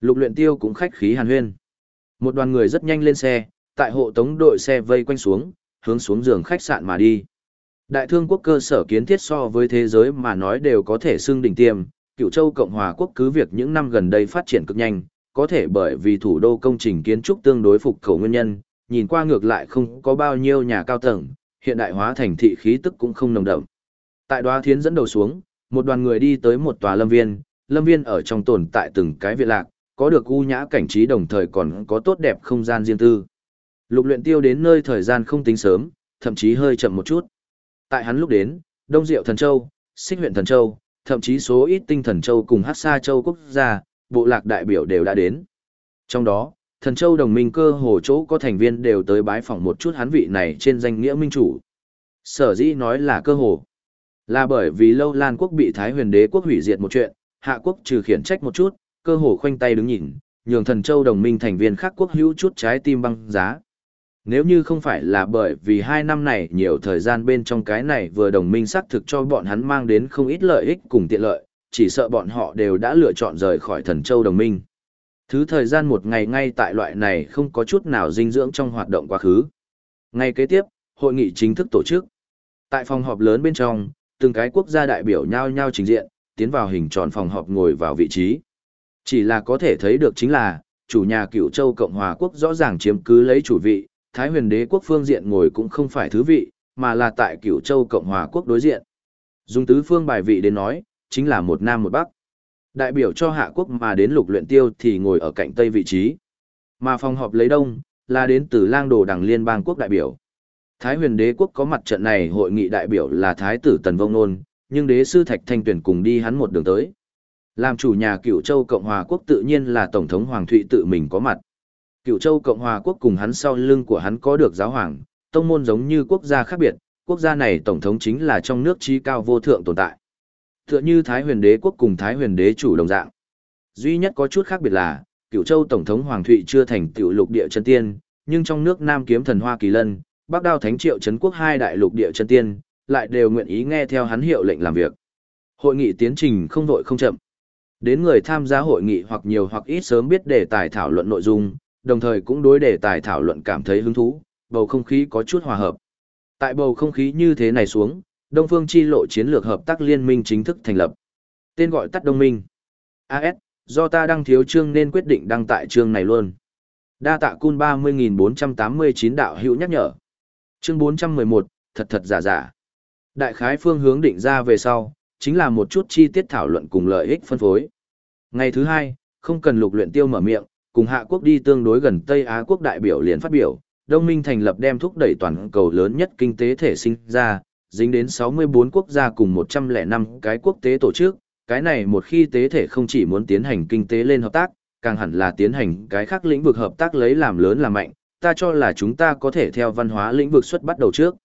Lục luyện tiêu cũng khách khí hàn huyên. Một đoàn người rất nhanh lên xe, tại hộ tống đội xe vây quanh xuống, hướng xuống giường khách sạn mà đi. Đại thương quốc cơ sở kiến thiết so với thế giới mà nói đều có thể xưng đỉnh tiêm, cựu châu Cộng hòa quốc cứ việc những năm gần đây phát triển cực nhanh, có thể bởi vì thủ đô công trình kiến trúc tương đối phục khẩu nguyên nhân, nhìn qua ngược lại không có bao nhiêu nhà cao tầng, hiện đại hóa thành thị khí tức cũng không nồng đậm. Tại đoá thiến dẫn đầu xuống, một đoàn người đi tới một tòa lâm viên, lâm viên ở trong tồn tại từng cái viện lạc, có được u nhã cảnh trí đồng thời còn có tốt đẹp không gian riêng tư. Lục luyện tiêu đến nơi thời gian không tính sớm, thậm chí hơi chậm một chút. Tại hắn lúc đến, Đông Diệu Thần Châu, Xích huyện Thần Châu, thậm chí số ít tinh Thần Châu cùng Hắc Sa Châu quốc gia, bộ lạc đại biểu đều đã đến. Trong đó, Thần Châu đồng minh cơ hồ chỗ có thành viên đều tới bái phỏng một chút hắn vị này trên danh nghĩa minh chủ. Sở dĩ nói là cơ hồ, là bởi vì lâu Lan quốc bị Thái huyền đế quốc hủy diệt một chuyện, hạ quốc trừ khiển trách một chút, cơ hồ khoanh tay đứng nhìn, nhường Thần Châu đồng minh thành viên khác quốc hữu chút trái tim băng giá. Nếu như không phải là bởi vì hai năm này nhiều thời gian bên trong cái này vừa đồng minh xác thực cho bọn hắn mang đến không ít lợi ích cùng tiện lợi, chỉ sợ bọn họ đều đã lựa chọn rời khỏi thần châu đồng minh. Thứ thời gian một ngày ngay tại loại này không có chút nào dinh dưỡng trong hoạt động quá khứ. Ngay kế tiếp, hội nghị chính thức tổ chức. Tại phòng họp lớn bên trong, từng cái quốc gia đại biểu nhau nhau trình diện, tiến vào hình tròn phòng họp ngồi vào vị trí. Chỉ là có thể thấy được chính là, chủ nhà cựu châu Cộng Hòa Quốc rõ ràng chiếm cứ lấy chủ vị, Thái huyền đế quốc phương diện ngồi cũng không phải thứ vị, mà là tại cửu châu Cộng hòa quốc đối diện. Dùng tứ phương bài vị đến nói, chính là một nam một bắc. Đại biểu cho hạ quốc mà đến lục luyện tiêu thì ngồi ở cạnh tây vị trí. Mà phòng họp lấy đông, là đến từ lang đồ đảng liên bang quốc đại biểu. Thái huyền đế quốc có mặt trận này hội nghị đại biểu là Thái tử Tần Vông Nôn, nhưng đế sư Thạch Thanh Tuyển cùng đi hắn một đường tới. Làm chủ nhà cửu châu Cộng hòa quốc tự nhiên là Tổng thống Hoàng Thụy tự mình có mặt. Cựu châu Cộng hòa quốc cùng hắn sau lưng của hắn có được giáo hoàng, tông môn giống như quốc gia khác biệt, quốc gia này tổng thống chính là trong nước trí cao vô thượng tồn tại. Tựa như Thái huyền đế quốc cùng Thái huyền đế chủ đồng dạng. Duy nhất có chút khác biệt là, cựu châu tổng thống Hoàng Thụy chưa thành tiểu lục địa chân tiên, nhưng trong nước Nam kiếm thần Hoa Kỳ Lân, Bắc đao thánh triệu trấn quốc hai đại lục địa chân tiên, lại đều nguyện ý nghe theo hắn hiệu lệnh làm việc. Hội nghị tiến trình không vội không chậm. Đến người tham gia hội nghị hoặc nhiều hoặc ít sớm biết đề tài thảo luận nội dung, đồng thời cũng đối đề tài thảo luận cảm thấy hứng thú, bầu không khí có chút hòa hợp. Tại bầu không khí như thế này xuống, Đông Phương Chi Lộ Chiến lược Hợp tác Liên minh chính thức thành lập. Tên gọi tắt Đông Minh. AS, do ta đăng thiếu chương nên quyết định đăng tại chương này luôn. Đa tạ cun 30.489 đạo hữu nhắc nhở. Chương 411, thật thật giả giả. Đại khái phương hướng định ra về sau, chính là một chút chi tiết thảo luận cùng lợi ích phân phối. Ngày thứ hai, không cần lục luyện tiêu mở miệng, cùng Hạ quốc đi tương đối gần Tây Á quốc đại biểu liền phát biểu, Đông Minh thành lập đem thúc đẩy toàn cầu lớn nhất kinh tế thể sinh ra, dính đến 64 quốc gia cùng 105 cái quốc tế tổ chức, cái này một khi tế thể không chỉ muốn tiến hành kinh tế lên hợp tác, càng hẳn là tiến hành cái khác lĩnh vực hợp tác lấy làm lớn làm mạnh, ta cho là chúng ta có thể theo văn hóa lĩnh vực xuất bắt đầu trước.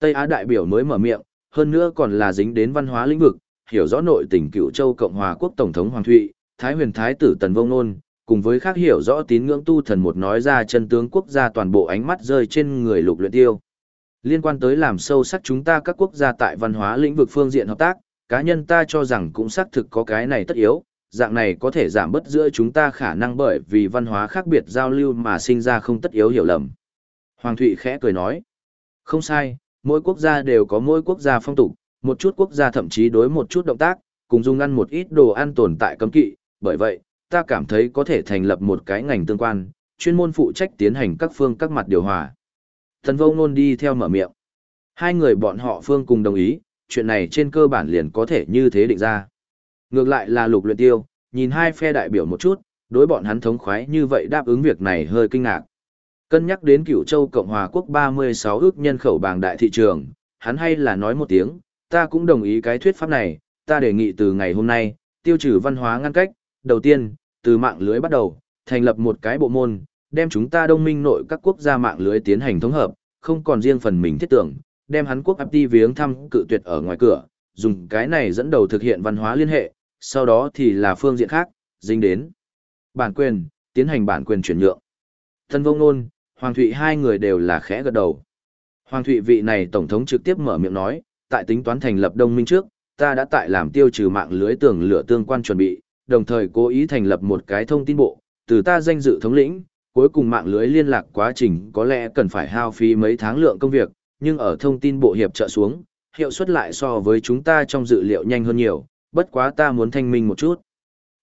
Tây Á đại biểu mới mở miệng, hơn nữa còn là dính đến văn hóa lĩnh vực, hiểu rõ nội tình cựu châu Cộng hòa quốc Tổng thống Hoàng Thụy, Thái huyền Thái tử Tần Vông Nôn, cùng với khác hiểu rõ tín ngưỡng tu thần một nói ra chân tướng quốc gia toàn bộ ánh mắt rơi trên người lục luyện tiêu. Liên quan tới làm sâu sắc chúng ta các quốc gia tại văn hóa lĩnh vực phương diện hợp tác, cá nhân ta cho rằng cũng xác thực có cái này tất yếu, dạng này có thể giảm bớt giữa chúng ta khả năng bởi vì văn hóa khác biệt giao lưu mà sinh ra không tất yếu hiểu lầm. Hoàng Thụy khẽ cười nói, không sai, mỗi quốc gia đều có mỗi quốc gia phong tục, một chút quốc gia thậm chí đối một chút động tác, cùng dùng ăn một ít đồ ăn tồn tại cấm kỵ, bởi vậy, ta cảm thấy có thể thành lập một cái ngành tương quan, chuyên môn phụ trách tiến hành các phương các mặt điều hòa. Thần vô ngôn đi theo mở miệng. Hai người bọn họ phương cùng đồng ý, chuyện này trên cơ bản liền có thể như thế định ra. Ngược lại là lục luyện tiêu, nhìn hai phe đại biểu một chút, đối bọn hắn thống khoái như vậy đáp ứng việc này hơi kinh ngạc. Cân nhắc đến cửu châu Cộng hòa quốc 36 ước nhân khẩu bàng đại thị trường, hắn hay là nói một tiếng, ta cũng đồng ý cái thuyết pháp này, ta đề nghị từ ngày hôm nay, tiêu trừ văn hóa ngăn cách, đầu tiên, từ mạng lưới bắt đầu, thành lập một cái bộ môn, đem chúng ta đông minh nội các quốc gia mạng lưới tiến hành thống hợp, không còn riêng phần mình thiết tưởng, đem hắn quốc áp đi viếng thăm cự tuyệt ở ngoài cửa, dùng cái này dẫn đầu thực hiện văn hóa liên hệ, sau đó thì là phương diện khác, dính đến bản quyền, tiến hành bản quyền chuyển nhượng. Thân vông nôn, Hoàng Thụy hai người đều là khẽ gật đầu. Hoàng Thụy vị này tổng thống trực tiếp mở miệng nói, tại tính toán thành lập đông minh trước, ta đã tại làm tiêu trừ mạng lưới tường lửa tương quan chuẩn bị, đồng thời cố ý thành lập một cái thông tin bộ, từ ta danh dự thống lĩnh, cuối cùng mạng lưới liên lạc quá trình có lẽ cần phải hao phí mấy tháng lượng công việc, nhưng ở thông tin bộ hiệp trợ xuống, hiệu suất lại so với chúng ta trong dự liệu nhanh hơn nhiều, bất quá ta muốn thanh minh một chút.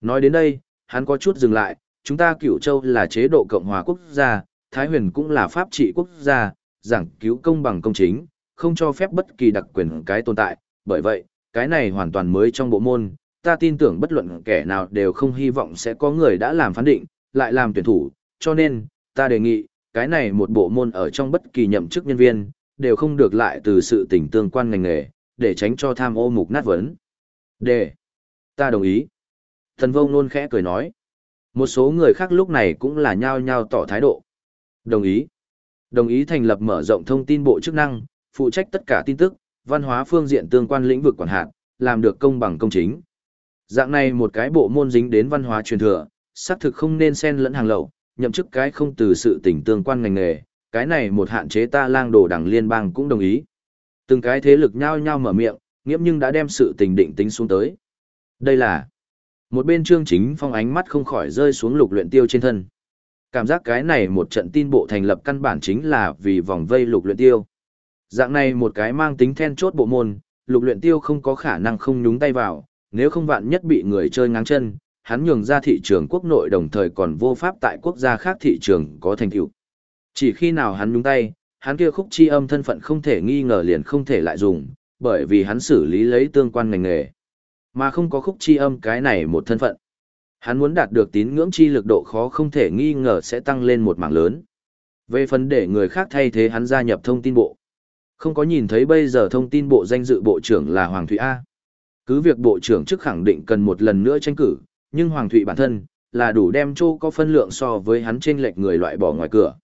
Nói đến đây, hắn có chút dừng lại, chúng ta cửu châu là chế độ Cộng hòa quốc gia, Thái huyền cũng là pháp trị quốc gia, giảng cứu công bằng công chính, không cho phép bất kỳ đặc quyền cái tồn tại, bởi vậy, cái này hoàn toàn mới trong bộ môn, ta tin tưởng bất luận kẻ nào đều không hy vọng sẽ có người đã làm phán định, lại làm tuyển thủ, cho nên, ta đề nghị, cái này một bộ môn ở trong bất kỳ nhậm chức nhân viên, đều không được lại từ sự tình tương quan ngành nghề, để tránh cho tham ô mục nát vấn. Đề. Ta đồng ý. Thần vông nôn khẽ cười nói. Một số người khác lúc này cũng là nhao nhao tỏ thái độ. Đồng ý. Đồng ý thành lập mở rộng thông tin bộ chức năng, phụ trách tất cả tin tức, văn hóa phương diện tương quan lĩnh vực quản hạt, làm được công bằng công chính. Dạng này một cái bộ môn dính đến văn hóa truyền thừa, xác thực không nên xen lẫn hàng lậu, nhậm chức cái không từ sự tỉnh tương quan ngành nghề, cái này một hạn chế ta lang đồ đảng liên bang cũng đồng ý. Từng cái thế lực nhao nhao mở miệng, nghiễm nhưng đã đem sự tình định tính xuống tới. Đây là một bên trương chính phong ánh mắt không khỏi rơi xuống lục luyện tiêu trên thân. Cảm giác cái này một trận tin bộ thành lập căn bản chính là vì vòng vây lục luyện tiêu. Dạng này một cái mang tính then chốt bộ môn, lục luyện tiêu không có khả năng không nhúng tay vào, nếu không vạn nhất bị người chơi ngáng chân, hắn nhường ra thị trường quốc nội đồng thời còn vô pháp tại quốc gia khác thị trường có thành tựu. Chỉ khi nào hắn nhúng tay, hắn kia khúc chi âm thân phận không thể nghi ngờ liền không thể lại dùng, bởi vì hắn xử lý lấy tương quan ngành nghề. Mà không có khúc chi âm cái này một thân phận. Hắn muốn đạt được tín ngưỡng chi lực độ khó không thể nghi ngờ sẽ tăng lên một mảng lớn. Về phần để người khác thay thế hắn gia nhập thông tin bộ. Không có nhìn thấy bây giờ thông tin bộ danh dự bộ trưởng là Hoàng Thụy A. Cứ việc bộ trưởng chức khẳng định cần một lần nữa tranh cử, nhưng Hoàng Thụy bản thân, là đủ đem châu có phân lượng so với hắn trên lệch người loại bỏ ngoài cửa.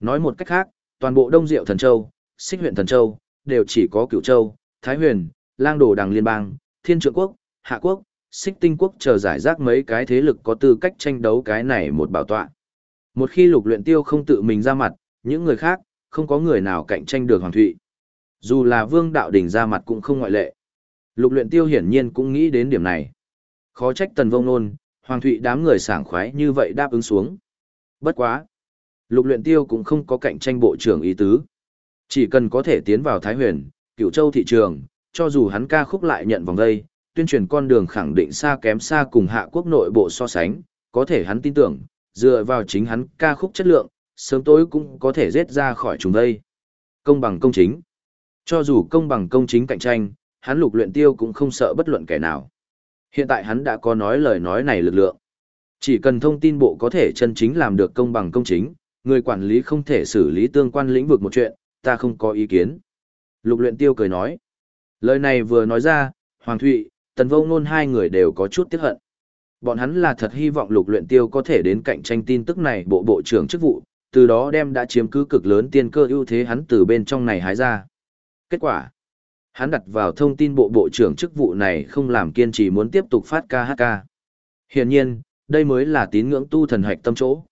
Nói một cách khác, toàn bộ Đông Diệu Thần Châu, Xích huyện Thần Châu, đều chỉ có Cửu Châu, Thái Huyền, Lang Đồ Đằng Liên bang, Thiên Trượng Quốc, Hạ Quốc, Xích Tinh Quốc chờ giải rác mấy cái thế lực có tư cách tranh đấu cái này một bảo tọa. Một khi lục luyện tiêu không tự mình ra mặt, những người khác, không có người nào cạnh tranh được Hoàng Thụy. Dù là Vương Đạo Đình ra mặt cũng không ngoại lệ. Lục luyện tiêu hiển nhiên cũng nghĩ đến điểm này. Khó trách tần vông nôn, Hoàng Thụy đám người sảng khoái như vậy đáp ứng xuống. Bất quá. Lục luyện tiêu cũng không có cạnh tranh bộ trưởng ý tứ. Chỉ cần có thể tiến vào Thái Huyền, cựu châu thị trường, cho dù hắn ca khúc lại nhận vòng đây, tuyên truyền con đường khẳng định xa kém xa cùng hạ quốc nội bộ so sánh, có thể hắn tin tưởng, dựa vào chính hắn ca khúc chất lượng, sớm tối cũng có thể giết ra khỏi chúng đây. Công bằng công chính. Cho dù công bằng công chính cạnh tranh, hắn lục luyện tiêu cũng không sợ bất luận kẻ nào. Hiện tại hắn đã có nói lời nói này lực lượng. Chỉ cần thông tin bộ có thể chân chính làm được công bằng công chính, người quản lý không thể xử lý tương quan lĩnh vực một chuyện, ta không có ý kiến. Lục luyện tiêu cười nói. Lời này vừa nói ra, Hoàng Thụy, Tần Vô Ngôn hai người đều có chút tiếc hận. Bọn hắn là thật hy vọng lục luyện tiêu có thể đến cạnh tranh tin tức này bộ bộ trưởng chức vụ, từ đó đem đã chiếm cứ cực lớn tiên cơ ưu thế hắn từ bên trong này hái ra. Kết quả, hắn đặt vào thông tin bộ bộ trưởng chức vụ này không làm kiên trì muốn tiếp tục phát KHK. Hiển nhiên, đây mới là tín ngưỡng tu thần hạch tâm chỗ.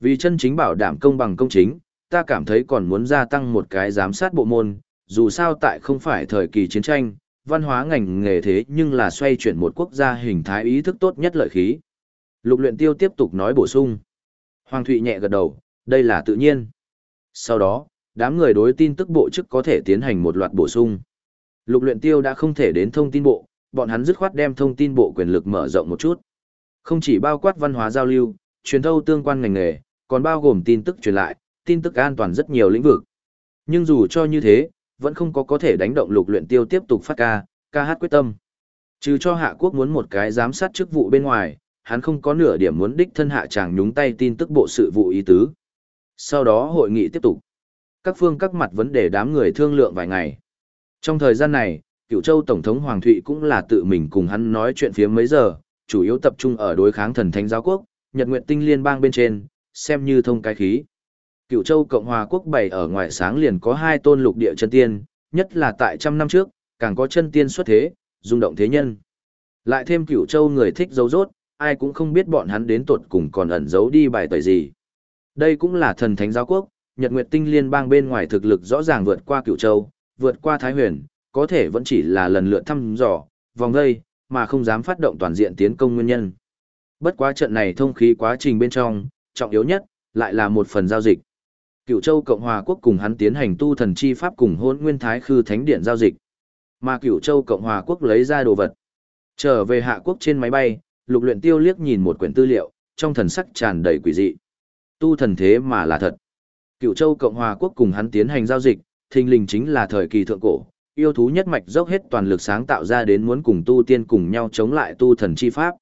Vì chân chính bảo đảm công bằng công chính, ta cảm thấy còn muốn gia tăng một cái giám sát bộ môn, dù sao tại không phải thời kỳ chiến tranh, văn hóa ngành nghề thế nhưng là xoay chuyển một quốc gia hình thái ý thức tốt nhất lợi khí. Lục luyện tiêu tiếp tục nói bổ sung. Hoàng Thụy nhẹ gật đầu, đây là tự nhiên. Sau đó, đám người đối tin tức bộ chức có thể tiến hành một loạt bổ sung. Lục luyện tiêu đã không thể đến thông tin bộ, bọn hắn dứt khoát đem thông tin bộ quyền lực mở rộng một chút. Không chỉ bao quát văn hóa giao lưu, truyền thâu tương quan ngành nghề, còn bao gồm tin tức truyền lại, tin tức an toàn rất nhiều lĩnh vực. Nhưng dù cho như thế, vẫn không có có thể đánh động lục luyện tiêu tiếp tục phát ca, ca hát quyết tâm. Trừ cho hạ quốc muốn một cái giám sát chức vụ bên ngoài, hắn không có nửa điểm muốn đích thân hạ chàng nhúng tay tin tức bộ sự vụ ý tứ. Sau đó hội nghị tiếp tục. Các phương các mặt vấn đề đám người thương lượng vài ngày. Trong thời gian này, cựu châu Tổng thống Hoàng Thụy cũng là tự mình cùng hắn nói chuyện phía mấy giờ, chủ yếu tập trung ở đối kháng thần thánh giáo quốc, Nhật nguyện Tinh Liên bang bên trên, xem như thông cái khí. Cựu châu Cộng hòa quốc bày ở ngoài sáng liền có hai tôn lục địa chân tiên, nhất là tại trăm năm trước, càng có chân tiên xuất thế, rung động thế nhân. Lại thêm cựu châu người thích dấu rốt, ai cũng không biết bọn hắn đến tuột cùng còn ẩn giấu đi bài tẩy gì. Đây cũng là thần thánh giáo quốc, Nhật Nguyệt Tinh Liên bang bên ngoài thực lực rõ ràng vượt qua cựu châu, vượt qua Thái Huyền, có thể vẫn chỉ là lần lượt thăm dò, vòng đây, mà không dám phát động toàn diện tiến công nguyên nhân. Bất quá trận này thông khí quá trình bên trong, trọng yếu nhất, lại là một phần giao dịch. Cựu Châu Cộng Hòa Quốc cùng hắn tiến hành tu thần chi pháp cùng hôn nguyên thái khư thánh điện giao dịch. Mà Cựu Châu Cộng Hòa Quốc lấy ra đồ vật. Trở về hạ quốc trên máy bay, lục luyện tiêu liếc nhìn một quyển tư liệu, trong thần sắc tràn đầy quỷ dị. Tu thần thế mà là thật. Cựu Châu Cộng Hòa Quốc cùng hắn tiến hành giao dịch, thình lình chính là thời kỳ thượng cổ, yêu thú nhất mạch dốc hết toàn lực sáng tạo ra đến muốn cùng tu tiên cùng nhau chống lại tu thần chi pháp.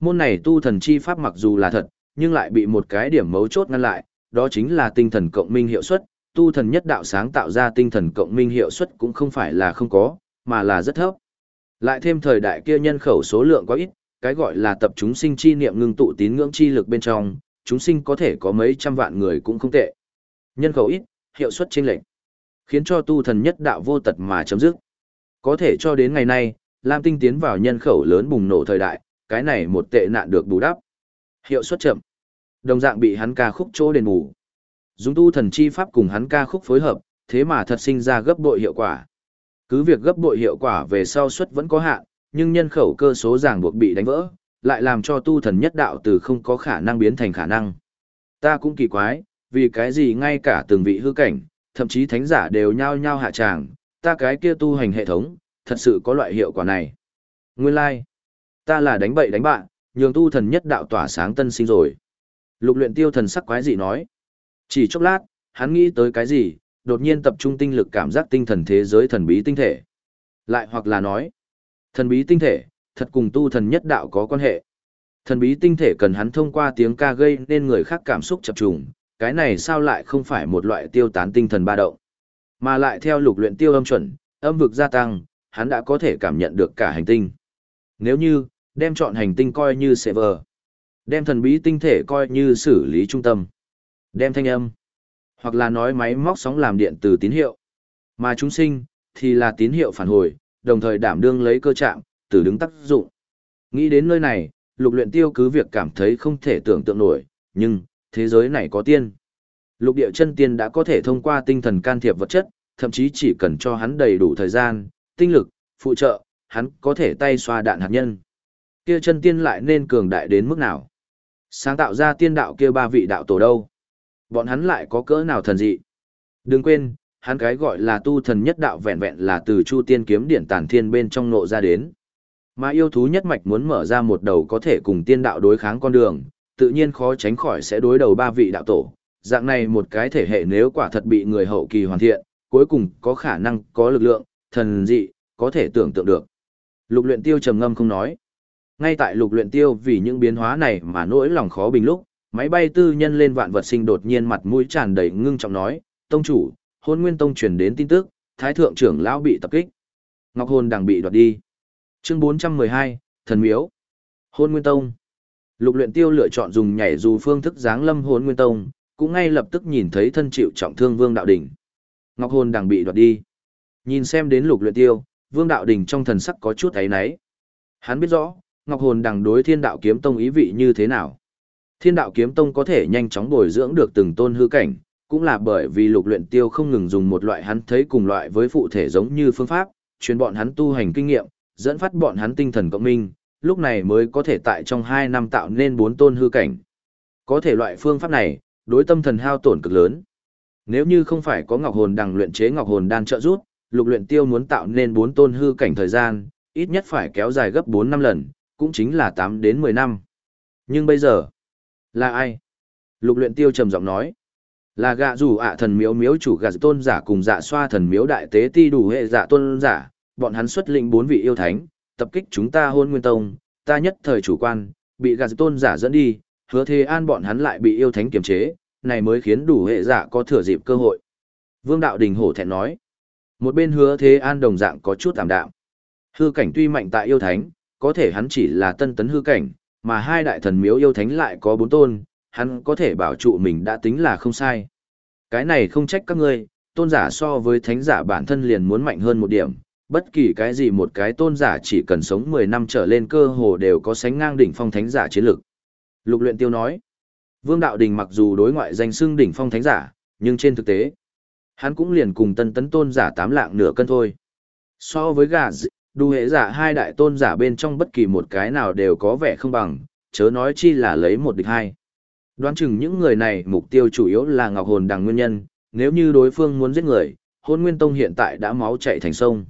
Môn này tu thần chi pháp mặc dù là thật, nhưng lại bị một cái điểm mấu chốt ngăn lại, đó chính là tinh thần cộng minh hiệu suất, tu thần nhất đạo sáng tạo ra tinh thần cộng minh hiệu suất cũng không phải là không có, mà là rất thấp. Lại thêm thời đại kia nhân khẩu số lượng quá ít, cái gọi là tập chúng sinh chi niệm ngưng tụ tín ngưỡng chi lực bên trong, chúng sinh có thể có mấy trăm vạn người cũng không tệ. Nhân khẩu ít, hiệu suất chênh lệch, khiến cho tu thần nhất đạo vô tật mà chấm dứt. Có thể cho đến ngày nay, Lam Tinh tiến vào nhân khẩu lớn bùng nổ thời đại, cái này một tệ nạn được bù đắp. Hiệu suất chậm. Đồng dạng bị hắn ca khúc chỗ đền bù. Dùng tu thần chi pháp cùng hắn ca khúc phối hợp, thế mà thật sinh ra gấp bội hiệu quả. Cứ việc gấp bội hiệu quả về sau suất vẫn có hạn, nhưng nhân khẩu cơ số ràng buộc bị đánh vỡ, lại làm cho tu thần nhất đạo từ không có khả năng biến thành khả năng. Ta cũng kỳ quái, vì cái gì ngay cả từng vị hư cảnh, thậm chí thánh giả đều nhao nhao hạ tràng, ta cái kia tu hành hệ thống, thật sự có loại hiệu quả này. Nguyên lai, like. ta là đánh bậy đánh bạn, nhường tu thần nhất đạo tỏa sáng tân sinh rồi. Lục luyện tiêu thần sắc quái dị nói. Chỉ chốc lát, hắn nghĩ tới cái gì, đột nhiên tập trung tinh lực cảm giác tinh thần thế giới thần bí tinh thể. Lại hoặc là nói, thần bí tinh thể, thật cùng tu thần nhất đạo có quan hệ. Thần bí tinh thể cần hắn thông qua tiếng ca gây nên người khác cảm xúc chập trùng, cái này sao lại không phải một loại tiêu tán tinh thần ba động. Mà lại theo lục luyện tiêu âm chuẩn, âm vực gia tăng, hắn đã có thể cảm nhận được cả hành tinh. Nếu như, đem chọn hành tinh coi như server, đem thần bí tinh thể coi như xử lý trung tâm, đem thanh âm, hoặc là nói máy móc sóng làm điện từ tín hiệu. Mà chúng sinh, thì là tín hiệu phản hồi, đồng thời đảm đương lấy cơ trạng, từ đứng tác dụng. Nghĩ đến nơi này, lục luyện tiêu cứ việc cảm thấy không thể tưởng tượng nổi, nhưng, thế giới này có tiên. Lục địa chân tiên đã có thể thông qua tinh thần can thiệp vật chất, thậm chí chỉ cần cho hắn đầy đủ thời gian, tinh lực, phụ trợ, hắn có thể tay xoa đạn hạt nhân. Kia chân tiên lại nên cường đại đến mức nào? Sáng tạo ra tiên đạo kia ba vị đạo tổ đâu? Bọn hắn lại có cỡ nào thần dị? Đừng quên, hắn cái gọi là tu thần nhất đạo vẹn vẹn là từ Chu Tiên kiếm điển tản thiên bên trong nộ ra đến. Mà yêu thú nhất mạch muốn mở ra một đầu có thể cùng tiên đạo đối kháng con đường, tự nhiên khó tránh khỏi sẽ đối đầu ba vị đạo tổ. Dạng này một cái thể hệ nếu quả thật bị người hậu kỳ hoàn thiện, cuối cùng có khả năng, có lực lượng, thần dị, có thể tưởng tượng được. Lục luyện tiêu trầm ngâm không nói. Ngay tại lục luyện tiêu vì những biến hóa này mà nỗi lòng khó bình lúc, máy bay tư nhân lên vạn vật sinh đột nhiên mặt mũi tràn đầy ngưng trọng nói, tông chủ, hôn nguyên tông truyền đến tin tức, thái thượng trưởng lão bị tập kích. Ngọc hồn đang bị đoạt đi. Chương 412, thần miếu. Hôn nguyên tông. Lục luyện tiêu lựa chọn dùng nhảy dù phương thức giáng lâm hồn nguyên tông, cũng ngay lập tức nhìn thấy thân chịu trọng thương vương đạo đỉnh. Ngọc hồn đang bị đoạt đi. Nhìn xem đến lục luyện tiêu, vương đạo đỉnh trong thần sắc có chút ấy náy. Hắn biết rõ, Ngọc hồn đằng đối thiên đạo kiếm tông ý vị như thế nào. Thiên đạo kiếm tông có thể nhanh chóng bồi dưỡng được từng tôn hư cảnh, cũng là bởi vì lục luyện tiêu không ngừng dùng một loại hắn thấy cùng loại với phụ thể giống như phương pháp, truyền bọn hắn tu hành kinh nghiệm, dẫn phát bọn hắn tinh thần cộng minh, lúc này mới có thể tại trong 2 năm tạo nên bốn tôn hư cảnh. Có thể loại phương pháp này, đối tâm thần hao tổn cực lớn. Nếu như không phải có ngọc hồn đằng luyện chế ngọc hồn đan trợ giúp, lục luyện tiêu muốn tạo nên bốn tôn hư cảnh thời gian, ít nhất phải kéo dài gấp 4 năm lần, cũng chính là 8 đến 10 năm. Nhưng bây giờ, là ai? Lục luyện tiêu trầm giọng nói, là gạ rủ ạ thần miếu miếu chủ gạ tôn giả cùng dạ xoa thần miếu đại tế ti đủ hệ dạ tôn giả, bọn hắn xuất lĩnh bốn vị yêu thánh, tập kích chúng ta hôn nguyên tông, ta nhất thời chủ quan, bị gạ tôn giả dẫn đi, hứa thế an bọn hắn lại bị yêu thánh kiềm chế, này mới khiến đủ hệ dạ có thừa dịp cơ hội. Vương đạo đình hổ thẹn nói, một bên hứa thế an đồng dạng có chút tạm đạm. Hư cảnh tuy mạnh tại yêu thánh, có thể hắn chỉ là tân tấn hư cảnh, mà hai đại thần miếu yêu thánh lại có bốn tôn, hắn có thể bảo trụ mình đã tính là không sai. Cái này không trách các ngươi, tôn giả so với thánh giả bản thân liền muốn mạnh hơn một điểm, bất kỳ cái gì một cái tôn giả chỉ cần sống 10 năm trở lên cơ hồ đều có sánh ngang đỉnh phong thánh giả chiến lực. Lục luyện tiêu nói, Vương Đạo Đình mặc dù đối ngoại danh xưng đỉnh phong thánh giả, nhưng trên thực tế, hắn cũng liền cùng tân tấn tôn giả tám lạng nửa cân thôi. So với gà đu hệ giả hai đại tôn giả bên trong bất kỳ một cái nào đều có vẻ không bằng, chớ nói chi là lấy một địch hai. Đoán chừng những người này mục tiêu chủ yếu là Ngọc Hồn Đằng nguyên nhân, nếu như đối phương muốn giết người, Hôn Nguyên Tông hiện tại đã máu chảy thành sông.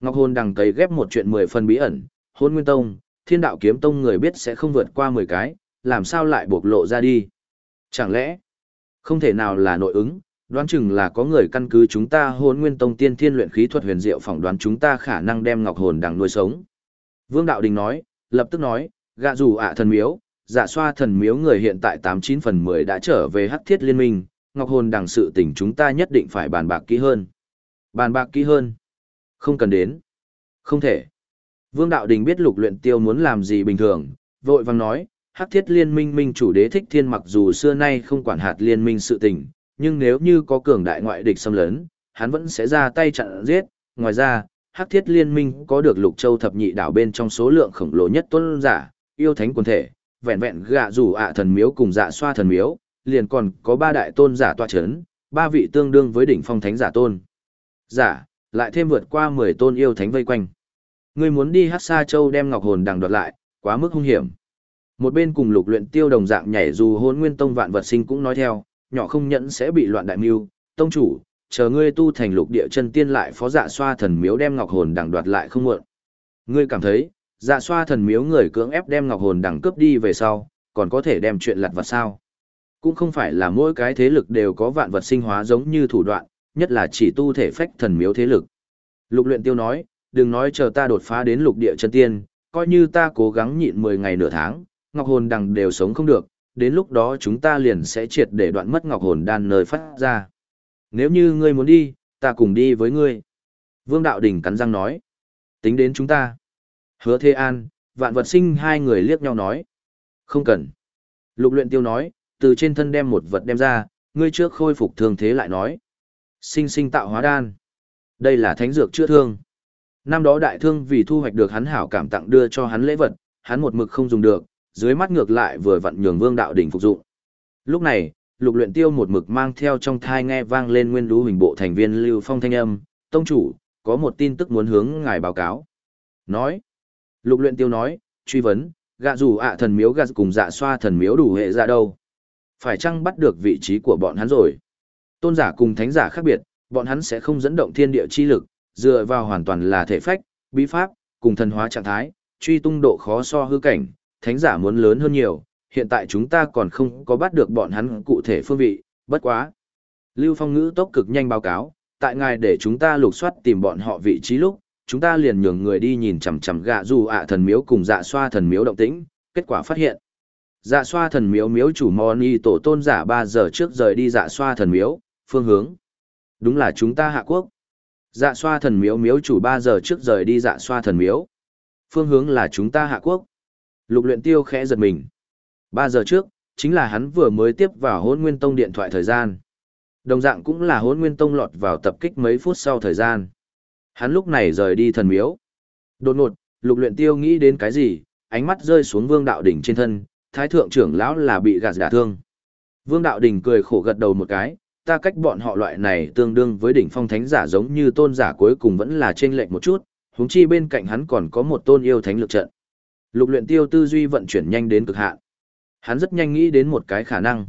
Ngọc Hồn Đằng cấy ghép một chuyện mười phần bí ẩn, Hôn Nguyên Tông, Thiên Đạo Kiếm Tông người biết sẽ không vượt qua mười cái, làm sao lại bộc lộ ra đi? Chẳng lẽ không thể nào là nội ứng, đoán chừng là có người căn cứ chúng ta Hôn Nguyên Tông tiên thiên luyện khí thuật huyền diệu phỏng đoán chúng ta khả năng đem Ngọc Hồn Đằng nuôi sống. Vương Đạo Đình nói, lập tức nói, gạ dù ạ thần miếu, dạ xoa thần miếu người hiện tại tám chín phần mười đã trở về hắc thiết liên minh, Ngọc Hồn đằng sự tình chúng ta nhất định phải bàn bạc kỹ hơn. Bàn bạc kỹ hơn. Không cần đến. Không thể. Vương Đạo Đình biết lục luyện tiêu muốn làm gì bình thường, vội vang nói, hắc thiết liên minh minh chủ đế thích thiên mặc dù xưa nay không quản hạt liên minh sự tình, nhưng nếu như có cường đại ngoại địch xâm lấn, hắn vẫn sẽ ra tay chặn giết. Ngoài ra, hắc thiết liên minh có được lục châu thập nhị đảo bên trong số lượng khổng lồ nhất tôn giả, yêu thánh quần thể, vẹn vẹn gạ rủ ạ thần miếu cùng dạ xoa thần miếu, liền còn có ba đại tôn giả tọa chấn, ba vị tương đương với đỉnh phong thánh giả tôn. Giả, lại thêm vượt qua 10 tôn yêu thánh vây quanh. Ngươi muốn đi Hắc xa châu đem ngọc hồn đằng đoạt lại, quá mức hung hiểm. Một bên cùng lục luyện tiêu đồng dạng nhảy dù hôn nguyên tông vạn vật sinh cũng nói theo, nhỏ không nhẫn sẽ bị loạn đại mưu, tông chủ, chờ ngươi tu thành lục địa chân tiên lại phó dạ xoa thần miếu đem ngọc hồn đằng đoạt lại không muộn. Ngươi cảm thấy, dạ xoa thần miếu người cưỡng ép đem ngọc hồn đằng cướp đi về sau, còn có thể đem chuyện lặt vặt sao? Cũng không phải là mỗi cái thế lực đều có vạn vật sinh hóa giống như thủ đoạn, nhất là chỉ tu thể phách thần miếu thế lực. Lục luyện tiêu nói, đừng nói chờ ta đột phá đến lục địa chân tiên, coi như ta cố gắng nhịn 10 ngày nửa tháng, ngọc hồn đằng đều sống không được, đến lúc đó chúng ta liền sẽ triệt để đoạn mất ngọc hồn đan nơi phát ra. Nếu như ngươi muốn đi, ta cùng đi với ngươi. Vương Đạo Đình cắn răng nói. Tính đến chúng ta. Hứa Thế An, vạn vật sinh hai người liếc nhau nói. Không cần. Lục luyện tiêu nói, từ trên thân đem một vật đem ra, ngươi trước khôi phục thương thế lại nói. Sinh sinh tạo hóa đan. Đây là thánh dược chữa thương. Năm đó đại thương vì thu hoạch được hắn hảo cảm tặng đưa cho hắn lễ vật, hắn một mực không dùng được, dưới mắt ngược lại vừa vặn nhường vương đạo đỉnh phục dụng. Lúc này, lục luyện tiêu một mực mang theo trong thai nghe vang lên nguyên lũ hình bộ thành viên lưu phong thanh âm, tông chủ, có một tin tức muốn hướng ngài báo cáo. Nói. Lục luyện tiêu nói, truy vấn, gạ dù ạ thần miếu gạ cùng dạ xoa thần miếu đủ hệ ra đâu. Phải chăng bắt được vị trí của bọn hắn rồi? Tôn giả cùng thánh giả khác biệt, bọn hắn sẽ không dẫn động thiên địa chi lực, dựa vào hoàn toàn là thể phách, bí pháp, cùng thần hóa trạng thái, truy tung độ khó so hư cảnh, thánh giả muốn lớn hơn nhiều, hiện tại chúng ta còn không có bắt được bọn hắn cụ thể phương vị, bất quá. Lưu Phong ngữ tốc cực nhanh báo cáo, tại ngài để chúng ta lục soát tìm bọn họ vị trí lúc, chúng ta liền nhường người đi nhìn chằm chằm gạ dù ạ thần miếu cùng dạ xoa thần miếu động tĩnh, kết quả phát hiện. Dạ xoa thần miếu miếu chủ Moni tổ tôn giả 3 giờ trước rời đi dạ xoa thần miếu, phương hướng. Đúng là chúng ta hạ quốc. Dạ xoa thần miếu miếu chủ 3 giờ trước rời đi dạ xoa thần miếu. Phương hướng là chúng ta hạ quốc. Lục luyện tiêu khẽ giật mình. 3 giờ trước, chính là hắn vừa mới tiếp vào hôn nguyên tông điện thoại thời gian. Đồng dạng cũng là hôn nguyên tông lọt vào tập kích mấy phút sau thời gian. Hắn lúc này rời đi thần miếu. Đột ngột, lục luyện tiêu nghĩ đến cái gì, ánh mắt rơi xuống vương đạo đỉnh trên thân, thái thượng trưởng lão là bị gạt đả thương. Vương đạo đỉnh cười khổ gật đầu một cái, ta cách bọn họ loại này tương đương với đỉnh phong thánh giả giống như tôn giả cuối cùng vẫn là trên lệnh một chút, huống chi bên cạnh hắn còn có một tôn yêu thánh lực trận. Lục luyện tiêu tư duy vận chuyển nhanh đến cực hạn. Hắn rất nhanh nghĩ đến một cái khả năng.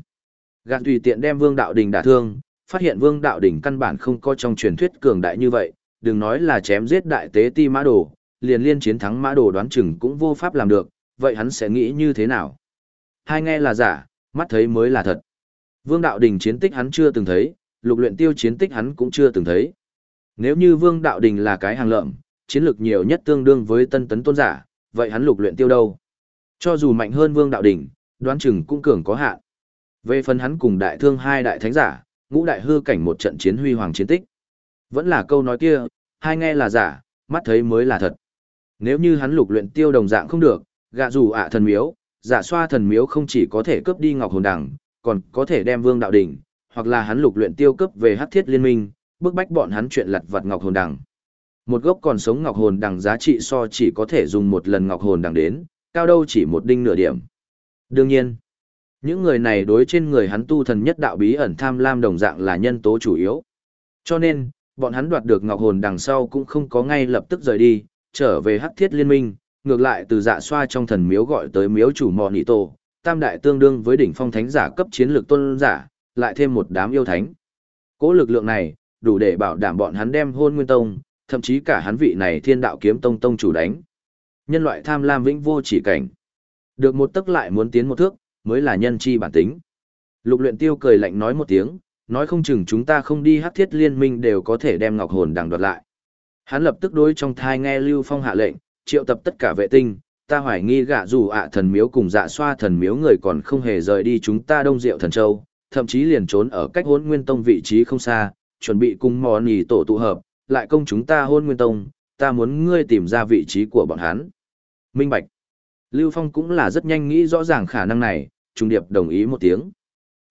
Gạt tùy tiện đem vương đạo đỉnh đả thương, phát hiện vương đạo đỉnh căn bản không có trong truyền thuyết cường đại như vậy, đừng nói là chém giết đại tế ti mã đồ, liền liên chiến thắng mã đồ đoán chừng cũng vô pháp làm được, vậy hắn sẽ nghĩ như thế nào? Hai nghe là giả, mắt thấy mới là thật. Vương đạo đình chiến tích hắn chưa từng thấy, lục luyện tiêu chiến tích hắn cũng chưa từng thấy. Nếu như vương đạo đình là cái hàng lợm, chiến lược nhiều nhất tương đương với tân tấn tôn giả, vậy hắn lục luyện tiêu đâu? Cho dù mạnh hơn vương đạo đỉnh, đoán chừng cũng cường có hạn. Về phần hắn cùng đại thương hai đại thánh giả, ngũ đại hư cảnh một trận chiến huy hoàng chiến tích. Vẫn là câu nói kia, hai nghe là giả, mắt thấy mới là thật. Nếu như hắn lục luyện tiêu đồng dạng không được, gạ dù ạ thần miếu, giả xoa thần miếu không chỉ có thể cướp đi ngọc hồn đằng, còn có thể đem vương đạo đỉnh, hoặc là hắn lục luyện tiêu cướp về hắc thiết liên minh, bức bách bọn hắn chuyện lặt vặt ngọc hồn đằng. Một gốc còn sống ngọc hồn đằng giá trị so chỉ có thể dùng một lần ngọc hồn đằng đến, cao đâu chỉ một đinh nửa điểm. Đương nhiên, những người này đối trên người hắn tu thần nhất đạo bí ẩn tham lam đồng dạng là nhân tố chủ yếu. Cho nên, bọn hắn đoạt được ngọc hồn đằng sau cũng không có ngay lập tức rời đi, trở về hắc thiết liên minh, ngược lại từ dạ xoa trong thần miếu gọi tới miếu chủ mò nị tổ, tam đại tương đương với đỉnh phong thánh giả cấp chiến lược tôn giả, lại thêm một đám yêu thánh. Cố lực lượng này, đủ để bảo đảm bọn hắn đem hôn nguyên tông, thậm chí cả hắn vị này thiên đạo kiếm tông tông chủ đánh. Nhân loại tham lam vĩnh vô chỉ cảnh. Được một tức lại muốn tiến một thước, mới là nhân chi bản tính. Lục luyện tiêu cười lạnh nói một tiếng, nói không chừng chúng ta không đi hắc thiết liên minh đều có thể đem ngọc hồn đằng đoạt lại. Hắn lập tức đối trong thai nghe Lưu Phong hạ lệnh, triệu tập tất cả vệ tinh, ta hoài nghi gạ dù ạ thần miếu cùng dạ xoa thần miếu người còn không hề rời đi chúng ta đông diệu thần châu, thậm chí liền trốn ở cách hốn nguyên tông vị trí không xa, chuẩn bị cùng mò nì tổ tụ hợp, lại công chúng ta hôn nguyên tông, ta muốn ngươi tìm ra vị trí của bọn hắn. Minh Bạch. Lưu Phong cũng là rất nhanh nghĩ rõ ràng khả năng này, trung điệp đồng ý một tiếng.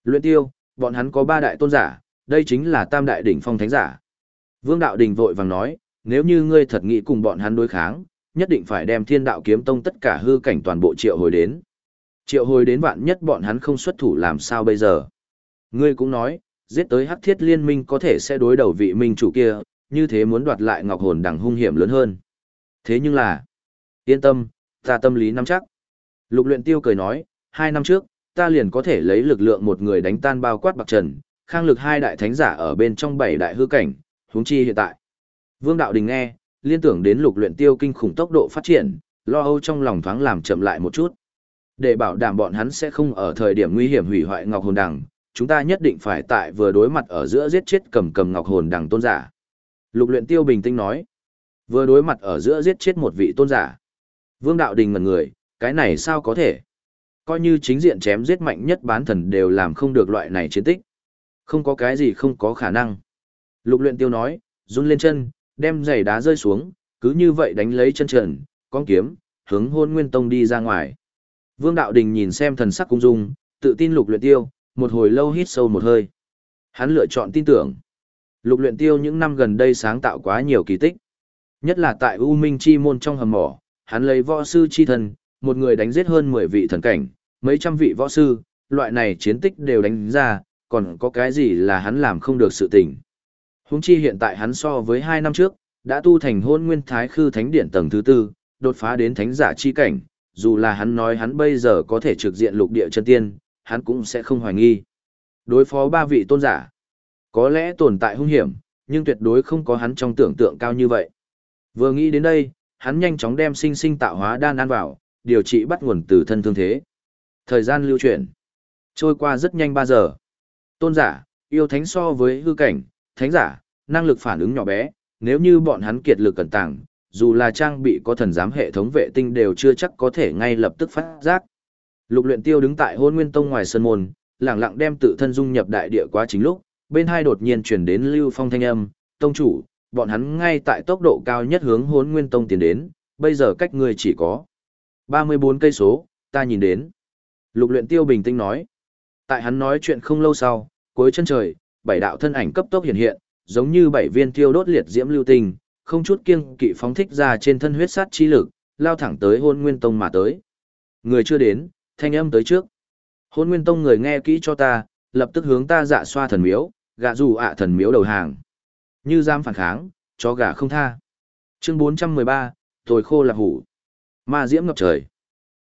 Luyện tiêu, bọn hắn có ba đại tôn giả, đây chính là tam đại đỉnh phong thánh giả. Vương Đạo Đình vội vàng nói, nếu như ngươi thật nghĩ cùng bọn hắn đối kháng, nhất định phải đem thiên đạo kiếm tông tất cả hư cảnh toàn bộ triệu hồi đến. Triệu hồi đến vạn nhất bọn hắn không xuất thủ làm sao bây giờ. Ngươi cũng nói, giết tới hắc thiết liên minh có thể sẽ đối đầu vị minh chủ kia, như thế muốn đoạt lại ngọc hồn đằng hung hiểm lớn hơn. Thế nhưng là, yên tâm, ta tâm lý nắm chắc. Lục luyện tiêu cười nói, hai năm trước, ta liền có thể lấy lực lượng một người đánh tan bao quát bạc trần, khang lực hai đại thánh giả ở bên trong bảy đại hư cảnh, huống chi hiện tại. Vương Đạo Đình nghe, liên tưởng đến lục luyện tiêu kinh khủng tốc độ phát triển, lo âu trong lòng thoáng làm chậm lại một chút. Để bảo đảm bọn hắn sẽ không ở thời điểm nguy hiểm hủy hoại Ngọc Hồn Đằng, chúng ta nhất định phải tại vừa đối mặt ở giữa giết chết cầm cầm Ngọc Hồn Đằng tôn giả. Lục luyện tiêu bình tĩnh nói, vừa đối mặt ở giữa giết chết một vị tôn giả. Vương Đạo Đình ngẩn người, cái này sao có thể? Coi như chính diện chém giết mạnh nhất bán thần đều làm không được loại này chiến tích. Không có cái gì không có khả năng. Lục luyện tiêu nói, run lên chân, đem giày đá rơi xuống, cứ như vậy đánh lấy chân trần, con kiếm, hướng hôn nguyên tông đi ra ngoài. Vương Đạo Đình nhìn xem thần sắc cung dung, tự tin lục luyện tiêu, một hồi lâu hít sâu một hơi. Hắn lựa chọn tin tưởng. Lục luyện tiêu những năm gần đây sáng tạo quá nhiều kỳ tích. Nhất là tại U Minh Chi môn trong hầm mỏ, hắn lấy võ sư chi thần, một người đánh giết hơn 10 vị thần cảnh, mấy trăm vị võ sư, loại này chiến tích đều đánh ra, còn có cái gì là hắn làm không được sự tình. Húng chi hiện tại hắn so với 2 năm trước, đã tu thành hôn nguyên thái khư thánh điển tầng thứ tư, đột phá đến thánh giả chi cảnh, dù là hắn nói hắn bây giờ có thể trực diện lục địa chân tiên, hắn cũng sẽ không hoài nghi. Đối phó ba vị tôn giả, có lẽ tồn tại hung hiểm, nhưng tuyệt đối không có hắn trong tưởng tượng cao như vậy. Vừa nghĩ đến đây, hắn nhanh chóng đem sinh sinh tạo hóa đan ăn vào, điều trị bắt nguồn từ thân thương thế. Thời gian lưu chuyển, trôi qua rất nhanh 3 giờ. Tôn giả, yêu thánh so với hư cảnh, thánh giả, năng lực phản ứng nhỏ bé, nếu như bọn hắn kiệt lực cẩn tàng, dù là trang bị có thần giám hệ thống vệ tinh đều chưa chắc có thể ngay lập tức phát giác. Lục luyện tiêu đứng tại hôn nguyên tông ngoài sân môn, lặng lặng đem tự thân dung nhập đại địa quá chính lúc, bên hai đột nhiên chuyển đến lưu phong thanh âm, tông chủ, bọn hắn ngay tại tốc độ cao nhất hướng hốn nguyên tông tiến đến, bây giờ cách người chỉ có 34 cây số, ta nhìn đến. Lục luyện tiêu bình tĩnh nói. Tại hắn nói chuyện không lâu sau, cuối chân trời, bảy đạo thân ảnh cấp tốc hiện hiện, giống như bảy viên tiêu đốt liệt diễm lưu tình, không chút kiêng kỵ phóng thích ra trên thân huyết sát chi lực, lao thẳng tới hôn nguyên tông mà tới. Người chưa đến, thanh âm tới trước. Hôn nguyên tông người nghe kỹ cho ta, lập tức hướng ta dạ xoa thần miếu, gạ dù ạ thần miếu đầu hàng. Như giam phản kháng, cho gà không tha. Chương 413, tồi khô là hủ. Ma diễm ngập trời.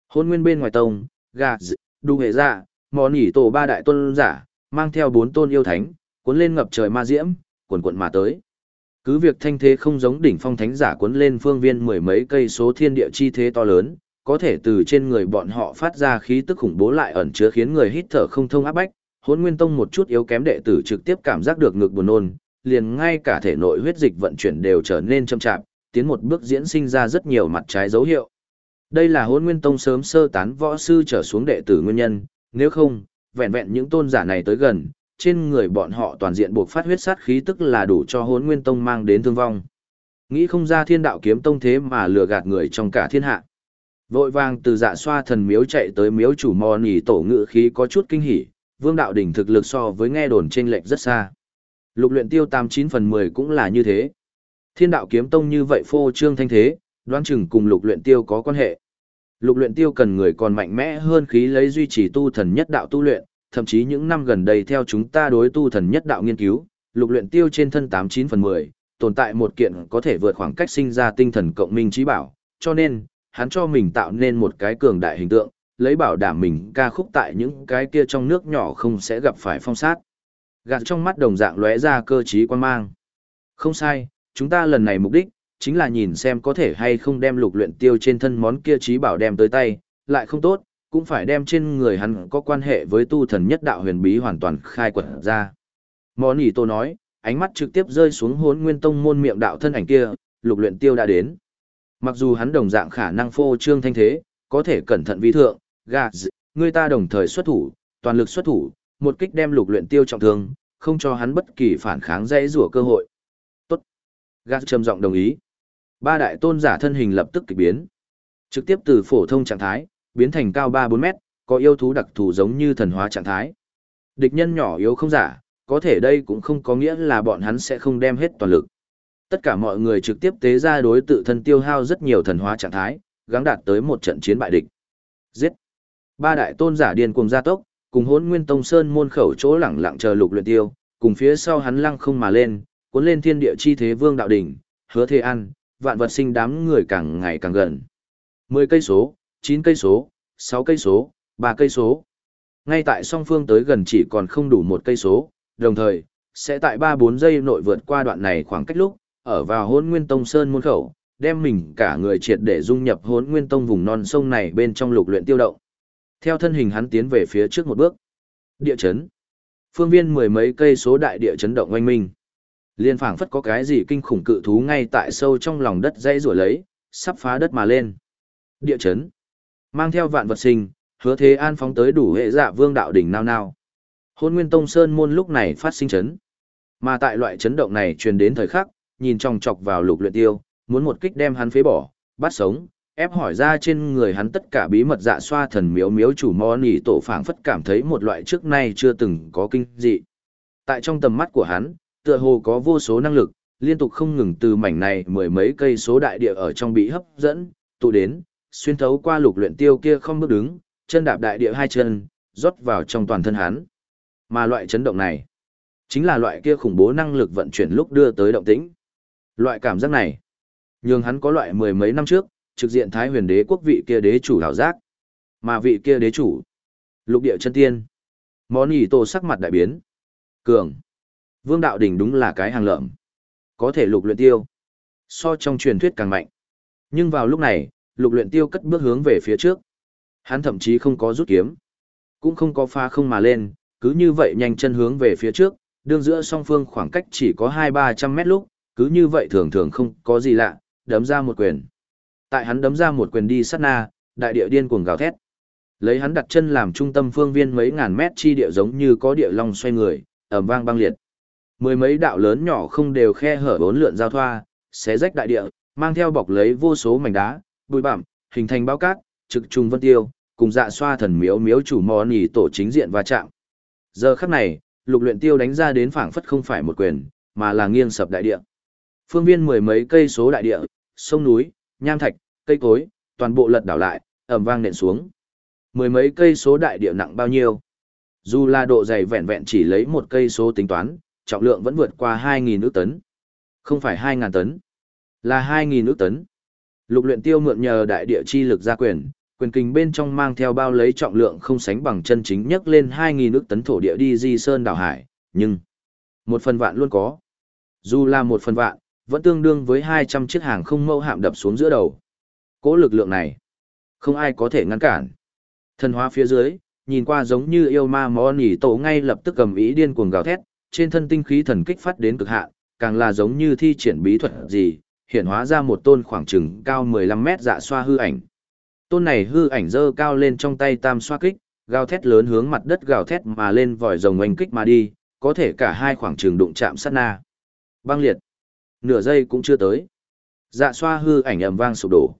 Hôn nguyên bên ngoài tông, gà, đu hệ dạ, mò nỉ tổ ba đại tôn giả, mang theo bốn tôn yêu thánh, cuốn lên ngập trời ma diễm, cuộn cuộn mà tới. Cứ việc thanh thế không giống đỉnh phong thánh giả cuốn lên phương viên mười mấy cây số thiên địa chi thế to lớn, có thể từ trên người bọn họ phát ra khí tức khủng bố lại ẩn chứa khiến người hít thở không thông áp bách. Hỗn Nguyên Tông một chút yếu kém đệ tử trực tiếp cảm giác được ngực buồn nôn, liền ngay cả thể nội huyết dịch vận chuyển đều trở nên chậm chạp, tiến một bước diễn sinh ra rất nhiều mặt trái dấu hiệu. Đây là Hỗn Nguyên Tông sớm sơ tán võ sư trở xuống đệ tử nguyên nhân, nếu không, vẹn vẹn những tôn giả này tới gần, trên người bọn họ toàn diện buộc phát huyết sát khí tức là đủ cho hôn nguyên tông mang đến thương vong. Nghĩ không ra thiên đạo kiếm tông thế mà lừa gạt người trong cả thiên hạ. Vội vàng từ dạ xoa thần miếu chạy tới miếu chủ mò nỉ tổ ngự khí có chút kinh hỉ, vương đạo đỉnh thực lực so với nghe đồn trên lệch rất xa. Lục luyện tiêu tam chín phần mười cũng là như thế. Thiên đạo kiếm tông như vậy phô trương thanh thế, đoán chừng cùng lục luyện tiêu có quan hệ. Lục luyện tiêu cần người còn mạnh mẽ hơn khí lấy duy trì tu thần nhất đạo tu luyện, thậm chí những năm gần đây theo chúng ta đối tu thần nhất đạo nghiên cứu, lục luyện tiêu trên thân 89 phần 10, tồn tại một kiện có thể vượt khoảng cách sinh ra tinh thần cộng minh trí bảo, cho nên, hắn cho mình tạo nên một cái cường đại hình tượng, lấy bảo đảm mình ca khúc tại những cái kia trong nước nhỏ không sẽ gặp phải phong sát. Gạt trong mắt đồng dạng lóe ra cơ trí quan mang. Không sai, chúng ta lần này mục đích, chính là nhìn xem có thể hay không đem lục luyện tiêu trên thân món kia trí bảo đem tới tay, lại không tốt, cũng phải đem trên người hắn có quan hệ với tu thần nhất đạo huyền bí hoàn toàn khai quật ra. Món ý tô nói, ánh mắt trực tiếp rơi xuống hốn nguyên tông môn miệng đạo thân ảnh kia, lục luyện tiêu đã đến. Mặc dù hắn đồng dạng khả năng phô trương thanh thế, có thể cẩn thận vi thượng, gạt, người ta đồng thời xuất thủ, toàn lực xuất thủ, một kích đem lục luyện tiêu trọng thương, không cho hắn bất kỳ phản kháng dễ rủa cơ hội. Tốt. Gạt trầm giọng đồng ý. Ba đại tôn giả thân hình lập tức kỳ biến. Trực tiếp từ phổ thông trạng thái, biến thành cao 3-4 mét, có yêu thú đặc thù giống như thần hóa trạng thái. Địch nhân nhỏ yếu không giả, có thể đây cũng không có nghĩa là bọn hắn sẽ không đem hết toàn lực. Tất cả mọi người trực tiếp tế ra đối tự thân tiêu hao rất nhiều thần hóa trạng thái, gắng đạt tới một trận chiến bại địch. Giết! Ba đại tôn giả điên cuồng gia tốc, cùng hỗn nguyên tông sơn môn khẩu chỗ lẳng lặng chờ lục luyện tiêu, cùng phía sau hắn lăng không mà lên, cuốn lên thiên địa chi thế vương đạo đỉnh, hứa thế ăn, vạn vật sinh đám người càng ngày càng gần. 10 cây số, 9 cây số, 6 cây số, 3 cây số. Ngay tại song phương tới gần chỉ còn không đủ một cây số, đồng thời, sẽ tại 3-4 giây nội vượt qua đoạn này khoảng cách lúc, ở vào hôn nguyên tông sơn môn khẩu, đem mình cả người triệt để dung nhập hôn nguyên tông vùng non sông này bên trong lục luyện tiêu động. Theo thân hình hắn tiến về phía trước một bước. Địa chấn. Phương viên mười mấy cây số đại địa chấn động oanh minh. Liên phảng phất có cái gì kinh khủng cự thú ngay tại sâu trong lòng đất dãy rủa lấy, sắp phá đất mà lên. Địa chấn. Mang theo vạn vật sinh, hứa thế an phóng tới đủ hệ dạ vương đạo đỉnh nao nao. Hôn nguyên tông sơn môn lúc này phát sinh chấn. Mà tại loại chấn động này truyền đến thời khắc, nhìn trong chọc vào lục luyện tiêu, muốn một kích đem hắn phế bỏ, bắt sống, ép hỏi ra trên người hắn tất cả bí mật dạ xoa thần miếu miếu chủ mò nỉ tổ phảng phất cảm thấy một loại trước nay chưa từng có kinh dị. Tại trong tầm mắt của hắn, tựa hồ có vô số năng lực, liên tục không ngừng từ mảnh này mười mấy cây số đại địa ở trong bị hấp dẫn, tụ đến, xuyên thấu qua lục luyện tiêu kia không bước đứng, chân đạp đại địa hai chân, rót vào trong toàn thân hắn. Mà loại chấn động này, chính là loại kia khủng bố năng lực vận chuyển lúc đưa tới động tĩnh. Loại cảm giác này, nhường hắn có loại mười mấy năm trước, trực diện Thái huyền đế quốc vị kia đế chủ hảo giác. Mà vị kia đế chủ, lục địa chân tiên. Món nhỉ tô sắc mặt đại biến. Cường. Vương đạo đỉnh đúng là cái hàng lợm. Có thể lục luyện tiêu. So trong truyền thuyết càng mạnh. Nhưng vào lúc này, lục luyện tiêu cất bước hướng về phía trước. Hắn thậm chí không có rút kiếm. Cũng không có pha không mà lên, cứ như vậy nhanh chân hướng về phía trước, đương giữa song phương khoảng cách chỉ có 2-300 mét lúc, cứ như vậy thường thường không có gì lạ, đấm ra một quyền. Tại hắn đấm ra một quyền đi sát na, đại địa điên cuồng gào thét. Lấy hắn đặt chân làm trung tâm phương viên mấy ngàn mét chi địa giống như có địa long xoay người, ầm vang băng liệt. Mười mấy đạo lớn nhỏ không đều khe hở bốn lượn giao thoa, xé rách đại địa, mang theo bọc lấy vô số mảnh đá, bụi bặm, hình thành bao cát, trực trùng vân tiêu, cùng dạ xoa thần miếu miếu chủ mò nỉ tổ chính diện va chạm. Giờ khắc này, lục luyện tiêu đánh ra đến phảng phất không phải một quyền, mà là nghiêng sập đại địa. Phương viên mười mấy cây số đại địa, sông núi, nham thạch, cây cối, toàn bộ lật đảo lại, ầm vang nện xuống. Mười mấy cây số đại địa nặng bao nhiêu? Dù là độ dày vẹn vẹn chỉ lấy một cây số tính toán, trọng lượng vẫn vượt qua 2.000 ước tấn. Không phải 2.000 tấn, là 2.000 ước tấn. Lục luyện tiêu mượn nhờ đại địa chi lực gia quyền, quyền kình bên trong mang theo bao lấy trọng lượng không sánh bằng chân chính nhấc lên 2.000 ước tấn thổ địa đi di sơn đảo hải, nhưng một phần vạn luôn có. Dù là một phần vạn, vẫn tương đương với 200 chiếc hàng không mâu hạm đập xuống giữa đầu. Cố lực lượng này, không ai có thể ngăn cản. Thần hóa phía dưới, nhìn qua giống như yêu ma mò nỉ tổ ngay lập tức cầm ý điên cuồng gào thét, trên thân tinh khí thần kích phát đến cực hạn, càng là giống như thi triển bí thuật gì, hiện hóa ra một tôn khoảng chừng cao 15 mét dạ xoa hư ảnh. Tôn này hư ảnh dơ cao lên trong tay tam xoa kích, gào thét lớn hướng mặt đất gào thét mà lên vòi rồng oanh kích mà đi, có thể cả hai khoảng trường đụng chạm sát na. Băng liệt. Nửa giây cũng chưa tới. Dạ xoa hư ảnh ầm vang sụp đổ.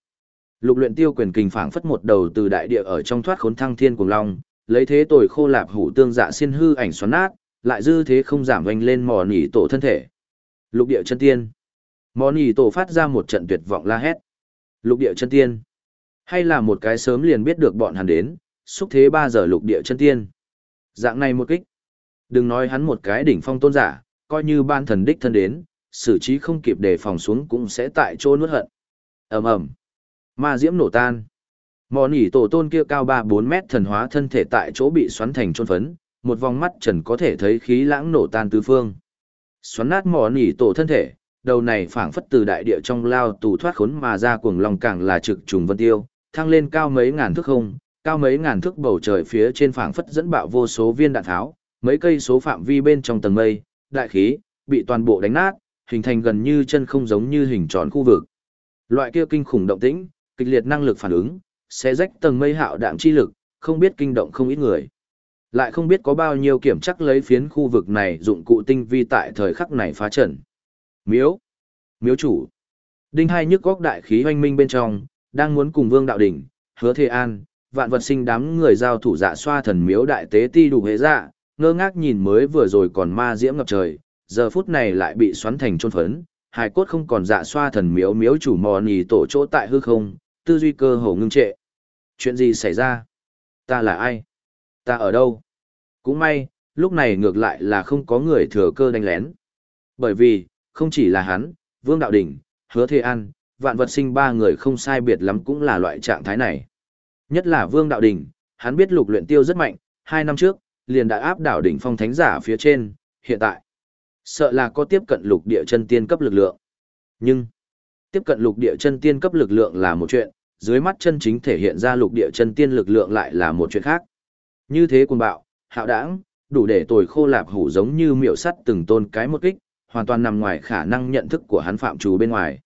Lục luyện tiêu quyền kình phảng phất một đầu từ đại địa ở trong thoát khốn thăng thiên cùng long, lấy thế tồi khô lạp hủ tương dạ xin hư ảnh xoắn nát, lại dư thế không giảm vành lên mò nỉ tổ thân thể. Lục địa chân tiên. Mò nỉ tổ phát ra một trận tuyệt vọng la hét. Lục địa chân tiên. Hay là một cái sớm liền biết được bọn hắn đến, xúc thế ba giờ lục địa chân tiên. Dạng này một kích. Đừng nói hắn một cái đỉnh phong tôn giả, coi như ban thần đích thân đến, xử trí không kịp đề phòng xuống cũng sẽ tại chỗ nuốt hận. ầm ầm Ma diễm nổ tan. Mò nỉ tổ tôn kia cao 3-4 mét thần hóa thân thể tại chỗ bị xoắn thành trôn phấn, một vòng mắt trần có thể thấy khí lãng nổ tan tứ phương. Xoắn nát mò nỉ tổ thân thể, đầu này phảng phất từ đại địa trong lao tù thoát khốn mà ra cuồng lòng càng là trực trùng vân tiêu, thăng lên cao mấy ngàn thước không, cao mấy ngàn thước bầu trời phía trên phảng phất dẫn bạo vô số viên đạn tháo, mấy cây số phạm vi bên trong tầng mây, đại khí, bị toàn bộ đánh nát, hình thành gần như chân không giống như hình tròn khu vực. Loại kia kinh khủng động tĩnh, kịch liệt năng lực phản ứng, sẽ rách tầng mây hạo đạm chi lực, không biết kinh động không ít người. Lại không biết có bao nhiêu kiểm chắc lấy phiến khu vực này dụng cụ tinh vi tại thời khắc này phá trận. Miếu. Miếu chủ. Đinh hai nhức góc đại khí hoanh minh bên trong, đang muốn cùng vương đạo đỉnh, hứa thế an, vạn vật sinh đám người giao thủ dạ xoa thần miếu đại tế ti đủ hệ dạ, ngơ ngác nhìn mới vừa rồi còn ma diễm ngập trời, giờ phút này lại bị xoắn thành trôn phấn, hài cốt không còn dạ xoa thần miếu miếu chủ mò nì tổ chỗ tại hư không, tư duy cơ hồ ngưng trệ. Chuyện gì xảy ra? Ta là ai? Ta ở đâu? Cũng may, lúc này ngược lại là không có người thừa cơ đánh lén. Bởi vì, không chỉ là hắn, Vương Đạo Đình, Hứa Thế An, vạn vật sinh ba người không sai biệt lắm cũng là loại trạng thái này. Nhất là Vương Đạo Đình, hắn biết lục luyện tiêu rất mạnh, hai năm trước, liền đã áp đảo đỉnh phong thánh giả phía trên, hiện tại, sợ là có tiếp cận lục địa chân tiên cấp lực lượng. Nhưng, tiếp cận lục địa chân tiên cấp lực lượng là một chuyện, dưới mắt chân chính thể hiện ra lục địa chân tiên lực lượng lại là một chuyện khác. Như thế cuồng bạo, hạo đảng, đủ để tồi khô lạp hủ giống như miệu sắt từng tôn cái một kích, hoàn toàn nằm ngoài khả năng nhận thức của hắn phạm trù bên ngoài.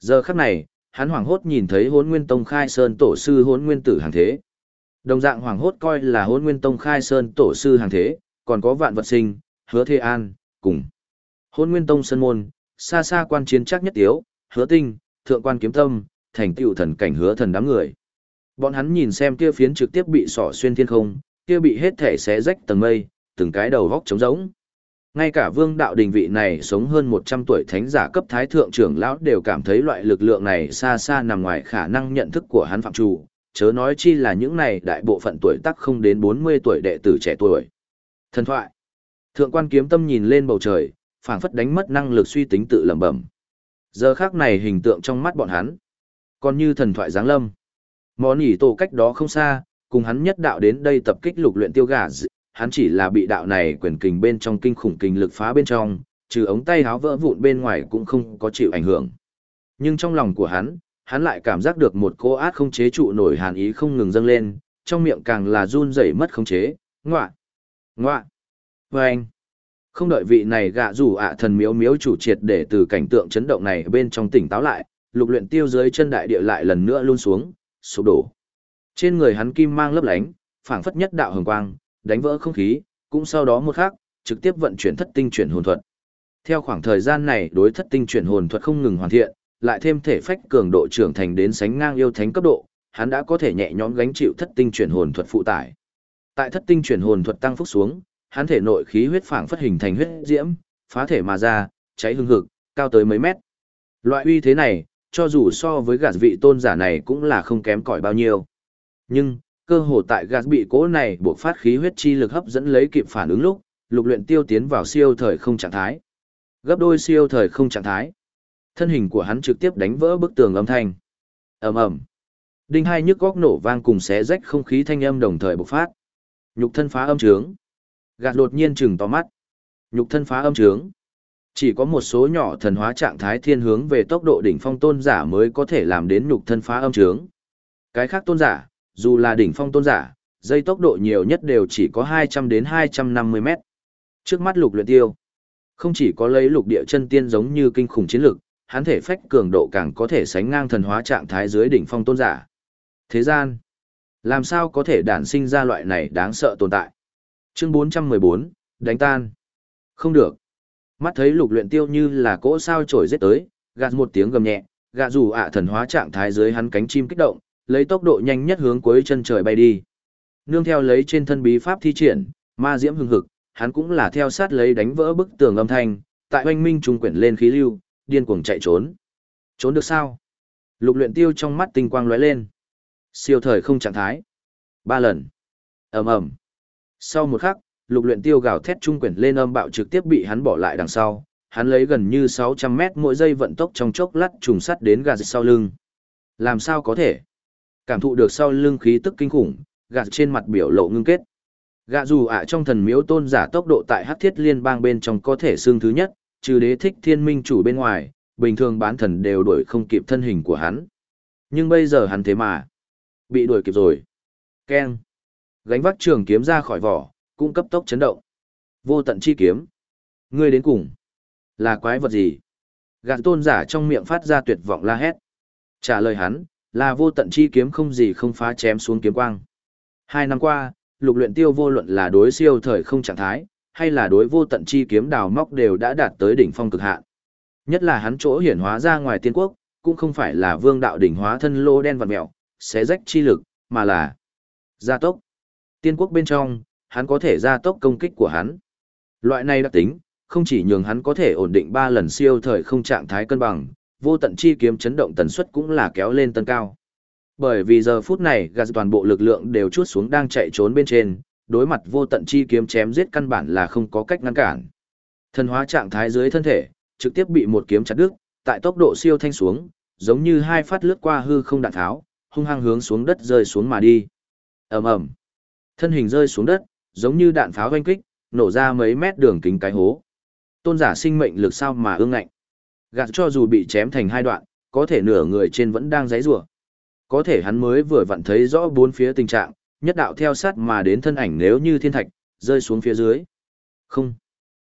Giờ khắc này, hắn hoảng hốt nhìn thấy hốn nguyên tông khai sơn tổ sư hốn nguyên tử hàng thế. Đồng dạng hoảng hốt coi là hốn nguyên tông khai sơn tổ sư hàng thế, còn có vạn vật sinh, hứa thế an, cùng. Hôn nguyên tông sơn môn, xa xa quan chiến chắc nhất tiếu, hứa tinh, thượng quan kiếm tâm, thành tựu thần cảnh hứa thần đám người. Bọn hắn nhìn xem kia phiến trực tiếp bị sỏ xuyên thiên không, kia bị hết thể xé rách tầng mây, từng cái đầu vóc trống rỗng. Ngay cả vương đạo đình vị này sống hơn 100 tuổi thánh giả cấp thái thượng trưởng lão đều cảm thấy loại lực lượng này xa xa nằm ngoài khả năng nhận thức của hắn phạm chủ, chớ nói chi là những này đại bộ phận tuổi tác không đến 40 tuổi đệ tử trẻ tuổi. Thần thoại. Thượng quan kiếm tâm nhìn lên bầu trời, phảng phất đánh mất năng lực suy tính tự lẩm bẩm. Giờ khác này hình tượng trong mắt bọn hắn, còn như thần thoại giáng lâm. Món ỉ tổ cách đó không xa, cùng hắn nhất đạo đến đây tập kích lục luyện tiêu gà hắn chỉ là bị đạo này quyền kình bên trong kinh khủng kình lực phá bên trong, trừ ống tay háo vỡ vụn bên ngoài cũng không có chịu ảnh hưởng. Nhưng trong lòng của hắn, hắn lại cảm giác được một cô át không chế trụ nổi hàn ý không ngừng dâng lên, trong miệng càng là run rẩy mất khống chế, ngoạ, ngoạ, vâng. anh. Không đợi vị này gạ rủ ạ thần miếu miếu chủ triệt để từ cảnh tượng chấn động này bên trong tỉnh táo lại, lục luyện tiêu dưới chân đại địa lại lần nữa luôn xuống, sụp đổ. Trên người hắn kim mang lấp lánh, phảng phất nhất đạo hồng quang, đánh vỡ không khí, cũng sau đó một khắc, trực tiếp vận chuyển thất tinh chuyển hồn thuật. Theo khoảng thời gian này đối thất tinh chuyển hồn thuật không ngừng hoàn thiện, lại thêm thể phách cường độ trưởng thành đến sánh ngang yêu thánh cấp độ, hắn đã có thể nhẹ nhõm gánh chịu thất tinh chuyển hồn thuật phụ tải. Tại thất tinh chuyển hồn thuật tăng phúc xuống, hắn thể nội khí huyết phảng phất hình thành huyết diễm, phá thể mà ra, cháy hương hực, cao tới mấy mét. Loại uy thế này, cho dù so với gạt vị tôn giả này cũng là không kém cỏi bao nhiêu. Nhưng, cơ hồ tại gạt bị cố này buộc phát khí huyết chi lực hấp dẫn lấy kịp phản ứng lúc, lục luyện tiêu tiến vào siêu thời không trạng thái. Gấp đôi siêu thời không trạng thái. Thân hình của hắn trực tiếp đánh vỡ bức tường âm thanh. ầm ầm, Đinh hai nhức góc nổ vang cùng xé rách không khí thanh âm đồng thời bộc phát. Nhục thân phá âm trướng. Gạt đột nhiên chừng to mắt. Nhục thân phá âm trướng. Chỉ có một số nhỏ thần hóa trạng thái thiên hướng về tốc độ đỉnh phong tôn giả mới có thể làm đến nhục thân phá âm trướng. Cái khác tôn giả, dù là đỉnh phong tôn giả, dây tốc độ nhiều nhất đều chỉ có 200 đến 250 mét. Trước mắt lục luyện tiêu, không chỉ có lấy lục địa chân tiên giống như kinh khủng chiến lực, hắn thể phách cường độ càng có thể sánh ngang thần hóa trạng thái dưới đỉnh phong tôn giả. Thế gian, làm sao có thể đản sinh ra loại này đáng sợ tồn tại? Chương 414, đánh tan. Không được. Mắt thấy lục luyện tiêu như là cỗ sao trổi giết tới, gạt một tiếng gầm nhẹ, gạt dù ạ thần hóa trạng thái dưới hắn cánh chim kích động, lấy tốc độ nhanh nhất hướng cuối chân trời bay đi. Nương theo lấy trên thân bí pháp thi triển, ma diễm hưng hực, hắn cũng là theo sát lấy đánh vỡ bức tường âm thanh, tại oanh minh trung quyển lên khí lưu, điên cuồng chạy trốn. Trốn được sao? Lục luyện tiêu trong mắt tinh quang lóe lên. Siêu thời không trạng thái. Ba lần. ầm ầm. Sau một khắc, lục luyện tiêu gào thét trung quyển lên âm bạo trực tiếp bị hắn bỏ lại đằng sau. Hắn lấy gần như 600 mét mỗi giây vận tốc trong chốc lát trùng sắt đến gạt sau lưng. Làm sao có thể? Cảm thụ được sau lưng khí tức kinh khủng, gạt trên mặt biểu lộ ngưng kết. Gạ dù ạ trong thần miếu tôn giả tốc độ tại hắc thiết liên bang bên trong có thể xương thứ nhất, trừ đế thích thiên minh chủ bên ngoài, bình thường bán thần đều đuổi không kịp thân hình của hắn. Nhưng bây giờ hắn thế mà, bị đuổi kịp rồi. Keng. Gánh vác trường kiếm ra khỏi vỏ, cũng cấp tốc chấn động. Vô tận chi kiếm. Ngươi đến cùng. Là quái vật gì? Gạt tôn giả trong miệng phát ra tuyệt vọng la hét. Trả lời hắn, là vô tận chi kiếm không gì không phá chém xuống kiếm quang. Hai năm qua, lục luyện tiêu vô luận là đối siêu thời không trạng thái, hay là đối vô tận chi kiếm đào móc đều đã đạt tới đỉnh phong cực hạn. Nhất là hắn chỗ hiển hóa ra ngoài tiên quốc, cũng không phải là vương đạo đỉnh hóa thân lô đen vật mèo, xé rách chi lực, mà là gia tốc. Tiên quốc bên trong, hắn có thể gia tốc công kích của hắn. Loại này đặc tính, không chỉ nhường hắn có thể ổn định 3 lần siêu thời không trạng thái cân bằng, vô tận chi kiếm chấn động tần suất cũng là kéo lên tân cao. Bởi vì giờ phút này, gạt toàn bộ lực lượng đều chuốt xuống đang chạy trốn bên trên, đối mặt vô tận chi kiếm chém giết căn bản là không có cách ngăn cản. Thần hóa trạng thái dưới thân thể, trực tiếp bị một kiếm chặt đứt, tại tốc độ siêu thanh xuống, giống như hai phát lướt qua hư không đạn tháo, hung hăng hướng xuống đất rơi xuống mà đi. Ầm ầm. Thân hình rơi xuống đất, giống như đạn pháo vanh kích, nổ ra mấy mét đường kính cái hố. Tôn giả sinh mệnh lực sao mà ương ngạnh. Gạt cho dù bị chém thành hai đoạn, có thể nửa người trên vẫn đang giãy giụa. Có thể hắn mới vừa vặn thấy rõ bốn phía tình trạng, nhất đạo theo sát mà đến thân ảnh nếu như thiên thạch, rơi xuống phía dưới. Không.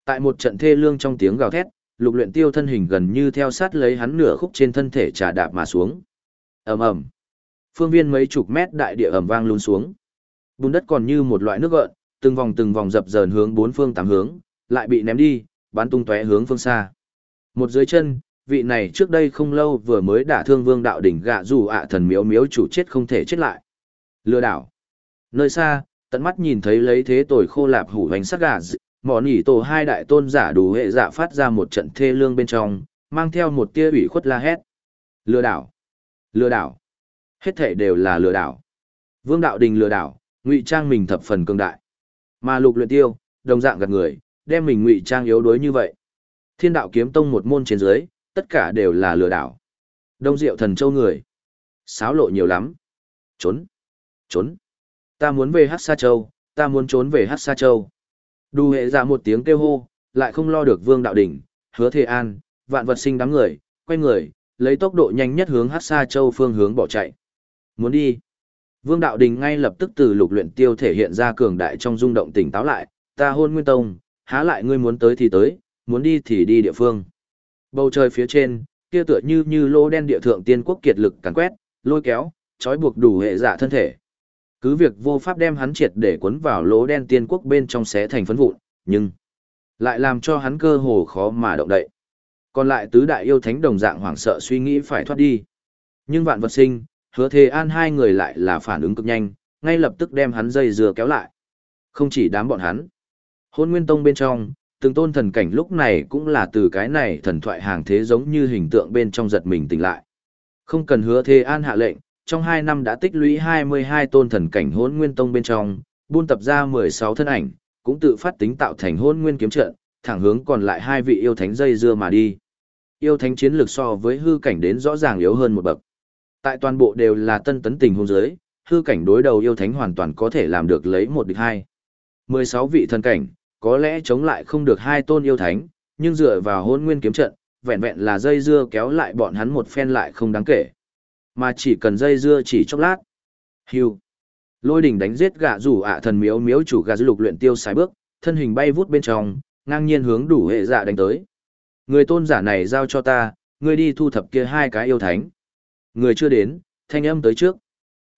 Tại một trận thê lương trong tiếng gào thét, lục luyện tiêu thân hình gần như theo sát lấy hắn nửa khúc trên thân thể trà đạp mà xuống. ầm ầm, phương viên mấy chục mét đại địa ầm vang luôn xuống. Bùn đất còn như một loại nước gợn, từng vòng từng vòng dập dờn hướng bốn phương tám hướng, lại bị ném đi, bắn tung tóe hướng phương xa. Một dưới chân, vị này trước đây không lâu vừa mới đả thương vương đạo đỉnh gạ dù ạ thần miếu miếu chủ chết không thể chết lại. Lừa đảo. Nơi xa, tận mắt nhìn thấy lấy thế tồi khô lạp hủ hoành sắc gà mỏ nỉ tổ hai đại tôn giả đủ hệ giả phát ra một trận thê lương bên trong, mang theo một tia ủy khuất la hét. Lừa đảo. Lừa đảo. Hết thể đều là lừa đảo. Vương đạo đình lừa đảo, ngụy trang mình thập phần cường đại. Mà lục luyện tiêu, đồng dạng gạt người, đem mình ngụy trang yếu đuối như vậy. Thiên đạo kiếm tông một môn trên dưới, tất cả đều là lừa đảo. Đông diệu thần châu người. Sáo lộ nhiều lắm. Trốn. Trốn. Ta muốn về Hát Sa Châu, ta muốn trốn về Hát Sa Châu. Đù hệ ra một tiếng kêu hô, lại không lo được vương đạo đỉnh, hứa thề an, vạn vật sinh đám người, quay người, lấy tốc độ nhanh nhất hướng Hát Sa Châu phương hướng bỏ chạy. Muốn đi. Vương đạo đình ngay lập tức từ lục luyện tiêu thể hiện ra cường đại trong rung động tỉnh táo lại, ta hôn nguyên tông, há lại ngươi muốn tới thì tới, muốn đi thì đi địa phương. Bầu trời phía trên, kia tựa như như lô đen địa thượng tiên quốc kiệt lực càn quét, lôi kéo, trói buộc đủ hệ giả thân thể. Cứ việc vô pháp đem hắn triệt để cuốn vào lỗ đen tiên quốc bên trong xé thành phấn vụn, nhưng lại làm cho hắn cơ hồ khó mà động đậy. Còn lại tứ đại yêu thánh đồng dạng hoảng sợ suy nghĩ phải thoát đi. Nhưng vạn vật sinh, hứa thề an hai người lại là phản ứng cực nhanh, ngay lập tức đem hắn dây dừa kéo lại. Không chỉ đám bọn hắn. Hôn nguyên tông bên trong, từng tôn thần cảnh lúc này cũng là từ cái này thần thoại hàng thế giống như hình tượng bên trong giật mình tỉnh lại. Không cần hứa thề an hạ lệnh, trong hai năm đã tích lũy 22 tôn thần cảnh hôn nguyên tông bên trong, buôn tập ra 16 thân ảnh, cũng tự phát tính tạo thành hôn nguyên kiếm trận, thẳng hướng còn lại hai vị yêu thánh dây dưa mà đi. Yêu thánh chiến lược so với hư cảnh đến rõ ràng yếu hơn một bậc. Tại toàn bộ đều là tân tấn tình hôn giới, hư cảnh đối đầu yêu thánh hoàn toàn có thể làm được lấy một địch hai. 16 vị thần cảnh, có lẽ chống lại không được hai tôn yêu thánh, nhưng dựa vào hôn nguyên kiếm trận, vẹn vẹn là dây dưa kéo lại bọn hắn một phen lại không đáng kể. Mà chỉ cần dây dưa chỉ chốc lát. Hưu. Lôi đỉnh đánh giết gạ rủ ạ thần miếu miếu chủ gà dư lục luyện tiêu sải bước, thân hình bay vút bên trong, ngang nhiên hướng đủ hệ dạ đánh tới. Người tôn giả này giao cho ta, ngươi đi thu thập kia hai cái yêu thánh. Người chưa đến, thanh âm tới trước.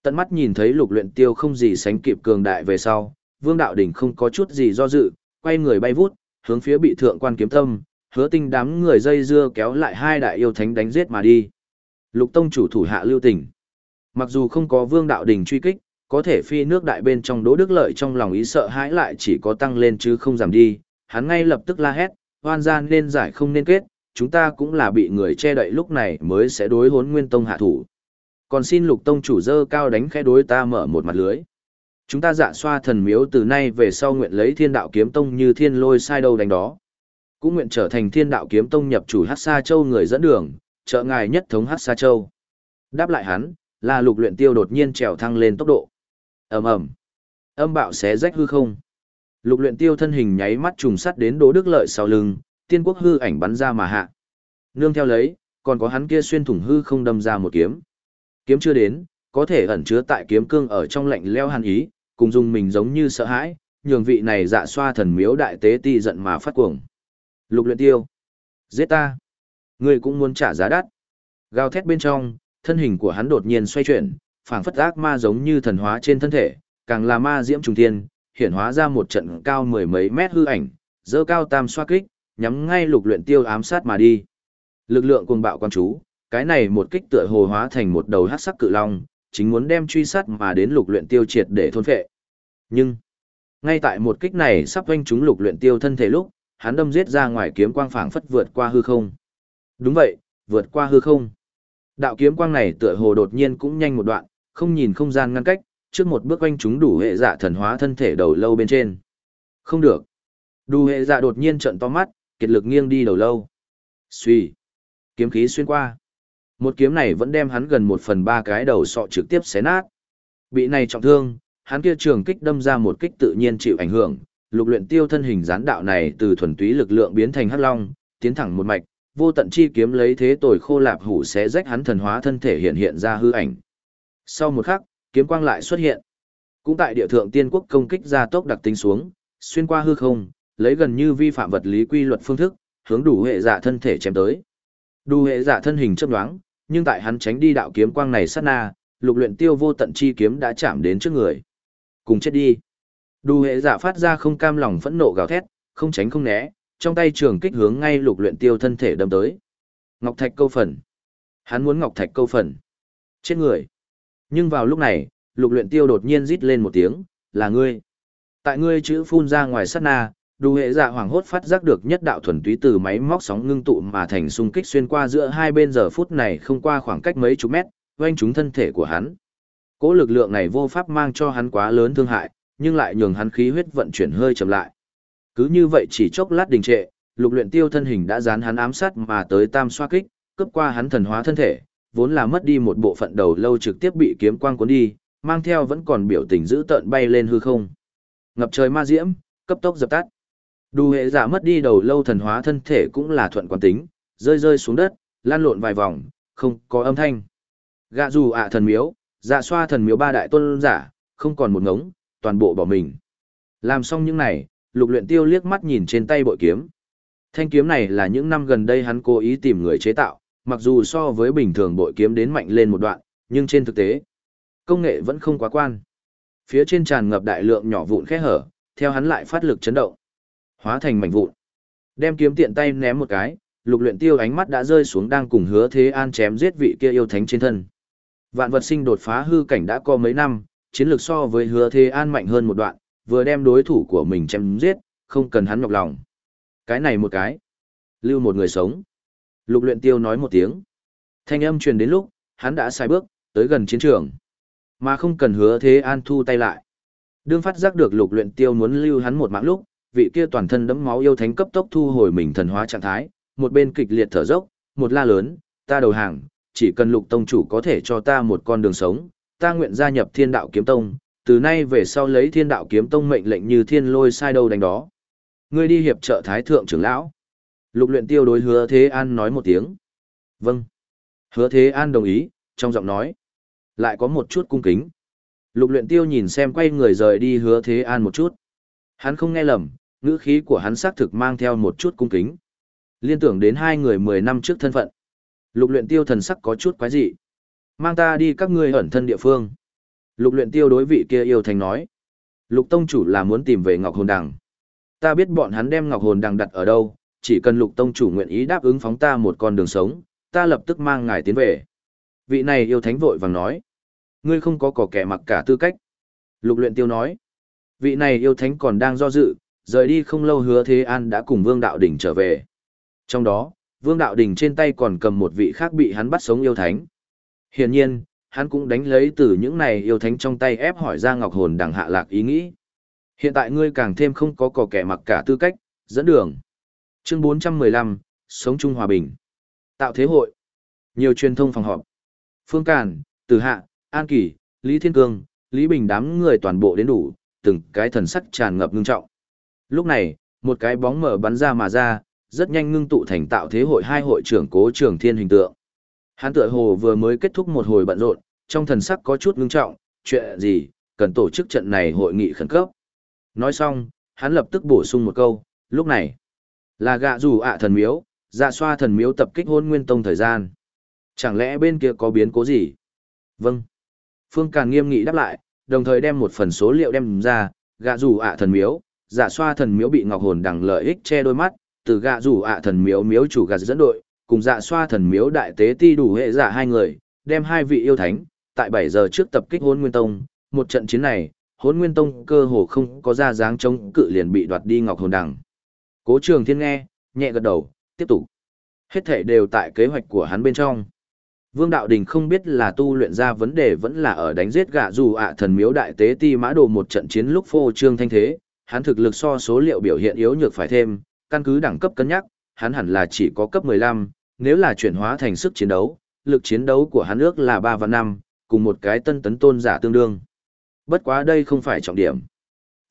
Tận mắt nhìn thấy lục luyện tiêu không gì sánh kịp cường đại về sau, vương đạo đỉnh không có chút gì do dự, quay người bay vút, hướng phía bị thượng quan kiếm tâm, hứa tinh đám người dây dưa kéo lại hai đại yêu thánh đánh giết mà đi. Lục tông chủ thủ hạ lưu tình. Mặc dù không có vương đạo Đỉnh truy kích, có thể phi nước đại bên trong đỗ đức lợi trong lòng ý sợ hãi lại chỉ có tăng lên chứ không giảm đi, hắn ngay lập tức la hét, hoan gian nên giải không nên kết, chúng ta cũng là bị người che đậy lúc này mới sẽ đối hốn nguyên tông hạ thủ. Còn xin lục tông chủ dơ cao đánh khẽ đối ta mở một mặt lưới. Chúng ta dạ xoa thần miếu từ nay về sau nguyện lấy thiên đạo kiếm tông như thiên lôi sai đâu đánh đó. Cũng nguyện trở thành thiên đạo kiếm tông nhập chủ hát xa châu người dẫn đường, trợ ngài nhất thống hát xa châu. Đáp lại hắn, là lục luyện tiêu đột nhiên trèo thăng lên tốc độ. ầm ầm, âm bạo xé rách hư không. Lục luyện tiêu thân hình nháy mắt trùng sắt đến Đỗ Đức Lợi sau lưng, tiên quốc hư ảnh bắn ra mà hạ. Nương theo lấy, còn có hắn kia xuyên thủng hư không đâm ra một kiếm. Kiếm chưa đến, có thể ẩn chứa tại kiếm cương ở trong lạnh leo hàn ý, cùng dùng mình giống như sợ hãi, nhường vị này dạ xoa thần miếu đại tế ti giận mà phát cuồng. Lục luyện tiêu. Giết ta. Ngươi cũng muốn trả giá đắt. Gào thét bên trong, thân hình của hắn đột nhiên xoay chuyển, phảng phất ác ma giống như thần hóa trên thân thể, càng là ma diễm trùng thiên, hiện hóa ra một trận cao mười mấy mét hư ảnh, dơ cao tam xoa kích, nhắm ngay lục luyện tiêu ám sát mà đi. Lực lượng cuồng bạo quan chú, cái này một kích tựa hồ hóa thành một đầu hắc sắc cự long, chính muốn đem truy sát mà đến lục luyện tiêu triệt để thôn phệ. Nhưng, ngay tại một kích này sắp vênh chúng lục luyện tiêu thân thể lúc, hắn đâm giết ra ngoài kiếm quang phảng phất vượt qua hư không. Đúng vậy, vượt qua hư không. Đạo kiếm quang này tựa hồ đột nhiên cũng nhanh một đoạn, không nhìn không gian ngăn cách, trước một bước quanh chúng đủ hệ dạ thần hóa thân thể đầu lâu bên trên. Không được. Đủ hệ dạ đột nhiên trợn to mắt, kiệt lực nghiêng đi đầu lâu. Xuy. Kiếm khí xuyên qua. Một kiếm này vẫn đem hắn gần một phần ba cái đầu sọ trực tiếp xé nát. Bị này trọng thương, hắn kia trường kích đâm ra một kích tự nhiên chịu ảnh hưởng, lục luyện tiêu thân hình gián đạo này từ thuần túy lực lượng biến thành hắc long, tiến thẳng một mạch, vô tận chi kiếm lấy thế tồi khô lạp hủ xé rách hắn thần hóa thân thể hiện hiện ra hư ảnh. Sau một khắc, kiếm quang lại xuất hiện. Cũng tại địa thượng tiên quốc công kích ra tốc đặc tính xuống, xuyên qua hư không, lấy gần như vi phạm vật lý quy luật phương thức, hướng đủ hệ dạ thân thể chém tới. Đủ hệ dạ thân hình chớp nhoáng, nhưng tại hắn tránh đi đạo kiếm quang này sát na, lục luyện tiêu vô tận chi kiếm đã chạm đến trước người. Cùng chết đi. Đủ hệ dạ phát ra không cam lòng phẫn nộ gào thét, không tránh không né, trong tay trường kích hướng ngay lục luyện tiêu thân thể đâm tới. Ngọc thạch câu phần. Hắn muốn ngọc thạch câu phần. Chết người. Nhưng vào lúc này, lục luyện tiêu đột nhiên rít lên một tiếng, là ngươi. Tại ngươi chữ phun ra ngoài sát na, đủ hệ dạ hoàng hốt phát giác được nhất đạo thuần túy từ máy móc sóng ngưng tụ mà thành xung kích xuyên qua giữa hai bên giờ phút này không qua khoảng cách mấy chục mét, quanh trúng thân thể của hắn. Cỗ lực lượng này vô pháp mang cho hắn quá lớn thương hại, nhưng lại nhường hắn khí huyết vận chuyển hơi chậm lại. Cứ như vậy chỉ chốc lát đình trệ, lục luyện tiêu thân hình đã dán hắn ám sát mà tới tam xoa kích, cướp qua hắn thần hóa thân thể, vốn là mất đi một bộ phận đầu lâu trực tiếp bị kiếm quang cuốn đi, mang theo vẫn còn biểu tình giữ tợn bay lên hư không. Ngập trời ma diễm, cấp tốc dập tắt. Đù hệ giả mất đi đầu lâu thần hóa thân thể cũng là thuận quán tính, rơi rơi xuống đất, lan lộn vài vòng, không có âm thanh. Gạ dù ạ thần miếu, dạ xoa thần miếu ba đại tôn giả, không còn một ngống, toàn bộ bỏ mình. Làm xong những này, lục luyện tiêu liếc mắt nhìn trên tay bội kiếm. Thanh kiếm này là những năm gần đây hắn cố ý tìm người chế tạo, mặc dù so với bình thường bội kiếm đến mạnh lên một đoạn, nhưng trên thực tế, công nghệ vẫn không quá quan. Phía trên tràn ngập đại lượng nhỏ vụn khẽ hở, theo hắn lại phát lực chấn động, hóa thành mảnh vụn. Đem kiếm tiện tay ném một cái, lục luyện tiêu ánh mắt đã rơi xuống đang cùng hứa thế an chém giết vị kia yêu thánh trên thân. Vạn vật sinh đột phá hư cảnh đã có mấy năm, chiến lược so với hứa thế an mạnh hơn một đoạn, vừa đem đối thủ của mình chém giết, không cần hắn nhọc lòng. Cái này một cái, lưu một người sống. Lục luyện tiêu nói một tiếng. Thanh âm truyền đến lúc, hắn đã sai bước, tới gần chiến trường. Mà không cần hứa thế an thu tay lại. Đương phát giác được lục luyện tiêu muốn lưu hắn một mạng lúc, vị kia toàn thân đẫm máu yêu thánh cấp tốc thu hồi mình thần hóa trạng thái, một bên kịch liệt thở dốc, một la lớn, ta đầu hàng, chỉ cần lục tông chủ có thể cho ta một con đường sống, ta nguyện gia nhập thiên đạo kiếm tông, từ nay về sau lấy thiên đạo kiếm tông mệnh lệnh như thiên lôi sai đâu đánh đó. Ngươi đi hiệp trợ thái thượng trưởng lão. Lục luyện tiêu đối hứa thế an nói một tiếng. Vâng. Hứa thế an đồng ý, trong giọng nói. Lại có một chút cung kính. Lục luyện tiêu nhìn xem quay người rời đi hứa thế an một chút. Hắn không nghe lầm, ngữ khí của hắn xác thực mang theo một chút cung kính. Liên tưởng đến hai người mười năm trước thân phận. Lục luyện tiêu thần sắc có chút quái dị. Mang ta đi các ngươi ẩn thân địa phương. Lục luyện tiêu đối vị kia yêu thành nói. Lục tông chủ là muốn tìm về Ngọc Hồn Đằng. Ta biết bọn hắn đem Ngọc Hồn Đằng đặt ở đâu, chỉ cần lục tông chủ nguyện ý đáp ứng phóng ta một con đường sống, ta lập tức mang ngài tiến về. Vị này yêu thánh vội vàng nói. Ngươi không có cỏ kẻ mặc cả tư cách. Lục luyện tiêu nói. Vị này yêu thánh còn đang do dự, rời đi không lâu hứa thế an đã cùng vương đạo đỉnh trở về. Trong đó, vương đạo đỉnh trên tay còn cầm một vị khác bị hắn bắt sống yêu thánh. Hiển nhiên, hắn cũng đánh lấy từ những này yêu thánh trong tay ép hỏi ra ngọc hồn đằng hạ lạc ý nghĩ. Hiện tại ngươi càng thêm không có cò kẻ mặc cả tư cách, dẫn đường. Chương 415, Sống chung hòa bình. Tạo thế hội. Nhiều truyền thông phòng họp. Phương Càn, Từ Hạ, An Kỳ, Lý Thiên Cương, Lý Bình đám người toàn bộ đến đủ, từng cái thần sắc tràn ngập ngưng trọng. Lúc này, một cái bóng mở bắn ra mà ra, rất nhanh ngưng tụ thành tạo thế hội hai hội trưởng cố trường thiên hình tượng. Hắn tựa hồ vừa mới kết thúc một hồi bận rộn, trong thần sắc có chút ngưng trọng, chuyện gì, cần tổ chức trận này hội nghị khẩn cấp. Nói xong, hắn lập tức bổ sung một câu, lúc này, là gạ rủ ạ thần miếu, dạ xoa thần miếu tập kích hôn nguyên tông thời gian. Chẳng lẽ bên kia có biến cố gì? Vâng. Phương Càng nghiêm nghị đáp lại, đồng thời đem một phần số liệu đem ra, gạ rủ ạ thần miếu, dạ xoa thần miếu bị ngọc hồn đằng lợi ích che đôi mắt, từ gạ rủ ạ thần miếu miếu chủ gạt dẫn đội, cùng dạ xoa thần miếu đại tế ti đủ hệ giả hai người, đem hai vị yêu thánh, tại bảy giờ trước tập kích hôn nguyên tông, một trận chiến này, hôn nguyên tông cơ hồ không có ra dáng chống cự liền bị đoạt đi ngọc hồn đằng. Cố trường thiên nghe, nhẹ gật đầu, tiếp tục. Hết thể đều tại kế hoạch của hắn bên trong. Vương Đạo Đình không biết là tu luyện ra vấn đề vẫn là ở đánh giết gạ dù ạ thần miếu đại tế ti mã đồ một trận chiến lúc phô trương thanh thế, hắn thực lực so số liệu biểu hiện yếu nhược phải thêm, căn cứ đẳng cấp cân nhắc, hắn hẳn là chỉ có cấp 15, nếu là chuyển hóa thành sức chiến đấu, lực chiến đấu của hắn ước là 3 và 5, cùng một cái tân tấn tôn giả tương đương. Bất quá đây không phải trọng điểm.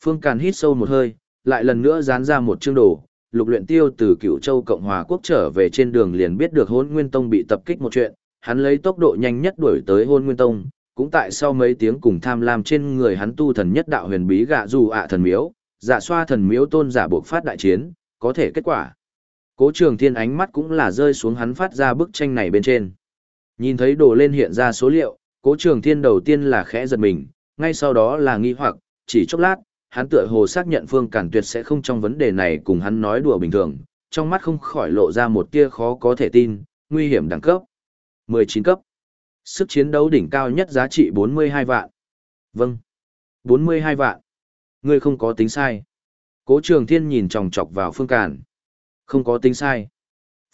Phương Càn hít sâu một hơi, lại lần nữa dán ra một chương đồ, lục luyện tiêu từ cựu châu Cộng hòa quốc trở về trên đường liền biết được hôn nguyên tông bị tập kích một chuyện, hắn lấy tốc độ nhanh nhất đuổi tới hôn nguyên tông, cũng tại sau mấy tiếng cùng tham lam trên người hắn tu thần nhất đạo huyền bí gạ dù ạ thần miếu, dạ xoa thần miếu tôn giả buộc phát đại chiến, có thể kết quả. Cố trường thiên ánh mắt cũng là rơi xuống hắn phát ra bức tranh này bên trên. Nhìn thấy đồ lên hiện ra số liệu, cố trường thiên đầu tiên là khẽ giật mình, ngay sau đó là nghi hoặc, chỉ chốc lát, hắn tựa hồ xác nhận Phương Cản Tuyệt sẽ không trong vấn đề này cùng hắn nói đùa bình thường, trong mắt không khỏi lộ ra một tia khó có thể tin, nguy hiểm đẳng cấp. 19 cấp. Sức chiến đấu đỉnh cao nhất giá trị 42 vạn. Vâng. 42 vạn. Ngươi không có tính sai. Cố Trường Thiên nhìn chòng chọc vào Phương Cản. Không có tính sai.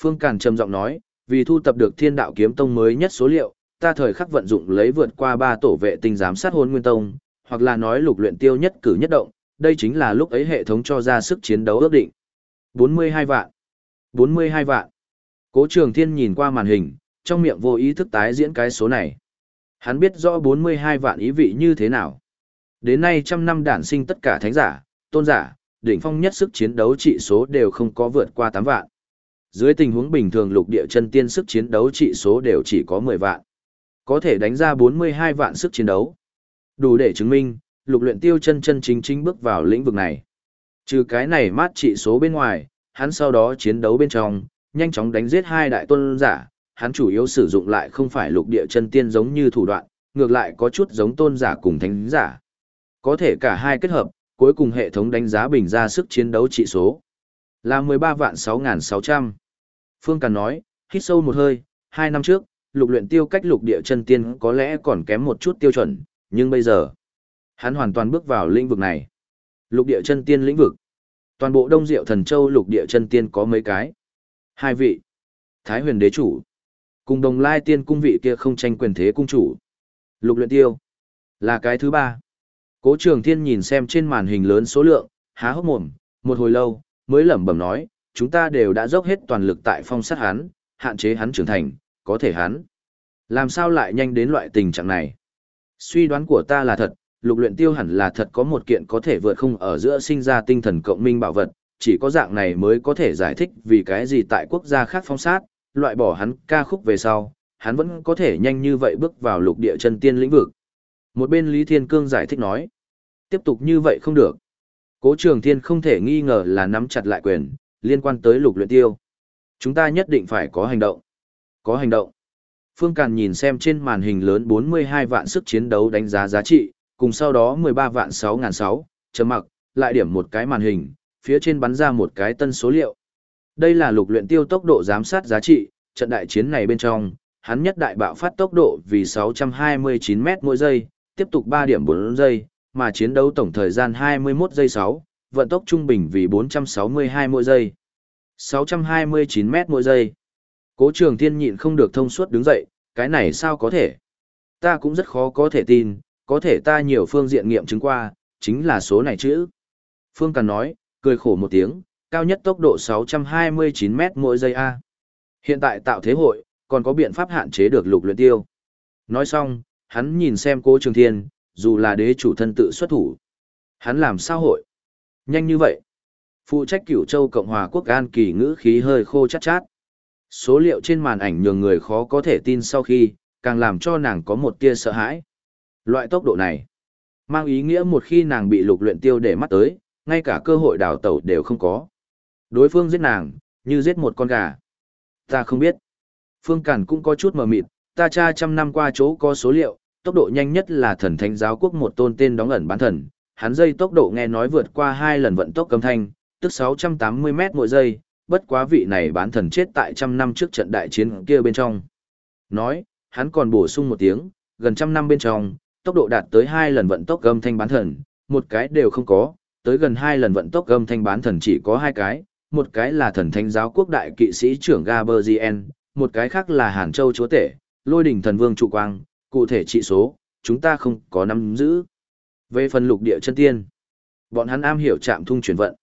Phương Cản trầm giọng nói, vì thu tập được Thiên Đạo Kiếm Tông mới nhất số liệu, ta thời khắc vận dụng lấy vượt qua ba tổ vệ tinh giám sát hồn nguyên tông, hoặc là nói lục luyện tiêu nhất cử nhất động, đây chính là lúc ấy hệ thống cho ra sức chiến đấu ước định. 42 vạn. 42 vạn. Cố Trường Thiên nhìn qua màn hình, trong miệng vô ý thức tái diễn cái số này. Hắn biết rõ 42 vạn ý vị như thế nào. Đến nay trăm năm đản sinh tất cả thánh giả, tôn giả, đỉnh phong nhất sức chiến đấu trị số đều không có vượt qua 8 vạn. Dưới tình huống bình thường lục địa chân tiên sức chiến đấu trị số đều chỉ có 10 vạn. Có thể đánh ra 42 vạn sức chiến đấu. Đủ để chứng minh, lục luyện tiêu chân chân chính chính bước vào lĩnh vực này. Trừ cái này mát trị số bên ngoài, hắn sau đó chiến đấu bên trong, nhanh chóng đánh giết hai đại tôn giả, hắn chủ yếu sử dụng lại không phải lục địa chân tiên giống như thủ đoạn, ngược lại có chút giống tôn giả cùng thánh giả. Có thể cả hai kết hợp, cuối cùng hệ thống đánh giá bình ra sức chiến đấu trị số. Là 13 vạn 6.600. Phương Càn nói, hít sâu một hơi, hai năm trước, lục luyện tiêu cách lục địa chân tiên có lẽ còn kém một chút tiêu chuẩn, nhưng bây giờ, hắn hoàn toàn bước vào lĩnh vực này. Lục địa chân tiên lĩnh vực. Toàn bộ Đông Diệu Thần Châu lục địa chân tiên có mấy cái? Hai vị. Thái huyền đế chủ. Cùng đồng lai tiên cung vị kia không tranh quyền thế cung chủ. Lục luyện tiêu. Là cái thứ ba. Cố trường thiên nhìn xem trên màn hình lớn số lượng, há hốc mồm, một hồi lâu, mới lẩm bẩm nói, chúng ta đều đã dốc hết toàn lực tại phong sát hắn, hạn chế hắn trưởng thành, có thể hắn. Làm sao lại nhanh đến loại tình trạng này? Suy đoán của ta là thật, lục luyện tiêu hẳn là thật có một kiện có thể vượt không ở giữa sinh ra tinh thần cộng minh bảo vật, chỉ có dạng này mới có thể giải thích vì cái gì tại quốc gia khác phong sát, loại bỏ hắn ca khúc về sau, hắn vẫn có thể nhanh như vậy bước vào lục địa chân tiên lĩnh vực. Một bên Lý Thiên Cương giải thích nói, tiếp tục như vậy không được. Cố Trường Thiên không thể nghi ngờ là nắm chặt lại quyền, liên quan tới lục luyện tiêu. Chúng ta nhất định phải có hành động. Có hành động. Phương Càn nhìn xem trên màn hình lớn 42 vạn sức chiến đấu đánh giá giá trị, cùng sau đó 13 vạn 6.600, chấm mặc, lại điểm một cái màn hình, phía trên bắn ra một cái tân số liệu. Đây là lục luyện tiêu tốc độ giám sát giá trị, trận đại chiến này bên trong, hắn nhất đại bạo phát tốc độ vì 629 mét mỗi giây, tiếp tục 3 điểm 4 giây, mà chiến đấu tổng thời gian 21 giây 6, vận tốc trung bình vì 462 mỗi giây. 629 mét mỗi giây. Cố trường thiên nhịn không được thông suốt đứng dậy, cái này sao có thể? Ta cũng rất khó có thể tin, có thể ta nhiều phương diện nghiệm chứng qua, chính là số này chứ. Phương Càn nói, cười khổ một tiếng, cao nhất tốc độ 629 mét mỗi giây A. Hiện tại tạo thế hội, còn có biện pháp hạn chế được lục luyện tiêu. Nói xong, hắn nhìn xem cố trường thiên, dù là đế chủ thân tự xuất thủ. Hắn làm sao hội? Nhanh như vậy. Phụ trách cửu châu Cộng hòa quốc an kỳ ngữ khí hơi khô chát chát. Số liệu trên màn ảnh nhường người khó có thể tin sau khi, càng làm cho nàng có một tia sợ hãi. Loại tốc độ này, mang ý nghĩa một khi nàng bị lục luyện tiêu để mắt tới, ngay cả cơ hội đào tẩu đều không có. Đối phương giết nàng, như giết một con gà. Ta không biết. Phương Cản cũng có chút mờ mịt, ta tra trăm năm qua chỗ có số liệu, tốc độ nhanh nhất là thần thánh giáo quốc một tôn tên đóng ẩn bán thần, hắn dây tốc độ nghe nói vượt qua hai lần vận tốc cấm thanh, tức 680 mét mỗi giây, bất quá vị này bán thần chết tại trăm năm trước trận đại chiến kia bên trong. Nói, hắn còn bổ sung một tiếng, gần trăm năm bên trong, tốc độ đạt tới hai lần vận tốc âm thanh bán thần, một cái đều không có, tới gần hai lần vận tốc âm thanh bán thần chỉ có hai cái, một cái là thần thánh giáo quốc đại kỵ sĩ trưởng Gaberzien, một cái khác là Hàn Châu chúa tể, lôi đỉnh thần vương trụ quang, cụ thể trị số, chúng ta không có nắm giữ. Về phần lục địa chân tiên, bọn hắn am hiểu chạm thung chuyển vận.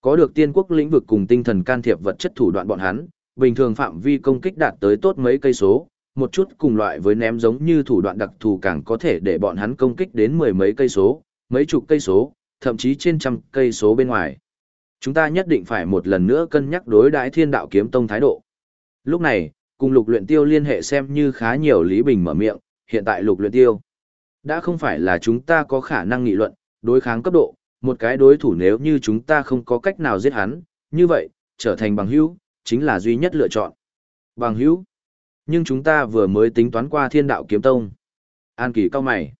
Có được tiên quốc lĩnh vực cùng tinh thần can thiệp vật chất thủ đoạn bọn hắn, bình thường phạm vi công kích đạt tới tốt mấy cây số, một chút cùng loại với ném giống như thủ đoạn đặc thù càng có thể để bọn hắn công kích đến mười mấy cây số, mấy chục cây số, thậm chí trên trăm cây số bên ngoài. Chúng ta nhất định phải một lần nữa cân nhắc đối đãi thiên đạo kiếm tông thái độ. Lúc này, cùng lục luyện tiêu liên hệ xem như khá nhiều Lý Bình mở miệng, hiện tại lục luyện tiêu. Đã không phải là chúng ta có khả năng nghị luận, đối kháng cấp độ, một cái đối thủ nếu như chúng ta không có cách nào giết hắn, như vậy, trở thành bằng hữu, chính là duy nhất lựa chọn. Bằng hữu. Nhưng chúng ta vừa mới tính toán qua thiên đạo kiếm tông. An kỳ cao mày.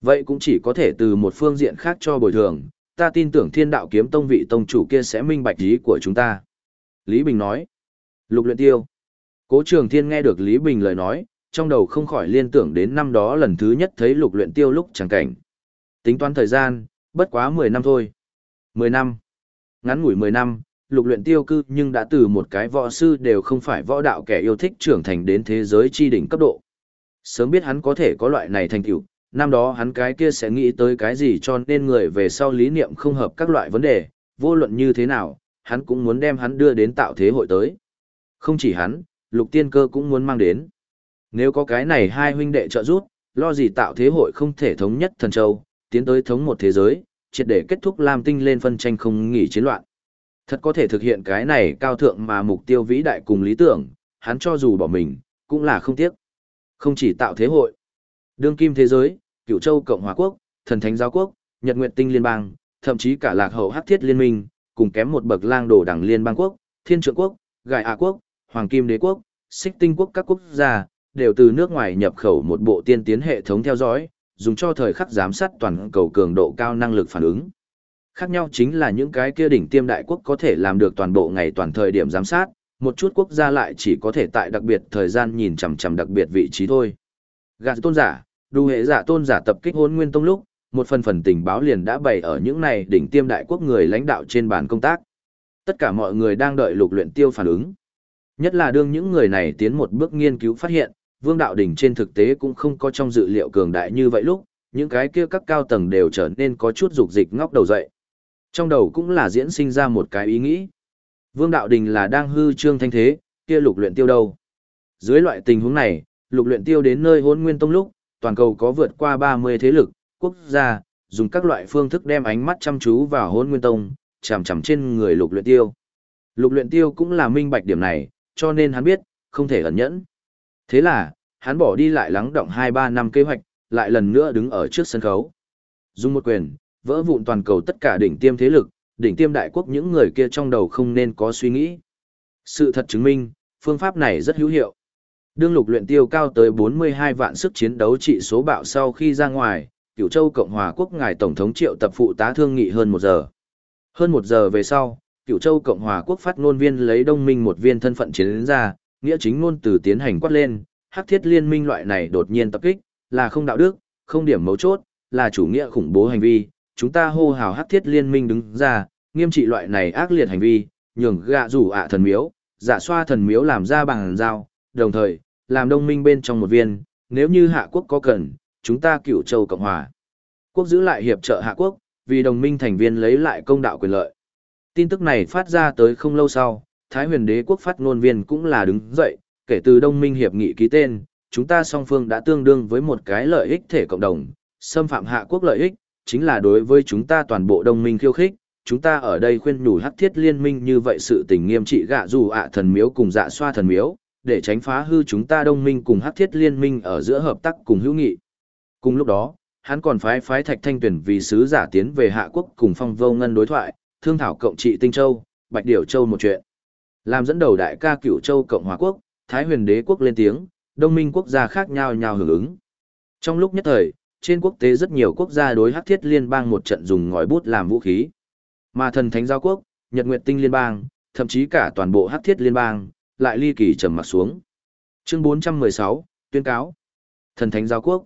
Vậy cũng chỉ có thể từ một phương diện khác cho bồi thường, ta tin tưởng thiên đạo kiếm tông vị tông chủ kia sẽ minh bạch ý của chúng ta. Lý Bình nói. Lục luyện tiêu. Cố trường thiên nghe được Lý Bình lời nói, trong đầu không khỏi liên tưởng đến năm đó lần thứ nhất thấy lục luyện tiêu lúc chẳng cảnh. Tính toán thời gian, bất quá 10 năm thôi. 10 năm. Ngắn ngủi 10 năm, lục luyện tiêu cư nhưng đã từ một cái võ sư đều không phải võ đạo kẻ yêu thích trưởng thành đến thế giới chi đỉnh cấp độ. Sớm biết hắn có thể có loại này thành tựu, năm đó hắn cái kia sẽ nghĩ tới cái gì cho nên người về sau lý niệm không hợp các loại vấn đề, vô luận như thế nào, hắn cũng muốn đem hắn đưa đến tạo thế hội tới. Không chỉ hắn, lục tiên cơ cũng muốn mang đến. Nếu có cái này hai huynh đệ trợ giúp, lo gì tạo thế hội không thể thống nhất thần châu, tiến tới thống một thế giới, triệt để kết thúc Lam Tinh lên phân tranh không nghỉ chiến loạn. Thật có thể thực hiện cái này cao thượng mà mục tiêu vĩ đại cùng lý tưởng, hắn cho dù bỏ mình, cũng là không tiếc. Không chỉ tạo thế hội, đương kim thế giới, cựu châu Cộng hòa quốc, thần thánh giáo quốc, nhật nguyện tinh liên bang, thậm chí cả lạc hậu hắc thiết liên minh, cùng kém một bậc lang đổ đảng liên bang quốc, thiên trượng quốc, gài hạ quốc, hoàng kim đế quốc, xích tinh quốc các quốc gia, đều từ nước ngoài nhập khẩu một bộ tiên tiến hệ thống theo dõi, dùng cho thời khắc giám sát toàn cầu cường độ cao năng lực phản ứng. Khác nhau chính là những cái kia đỉnh tiêm đại quốc có thể làm được toàn bộ ngày toàn thời điểm giám sát, một chút quốc gia lại chỉ có thể tại đặc biệt thời gian nhìn chằm chằm đặc biệt vị trí thôi. Gạt tôn giả, đủ hệ giả tôn giả tập kích hôn nguyên tông lúc, một phần phần tình báo liền đã bày ở những này đỉnh tiêm đại quốc người lãnh đạo trên bàn công tác. Tất cả mọi người đang đợi lục luyện tiêu phản ứng. Nhất là đương những người này tiến một bước nghiên cứu phát hiện, vương đạo đỉnh trên thực tế cũng không có trong dự liệu cường đại như vậy lúc, những cái kia các cao tầng đều trở nên có chút dục dịch ngóc đầu dậy. Trong đầu cũng là diễn sinh ra một cái ý nghĩ. Vương đạo đình là đang hư trương thanh thế, kia lục luyện tiêu đâu. Dưới loại tình huống này, lục luyện tiêu đến nơi hôn nguyên tông lúc, toàn cầu có vượt qua 30 thế lực, quốc gia, dùng các loại phương thức đem ánh mắt chăm chú vào hôn nguyên tông, chằm chằm trên người lục luyện tiêu. Lục luyện tiêu cũng là minh bạch điểm này, cho nên hắn biết, không thể ẩn nhẫn. Thế là, hắn bỏ đi lại lắng động 2-3 năm kế hoạch, lại lần nữa đứng ở trước sân khấu. Dùng một quyền, vỡ vụn toàn cầu tất cả đỉnh tiêm thế lực, đỉnh tiêm đại quốc những người kia trong đầu không nên có suy nghĩ. Sự thật chứng minh, phương pháp này rất hữu hiệu. Đương lục luyện tiêu cao tới 42 vạn sức chiến đấu trị số bạo sau khi ra ngoài, Cửu Châu Cộng hòa quốc ngài tổng thống triệu tập phụ tá thương nghị hơn một giờ. Hơn một giờ về sau, Cửu Châu Cộng hòa quốc phát ngôn viên lấy đông minh một viên thân phận chiến đến ra, nghĩa chính ngôn từ tiến hành quát lên, hắc thiết liên minh loại này đột nhiên tập kích, là không đạo đức, không điểm mấu chốt, là chủ nghĩa khủng bố hành vi, chúng ta hô hào hắc thiết liên minh đứng ra, nghiêm trị loại này ác liệt hành vi, nhường gạ rủ ạ thần miếu, giả xoa thần miếu làm ra bằng dao, đồng thời, làm đồng minh bên trong một viên, nếu như hạ quốc có cần, chúng ta cựu châu Cộng Hòa. Quốc giữ lại hiệp trợ hạ quốc, vì đồng minh thành viên lấy lại công đạo quyền lợi. Tin tức này phát ra tới không lâu sau, Thái huyền đế quốc phát ngôn viên cũng là đứng dậy, kể từ đông minh hiệp nghị ký tên, chúng ta song phương đã tương đương với một cái lợi ích thể cộng đồng, xâm phạm hạ quốc lợi ích, chính là đối với chúng ta toàn bộ Đông minh khiêu khích, chúng ta ở đây khuyên nhủ hắc thiết liên minh như vậy sự tình nghiêm trị gạ dù ạ thần miếu cùng dạ xoa thần miếu, để tránh phá hư chúng ta Đông minh cùng hắc thiết liên minh ở giữa hợp tác cùng hữu nghị. Cùng lúc đó, hắn còn phái phái thạch thanh tuyển vì sứ giả tiến về hạ quốc cùng phong vô ngân đối thoại, thương thảo cộng trị tinh châu, bạch điểu châu một chuyện. Làm dẫn đầu đại ca cửu châu Cộng hòa quốc, Thái huyền đế quốc lên tiếng, đông minh quốc gia khác nhau nhau hưởng ứng. Trong lúc nhất thời, trên quốc tế rất nhiều quốc gia đối hắc thiết liên bang một trận dùng ngòi bút làm vũ khí. Mà thần thánh giao quốc, Nhật Nguyệt Tinh liên bang, thậm chí cả toàn bộ hắc thiết liên bang, lại ly kỳ trầm mặt xuống. Chương 416, tuyên cáo. Thần thánh giao quốc.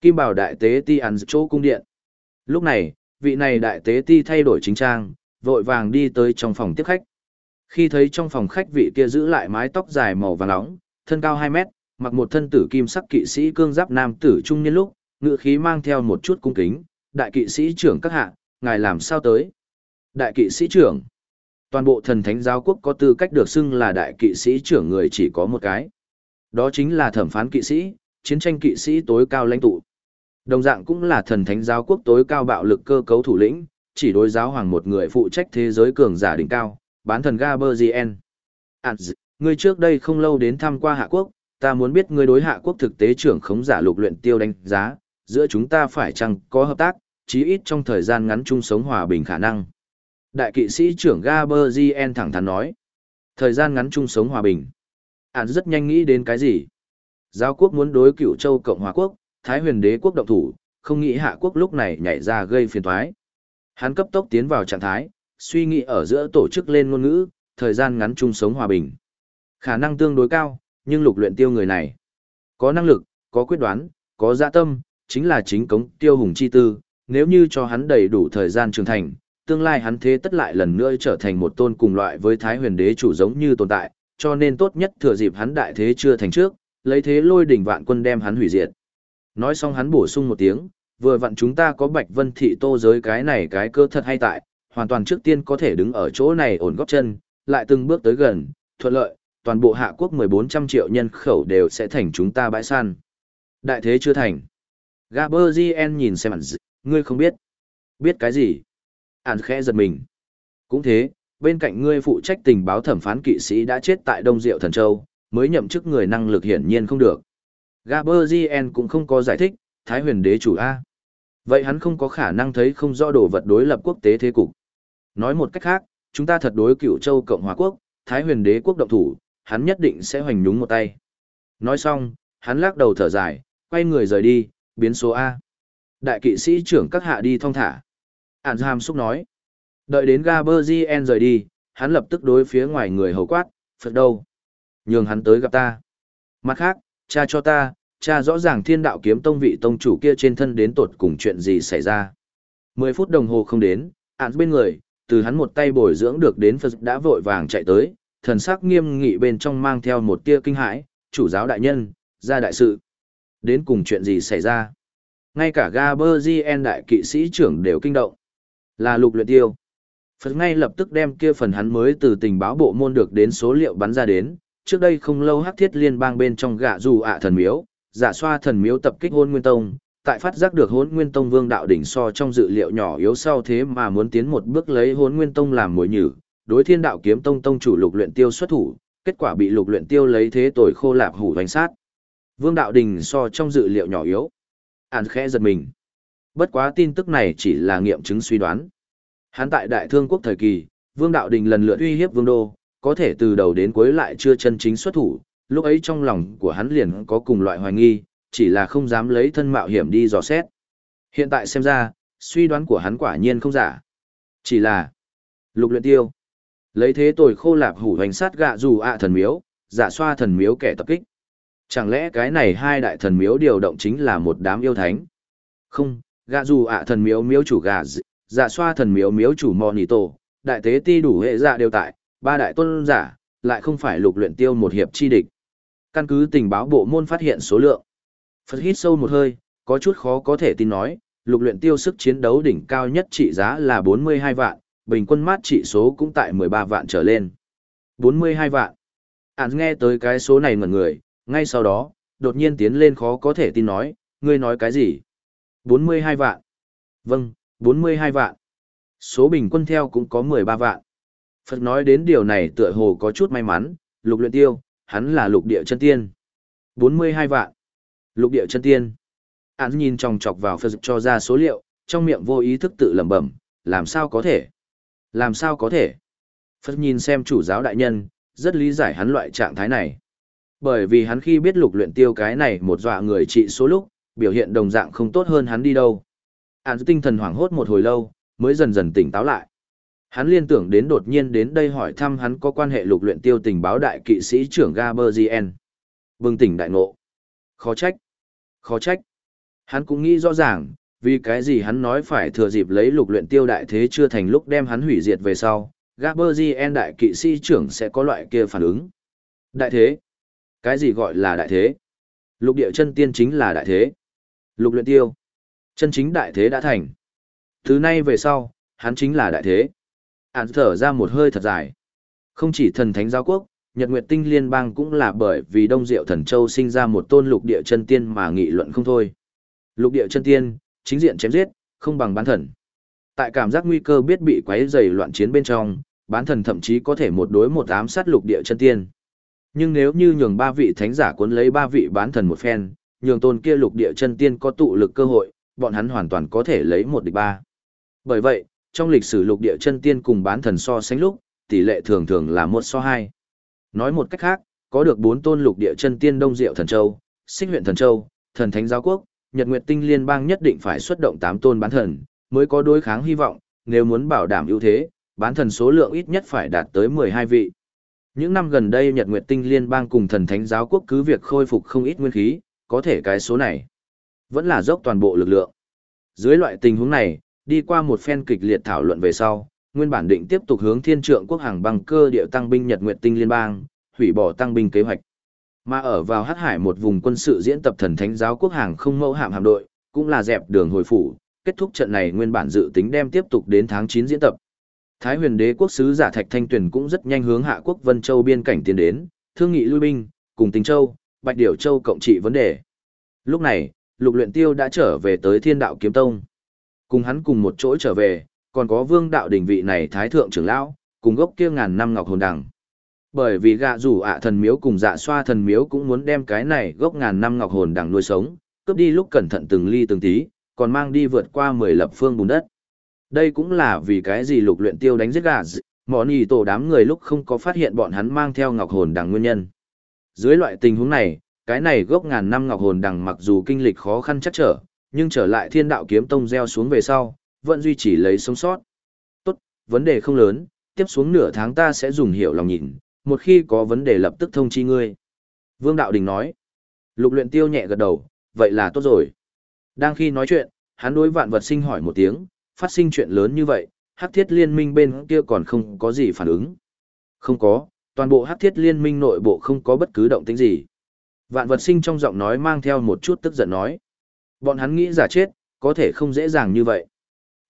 Kim Bảo đại tế ti ăn chỗ cung điện. Lúc này, vị này đại tế ti thay đổi chính trang, vội vàng đi tới trong phòng tiếp khách. Khi thấy trong phòng khách vị kia giữ lại mái tóc dài màu vàng nóng, thân cao 2 mét, mặc một thân tử kim sắc kỵ sĩ cương giáp nam tử trung niên lúc, ngựa khí mang theo một chút cung kính, đại kỵ sĩ trưởng các hạ, ngài làm sao tới? Đại kỵ sĩ trưởng. Toàn bộ thần thánh giáo quốc có tư cách được xưng là đại kỵ sĩ trưởng người chỉ có một cái. Đó chính là thẩm phán kỵ sĩ, chiến tranh kỵ sĩ tối cao lãnh tụ. Đồng dạng cũng là thần thánh giáo quốc tối cao bạo lực cơ cấu thủ lĩnh, chỉ đối giáo hoàng một người phụ trách thế giới cường giả đỉnh cao, bán thần Gaberzien. À, ngươi trước đây không lâu đến thăm qua Hạ Quốc, ta muốn biết ngươi đối Hạ Quốc thực tế trưởng khống giả lục luyện tiêu đánh giá, giữa chúng ta phải chăng có hợp tác, chí ít trong thời gian ngắn chung sống hòa bình khả năng. Đại kỵ sĩ trưởng Gaberzien thẳng thắn nói, thời gian ngắn chung sống hòa bình. Ản rất nhanh nghĩ đến cái gì? Giáo quốc muốn đối cựu châu Cộng hòa quốc, Thái huyền đế quốc động thủ, không nghĩ hạ quốc lúc này nhảy ra gây phiền toái. Hắn cấp tốc tiến vào trạng thái, suy nghĩ ở giữa tổ chức lên ngôn ngữ, thời gian ngắn chung sống hòa bình. Khả năng tương đối cao, nhưng lục luyện tiêu người này. Có năng lực, có quyết đoán, có dạ tâm, chính là chính cống tiêu hùng chi tư, nếu như cho hắn đầy đủ thời gian trưởng thành, tương lai hắn thế tất lại lần nữa trở thành một tôn cùng loại với Thái huyền đế chủ giống như tồn tại, cho nên tốt nhất thừa dịp hắn đại thế chưa thành trước, lấy thế lôi đỉnh vạn quân đem hắn hủy diệt. Nói xong hắn bổ sung một tiếng, vừa vặn chúng ta có Bạch Vân Thị Tô giới cái này cái cơ thật hay tại, hoàn toàn trước tiên có thể đứng ở chỗ này ổn góp chân, lại từng bước tới gần, thuận lợi, toàn bộ hạ quốc 1400 triệu nhân khẩu đều sẽ thành chúng ta bãi săn. Đại thế chưa thành. Gaberzien nhìn xem ản ngươi không biết. Biết cái gì? Ản khẽ giật mình. Cũng thế, bên cạnh ngươi phụ trách tình báo thẩm phán kỵ sĩ đã chết tại Đông Diệu Thần Châu, mới nhậm chức người năng lực hiển nhiên không được. Gaberzien cũng không có giải thích, Thái huyền đế chủ A. Vậy hắn không có khả năng thấy không rõ đồ vật đối lập quốc tế thế cục. Nói một cách khác, chúng ta thật đối cựu châu Cộng hòa quốc, Thái huyền đế quốc động thủ, hắn nhất định sẽ hoành nhúng một tay. Nói xong, hắn lắc đầu thở dài, quay người rời đi, biến số A. Đại kỵ sĩ trưởng các hạ đi thong thả. Ản Hàm xúc nói. Đợi đến Gaberzien rời đi, hắn lập tức đối phía ngoài người hầu quát, Phật đâu? Nhường hắn tới gặp ta. Mặt khác, cha cho ta, cha rõ ràng thiên đạo kiếm tông vị tông chủ kia trên thân đến tột cùng chuyện gì xảy ra. Mười phút đồng hồ không đến, ản bên người, từ hắn một tay bồi dưỡng được đến Phật đã vội vàng chạy tới, thần sắc nghiêm nghị bên trong mang theo một tia kinh hãi, chủ giáo đại nhân, ra đại sự. Đến cùng chuyện gì xảy ra? Ngay cả Gaberzien đại kỵ sĩ trưởng đều kinh động. Là lục luyện tiêu. Phật ngay lập tức đem kia phần hắn mới từ tình báo bộ môn được đến số liệu bắn ra đến, trước đây không lâu hắc thiết liên bang bên trong gạ dù ạ thần miếu, giả xoa thần miếu tập kích hôn nguyên tông, tại phát giác được hốn nguyên tông vương đạo đỉnh so trong dự liệu nhỏ yếu sau thế mà muốn tiến một bước lấy hốn nguyên tông làm mồi nhử, đối thiên đạo kiếm tông tông chủ lục luyện tiêu xuất thủ, kết quả bị lục luyện tiêu lấy thế tội khô lạp hủ đánh sát. Vương đạo đỉnh so trong dự liệu nhỏ yếu. Ản khẽ giật mình. Bất quá tin tức này chỉ là nghiệm chứng suy đoán. Hắn tại đại thương quốc thời kỳ, vương đạo đình lần lượt uy hiếp vương đô, có thể từ đầu đến cuối lại chưa chân chính xuất thủ, lúc ấy trong lòng của hắn liền có cùng loại hoài nghi, chỉ là không dám lấy thân mạo hiểm đi dò xét. Hiện tại xem ra, suy đoán của hắn quả nhiên không giả. Chỉ là, lục luyện tiêu, lấy thế tồi khô lạp hủ hoành sát gạ dù ạ thần miếu, giả xoa thần miếu kẻ tập kích. Chẳng lẽ cái này hai đại thần miếu điều động chính là một đám yêu thánh? Không, gạ dù ạ thần miếu miếu chủ gạ giả xoa thần miếu miếu chủ mò nì tổ, đại tế ti đủ hệ dạ đều tại, ba đại tôn giả, lại không phải lục luyện tiêu một hiệp chi địch. Căn cứ tình báo bộ môn phát hiện số lượng. Phật hít sâu một hơi, có chút khó có thể tin nói, lục luyện tiêu sức chiến đấu đỉnh cao nhất trị giá là 42 vạn, bình quân mát trị số cũng tại 13 vạn trở lên. 42 vạn. Ản nghe tới cái số này ngẩn người, ngay sau đó, đột nhiên tiến lên khó có thể tin nói, ngươi nói cái gì? 42 vạn. Vâng, 42 vạn. Số bình quân theo cũng có 13 vạn. Phật nói đến điều này tựa hồ có chút may mắn, lục luyện tiêu, hắn là lục địa chân tiên. 42 vạn. Lục địa chân tiên. Hắn nhìn trong chọc vào Phật cho ra số liệu, trong miệng vô ý thức tự lẩm bẩm, làm sao có thể? Làm sao có thể? Phật nhìn xem chủ giáo đại nhân, rất lý giải hắn loại trạng thái này. Bởi vì hắn khi biết lục luyện tiêu cái này một dọa người trị số lúc, biểu hiện đồng dạng không tốt hơn hắn đi đâu. Hắn tinh thần hoảng hốt một hồi lâu, mới dần dần tỉnh táo lại. Hắn liên tưởng đến đột nhiên đến đây hỏi thăm hắn có quan hệ lục luyện tiêu tình báo đại kỵ sĩ trưởng Gaberzien. Bừng tỉnh đại ngộ. Khó trách. Khó trách. Hắn cũng nghĩ rõ ràng, vì cái gì hắn nói phải thừa dịp lấy lục luyện tiêu đại thế chưa thành lúc đem hắn hủy diệt về sau, Gaberzien đại kỵ sĩ trưởng sẽ có loại kia phản ứng. Đại thế? Cái gì gọi là đại thế? Lục địa chân tiên chính là đại thế. Lục luyện tiêu. Chân chính đại thế đã thành. Từ nay về sau, hắn chính là đại thế. Hắn thở ra một hơi thật dài. Không chỉ thần thánh giáo quốc, Nhật Nguyệt Tinh Liên bang cũng là bởi vì Đông Diệu Thần Châu sinh ra một tôn lục địa chân tiên mà nghị luận không thôi. Lục địa chân tiên, chính diện chém giết, không bằng bán thần. Tại cảm giác nguy cơ biết bị quấy rầy loạn chiến bên trong, bán thần thậm chí có thể một đối một ám sát lục địa chân tiên. Nhưng nếu như nhường ba vị thánh giả cuốn lấy ba vị bán thần một phen, nhường tôn kia lục địa chân tiên có tụ lực cơ hội, bọn hắn hoàn toàn có thể lấy một địch ba. Bởi vậy, trong lịch sử lục địa chân tiên cùng bán thần so sánh lúc, tỷ lệ thường thường là một so hai. Nói một cách khác, có được bốn tôn lục địa chân tiên Đông Diệu Thần Châu, Xích huyện Thần Châu, Thần Thánh Giáo Quốc, Nhật Nguyệt Tinh Liên bang nhất định phải xuất động tám tôn bán thần, mới có đối kháng hy vọng, nếu muốn bảo đảm ưu thế, bán thần số lượng ít nhất phải đạt tới 12 vị. Những năm gần đây Nhật Nguyệt Tinh Liên bang cùng Thần Thánh Giáo Quốc cứ việc khôi phục không ít nguyên khí, có thể cái số này vẫn là dốc toàn bộ lực lượng. Dưới loại tình huống này, đi qua một phen kịch liệt thảo luận về sau, nguyên bản định tiếp tục hướng Thiên Trượng Quốc hàng bằng cơ địa tăng binh Nhật Nguyệt Tinh Liên bang, hủy bỏ tăng binh kế hoạch. Mà ở vào Hắc Hải một vùng quân sự diễn tập Thần Thánh Giáo Quốc hàng không mẫu hạm hạm đội, cũng là dẹp đường hồi phủ, kết thúc trận này nguyên bản dự tính đem tiếp tục đến tháng 9 diễn tập. Thái huyền đế quốc sứ giả Thạch Thanh Tuyền cũng rất nhanh hướng hạ quốc Vân Châu biên cảnh tiến đến, thương nghị lui binh, cùng Tình Châu, Bạch Điểu Châu cộng trị vấn đề. Lúc này, Lục Luyện Tiêu đã trở về tới Thiên Đạo Kiếm Tông. Cùng hắn cùng một chỗ trở về, còn có Vương Đạo đỉnh vị này Thái Thượng trưởng lão, cùng gốc kia ngàn năm ngọc hồn đằng. Bởi vì gạ rủ ạ thần miếu cùng dạ xoa thần miếu cũng muốn đem cái này gốc ngàn năm ngọc hồn đằng nuôi sống, cướp đi lúc cẩn thận từng ly từng tí, còn mang đi vượt qua 10 lập phương bùn đất. Đây cũng là vì cái gì lục luyện tiêu đánh giết gà món nhì tổ đám người lúc không có phát hiện bọn hắn mang theo ngọc hồn đằng nguyên nhân. Dưới loại tình huống này, cái này gốc ngàn năm ngọc hồn đằng mặc dù kinh lịch khó khăn chắc trở, nhưng trở lại thiên đạo kiếm tông gieo xuống về sau, vẫn duy trì lấy sống sót. Tốt, vấn đề không lớn, tiếp xuống nửa tháng ta sẽ dùng hiểu lòng nhìn, một khi có vấn đề lập tức thông chi ngươi. Vương Đạo Đình nói. Lục luyện tiêu nhẹ gật đầu, vậy là tốt rồi. Đang khi nói chuyện, hắn đối vạn vật sinh hỏi một tiếng, phát sinh chuyện lớn như vậy, hắc thiết liên minh bên kia còn không có gì phản ứng. Không có, toàn bộ hắc thiết liên minh nội bộ không có bất cứ động tĩnh gì. Vạn vật sinh trong giọng nói mang theo một chút tức giận nói. Bọn hắn nghĩ giả chết, có thể không dễ dàng như vậy.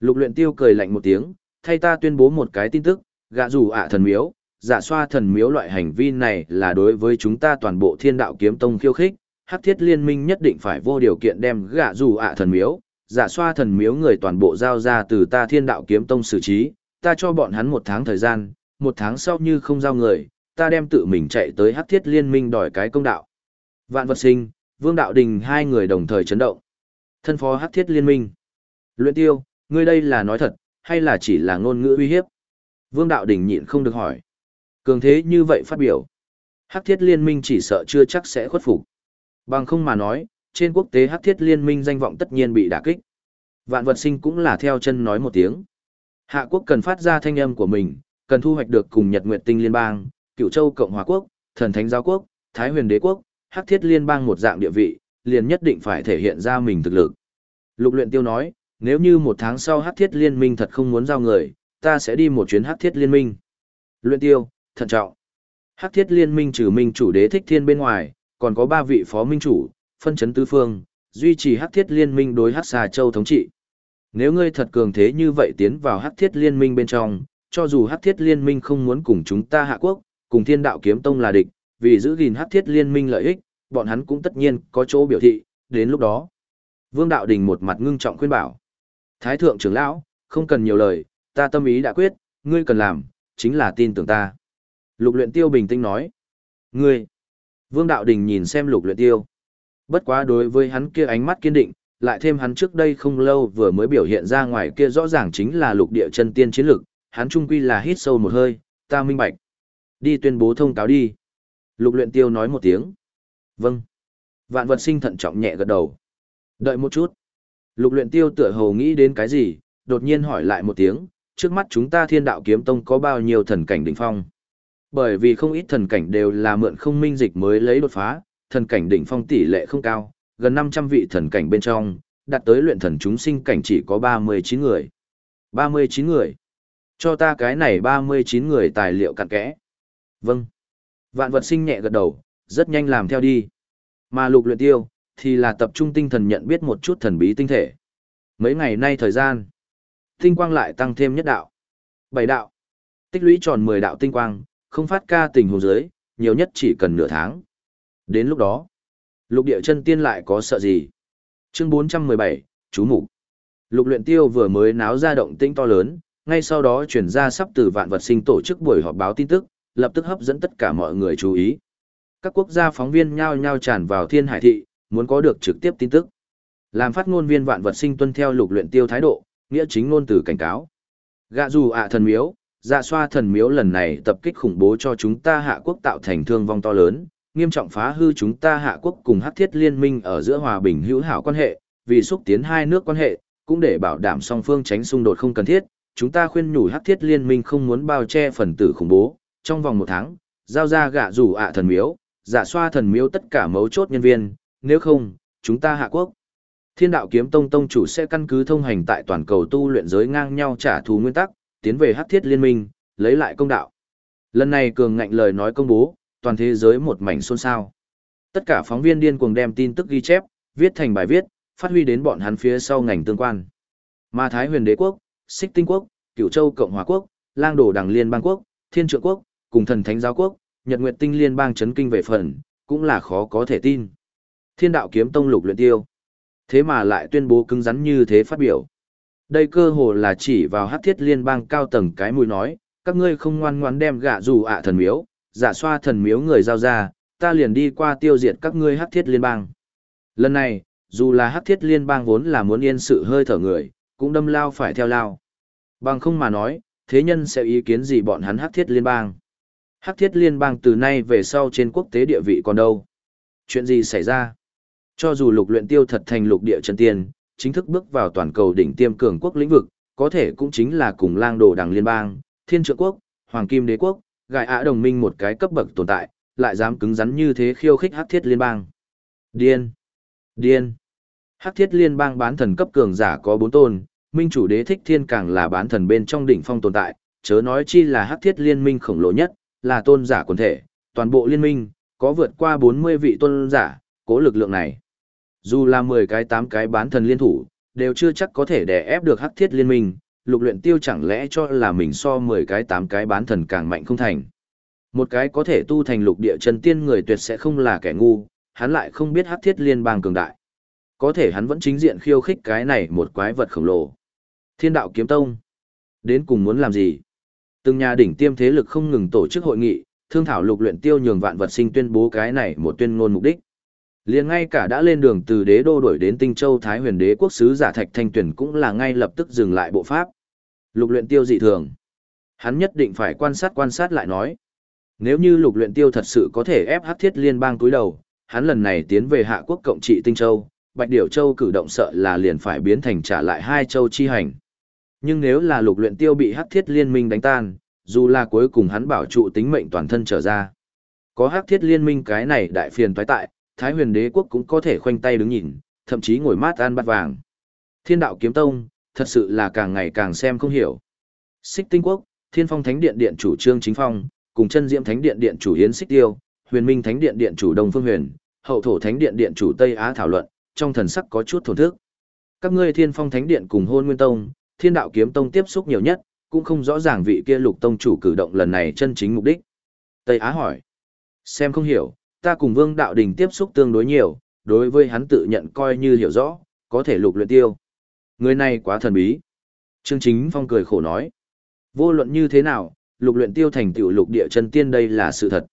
Lục luyện tiêu cười lạnh một tiếng, thay ta tuyên bố một cái tin tức, gạ rủ ạ thần miếu, giả xoa thần miếu loại hành vi này là đối với chúng ta toàn bộ thiên đạo kiếm tông khiêu khích, hắc thiết liên minh nhất định phải vô điều kiện đem gạ rủ ạ thần miếu, giả xoa thần miếu người toàn bộ giao ra từ ta thiên đạo kiếm tông xử trí, ta cho bọn hắn một tháng thời gian, một tháng sau như không giao người, ta đem tự mình chạy tới hắc thiết liên minh đòi cái công đạo. Vạn vật sinh, vương đạo đình hai người đồng thời chấn động. Thân phó hắc thiết liên minh. Luyện tiêu, ngươi đây là nói thật, hay là chỉ là ngôn ngữ uy hiếp? Vương đạo đình nhịn không được hỏi. Cường thế như vậy phát biểu. Hắc thiết liên minh chỉ sợ chưa chắc sẽ khuất phục. Bằng không mà nói, trên quốc tế hắc thiết liên minh danh vọng tất nhiên bị đả kích. Vạn vật sinh cũng là theo chân nói một tiếng. Hạ quốc cần phát ra thanh âm của mình, cần thu hoạch được cùng Nhật Nguyệt Tinh Liên bang, Cựu Châu Cộng hòa quốc, Thần Thánh Giáo quốc, Thái Huyền Đế quốc, Hắc Thiết Liên bang một dạng địa vị, liền nhất định phải thể hiện ra mình thực lực. Lục Luyện Tiêu nói, nếu như một tháng sau Hát Thiết Liên minh thật không muốn giao người, ta sẽ đi một chuyến Hát Thiết Liên minh. Luyện Tiêu, thận trọng. Hát Thiết Liên minh trừ minh chủ đế thích thiên bên ngoài, còn có ba vị phó minh chủ, phân chấn tứ phương, duy trì Hát thiết liên minh đối Hát xà châu thống trị. Nếu ngươi thật cường thế như vậy tiến vào Hát thiết liên minh bên trong, cho dù Hát thiết liên minh không muốn cùng chúng ta hạ quốc, cùng thiên đạo kiếm tông là địch, vì giữ gìn Hát thiết liên minh lợi ích, bọn hắn cũng tất nhiên có chỗ biểu thị, đến lúc đó. Vương Đạo Đình một mặt ngưng trọng khuyên bảo. Thái thượng trưởng lão, không cần nhiều lời, ta tâm ý đã quyết, ngươi cần làm, chính là tin tưởng ta. Lục luyện tiêu bình tĩnh nói. Ngươi. Vương Đạo Đình nhìn xem lục luyện tiêu. Bất quá đối với hắn kia ánh mắt kiên định, lại thêm hắn trước đây không lâu vừa mới biểu hiện ra ngoài kia rõ ràng chính là lục địa chân tiên chiến lực, hắn trung quy là hít sâu một hơi, ta minh bạch. Đi tuyên bố thông cáo đi. Lục luyện tiêu nói một tiếng. Vâng. Vạn vật sinh thận trọng nhẹ gật đầu. Đợi một chút. Lục luyện tiêu tựa hồ nghĩ đến cái gì, đột nhiên hỏi lại một tiếng, trước mắt chúng ta thiên đạo kiếm tông có bao nhiêu thần cảnh đỉnh phong? Bởi vì không ít thần cảnh đều là mượn không minh dịch mới lấy đột phá, thần cảnh đỉnh phong tỷ lệ không cao, gần 500 vị thần cảnh bên trong, đạt tới luyện thần chúng sinh cảnh chỉ có 39 người. 39 người. Cho ta cái này 39 người tài liệu cặn kẽ. Vâng. Vạn vật sinh nhẹ gật đầu, rất nhanh làm theo đi. Mà lục luyện tiêu, thì là tập trung tinh thần nhận biết một chút thần bí tinh thể. Mấy ngày nay thời gian, tinh quang lại tăng thêm nhất đạo. Bảy đạo. Tích lũy tròn 10 đạo tinh quang, không phát ca tình huống dưới, nhiều nhất chỉ cần nửa tháng. Đến lúc đó, lục địa chân tiên lại có sợ gì? Chương 417, chú mục Lục luyện tiêu vừa mới náo ra động tĩnh to lớn, ngay sau đó chuyển ra sắp từ vạn vật sinh tổ chức buổi họp báo tin tức, lập tức hấp dẫn tất cả mọi người chú ý. Các quốc gia phóng viên nhao nhao tràn vào thiên hải thị, muốn có được trực tiếp tin tức. Làm phát ngôn viên vạn vật sinh tuân theo lục luyện tiêu thái độ, nghĩa chính ngôn từ cảnh cáo. Gạ dù ạ thần miếu, dạ xoa thần miếu lần này tập kích khủng bố cho chúng ta hạ quốc tạo thành thương vong to lớn, nghiêm trọng phá hư chúng ta hạ quốc cùng hắc thiết liên minh ở giữa hòa bình hữu hảo quan hệ, vì xúc tiến hai nước quan hệ, cũng để bảo đảm song phương tránh xung đột không cần thiết, chúng ta khuyên nhủ hắc thiết liên minh không muốn bao che phần tử khủng bố, trong vòng một tháng, giao ra gạ rủ ạ thần miếu, giả xoa thần miếu tất cả mấu chốt nhân viên, nếu không, chúng ta hạ quốc. Thiên đạo kiếm tông tông chủ sẽ căn cứ thông hành tại toàn cầu tu luyện giới ngang nhau trả thù nguyên tắc, tiến về hắc thiết liên minh, lấy lại công đạo. Lần này cường ngạnh lời nói công bố, toàn thế giới một mảnh xôn xao. Tất cả phóng viên điên cuồng đem tin tức ghi chép, viết thành bài viết, phát huy đến bọn hắn phía sau ngành tương quan. Ma Thái huyền đế quốc, Xích tinh quốc, Cửu châu Cộng hòa quốc, Lang đồ đằng liên bang quốc, Thiên trượng quốc, cùng thần thánh giáo quốc, Nhật Nguyệt tinh liên bang chấn kinh về phần, cũng là khó có thể tin. Thiên đạo kiếm tông lục luyện tiêu. Thế mà lại tuyên bố cứng rắn như thế phát biểu. Đây cơ hồ là chỉ vào hắc thiết liên bang cao tầng cái mũi nói, các ngươi không ngoan ngoãn đem gạ dù ạ thần miếu, giả xoa thần miếu người giao ra, ta liền đi qua tiêu diệt các ngươi hắc thiết liên bang. Lần này, dù là hắc thiết liên bang vốn là muốn yên sự hơi thở người, cũng đâm lao phải theo lao. Bằng không mà nói, thế nhân sẽ ý kiến gì bọn hắn hắc thiết liên bang. Hắc thiết liên bang từ nay về sau trên quốc tế địa vị còn đâu. Chuyện gì xảy ra? Cho dù lục luyện tiêu thật thành lục địa chân tiên, chính thức bước vào toàn cầu đỉnh tiêm cường quốc lĩnh vực, có thể cũng chính là cùng lang đồ đằng liên bang, thiên trượng quốc, hoàng kim đế quốc, gài ạ đồng minh một cái cấp bậc tồn tại, lại dám cứng rắn như thế khiêu khích hắc thiết liên bang. Điên! Điên! Hắc thiết liên bang bán thần cấp cường giả có bốn tôn, minh chủ đế thích thiên càng là bán thần bên trong đỉnh phong tồn tại, chớ nói chi là hắc thiết liên minh khổng lồ nhất, là tôn giả quần thể, toàn bộ liên minh, có vượt qua 40 vị tôn giả, cố lực lượng này. Dù là 10 cái 8 cái bán thần liên thủ, đều chưa chắc có thể đè ép được hắc thiết liên minh, lục luyện tiêu chẳng lẽ cho là mình so 10 cái 8 cái bán thần càng mạnh không thành. Một cái có thể tu thành lục địa chân tiên người tuyệt sẽ không là kẻ ngu, hắn lại không biết hắc thiết liên bang cường đại. Có thể hắn vẫn chính diện khiêu khích cái này một quái vật khổng lồ. Thiên đạo kiếm tông. Đến cùng muốn làm gì? Từng nhà đỉnh tiêm thế lực không ngừng tổ chức hội nghị, thương thảo lục luyện tiêu nhường vạn vật sinh tuyên bố cái này một tuyên ngôn mục đích. Liền ngay cả đã lên đường từ đế đô đổi đến Tinh Châu Thái Huyền Đế quốc sứ giả Thạch Thanh Tuyển cũng là ngay lập tức dừng lại bộ pháp. Lục luyện tiêu dị thường. Hắn nhất định phải quan sát quan sát lại nói. Nếu như lục luyện tiêu thật sự có thể ép hắc thiết liên bang túi đầu, hắn lần này tiến về hạ quốc cộng trị Tinh Châu, Bạch Điểu Châu cử động sợ là liền phải biến thành trả lại hai châu chi hành. Nhưng nếu là lục luyện tiêu bị hắc thiết liên minh đánh tan, dù là cuối cùng hắn bảo trụ tính mệnh toàn thân trở ra. Có hắc thiết liên minh cái này đại phiền toái tại, Thái huyền đế quốc cũng có thể khoanh tay đứng nhìn, thậm chí ngồi mát ăn bát vàng. Thiên đạo kiếm tông, thật sự là càng ngày càng xem không hiểu. Xích tinh quốc, thiên phong thánh điện điện chủ trương chính phong, cùng chân diễm thánh điện điện chủ Yến Xích Tiêu, huyền minh thánh điện điện chủ Đông Phương Huyền, hậu thổ thánh điện điện chủ Tây Á thảo luận, trong thần sắc có chút thổn thức. Các ngươi thiên phong thánh điện cùng hôn nguyên tông, thiên đạo kiếm tông tiếp xúc nhiều nhất, cũng không rõ ràng vị kia lục tông chủ cử động lần này chân chính mục đích. Tây Á hỏi, xem không hiểu, ta cùng Vương Đạo Đình tiếp xúc tương đối nhiều, đối với hắn tự nhận coi như hiểu rõ, có thể lục luyện tiêu. Người này quá thần bí. Trương Chính Phong cười khổ nói. Vô luận như thế nào, lục luyện tiêu thành tiểu lục địa chân tiên đây là sự thật.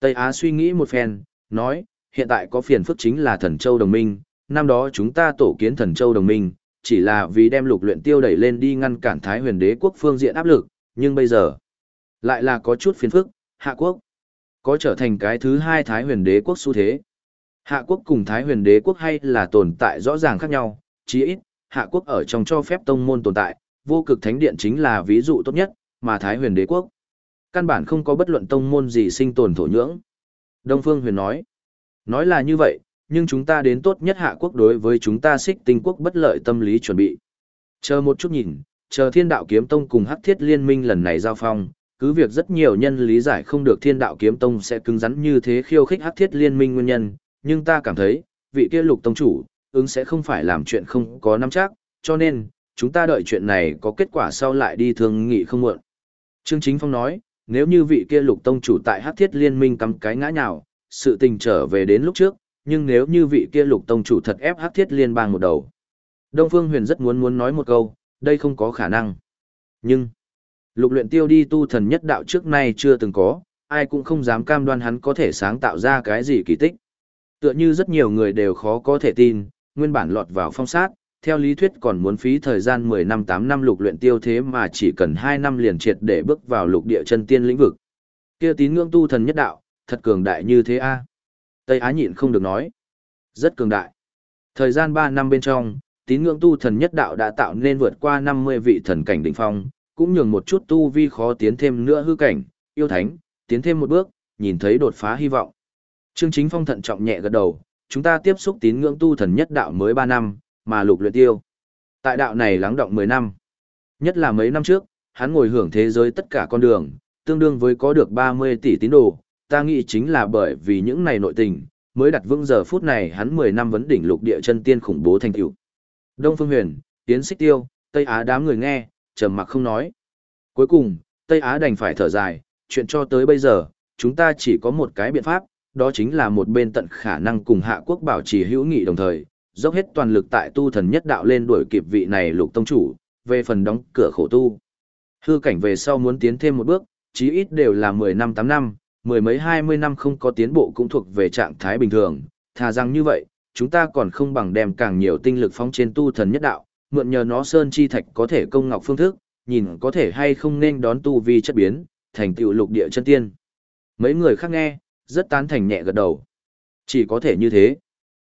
Tây Á suy nghĩ một phen, nói, hiện tại có phiền phức chính là thần châu đồng minh, năm đó chúng ta tổ kiến thần châu đồng minh, chỉ là vì đem lục luyện tiêu đẩy lên đi ngăn cản Thái huyền đế quốc phương diện áp lực, nhưng bây giờ, lại là có chút phiền phức, hạ quốc, có trở thành cái thứ hai Thái huyền đế quốc xu thế. Hạ quốc cùng Thái huyền đế quốc hay là tồn tại rõ ràng khác nhau, chí ít, hạ quốc ở trong cho phép tông môn tồn tại, vô cực thánh điện chính là ví dụ tốt nhất, mà Thái huyền đế quốc. Căn bản không có bất luận tông môn gì sinh tồn thổ nhưỡng. Đông Phương huyền nói, nói là như vậy, nhưng chúng ta đến tốt nhất hạ quốc đối với chúng ta xích tinh quốc bất lợi tâm lý chuẩn bị. Chờ một chút nhìn, chờ thiên đạo kiếm tông cùng hắc thiết liên minh lần này giao phong, cứ việc rất nhiều nhân lý giải không được thiên đạo kiếm tông sẽ cứng rắn như thế khiêu khích hắc thiết liên minh nguyên nhân, nhưng ta cảm thấy, vị kia lục tông chủ, ứng sẽ không phải làm chuyện không có nắm chắc, cho nên, chúng ta đợi chuyện này có kết quả sau lại đi thương nghị không muộn. Trương Chính Phong nói, nếu như vị kia lục tông chủ tại hắc thiết liên minh cắm cái ngã nhào, sự tình trở về đến lúc trước, nhưng nếu như vị kia lục tông chủ thật ép hắc thiết liên bang một đầu. Đông Phương Huyền rất muốn muốn nói một câu, đây không có khả năng. Nhưng, lục luyện tiêu đi tu thần nhất đạo trước nay chưa từng có, ai cũng không dám cam đoan hắn có thể sáng tạo ra cái gì kỳ tích. Tựa như rất nhiều người đều khó có thể tin, nguyên bản lọt vào phong sát, theo lý thuyết còn muốn phí thời gian 10 năm 8 năm lục luyện tiêu thế mà chỉ cần 2 năm liền triệt để bước vào lục địa chân tiên lĩnh vực. Kia tín ngưỡng tu thần nhất đạo, thật cường đại như thế a. À? Tây Á nhịn không được nói. Rất cường đại. Thời gian 3 năm bên trong, tín ngưỡng tu thần nhất đạo đã tạo nên vượt qua 50 vị thần cảnh đỉnh phong, cũng nhường một chút tu vi khó tiến thêm nữa hư cảnh, yêu thánh, tiến thêm một bước, nhìn thấy đột phá hy vọng. Trương Chính Phong thận trọng nhẹ gật đầu, chúng ta tiếp xúc tín ngưỡng tu thần nhất đạo mới 3 năm, mà lục luyện tiêu. Tại đạo này lắng động 10 năm. Nhất là mấy năm trước, hắn ngồi hưởng thế giới tất cả con đường, tương đương với có được 30 tỷ tín đồ, ta nghĩ chính là bởi vì những này nội tình, mới đặt vững giờ phút này hắn 10 năm vấn đỉnh lục địa chân tiên khủng bố thành tựu. Đông Phương Huyền, Tiến Xích Tiêu, Tây Á đám người nghe, trầm mặc không nói. Cuối cùng, Tây Á đành phải thở dài, chuyện cho tới bây giờ, chúng ta chỉ có một cái biện pháp, đó chính là một bên tận khả năng cùng hạ quốc bảo trì hữu nghị đồng thời, dốc hết toàn lực tại tu thần nhất đạo lên đuổi kịp vị này lục tông chủ, về phần đóng cửa khổ tu. Hư cảnh về sau muốn tiến thêm một bước, chí ít đều là 10 năm 8 năm, mười mấy hai mươi năm không có tiến bộ cũng thuộc về trạng thái bình thường, thà rằng như vậy, chúng ta còn không bằng đem càng nhiều tinh lực phóng trên tu thần nhất đạo, mượn nhờ nó sơn chi thạch có thể công ngọc phương thức, nhìn có thể hay không nên đón tu vi chất biến, thành tựu lục địa chân tiên. Mấy người khác nghe, rất tán thành nhẹ gật đầu. Chỉ có thể như thế.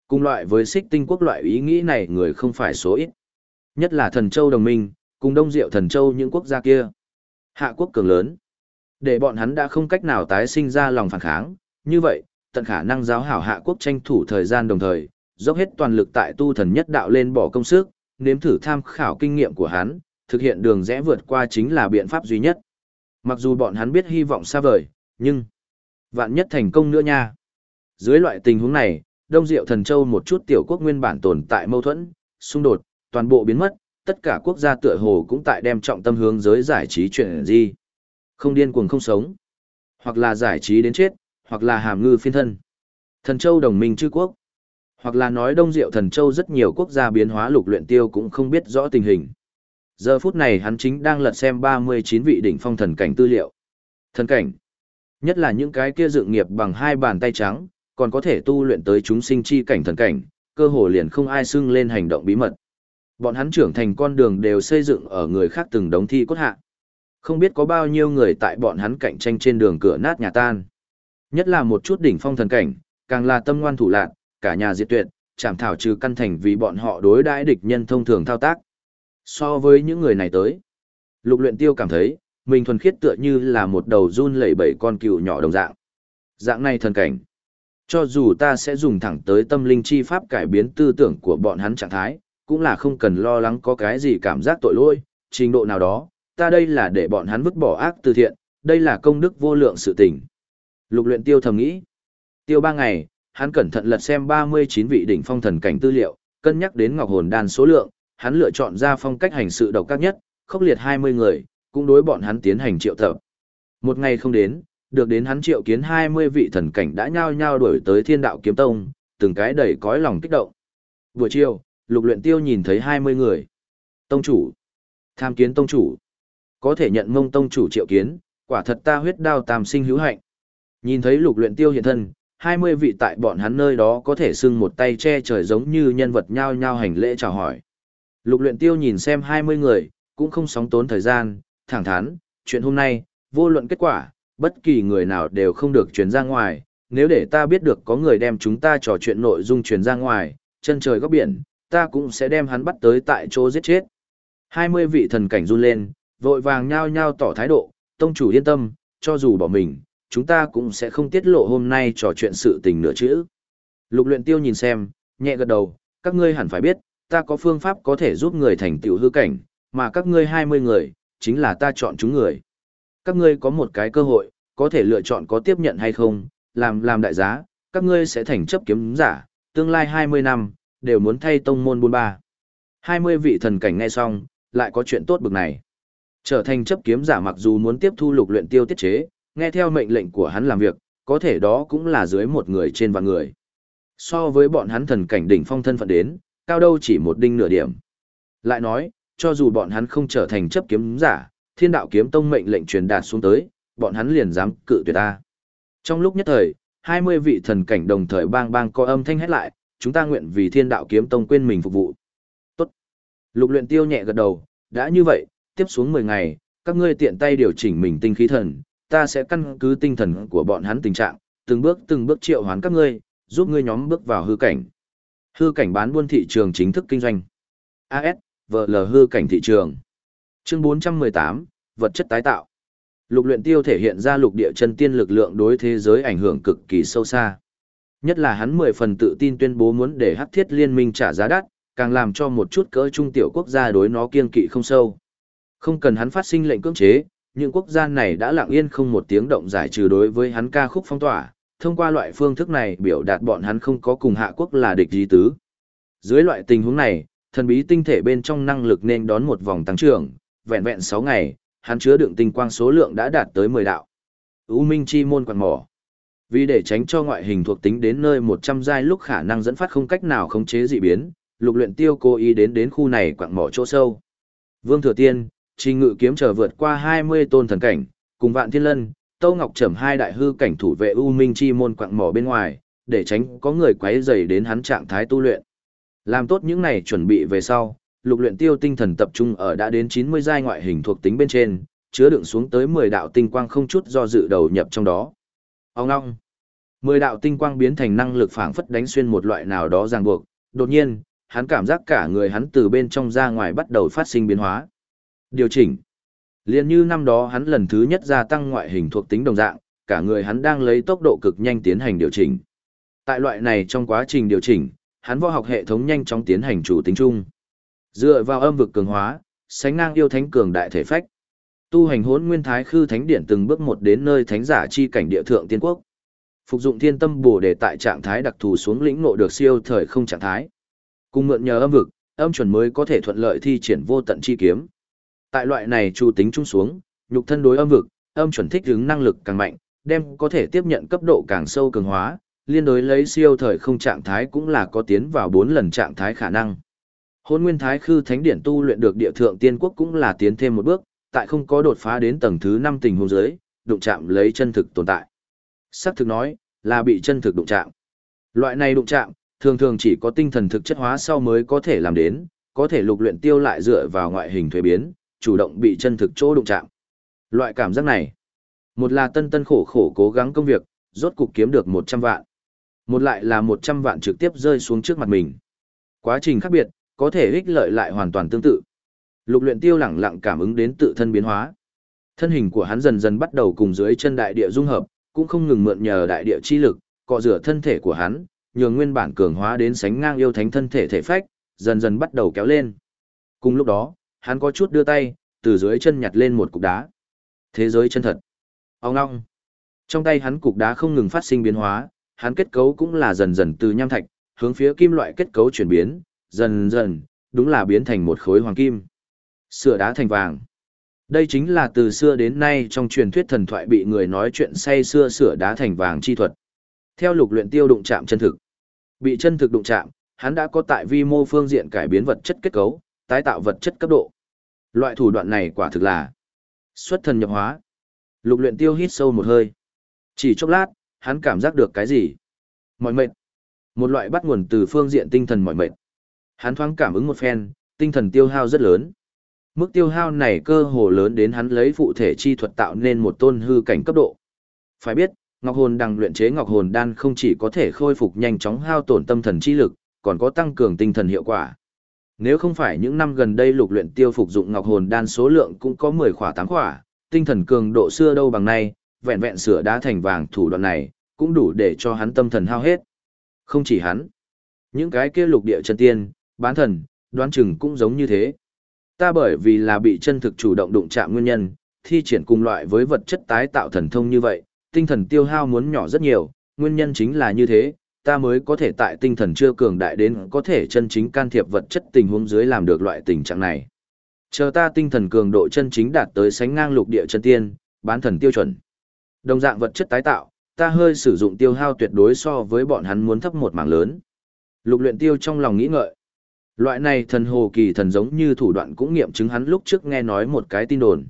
Cùng loại với xích tinh quốc loại ý nghĩ này người không phải số ít. Nhất là thần châu đồng minh, cùng đông diệu thần châu những quốc gia kia. Hạ quốc cường lớn. Để bọn hắn đã không cách nào tái sinh ra lòng phản kháng, như vậy, tận khả năng giáo hảo hạ quốc tranh thủ thời gian đồng thời, dốc hết toàn lực tại tu thần nhất đạo lên bỏ công sức, nếm thử tham khảo kinh nghiệm của hắn, thực hiện đường rẽ vượt qua chính là biện pháp duy nhất. Mặc dù bọn hắn biết hy vọng xa vời, nhưng vạn nhất thành công nữa nha. Dưới loại tình huống này, Đông Diệu Thần Châu một chút tiểu quốc nguyên bản tồn tại mâu thuẫn, xung đột, toàn bộ biến mất, tất cả quốc gia tựa hồ cũng tại đem trọng tâm hướng giới giải trí chuyện gì. Không điên cuồng không sống. Hoặc là giải trí đến chết, hoặc là hàm ngư phiên thân. Thần Châu đồng minh chư quốc. Hoặc là nói Đông Diệu Thần Châu rất nhiều quốc gia biến hóa lục luyện tiêu cũng không biết rõ tình hình. Giờ phút này hắn chính đang lật xem 39 vị đỉnh phong thần cảnh tư liệu. Thần cảnh. Nhất là những cái kia dựng nghiệp bằng hai bàn tay trắng, còn có thể tu luyện tới chúng sinh chi cảnh thần cảnh, cơ hồ liền không ai xưng lên hành động bí mật. Bọn hắn trưởng thành con đường đều xây dựng ở người khác từng đống thi cốt hạ. Không biết có bao nhiêu người tại bọn hắn cạnh tranh trên đường cửa nát nhà tan. Nhất là một chút đỉnh phong thần cảnh, càng là tâm ngoan thủ lạn, cả nhà diệt tuyệt, chảm thảo trừ căn thành vì bọn họ đối đãi địch nhân thông thường thao tác. So với những người này tới, lục luyện tiêu cảm thấy, mình thuần khiết tựa như là một đầu run lẩy bẩy con cừu nhỏ đồng dạng. Dạng này thần cảnh. Cho dù ta sẽ dùng thẳng tới tâm linh chi pháp cải biến tư tưởng của bọn hắn trạng thái, cũng là không cần lo lắng có cái gì cảm giác tội lỗi, trình độ nào đó, ta đây là để bọn hắn vứt bỏ ác từ thiện, đây là công đức vô lượng sự tình. Lục luyện tiêu thầm nghĩ. Tiêu ba ngày, hắn cẩn thận lật xem 39 vị đỉnh phong thần cảnh tư liệu, cân nhắc đến ngọc hồn đan số lượng, hắn lựa chọn ra phong cách hành sự độc các nhất, khốc liệt 20 người, cũng đối bọn hắn tiến hành triệu tập. Một ngày không đến, được đến hắn triệu kiến 20 vị thần cảnh đã nhao nhao đuổi tới thiên đạo kiếm tông, từng cái đầy cõi lòng kích động. Buổi chiều, lục luyện tiêu nhìn thấy 20 người. Tông chủ. Tham kiến tông chủ. Có thể nhận mông tông chủ triệu kiến, quả thật ta huyết đao tam sinh hữu hạnh. Nhìn thấy lục luyện tiêu hiện thân, 20 vị tại bọn hắn nơi đó có thể xưng một tay che trời giống như nhân vật nhao nhao hành lễ chào hỏi. Lục luyện tiêu nhìn xem 20 người, cũng không sóng tốn thời gian, thẳng thắn, chuyện hôm nay, vô luận kết quả, bất kỳ người nào đều không được truyền ra ngoài, nếu để ta biết được có người đem chúng ta trò chuyện nội dung truyền ra ngoài, chân trời góc biển, ta cũng sẽ đem hắn bắt tới tại chỗ giết chết. 20 vị thần cảnh run lên, vội vàng nhao nhao tỏ thái độ, tông chủ yên tâm, cho dù bỏ mình, chúng ta cũng sẽ không tiết lộ hôm nay trò chuyện sự tình nữa chứ. Lục luyện tiêu nhìn xem, nhẹ gật đầu, các ngươi hẳn phải biết, ta có phương pháp có thể giúp người thành tiểu hư cảnh, mà các ngươi 20 người, chính là ta chọn chúng người. Các ngươi có một cái cơ hội, có thể lựa chọn có tiếp nhận hay không, làm làm đại giá, các ngươi sẽ thành chấp kiếm giả, tương lai 20 năm, đều muốn thay tông môn buôn ba. 20 vị thần cảnh nghe xong, lại có chuyện tốt bực này. Trở thành chấp kiếm giả mặc dù muốn tiếp thu lục luyện tiêu tiết chế, nghe theo mệnh lệnh của hắn làm việc, có thể đó cũng là dưới một người trên vạn người. So với bọn hắn thần cảnh đỉnh phong thân phận đến, cao đâu chỉ một đinh nửa điểm. Lại nói, cho dù bọn hắn không trở thành chấp kiếm giả, thiên đạo kiếm tông mệnh lệnh truyền đạt xuống tới, bọn hắn liền dám cự tuyệt ta. Trong lúc nhất thời, 20 vị thần cảnh đồng thời bang bang có âm thanh hét lại, chúng ta nguyện vì thiên đạo kiếm tông quên mình phục vụ. Tốt. Lục luyện tiêu nhẹ gật đầu, đã như vậy, tiếp xuống 10 ngày, các ngươi tiện tay điều chỉnh mình tinh khí thần, ta sẽ căn cứ tinh thần của bọn hắn tình trạng, từng bước từng bước triệu hoán các ngươi, giúp ngươi nhóm bước vào hư cảnh. Hư cảnh bán buôn thị trường chính thức kinh doanh. AS, VL hư cảnh thị trường. Chương 418, vật chất tái tạo. Lục luyện tiêu thể hiện ra lục địa chân tiên lực lượng đối thế giới ảnh hưởng cực kỳ sâu xa. Nhất là hắn mười phần tự tin tuyên bố muốn để hắc thiết liên minh trả giá đắt, càng làm cho một chút cỡ trung tiểu quốc gia đối nó kiên kỵ không sâu. Không cần hắn phát sinh lệnh cưỡng chế, những quốc gia này đã lặng yên không một tiếng động giải trừ đối với hắn ca khúc phong tỏa, thông qua loại phương thức này biểu đạt bọn hắn không có cùng hạ quốc là địch gì tứ. Dưới loại tình huống này, thần bí tinh thể bên trong năng lực nên đón một vòng tăng trưởng, vẹn vẹn 6 ngày, hắn chứa đựng tinh quang số lượng đã đạt tới 10 đạo. U Minh Chi môn quạt mỏ. Vì để tránh cho ngoại hình thuộc tính đến nơi 100 giai lúc khả năng dẫn phát không cách nào khống chế dị biến, lục luyện tiêu cố ý đến đến khu này quạng mỏ chỗ sâu. Vương Thừa Tiên, Trình Ngự kiếm chờ vượt qua 20 tôn thần cảnh, cùng Vạn Thiên Lân, Tâu Ngọc Trầm hai đại hư cảnh thủ vệ U Minh Chi môn quạng mỏ bên ngoài, để tránh có người quấy rầy đến hắn trạng thái tu luyện. Làm tốt những này chuẩn bị về sau, lục luyện tiêu tinh thần tập trung ở đã đến 90 giai ngoại hình thuộc tính bên trên, chứa đựng xuống tới 10 đạo tinh quang không chút do dự đầu nhập trong đó. Ông ngong. 10 đạo tinh quang biến thành năng lực phảng phất đánh xuyên một loại nào đó ràng buộc, đột nhiên, hắn cảm giác cả người hắn từ bên trong ra ngoài bắt đầu phát sinh biến hóa. Điều chỉnh. Liên như năm đó hắn lần thứ nhất gia tăng ngoại hình thuộc tính đồng dạng, cả người hắn đang lấy tốc độ cực nhanh tiến hành điều chỉnh. Tại loại này trong quá trình điều chỉnh, hắn võ học hệ thống nhanh chóng tiến hành chủ tính chung. Dựa vào âm vực cường hóa, sánh ngang yêu thánh cường đại thể phách. Tu hành hỗn nguyên thái khư thánh điện từng bước một đến nơi thánh giả chi cảnh địa thượng tiên quốc. Phục dụng thiên tâm bổ để tại trạng thái đặc thù xuống lĩnh ngộ được siêu thời không trạng thái. Cùng mượn nhờ âm vực, âm chuẩn mới có thể thuận lợi thi triển vô tận chi kiếm. Tại loại này chu tính trung xuống, nhục thân đối âm vực, âm chuẩn thích ứng năng lực càng mạnh, đem có thể tiếp nhận cấp độ càng sâu cường hóa, liên đối lấy siêu thời không trạng thái cũng là có tiến vào 4 lần trạng thái khả năng. Hôn nguyên thái khư thánh điển tu luyện được địa thượng tiên quốc cũng là tiến thêm một bước, tại không có đột phá đến tầng thứ 5 tình huống giới, đụng chạm lấy chân thực tồn tại. Sắc thực nói, là bị chân thực đụng chạm. Loại này đụng chạm, thường thường chỉ có tinh thần thực chất hóa sau mới có thể làm đến, có thể lục luyện tiêu lại dựa vào ngoại hình thuế biến, chủ động bị chân thực chỗ đụng chạm. Loại cảm giác này, một là tân tân khổ khổ cố gắng công việc, rốt cục kiếm được 100 vạn. Một lại là 100 vạn trực tiếp rơi xuống trước mặt mình. Quá trình khác biệt, có thể ích lợi lại hoàn toàn tương tự. Lục luyện tiêu lẳng lặng cảm ứng đến tự thân biến hóa. Thân hình của hắn dần dần bắt đầu cùng dưới chân đại địa dung hợp, cũng không ngừng mượn nhờ đại địa chi lực, cọ rửa thân thể của hắn, nhường nguyên bản cường hóa đến sánh ngang yêu thánh thân thể thể phách, dần dần bắt đầu kéo lên. Cùng lúc đó, hắn có chút đưa tay, từ dưới chân nhặt lên một cục đá. Thế giới chân thật. Ông ngong. Trong tay hắn cục đá không ngừng phát sinh biến hóa, hắn kết cấu cũng là dần dần từ nham thạch, hướng phía kim loại kết cấu chuyển biến, dần dần, đúng là biến thành một khối hoàng kim. Sửa đá thành vàng. Đây chính là từ xưa đến nay trong truyền thuyết thần thoại bị người nói chuyện say xưa sửa đá thành vàng chi thuật. Theo lục luyện tiêu đụng chạm chân thực. Bị chân thực đụng chạm, hắn đã có tại vi mô phương diện cải biến vật chất kết cấu, tái tạo vật chất cấp độ. Loại thủ đoạn này quả thực là xuất thần nhập hóa. Lục luyện tiêu hít sâu một hơi. Chỉ chốc lát, hắn cảm giác được cái gì? Mỏi mệt. Một loại bắt nguồn từ phương diện tinh thần mỏi mệt. Hắn thoáng cảm ứng một phen, tinh thần tiêu hao rất lớn. Mức tiêu hao này cơ hồ lớn đến hắn lấy phụ thể chi thuật tạo nên một tôn hư cảnh cấp độ. Phải biết, Ngọc Hồn đang luyện chế Ngọc Hồn đan không chỉ có thể khôi phục nhanh chóng hao tổn tâm thần chi lực, còn có tăng cường tinh thần hiệu quả. Nếu không phải những năm gần đây lục luyện tiêu phục dụng Ngọc Hồn đan số lượng cũng có 10 khỏa 8 khỏa, tinh thần cường độ xưa đâu bằng nay, vẹn vẹn sửa đá thành vàng thủ đoạn này, cũng đủ để cho hắn tâm thần hao hết. Không chỉ hắn, những cái kia lục địa chân tiên, bán thần, đoán chừng cũng giống như thế. Ta bởi vì là bị chân thực chủ động đụng chạm nguyên nhân, thi triển cùng loại với vật chất tái tạo thần thông như vậy, tinh thần tiêu hao muốn nhỏ rất nhiều, nguyên nhân chính là như thế, ta mới có thể tại tinh thần chưa cường đại đến có thể chân chính can thiệp vật chất tình huống dưới làm được loại tình trạng này. Chờ ta tinh thần cường độ chân chính đạt tới sánh ngang lục địa chân tiên, bán thần tiêu chuẩn. Đồng dạng vật chất tái tạo, ta hơi sử dụng tiêu hao tuyệt đối so với bọn hắn muốn thấp một mảng lớn. Lục luyện tiêu trong lòng nghĩ ngợi. Loại này thần hồ kỳ thần giống như thủ đoạn cũng nghiệm chứng hắn lúc trước nghe nói một cái tin đồn.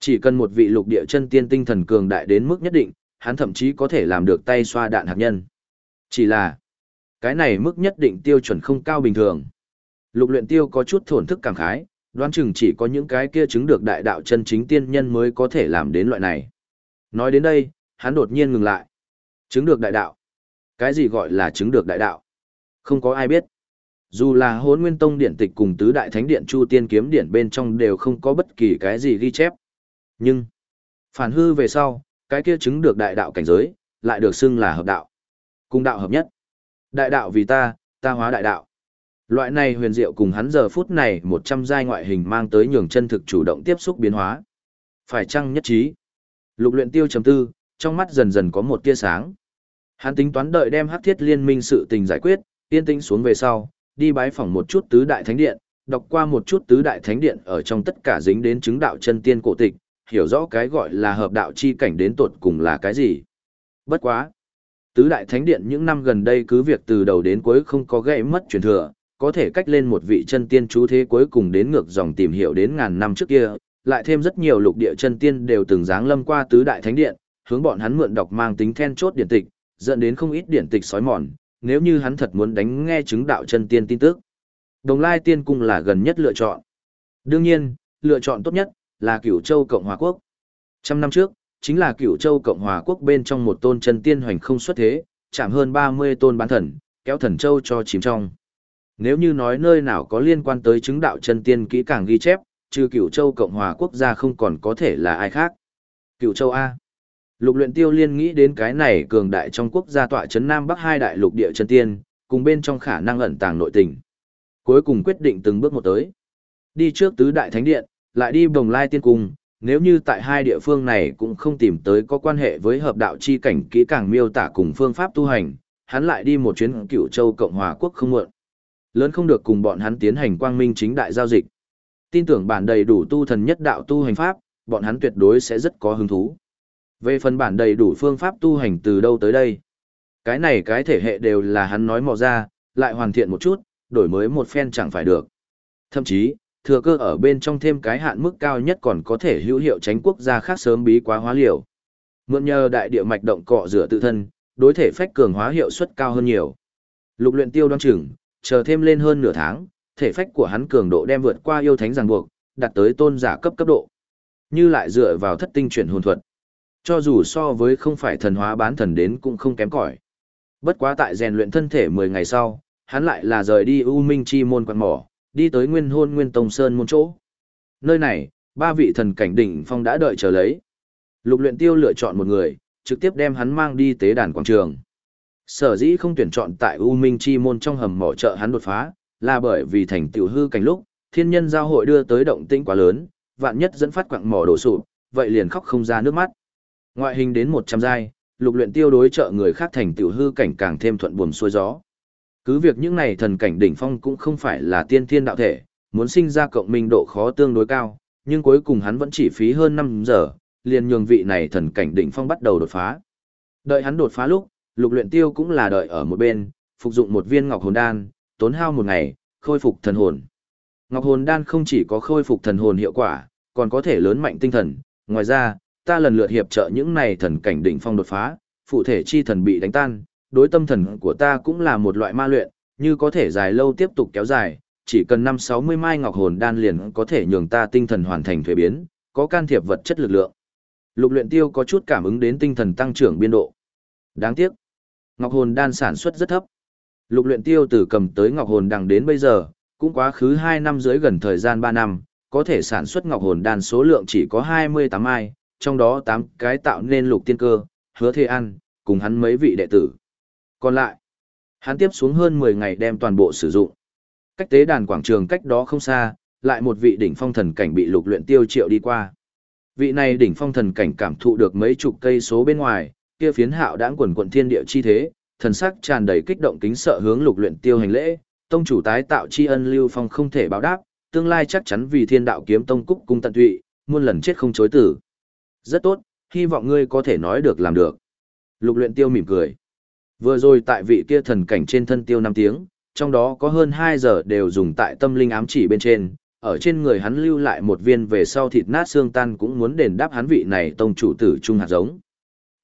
Chỉ cần một vị lục địa chân tiên tinh thần cường đại đến mức nhất định, hắn thậm chí có thể làm được tay xoa đạn hạt nhân. Chỉ là, cái này mức nhất định tiêu chuẩn không cao bình thường. Lục luyện tiêu có chút thổn thức cảm khái, đoán chừng chỉ có những cái kia chứng được đại đạo chân chính tiên nhân mới có thể làm đến loại này. Nói đến đây, hắn đột nhiên ngừng lại. Chứng được đại đạo. Cái gì gọi là chứng được đại đạo? Không có ai biết. Dù là hốn nguyên tông điển tịch cùng tứ đại thánh điện chu tiên kiếm điển bên trong đều không có bất kỳ cái gì ghi chép. Nhưng, phản hư về sau, cái kia chứng được đại đạo cảnh giới, lại được xưng là hợp đạo. Cung đạo hợp nhất. Đại đạo vì ta, ta hóa đại đạo. Loại này huyền diệu cùng hắn giờ phút này một trăm giai ngoại hình mang tới nhường chân thực chủ động tiếp xúc biến hóa. Phải chăng nhất trí? Lục luyện tiêu chấm tư, trong mắt dần dần có một tia sáng. Hắn tính toán đợi đem hắc thiết liên minh sự tình giải quyết, yên tĩnh xuống về sau, đi bái phỏng một chút tứ đại thánh điện, đọc qua một chút tứ đại thánh điện ở trong tất cả dính đến chứng đạo chân tiên cổ tịch, hiểu rõ cái gọi là hợp đạo chi cảnh đến tột cùng là cái gì. Bất quá. Tứ đại thánh điện những năm gần đây cứ việc từ đầu đến cuối không có gãy mất truyền thừa, có thể cách lên một vị chân tiên chú thế cuối cùng đến ngược dòng tìm hiểu đến ngàn năm trước kia, lại thêm rất nhiều lục địa chân tiên đều từng dáng lâm qua tứ đại thánh điện, hướng bọn hắn mượn đọc mang tính then chốt điển tịch, dẫn đến không ít điển tịch sói mòn, nếu như hắn thật muốn đánh nghe chứng đạo chân tiên tin tức. Đồng Lai Tiên Cung là gần nhất lựa chọn. Đương nhiên, lựa chọn tốt nhất là Cửu Châu Cộng Hòa Quốc. Trăm năm trước, chính là Cựu Châu Cộng Hòa Quốc bên trong một tôn chân tiên hoành không xuất thế, chạm hơn 30 tôn bán thần, kéo thần châu cho chìm trong. Nếu như nói nơi nào có liên quan tới chứng đạo chân tiên kỹ càng ghi chép, trừ Cựu Châu Cộng Hòa Quốc gia không còn có thể là ai khác. Cựu Châu A. Lục luyện tiêu liên nghĩ đến cái này cường đại trong quốc gia tọa chấn Nam Bắc hai đại lục địa chân tiên, cùng bên trong khả năng ẩn tàng nội tình. Cuối cùng quyết định từng bước một tới. Đi trước tứ đại thánh điện, lại đi bồng lai tiên cung, nếu như tại hai địa phương này cũng không tìm tới có quan hệ với hợp đạo chi cảnh kỹ càng miêu tả cùng phương pháp tu hành, hắn lại đi một chuyến cửu châu Cộng hòa quốc không muộn. Lớn không được cùng bọn hắn tiến hành quang minh chính đại giao dịch. Tin tưởng bản đầy đủ tu thần nhất đạo tu hành pháp, bọn hắn tuyệt đối sẽ rất có hứng thú. Về phần bản đầy đủ phương pháp tu hành từ đâu tới đây. Cái này cái thể hệ đều là hắn nói mò ra, lại hoàn thiện một chút, đổi mới một phen chẳng phải được. Thậm chí, thừa cơ ở bên trong thêm cái hạn mức cao nhất còn có thể hữu hiệu tránh quốc gia khác sớm bí quá hóa liều. Mượn nhờ đại địa mạch động cọ rửa tự thân, đối thể phách cường hóa hiệu suất cao hơn nhiều. Lục luyện tiêu đoan chừng, chờ thêm lên hơn nửa tháng, thể phách của hắn cường độ đem vượt qua yêu thánh ràng buộc, đạt tới tôn giả cấp cấp độ. Như lại dựa vào thất tinh chuyển hồn thuật. Cho dù so với không phải thần hóa bán thần đến cũng không kém cỏi. Bất quá tại rèn luyện thân thể 10 ngày sau, hắn lại là rời đi U Minh Chi môn quan mỏ, đi tới Nguyên Hôn Nguyên Tông Sơn môn chỗ. Nơi này, ba vị thần cảnh đỉnh phong đã đợi chờ lấy. Lục luyện tiêu lựa chọn một người, trực tiếp đem hắn mang đi tế đàn quảng trường. Sở dĩ không tuyển chọn tại U Minh Chi môn trong hầm mỏ trợ hắn đột phá, là bởi vì thành tiểu hư cảnh lúc, thiên nhân giao hội đưa tới động tĩnh quá lớn, vạn nhất dẫn phát quặng mỏ đổ sụp, vậy liền khóc không ra nước mắt. Ngoại hình đến 100 giai, lục luyện tiêu đối trợ người khác thành tiểu hư cảnh càng thêm thuận buồm xuôi gió. Cứ việc những này thần cảnh đỉnh phong cũng không phải là tiên thiên đạo thể, muốn sinh ra cộng minh độ khó tương đối cao, nhưng cuối cùng hắn vẫn chỉ phí hơn 5 giờ, liền nhường vị này thần cảnh đỉnh phong bắt đầu đột phá. Đợi hắn đột phá lúc, lục luyện tiêu cũng là đợi ở một bên, phục dụng một viên ngọc hồn đan, tốn hao một ngày, khôi phục thần hồn. Ngọc hồn đan không chỉ có khôi phục thần hồn hiệu quả, còn có thể lớn mạnh tinh thần, ngoài ra, ta lần lượt hiệp trợ những này thần cảnh đỉnh phong đột phá, phụ thể chi thần bị đánh tan, đối tâm thần của ta cũng là một loại ma luyện, như có thể dài lâu tiếp tục kéo dài, chỉ cần 5-60 mai ngọc hồn đan liền có thể nhường ta tinh thần hoàn thành thuế biến, có can thiệp vật chất lực lượng. Lục luyện tiêu có chút cảm ứng đến tinh thần tăng trưởng biên độ. Đáng tiếc, ngọc hồn đan sản xuất rất thấp. Lục luyện tiêu từ cầm tới ngọc hồn đằng đến bây giờ, cũng quá khứ 2 năm dưới gần thời gian 3 năm, có thể sản xuất ngọc hồn đan số lượng chỉ có 28 mai, trong đó 8 cái tạo nên lục tiên cơ, hứa thê ăn, cùng hắn mấy vị đệ tử. Còn lại, hắn tiếp xuống hơn 10 ngày đem toàn bộ sử dụng. Cách tế đàn quảng trường cách đó không xa, lại một vị đỉnh phong thần cảnh bị lục luyện tiêu triệu đi qua. Vị này đỉnh phong thần cảnh cảm thụ được mấy chục cây số bên ngoài, kia phiến hạo đãng quần quận thiên địa chi thế, thần sắc tràn đầy kích động kính sợ hướng lục luyện tiêu hành lễ, tông chủ tái tạo tri ân lưu phong không thể báo đáp, tương lai chắc chắn vì thiên đạo kiếm tông cúc cung tận tụy, muôn lần chết không chối tử. Rất tốt, hy vọng ngươi có thể nói được làm được. Lục luyện tiêu mỉm cười. Vừa rồi tại vị kia thần cảnh trên thân tiêu 5 tiếng, trong đó có hơn 2 giờ đều dùng tại tâm linh ám chỉ bên trên, ở trên người hắn lưu lại một viên về sau thịt nát xương tan cũng muốn đền đáp hắn vị này tông chủ tử trung hạt giống.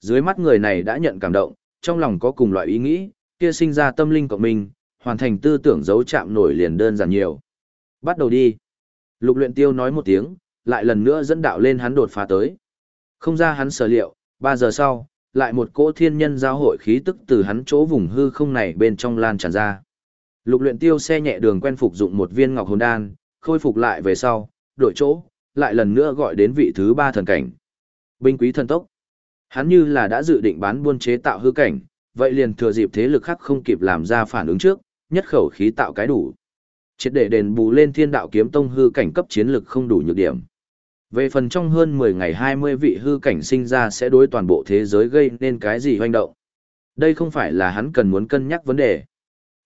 Dưới mắt người này đã nhận cảm động, trong lòng có cùng loại ý nghĩ, kia sinh ra tâm linh của mình, hoàn thành tư tưởng dấu chạm nổi liền đơn giản nhiều. Bắt đầu đi. Lục luyện tiêu nói một tiếng, lại lần nữa dẫn đạo lên hắn đột phá tới. Không ra hắn sở liệu, 3 giờ sau, lại một cỗ thiên nhân giao hội khí tức từ hắn chỗ vùng hư không này bên trong lan tràn ra. Lục luyện tiêu xe nhẹ đường quen phục dụng một viên ngọc hồn đan, khôi phục lại về sau, đổi chỗ, lại lần nữa gọi đến vị thứ ba thần cảnh. Binh quý thần tốc. Hắn như là đã dự định bán buôn chế tạo hư cảnh, vậy liền thừa dịp thế lực khác không kịp làm ra phản ứng trước, nhất khẩu khí tạo cái đủ. Triệt để đền bù lên thiên đạo kiếm tông hư cảnh cấp chiến lực không đủ nhược điểm. Về phần trong hơn 10 ngày 20 vị hư cảnh sinh ra sẽ đối toàn bộ thế giới gây nên cái gì hoành động. Đây không phải là hắn cần muốn cân nhắc vấn đề.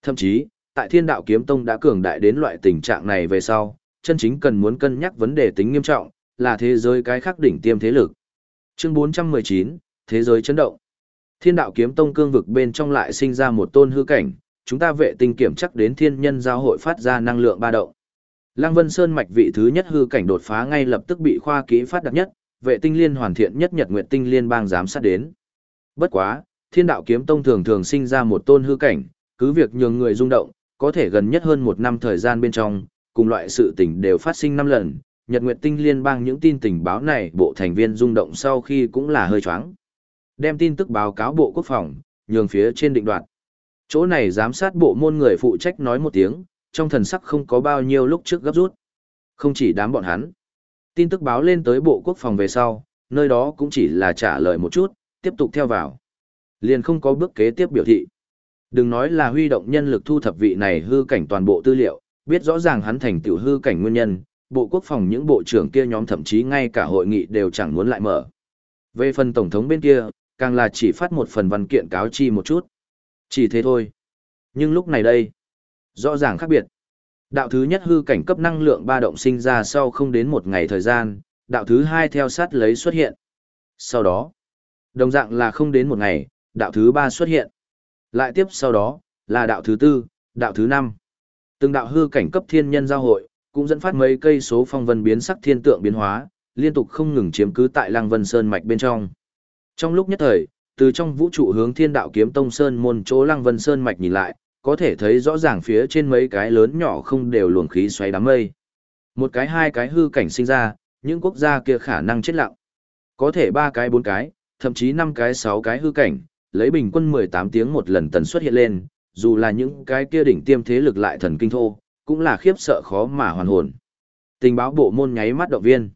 Thậm chí, tại thiên đạo kiếm tông đã cường đại đến loại tình trạng này về sau, chân chính cần muốn cân nhắc vấn đề tính nghiêm trọng, là thế giới cái khác đỉnh tiêm thế lực. Chương 419, Thế giới chấn động. Thiên đạo kiếm tông cương vực bên trong lại sinh ra một tôn hư cảnh, chúng ta vệ tinh kiểm chắc đến thiên nhân giao hội phát ra năng lượng ba động. Lăng Vân Sơn mạch vị thứ nhất hư cảnh đột phá ngay lập tức bị khoa kỹ phát đạt nhất, vệ tinh liên hoàn thiện nhất Nhật Nguyệt tinh liên bang giám sát đến. Bất quá, Thiên đạo kiếm tông thường thường sinh ra một tôn hư cảnh, cứ việc nhường người rung động, có thể gần nhất hơn một năm thời gian bên trong, cùng loại sự tình đều phát sinh năm lần, Nhật Nguyệt Tinh Liên bang những tin tình báo này bộ thành viên rung động sau khi cũng là hơi choáng. Đem tin tức báo cáo bộ quốc phòng, nhường phía trên định đoạt. Chỗ này giám sát bộ môn người phụ trách nói một tiếng, trong thần sắc không có bao nhiêu lúc trước gấp rút. Không chỉ đám bọn hắn. Tin tức báo lên tới bộ quốc phòng về sau, nơi đó cũng chỉ là trả lời một chút, tiếp tục theo vào. Liền không có bước kế tiếp biểu thị. Đừng nói là huy động nhân lực thu thập vị này hư cảnh toàn bộ tư liệu, biết rõ ràng hắn thành tiểu hư cảnh nguyên nhân, bộ quốc phòng những bộ trưởng kia nhóm thậm chí ngay cả hội nghị đều chẳng muốn lại mở. Về phần tổng thống bên kia, càng là chỉ phát một phần văn kiện cáo chi một chút. Chỉ thế thôi. Nhưng lúc này đây, rõ ràng khác biệt. Đạo thứ nhất hư cảnh cấp năng lượng ba động sinh ra sau không đến một ngày thời gian, đạo thứ hai theo sát lấy xuất hiện. Sau đó, đồng dạng là không đến một ngày, đạo thứ ba xuất hiện. Lại tiếp sau đó, là đạo thứ tư, đạo thứ năm. Từng đạo hư cảnh cấp thiên nhân giao hội, cũng dẫn phát mấy cây số phong vân biến sắc thiên tượng biến hóa, liên tục không ngừng chiếm cứ tại Lăng Vân Sơn mạch bên trong. Trong lúc nhất thời, từ trong vũ trụ hướng Thiên Đạo Kiếm Tông Sơn môn chỗ Lăng Vân Sơn mạch nhìn lại, có thể thấy rõ ràng phía trên mấy cái lớn nhỏ không đều luồng khí xoáy đám mây. Một cái hai cái hư cảnh sinh ra, những quốc gia kia khả năng chết lặng. Có thể ba cái bốn cái, thậm chí năm cái sáu cái hư cảnh, lấy bình quân 18 tiếng một lần tần xuất hiện lên, dù là những cái kia đỉnh tiêm thế lực lại thần kinh thô, cũng là khiếp sợ khó mà hoàn hồn. Tình báo bộ môn nháy mắt động viên.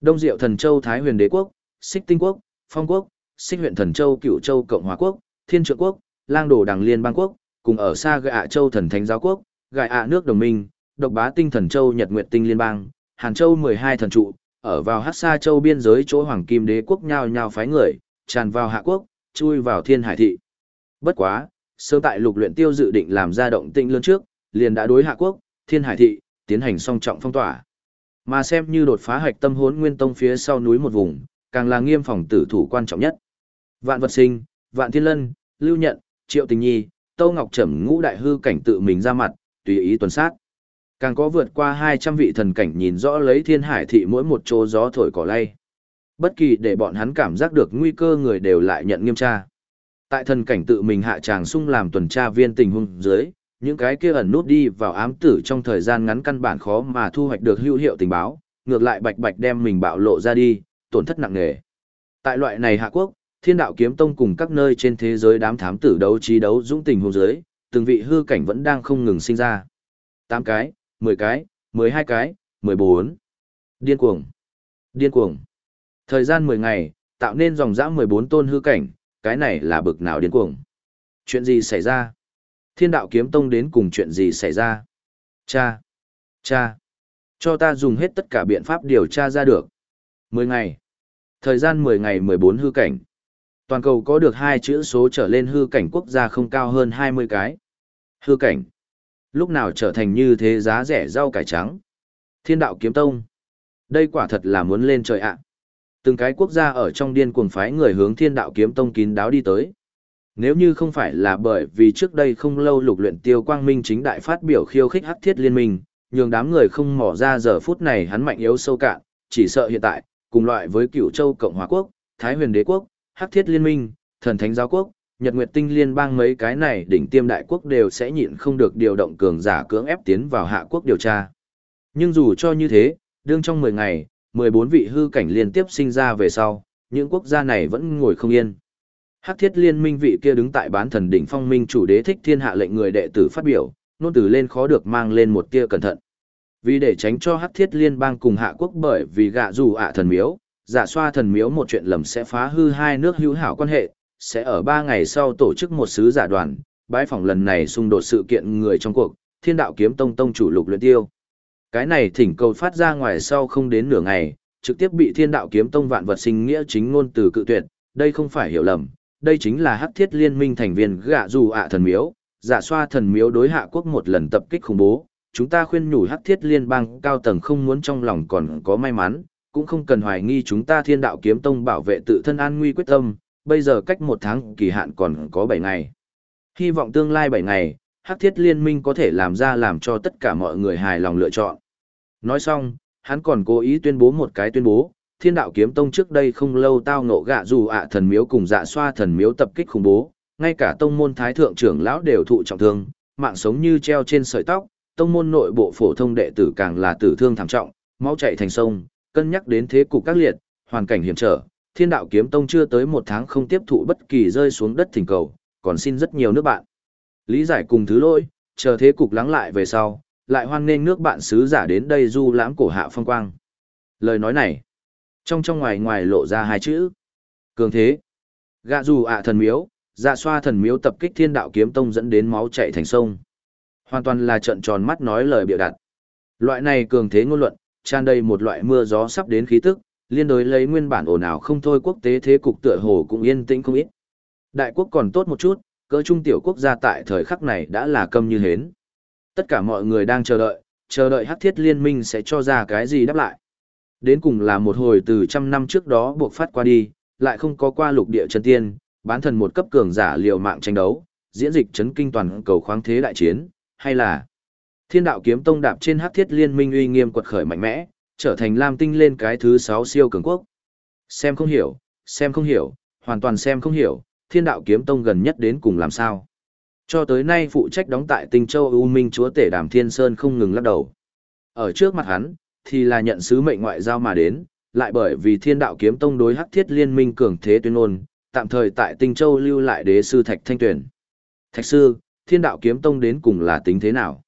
Đông Diệu Thần Châu Thái Huyền Đế quốc, Xích Tinh quốc, Phong quốc, Xích huyện Thần Châu Cựu Châu Cộng hòa quốc, Thiên Trượng quốc, Lang Đồ Đằng Liên bang quốc, cùng ở xa gạ Châu Thần Thánh giáo quốc, gạ ạ nước đồng minh, Độc Bá Tinh Thần Châu Nhật Nguyệt Tinh Liên bang, Hàn Châu 12 thần trụ, ở vào Hắc Sa Châu biên giới chỗ Hoàng Kim Đế quốc nhao nhao phái người, tràn vào Hạ quốc, chui vào Thiên Hải thị. Bất quá, sớm tại Lục Luyện Tiêu dự định làm ra động tĩnh lớn trước, liền đã đối Hạ quốc, Thiên Hải thị tiến hành song trọng phong tỏa. Mà xem như đột phá hạch tâm hốn nguyên tông phía sau núi một vùng, càng là nghiêm phòng tử thủ quan trọng nhất. Vạn vật sinh, vạn thiên lân, lưu nhận, triệu tình nhi, tâu ngọc trầm ngũ đại hư cảnh tự mình ra mặt, tùy ý tuần sát. Càng có vượt qua 200 vị thần cảnh nhìn rõ lấy thiên hải thị mỗi một chỗ gió thổi cỏ lay. Bất kỳ để bọn hắn cảm giác được nguy cơ người đều lại nhận nghiêm tra. Tại thần cảnh tự mình hạ tràng sung làm tuần tra viên tình huống dưới, những cái kia ẩn nút đi vào ám tử trong thời gian ngắn căn bản khó mà thu hoạch được hữu hiệu tình báo, ngược lại bạch bạch đem mình bạo lộ ra đi, tổn thất nặng nề. Tại loại này hạ quốc, thiên đạo kiếm tông cùng các nơi trên thế giới đám thám tử đấu trí đấu dũng tình hôn giới, từng vị hư cảnh vẫn đang không ngừng sinh ra. 8 cái, 10 cái, 12 cái, 14. Điên cuồng. Điên cuồng. Thời gian 10 ngày, tạo nên dòng dã 14 tôn hư cảnh, cái này là bực nào điên cuồng. Chuyện gì xảy ra? Thiên đạo kiếm tông đến cùng chuyện gì xảy ra? Cha! Cha! Cho ta dùng hết tất cả biện pháp điều tra ra được. 10 ngày. Thời gian 10 ngày 14 hư cảnh. Toàn cầu có được hai chữ số trở lên hư cảnh quốc gia không cao hơn 20 cái. Hư cảnh. Lúc nào trở thành như thế giá rẻ rau cải trắng. Thiên đạo kiếm tông. Đây quả thật là muốn lên trời ạ. Từng cái quốc gia ở trong điên cuồng phái người hướng thiên đạo kiếm tông kín đáo đi tới. Nếu như không phải là bởi vì trước đây không lâu lục luyện tiêu quang minh chính đại phát biểu khiêu khích hắc thiết liên minh, nhường đám người không mò ra giờ phút này hắn mạnh yếu sâu cạn, chỉ sợ hiện tại, cùng loại với cựu châu Cộng hòa quốc, Thái huyền đế quốc, hắc thiết liên minh, thần thánh giáo quốc, nhật nguyệt tinh liên bang mấy cái này đỉnh tiêm đại quốc đều sẽ nhịn không được điều động cường giả cưỡng ép tiến vào hạ quốc điều tra. Nhưng dù cho như thế, đương trong 10 ngày, 14 vị hư cảnh liên tiếp sinh ra về sau, những quốc gia này vẫn ngồi không yên. Hắc thiết liên minh vị kia đứng tại bán thần đỉnh phong minh chủ đế thích thiên hạ lệnh người đệ tử phát biểu, nôn từ lên khó được mang lên một tia cẩn thận. Vì để tránh cho Hắc thiết liên bang cùng hạ quốc bởi vì gạ dù ạ thần miếu, giả xoa thần miếu một chuyện lầm sẽ phá hư hai nước hữu hảo quan hệ, sẽ ở ba ngày sau tổ chức một sứ giả đoàn, Bãi phỏng lần này xung đột sự kiện người trong cuộc, thiên đạo kiếm tông tông chủ lục luyện tiêu. Cái này thỉnh cầu phát ra ngoài sau không đến nửa ngày, trực tiếp bị thiên đạo kiếm tông vạn vật sinh nghĩa chính ngôn từ cự tuyệt, đây không phải hiểu lầm, đây chính là hắc thiết liên minh thành viên gạ dù ạ thần miếu, giả xoa thần miếu đối hạ quốc một lần tập kích khủng bố. Chúng ta khuyên nhủ hắc thiết liên bang cao tầng không muốn trong lòng còn có may mắn, cũng không cần hoài nghi chúng ta thiên đạo kiếm tông bảo vệ tự thân an nguy quyết tâm, bây giờ cách một tháng kỳ hạn còn có 7 ngày. Hy vọng tương lai 7 ngày, hắc thiết liên minh có thể làm ra làm cho tất cả mọi người hài lòng lựa chọn. Nói xong, hắn còn cố ý tuyên bố một cái tuyên bố, thiên đạo kiếm tông trước đây không lâu tao ngộ gạ dù ạ thần miếu cùng dạ xoa thần miếu tập kích khủng bố, ngay cả tông môn thái thượng trưởng lão đều thụ trọng thương, mạng sống như treo trên sợi tóc, tông môn nội bộ phổ thông đệ tử càng là tử thương thảm trọng, máu chảy thành sông, cân nhắc đến thế cục các liệt, hoàn cảnh hiểm trở, thiên đạo kiếm tông chưa tới một tháng không tiếp thụ bất kỳ rơi xuống đất thỉnh cầu, còn xin rất nhiều nước bạn. Lý giải cùng thứ lỗi, chờ thế cục lắng lại về sau, lại hoan nghênh nước bạn sứ giả đến đây du lãm cổ hạ phong quang. Lời nói này, trong trong ngoài ngoài lộ ra hai chữ. Cường thế. Gạ dù ạ thần miếu, dạ xoa thần miếu tập kích thiên đạo kiếm tông dẫn đến máu chảy thành sông. Hoàn toàn là trận tròn mắt nói lời bịa đặt. Loại này cường thế ngôn luận, tràn đầy một loại mưa gió sắp đến khí tức, liên đối lấy nguyên bản ồn ào không thôi quốc tế thế cục tựa hồ cũng yên tĩnh không ít. Đại quốc còn tốt một chút, cỡ trung tiểu quốc gia tại thời khắc này đã là câm như hến. Tất cả mọi người đang chờ đợi, chờ đợi hắc thiết liên minh sẽ cho ra cái gì đáp lại. Đến cùng là một hồi từ trăm năm trước đó buộc phát qua đi, lại không có qua lục địa chân tiên, bán thần một cấp cường giả liều mạng tranh đấu, diễn dịch chấn kinh toàn cầu khoáng thế đại chiến, hay là thiên đạo kiếm tông đạp trên hắc thiết liên minh uy nghiêm quật khởi mạnh mẽ, trở thành lam tinh lên cái thứ sáu siêu cường quốc. Xem không hiểu, xem không hiểu, hoàn toàn xem không hiểu, thiên đạo kiếm tông gần nhất đến cùng làm sao. Cho tới nay phụ trách đóng tại tinh châu U Minh chúa tể đàm thiên sơn không ngừng lắc đầu. Ở trước mặt hắn, thì là nhận sứ mệnh ngoại giao mà đến, lại bởi vì thiên đạo kiếm tông đối hắc thiết liên minh cường thế tuyên ôn, tạm thời tại tinh châu lưu lại đế sư Thạch Thanh Tuyển. Thạch sư, thiên đạo kiếm tông đến cùng là tính thế nào?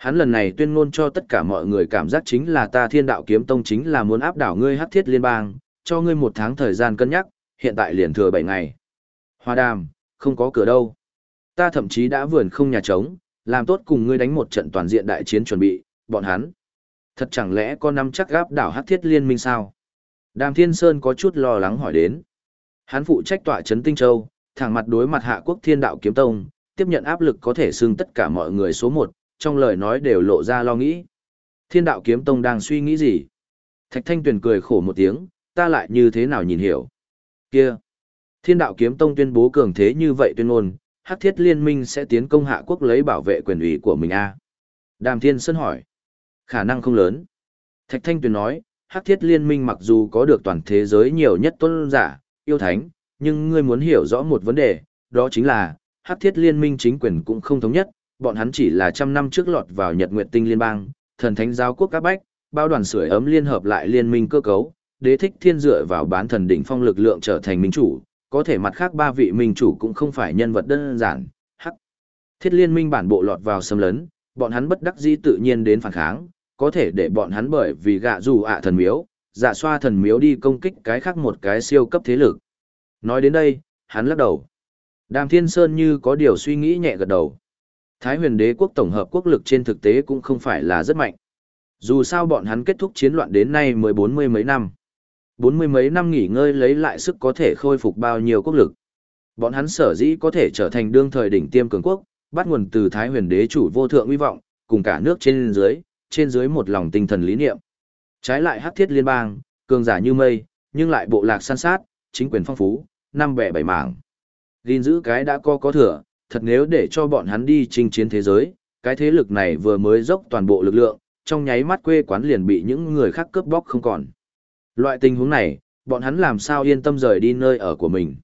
Hắn lần này tuyên ngôn cho tất cả mọi người cảm giác chính là ta thiên đạo kiếm tông chính là muốn áp đảo ngươi hắc thiết liên bang, cho ngươi một tháng thời gian cân nhắc, hiện tại liền thừa 7 ngày. Hoa đàm, không có cửa đâu. Ta thậm chí đã vườn không nhà trống, làm tốt cùng ngươi đánh một trận toàn diện đại chiến chuẩn bị, bọn hắn. Thật chẳng lẽ có năm chắc gáp đảo hắc thiết liên minh sao? Đàm Thiên Sơn có chút lo lắng hỏi đến. Hắn phụ trách tọa trấn Tinh Châu, thẳng mặt đối mặt hạ quốc thiên đạo kiếm tông, tiếp nhận áp lực có thể xưng tất cả mọi người số một, trong lời nói đều lộ ra lo nghĩ. Thiên đạo kiếm tông đang suy nghĩ gì? Thạch Thanh Tuyền cười khổ một tiếng, ta lại như thế nào nhìn hiểu. Kia! Thiên đạo kiếm tông tuyên bố cường thế như vậy tuyên ngôn, hắc thiết liên minh sẽ tiến công hạ quốc lấy bảo vệ quyền ủy của mình a à? Đàm Thiên Sơn hỏi. Khả năng không lớn. Thạch Thanh Tuyền nói, hắc thiết liên minh mặc dù có được toàn thế giới nhiều nhất tôn giả, yêu thánh, nhưng ngươi muốn hiểu rõ một vấn đề, đó chính là, hắc thiết liên minh chính quyền cũng không thống nhất, bọn hắn chỉ là trăm năm trước lọt vào Nhật Nguyệt Tinh Liên bang, thần thánh giáo quốc các bách, bao đoàn sưởi ấm liên hợp lại liên minh cơ cấu, đế thích thiên dựa vào bán thần đỉnh phong lực lượng trở thành minh chủ, có thể mặt khác ba vị minh chủ cũng không phải nhân vật đơn giản, hắc. Thiết liên minh bản bộ lọt vào xâm lấn, bọn hắn bất đắc dĩ tự nhiên đến phản kháng, có thể để bọn hắn bởi vì gạ dù ạ thần miếu, dạ xoa thần miếu đi công kích cái khác một cái siêu cấp thế lực. Nói đến đây, hắn lắc đầu. Đàm Thiên Sơn như có điều suy nghĩ nhẹ gật đầu. Thái huyền đế quốc tổng hợp quốc lực trên thực tế cũng không phải là rất mạnh. Dù sao bọn hắn kết thúc chiến loạn đến nay mới bốn mươi mấy năm. Bốn mươi mấy năm nghỉ ngơi lấy lại sức có thể khôi phục bao nhiêu quốc lực. Bọn hắn sở dĩ có thể trở thành đương thời đỉnh tiêm cường quốc, bắt nguồn từ Thái huyền đế chủ vô thượng uy vọng, cùng cả nước trên dưới, trên dưới một lòng tinh thần lý niệm. Trái lại hắc thiết liên bang, cường giả như mây, nhưng lại bộ lạc san sát, chính quyền phong phú, năm bẻ bảy mảng. Gìn giữ cái đã có có thừa, thật nếu để cho bọn hắn đi chinh chiến thế giới, cái thế lực này vừa mới dốc toàn bộ lực lượng, trong nháy mắt quê quán liền bị những người khác cướp bóc không còn. Loại tình huống này, bọn hắn làm sao yên tâm rời đi nơi ở của mình.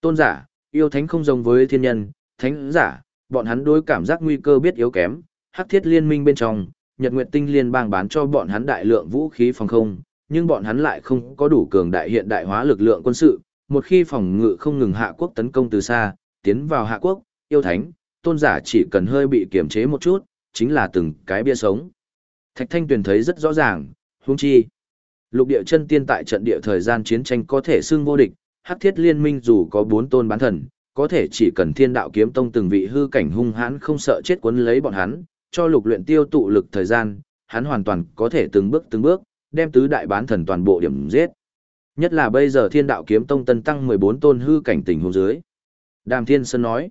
Tôn giả, yêu thánh không giống với thiên nhân, thánh giả, bọn hắn đối cảm giác nguy cơ biết yếu kém, hắc thiết liên minh bên trong, Nhật Nguyệt Tinh Liên bang bán cho bọn hắn đại lượng vũ khí phòng không, nhưng bọn hắn lại không có đủ cường đại hiện đại hóa lực lượng quân sự, một khi phòng ngự không ngừng hạ quốc tấn công từ xa, tiến vào hạ quốc, yêu thánh, tôn giả chỉ cần hơi bị kiềm chế một chút, chính là từng cái bia sống. Thạch Thanh Tuyền thấy rất rõ ràng, huống chi. Lục địa chân tiên tại trận địa thời gian chiến tranh có thể xưng vô địch, hắc thiết liên minh dù có bốn tôn bán thần, có thể chỉ cần thiên đạo kiếm tông từng vị hư cảnh hung hãn không sợ chết quấn lấy bọn hắn, cho lục luyện tiêu tụ lực thời gian, hắn hoàn toàn có thể từng bước từng bước, đem tứ đại bán thần toàn bộ điểm giết. Nhất là bây giờ thiên đạo kiếm tông tân tăng 14 tôn hư cảnh tình huống dưới. Đàm Thiên Sơn nói,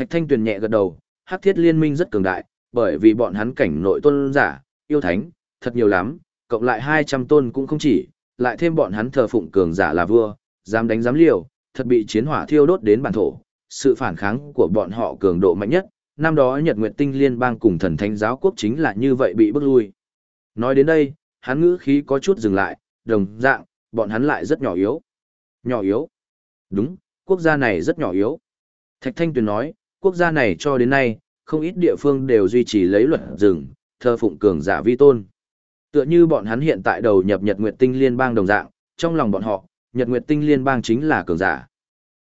Thạch Thanh Tuyền nhẹ gật đầu, hắc thiết liên minh rất cường đại, bởi vì bọn hắn cảnh nội tôn giả, yêu thánh, thật nhiều lắm, cộng lại 200 tôn cũng không chỉ, lại thêm bọn hắn thờ phụng cường giả là vua, dám đánh dám liều, thật bị chiến hỏa thiêu đốt đến bản thổ. Sự phản kháng của bọn họ cường độ mạnh nhất, năm đó Nhật Nguyệt Tinh Liên bang cùng thần thánh giáo quốc chính là như vậy bị bức lui. Nói đến đây, hắn ngữ khí có chút dừng lại, đồng dạng, bọn hắn lại rất nhỏ yếu. Nhỏ yếu? Đúng, quốc gia này rất nhỏ yếu. Thạch Thanh Tuyền nói, quốc gia này cho đến nay, không ít địa phương đều duy trì lấy luật rừng, thờ phụng cường giả vi tôn. Tựa như bọn hắn hiện tại đầu nhập Nhật Nguyệt Tinh Liên bang đồng dạng, trong lòng bọn họ, Nhật Nguyệt Tinh Liên bang chính là cường giả.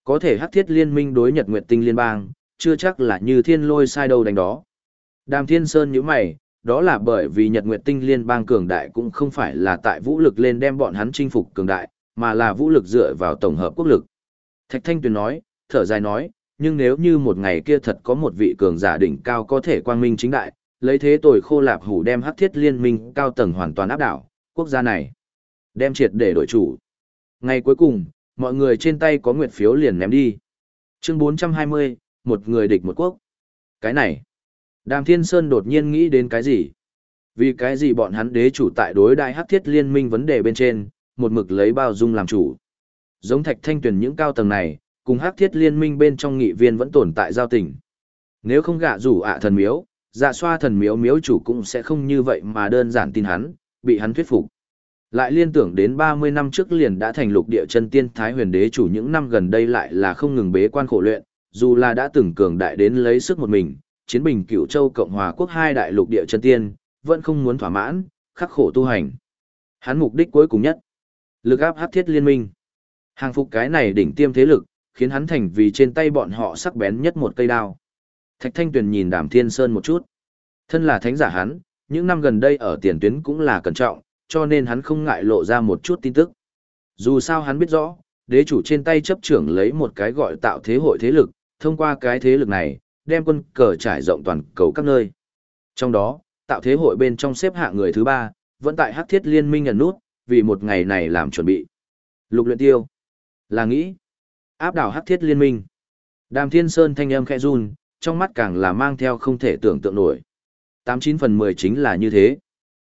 Có thể hắc thiết liên minh đối Nhật Nguyệt Tinh Liên bang, chưa chắc là như thiên lôi sai đâu đánh đó. Đàm Thiên Sơn nhíu mày, đó là bởi vì Nhật Nguyệt Tinh Liên bang cường đại cũng không phải là tại vũ lực lên đem bọn hắn chinh phục cường đại, mà là vũ lực dựa vào tổng hợp quốc lực. Thạch Thanh Tuyền nói, thở dài nói, nhưng nếu như một ngày kia thật có một vị cường giả đỉnh cao có thể quang minh chính đại, lấy thế tồi khô lạp hủ đem hắc thiết liên minh cao tầng hoàn toàn áp đảo, quốc gia này đem triệt để đổi chủ. Ngày cuối cùng, mọi người trên tay có nguyệt phiếu liền ném đi. Chương 420, một người địch một quốc. Cái này, Đàm Thiên Sơn đột nhiên nghĩ đến cái gì? Vì cái gì bọn hắn đế chủ tại đối đại hắc thiết liên minh vấn đề bên trên, một mực lấy bao dung làm chủ. Giống thạch thanh tuyển những cao tầng này, cùng hắc thiết liên minh bên trong nghị viên vẫn tồn tại giao tình. Nếu không gạ rủ ạ thần miếu, dạ xoa thần miếu miếu chủ cũng sẽ không như vậy mà đơn giản tin hắn, bị hắn thuyết phục. Lại liên tưởng đến 30 năm trước liền đã thành lục địa chân tiên thái huyền đế chủ những năm gần đây lại là không ngừng bế quan khổ luyện, dù là đã từng cường đại đến lấy sức một mình, chiến bình cửu châu Cộng hòa quốc hai đại lục địa chân tiên, vẫn không muốn thỏa mãn, khắc khổ tu hành. Hắn mục đích cuối cùng nhất, lực áp hắc thiết liên minh. Hàng phục cái này đỉnh tiêm thế lực, khiến hắn thành vì trên tay bọn họ sắc bén nhất một cây đao. Thạch Thanh Tuyền nhìn Đàm Thiên Sơn một chút. Thân là thánh giả hắn, những năm gần đây ở tiền tuyến cũng là cẩn trọng, cho nên hắn không ngại lộ ra một chút tin tức. Dù sao hắn biết rõ, đế chủ trên tay chấp trưởng lấy một cái gọi tạo thế hội thế lực, thông qua cái thế lực này, đem quân cờ trải rộng toàn cầu các nơi. Trong đó, tạo thế hội bên trong xếp hạng người thứ ba, vẫn tại hắc thiết liên minh ẩn nút, vì một ngày này làm chuẩn bị. Lục luyện tiêu, là nghĩ, áp đảo hắc thiết liên minh. Đàm Thiên Sơn thanh âm khẽ run, trong mắt càng là mang theo không thể tưởng tượng nổi. Tám chín phần mười chính là như thế.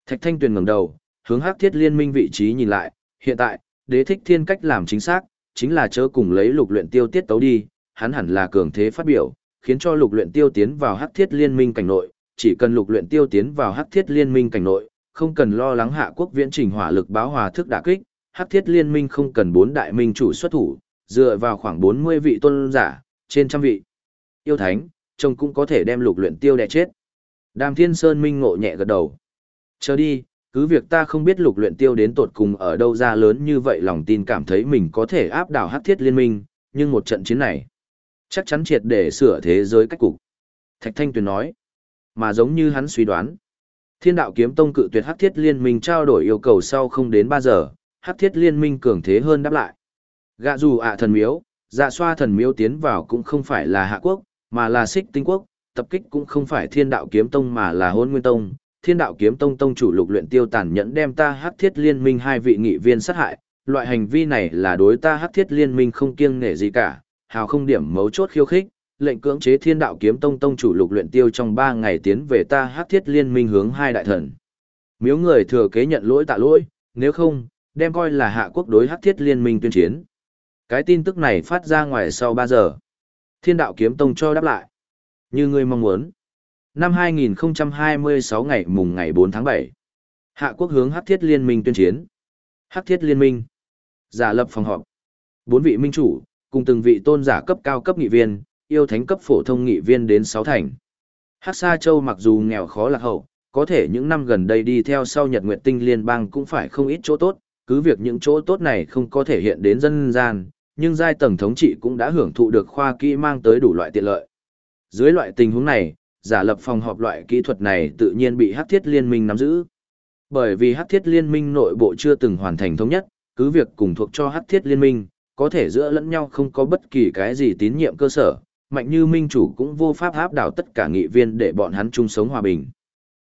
Thạch Thanh Tuyền ngẩng đầu, hướng hắc thiết liên minh vị trí nhìn lại, hiện tại, đế thích thiên cách làm chính xác, chính là chớ cùng lấy lục luyện tiêu tiết tấu đi, hắn hẳn là cường thế phát biểu, khiến cho lục luyện tiêu tiến vào hắc thiết liên minh cảnh nội, chỉ cần lục luyện tiêu tiến vào hắc thiết liên minh cảnh nội, không cần lo lắng hạ quốc viễn trình hỏa lực báo hòa thức đả kích, hắc thiết liên minh không cần bốn đại minh chủ xuất thủ, dựa vào khoảng 40 vị tôn giả, trên trăm vị. Yêu thánh, trông cũng có thể đem lục luyện tiêu đè chết. Đàm Thiên Sơn minh ngộ nhẹ gật đầu. Chờ đi, cứ việc ta không biết lục luyện tiêu đến tột cùng ở đâu ra lớn như vậy lòng tin cảm thấy mình có thể áp đảo hắc thiết liên minh, nhưng một trận chiến này, chắc chắn triệt để sửa thế giới cách cục. Thạch Thanh Tuyền nói, mà giống như hắn suy đoán, thiên đạo kiếm tông cự tuyệt hắc thiết liên minh trao đổi yêu cầu sau không đến 3 giờ, hắc thiết liên minh cường thế hơn đáp lại. Gạ dù ạ thần miếu, dạ xoa thần miếu tiến vào cũng không phải là hạ quốc, mà là xích tinh quốc, tập kích cũng không phải thiên đạo kiếm tông mà là hôn nguyên tông. Thiên đạo kiếm tông tông chủ lục luyện tiêu tàn nhẫn đem ta hắc thiết liên minh hai vị nghị viên sát hại, loại hành vi này là đối ta hắc thiết liên minh không kiêng nể gì cả, hào không điểm mấu chốt khiêu khích, lệnh cưỡng chế thiên đạo kiếm tông tông chủ lục luyện tiêu trong ba ngày tiến về ta hắc thiết liên minh hướng hai đại thần. Miếu người thừa kế nhận lỗi tạ lỗi, nếu không, đem coi là hạ quốc đối hắc thiết liên minh tuyên chiến. Cái tin tức này phát ra ngoài sau 3 giờ. Thiên đạo kiếm tông cho đáp lại. Như ngươi mong muốn. Năm 2026 ngày mùng ngày 4 tháng 7. Hạ quốc hướng hắc thiết liên minh tuyên chiến. Hắc thiết liên minh. Giả lập phòng họp. Bốn vị minh chủ, cùng từng vị tôn giả cấp cao cấp nghị viên, yêu thánh cấp phổ thông nghị viên đến 6 thành. Hắc Sa Châu mặc dù nghèo khó lạc hậu, có thể những năm gần đây đi theo sau Nhật Nguyệt Tinh Liên bang cũng phải không ít chỗ tốt, cứ việc những chỗ tốt này không có thể hiện đến dân gian, nhưng giai tầng thống trị cũng đã hưởng thụ được khoa kỹ mang tới đủ loại tiện lợi. Dưới loại tình huống này, giả lập phòng họp loại kỹ thuật này tự nhiên bị Hắc Thiết Liên minh nắm giữ. Bởi vì Hắc Thiết Liên minh nội bộ chưa từng hoàn thành thống nhất, cứ việc cùng thuộc cho Hắc Thiết Liên minh, có thể giữa lẫn nhau không có bất kỳ cái gì tín nhiệm cơ sở, mạnh như minh chủ cũng vô pháp áp đảo tất cả nghị viên để bọn hắn chung sống hòa bình.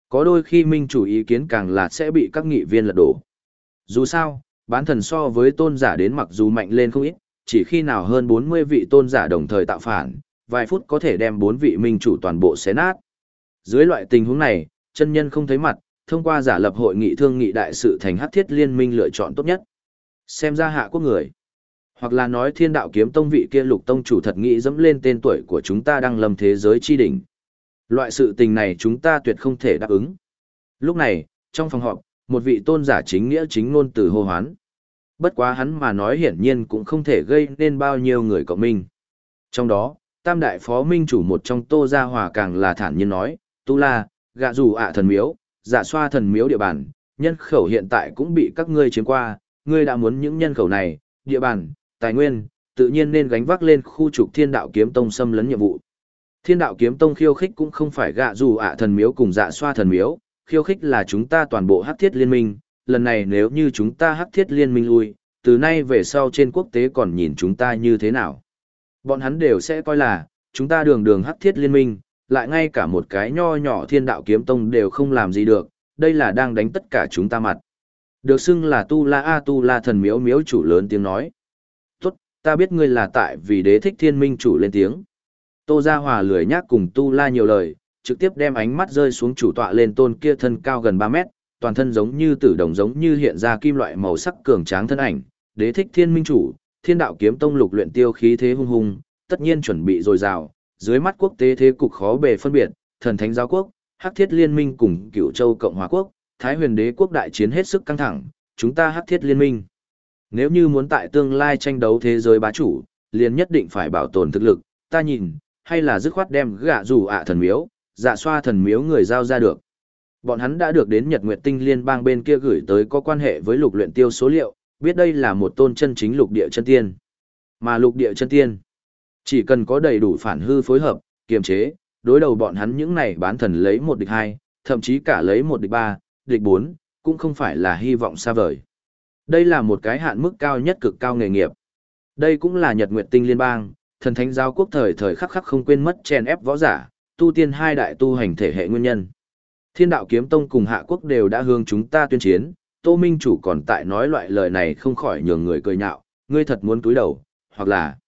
Có đôi khi minh chủ ý kiến càng là sẽ bị các nghị viên lật đổ. Dù sao, bán thần so với tôn giả đến mặc dù mạnh lên không ít, chỉ khi nào hơn 40 vị tôn giả đồng thời tạo phản, vài phút có thể đem bốn vị minh chủ toàn bộ xé nát. Dưới loại tình huống này, chân nhân không thấy mặt, thông qua giả lập hội nghị thương nghị đại sự thành hắc thiết liên minh lựa chọn tốt nhất. Xem ra hạ quốc người. Hoặc là nói thiên đạo kiếm tông vị kia lục tông chủ thật nghĩ dẫm lên tên tuổi của chúng ta đang lầm thế giới chi đỉnh. Loại sự tình này chúng ta tuyệt không thể đáp ứng. Lúc này, trong phòng họp, một vị tôn giả chính nghĩa chính ngôn từ hô hoán. Bất quá hắn mà nói hiển nhiên cũng không thể gây nên bao nhiêu người cộng minh. Trong đó, tam đại phó minh chủ một trong tô gia hòa càng là thản nhiên nói, tu la, gạ dù ạ thần miếu, giả dạ xoa thần miếu địa bàn, nhân khẩu hiện tại cũng bị các ngươi chiếm qua, ngươi đã muốn những nhân khẩu này, địa bàn, tài nguyên, tự nhiên nên gánh vác lên khu trục thiên đạo kiếm tông xâm lấn nhiệm vụ. Thiên đạo kiếm tông khiêu khích cũng không phải gạ dù ạ thần miếu cùng dạ xoa thần miếu, khiêu khích là chúng ta toàn bộ hắc thiết liên minh, lần này nếu như chúng ta hắc thiết liên minh lui, từ nay về sau trên quốc tế còn nhìn chúng ta như thế nào. Bọn hắn đều sẽ coi là, chúng ta đường đường hắc thiết liên minh, lại ngay cả một cái nho nhỏ thiên đạo kiếm tông đều không làm gì được, đây là đang đánh tất cả chúng ta mặt. Được xưng là Tu La A Tu La thần miếu miếu chủ lớn tiếng nói. Tốt, ta biết ngươi là tại vì đế thích thiên minh chủ lên tiếng. Tô Gia Hòa lười nhác cùng Tu La nhiều lời, trực tiếp đem ánh mắt rơi xuống chủ tọa lên tôn kia thân cao gần 3 mét, toàn thân giống như tử đồng giống như hiện ra kim loại màu sắc cường tráng thân ảnh, đế thích thiên minh chủ, thiên đạo kiếm tông lục luyện tiêu khí thế hung hùng, tất nhiên chuẩn bị dồi dào, dưới mắt quốc tế thế cục khó bề phân biệt, thần thánh giáo quốc, hắc thiết liên minh cùng cựu châu cộng hòa quốc, thái huyền đế quốc đại chiến hết sức căng thẳng, chúng ta hắc thiết liên minh. Nếu như muốn tại tương lai tranh đấu thế giới bá chủ, liền nhất định phải bảo tồn thực lực, ta nhìn, hay là dứt khoát đem gạ rủ ạ thần miếu, dạ xoa thần miếu người giao ra được. Bọn hắn đã được đến Nhật Nguyệt Tinh Liên bang bên kia gửi tới có quan hệ với lục luyện tiêu số liệu, biết đây là một tôn chân chính lục địa chân tiên. Mà lục địa chân tiên, chỉ cần có đầy đủ phản hư phối hợp, kiềm chế, đối đầu bọn hắn những này bán thần lấy một địch hai, thậm chí cả lấy một địch ba, địch bốn, cũng không phải là hy vọng xa vời. Đây là một cái hạn mức cao nhất cực cao nghề nghiệp. Đây cũng là Nhật Nguyệt Tinh Liên bang, thần thánh giáo quốc thời thời khắc khắc không quên mất chen ép võ giả, tu tiên hai đại tu hành thể hệ nguyên nhân. Thiên đạo kiếm tông cùng hạ quốc đều đã hướng chúng ta tuyên chiến, Tô Minh chủ còn tại nói loại lời này không khỏi nhường người cười nhạo, ngươi thật muốn túi đầu, hoặc là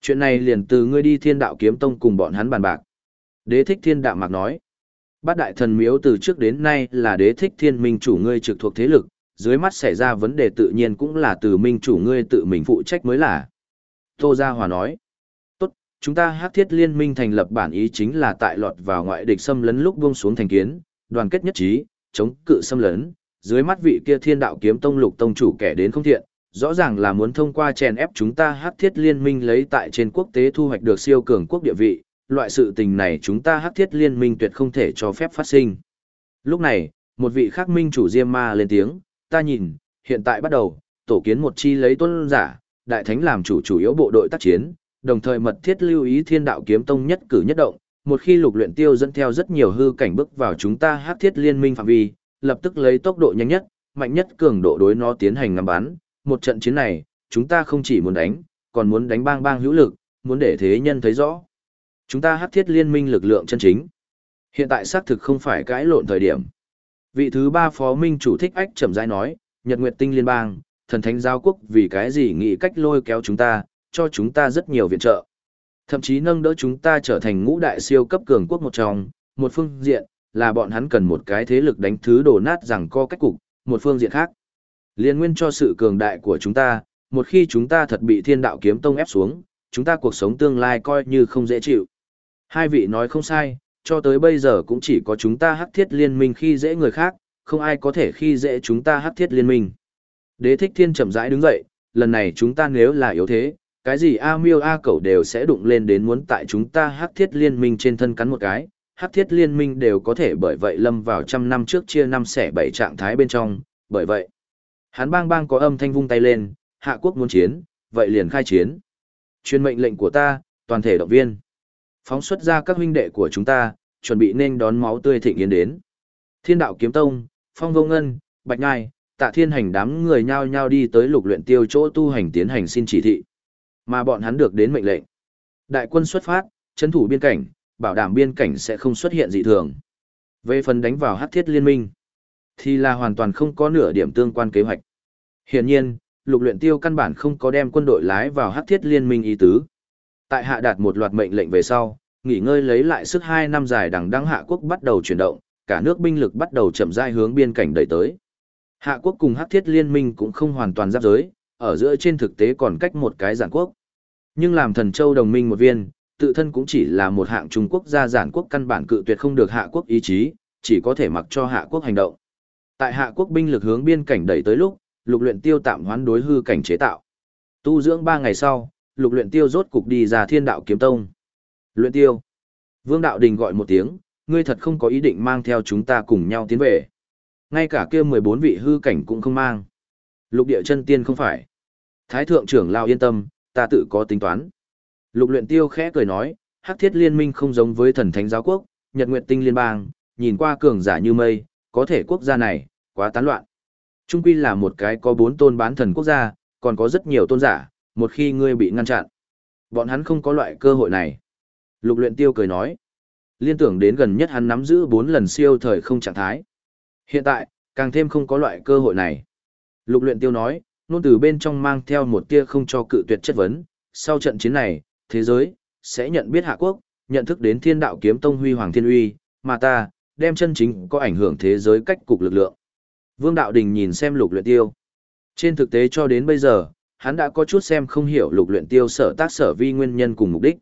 chuyện này liền từ ngươi đi thiên đạo kiếm tông cùng bọn hắn bàn bạc. Đế thích thiên đạo mạc nói, bát đại thần miếu từ trước đến nay là đế thích thiên minh chủ ngươi trực thuộc thế lực, dưới mắt xảy ra vấn đề tự nhiên cũng là từ minh chủ ngươi tự mình phụ trách mới là. Tô Gia Hòa nói, tốt, chúng ta hắc thiết liên minh thành lập bản ý chính là tại lọt vào ngoại địch xâm lấn lúc buông xuống thành kiến, đoàn kết nhất trí, chống cự xâm lấn, dưới mắt vị kia thiên đạo kiếm tông lục tông chủ kẻ đến không thiện, rõ ràng là muốn thông qua chèn ép chúng ta hắc thiết liên minh lấy tại trên quốc tế thu hoạch được siêu cường quốc địa vị, loại sự tình này chúng ta hắc thiết liên minh tuyệt không thể cho phép phát sinh. Lúc này, một vị khác minh chủ Diêm Ma lên tiếng, ta nhìn, hiện tại bắt đầu, tổ kiến một chi lấy tôn giả, đại thánh làm chủ chủ yếu bộ đội tác chiến, đồng thời mật thiết lưu ý thiên đạo kiếm tông nhất cử nhất động, một khi lục luyện tiêu dẫn theo rất nhiều hư cảnh bước vào chúng ta hắc thiết liên minh phạm vi, lập tức lấy tốc độ nhanh nhất, mạnh nhất cường độ đối nó tiến hành ngắm bắn, một trận chiến này, chúng ta không chỉ muốn đánh, còn muốn đánh bang bang hữu lực, muốn để thế nhân thấy rõ. Chúng ta hắc thiết liên minh lực lượng chân chính. Hiện tại xác thực không phải cãi lộn thời điểm. Vị thứ ba phó minh chủ thích ách chậm rãi nói, Nhật Nguyệt Tinh Liên bang, thần thánh giáo quốc vì cái gì nghĩ cách lôi kéo chúng ta, cho chúng ta rất nhiều viện trợ. Thậm chí nâng đỡ chúng ta trở thành ngũ đại siêu cấp cường quốc một trong, một phương diện, là bọn hắn cần một cái thế lực đánh thứ đổ nát rằng co cách cục, một phương diện khác. Liên nguyên cho sự cường đại của chúng ta, một khi chúng ta thật bị thiên đạo kiếm tông ép xuống, chúng ta cuộc sống tương lai coi như không dễ chịu. Hai vị nói không sai, cho tới bây giờ cũng chỉ có chúng ta hắc thiết liên minh khi dễ người khác, không ai có thể khi dễ chúng ta hắc thiết liên minh. Đế thích thiên chậm rãi đứng dậy, lần này chúng ta nếu là yếu thế, cái gì A miêu A cẩu đều sẽ đụng lên đến muốn tại chúng ta hắc thiết liên minh trên thân cắn một cái, hắc thiết liên minh đều có thể bởi vậy lâm vào trăm năm trước chia năm xẻ bảy trạng thái bên trong, bởi vậy. Hắn bang bang có âm thanh vung tay lên, hạ quốc muốn chiến, vậy liền khai chiến. Chuyên mệnh lệnh của ta, toàn thể động viên. Phóng xuất ra các huynh đệ của chúng ta, chuẩn bị nên đón máu tươi thịnh yến đến. Thiên đạo kiếm tông, phong vô ngân, bạch ngai, tạ thiên hành đám người nhao nhao đi tới lục luyện tiêu chỗ tu hành tiến hành xin chỉ thị. Mà bọn hắn được đến mệnh lệnh. Đại quân xuất phát, chấn thủ biên cảnh, bảo đảm biên cảnh sẽ không xuất hiện dị thường. Về phần đánh vào hắc thiết liên minh, thì là hoàn toàn không có nửa điểm tương quan kế hoạch. Hiển nhiên, lục luyện tiêu căn bản không có đem quân đội lái vào hắc thiết liên minh ý tứ. Tại hạ đạt một loạt mệnh lệnh về sau, nghỉ ngơi lấy lại sức hai năm dài đằng đăng hạ quốc bắt đầu chuyển động, cả nước binh lực bắt đầu chậm rãi hướng biên cảnh đẩy tới. Hạ quốc cùng hắc thiết liên minh cũng không hoàn toàn giáp giới, ở giữa trên thực tế còn cách một cái giản quốc. Nhưng làm thần châu đồng minh một viên, tự thân cũng chỉ là một hạng Trung Quốc gia giản quốc căn bản cự tuyệt không được hạ quốc ý chí, chỉ có thể mặc cho hạ quốc hành động. Tại hạ quốc binh lực hướng biên cảnh đẩy tới lúc, lục luyện tiêu tạm hoán đối hư cảnh chế tạo. Tu dưỡng 3 ngày sau, lục luyện tiêu rốt cục đi ra thiên đạo kiếm tông. Luyện tiêu. Vương đạo đình gọi một tiếng, ngươi thật không có ý định mang theo chúng ta cùng nhau tiến về. Ngay cả kia 14 vị hư cảnh cũng không mang. Lục địa chân tiên không phải. Thái thượng trưởng lao yên tâm, ta tự có tính toán. Lục luyện tiêu khẽ cười nói, hắc thiết liên minh không giống với thần thánh giáo quốc, nhật nguyệt tinh liên bang, nhìn qua cường giả như mây, có thể quốc gia này, quá tán loạn. Trung quy là một cái có bốn tôn bán thần quốc gia, còn có rất nhiều tôn giả, một khi ngươi bị ngăn chặn. Bọn hắn không có loại cơ hội này. Lục luyện tiêu cười nói. Liên tưởng đến gần nhất hắn nắm giữ bốn lần siêu thời không trạng thái. Hiện tại, càng thêm không có loại cơ hội này. Lục luyện tiêu nói, nôn từ bên trong mang theo một tia không cho cự tuyệt chất vấn. Sau trận chiến này, thế giới, sẽ nhận biết hạ quốc, nhận thức đến thiên đạo kiếm tông huy hoàng thiên uy, mà ta, đem chân chính có ảnh hưởng thế giới cách cục lực lượng. Vương Đạo Đình nhìn xem lục luyện tiêu. Trên thực tế cho đến bây giờ, hắn đã có chút xem không hiểu lục luyện tiêu sở tác sở vi nguyên nhân cùng mục đích.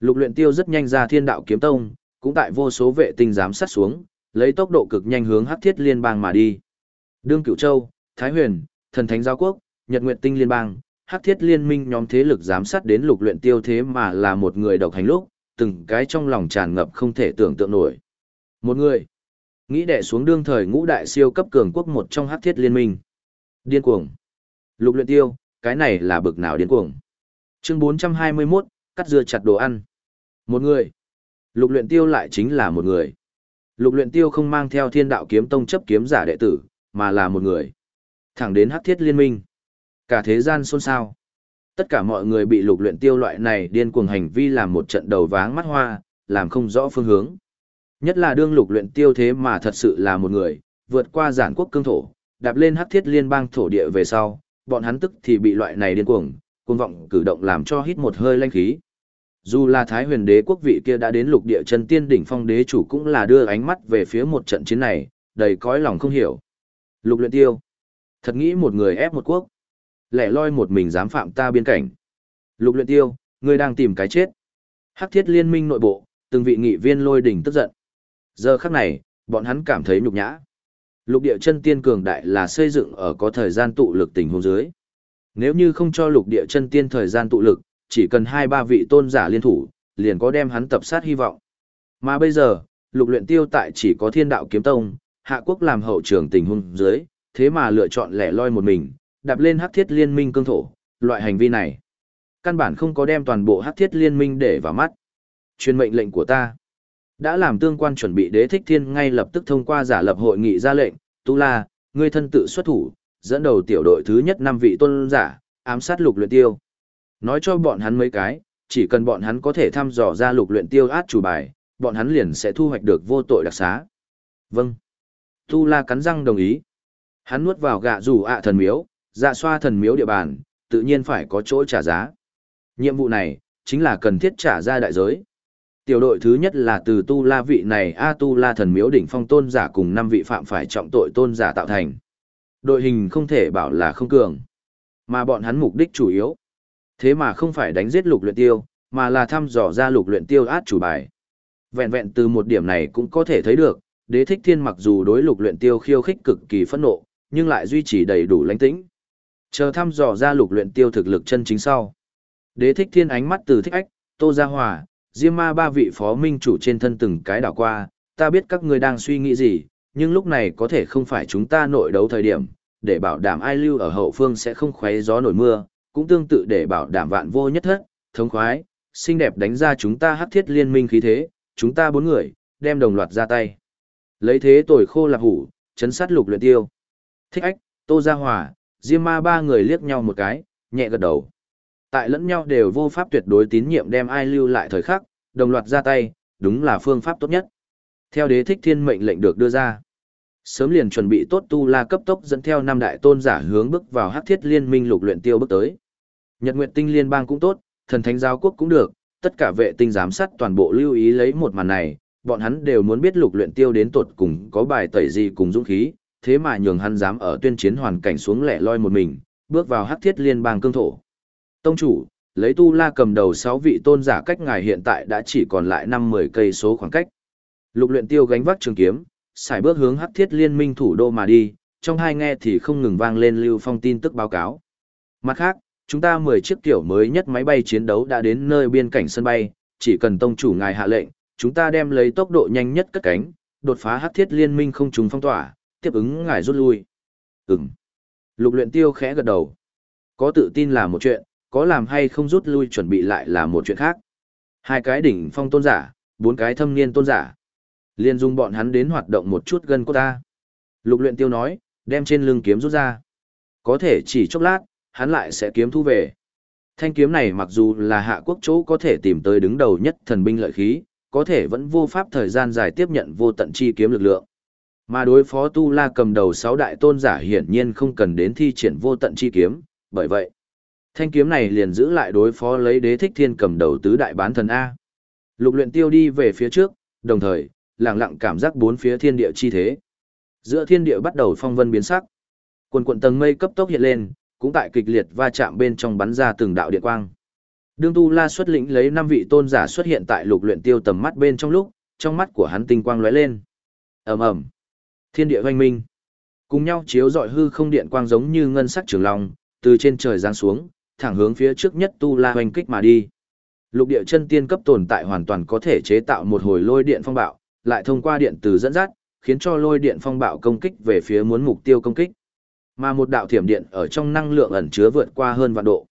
Lục luyện tiêu rất nhanh ra thiên đạo kiếm tông, cũng tại vô số vệ tinh giám sát xuống, lấy tốc độ cực nhanh hướng hắc thiết liên bang mà đi. Đương Cửu Châu, Thái Huyền, Thần Thánh Giáo Quốc, Nhật nguyện Tinh Liên bang, hắc thiết liên minh nhóm thế lực giám sát đến lục luyện tiêu thế mà là một người độc hành lúc, từng cái trong lòng tràn ngập không thể tưởng tượng nổi. Một người, nghĩ đệ xuống đương thời ngũ đại siêu cấp cường quốc một trong hắc thiết liên minh. Điên cuồng. Lục luyện tiêu, cái này là bực nào điên cuồng. Chương 421, cắt dưa chặt đồ ăn. Một người. Lục luyện tiêu lại chính là một người. Lục luyện tiêu không mang theo thiên đạo kiếm tông chấp kiếm giả đệ tử, mà là một người. Thẳng đến hắc thiết liên minh. Cả thế gian xôn xao. Tất cả mọi người bị lục luyện tiêu loại này điên cuồng hành vi làm một trận đầu váng mắt hoa, làm không rõ phương hướng. Nhất là đương lục luyện tiêu thế mà thật sự là một người, vượt qua giản quốc cương thổ, đạp lên hắc thiết liên bang thổ địa về sau, bọn hắn tức thì bị loại này điên cuồng, cuồng vọng cử động làm cho hít một hơi lanh khí. Dù là Thái huyền đế quốc vị kia đã đến lục địa chân tiên đỉnh phong đế chủ cũng là đưa ánh mắt về phía một trận chiến này, đầy cõi lòng không hiểu. Lục luyện tiêu. Thật nghĩ một người ép một quốc. Lẻ loi một mình dám phạm ta biên cảnh. Lục luyện tiêu, ngươi đang tìm cái chết. Hắc thiết liên minh nội bộ, từng vị nghị viên lôi đỉnh tức giận. Giờ khắc này, bọn hắn cảm thấy nhục nhã. Lục địa chân tiên cường đại là xây dựng ở có thời gian tụ lực tình huống dưới. Nếu như không cho lục địa chân tiên thời gian tụ lực, chỉ cần hai ba vị tôn giả liên thủ, liền có đem hắn tập sát hy vọng. Mà bây giờ, lục luyện tiêu tại chỉ có thiên đạo kiếm tông, hạ quốc làm hậu trường tình huống dưới, thế mà lựa chọn lẻ loi một mình, đạp lên hắc thiết liên minh cương thổ, loại hành vi này. Căn bản không có đem toàn bộ hắc thiết liên minh để vào mắt. Truyền mệnh lệnh của ta. Đã làm tương quan chuẩn bị đế thích thiên ngay lập tức thông qua giả lập hội nghị ra lệnh, Tu La, ngươi thân tự xuất thủ, dẫn đầu tiểu đội thứ nhất năm vị tôn giả, ám sát lục luyện tiêu. Nói cho bọn hắn mấy cái, chỉ cần bọn hắn có thể thăm dò ra lục luyện tiêu át chủ bài, bọn hắn liền sẽ thu hoạch được vô tội đặc xá. Vâng. Tu La cắn răng đồng ý. Hắn nuốt vào gạ rủ ạ thần miếu, dạ xoa thần miếu địa bàn, tự nhiên phải có chỗ trả giá. Nhiệm vụ này, chính là cần thiết trả ra đại giới. Tiểu đội thứ nhất là từ Tu La vị này A Tu La thần miếu đỉnh phong tôn giả cùng năm vị phạm phải trọng tội tôn giả tạo thành. Đội hình không thể bảo là không cường, mà bọn hắn mục đích chủ yếu. Thế mà không phải đánh giết lục luyện tiêu, mà là thăm dò ra lục luyện tiêu át chủ bài. Vẹn vẹn từ một điểm này cũng có thể thấy được, đế thích thiên mặc dù đối lục luyện tiêu khiêu khích cực kỳ phẫn nộ, nhưng lại duy trì đầy đủ lãnh tĩnh. Chờ thăm dò ra lục luyện tiêu thực lực chân chính sau. Đế thích thiên ánh mắt từ thích ách, tô gia hòa, diêm ma ba vị phó minh chủ trên thân từng cái đảo qua, ta biết các ngươi đang suy nghĩ gì, nhưng lúc này có thể không phải chúng ta nội đấu thời điểm, để bảo đảm ai lưu ở hậu phương sẽ không khoé gió nổi mưa, cũng tương tự để bảo đảm vạn vô nhất thất, thống khoái, xinh đẹp đánh ra chúng ta hắc thiết liên minh khí thế, chúng ta bốn người, đem đồng loạt ra tay. Lấy thế tồi khô lạp hủ, chấn sát lục luyện tiêu. Thích ách, tô gia hòa, diêm ma ba người liếc nhau một cái, nhẹ gật đầu. Tại lẫn nhau đều vô pháp tuyệt đối tín nhiệm đem ai lưu lại thời khắc, đồng loạt ra tay, đúng là phương pháp tốt nhất. Theo đế thích thiên mệnh lệnh được đưa ra. Sớm liền chuẩn bị tốt tu la cấp tốc dẫn theo năm đại tôn giả hướng bước vào hắc thiết liên minh lục luyện tiêu bước tới. Nhật Nguyệt Tinh Liên bang cũng tốt, thần thánh giáo quốc cũng được, tất cả vệ tinh giám sát toàn bộ lưu ý lấy một màn này, bọn hắn đều muốn biết lục luyện tiêu đến tột cùng có bài tẩy gì cùng dũng khí, thế mà nhường hắn dám ở tuyên chiến hoàn cảnh xuống lẻ loi một mình, bước vào hắc thiết liên bang cương thổ. Tông chủ, lấy tu la cầm đầu 6 vị tôn giả cách ngài hiện tại đã chỉ còn lại 5-10 cây số khoảng cách. Lục luyện tiêu gánh vác trường kiếm, xài bước hướng hắc thiết liên minh thủ đô mà đi, trong hai nghe thì không ngừng vang lên lưu phong tin tức báo cáo. Mặt khác, chúng ta 10 chiếc tiểu mới nhất máy bay chiến đấu đã đến nơi biên cảnh sân bay, chỉ cần tông chủ ngài hạ lệnh, chúng ta đem lấy tốc độ nhanh nhất cất cánh, đột phá hắc thiết liên minh không trùng phong tỏa, tiếp ứng ngài rút lui. Ừm. Lục luyện tiêu khẽ gật đầu. Có tự tin là một chuyện, có làm hay không rút lui chuẩn bị lại là một chuyện khác. Hai cái đỉnh phong tôn giả, bốn cái thâm niên tôn giả. Liên dung bọn hắn đến hoạt động một chút gần cô ta. Lục luyện tiêu nói, đem trên lưng kiếm rút ra. Có thể chỉ chốc lát, hắn lại sẽ kiếm thu về. Thanh kiếm này mặc dù là hạ quốc chỗ có thể tìm tới đứng đầu nhất thần binh lợi khí, có thể vẫn vô pháp thời gian dài tiếp nhận vô tận chi kiếm lực lượng. Mà đối phó Tu La cầm đầu sáu đại tôn giả hiển nhiên không cần đến thi triển vô tận chi kiếm, bởi vậy, thanh kiếm này liền giữ lại đối phó lấy đế thích thiên cầm đầu tứ đại bán thần A. Lục luyện tiêu đi về phía trước, đồng thời, lặng lặng cảm giác bốn phía thiên địa chi thế. Giữa thiên địa bắt đầu phong vân biến sắc. Quần quần tầng mây cấp tốc hiện lên, cũng tại kịch liệt va chạm bên trong bắn ra từng đạo điện quang. Đương Tu La xuất lĩnh lấy năm vị tôn giả xuất hiện tại lục luyện tiêu tầm mắt bên trong lúc, trong mắt của hắn tinh quang lóe lên. ầm ầm, thiên địa hoanh minh, cùng nhau chiếu rọi hư không điện quang giống như ngân sắc trường long, từ trên trời giáng xuống, thẳng hướng phía trước nhất Tu La hoành kích mà đi. Lục địa chân tiên cấp tồn tại hoàn toàn có thể chế tạo một hồi lôi điện phong bạo, lại thông qua điện từ dẫn dắt, khiến cho lôi điện phong bạo công kích về phía muốn mục tiêu công kích. Mà một đạo thiểm điện ở trong năng lượng ẩn chứa vượt qua hơn vạn độ.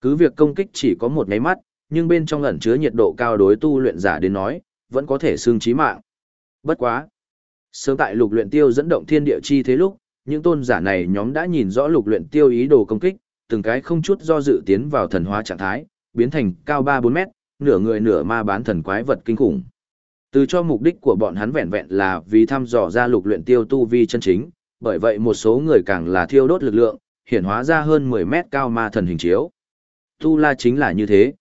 Cứ việc công kích chỉ có một nháy mắt, nhưng bên trong ẩn chứa nhiệt độ cao đối tu luyện giả đến nói, vẫn có thể xương chí mạng. Bất quá. Sớm tại lục luyện tiêu dẫn động thiên địa chi thế lúc, những tôn giả này nhóm đã nhìn rõ lục luyện tiêu ý đồ công kích, từng cái không chút do dự tiến vào thần hóa trạng thái, biến thành cao 3-4 mét, nửa người nửa ma bán thần quái vật kinh khủng. Từ cho mục đích của bọn hắn vẹn vẹn là vì thăm dò ra lục luyện tiêu tu vi chân chính, bởi vậy một số người càng là thiêu đốt lực lượng, hiển hóa ra hơn 10 mét cao ma thần hình chiếu. Tu La chính là như thế.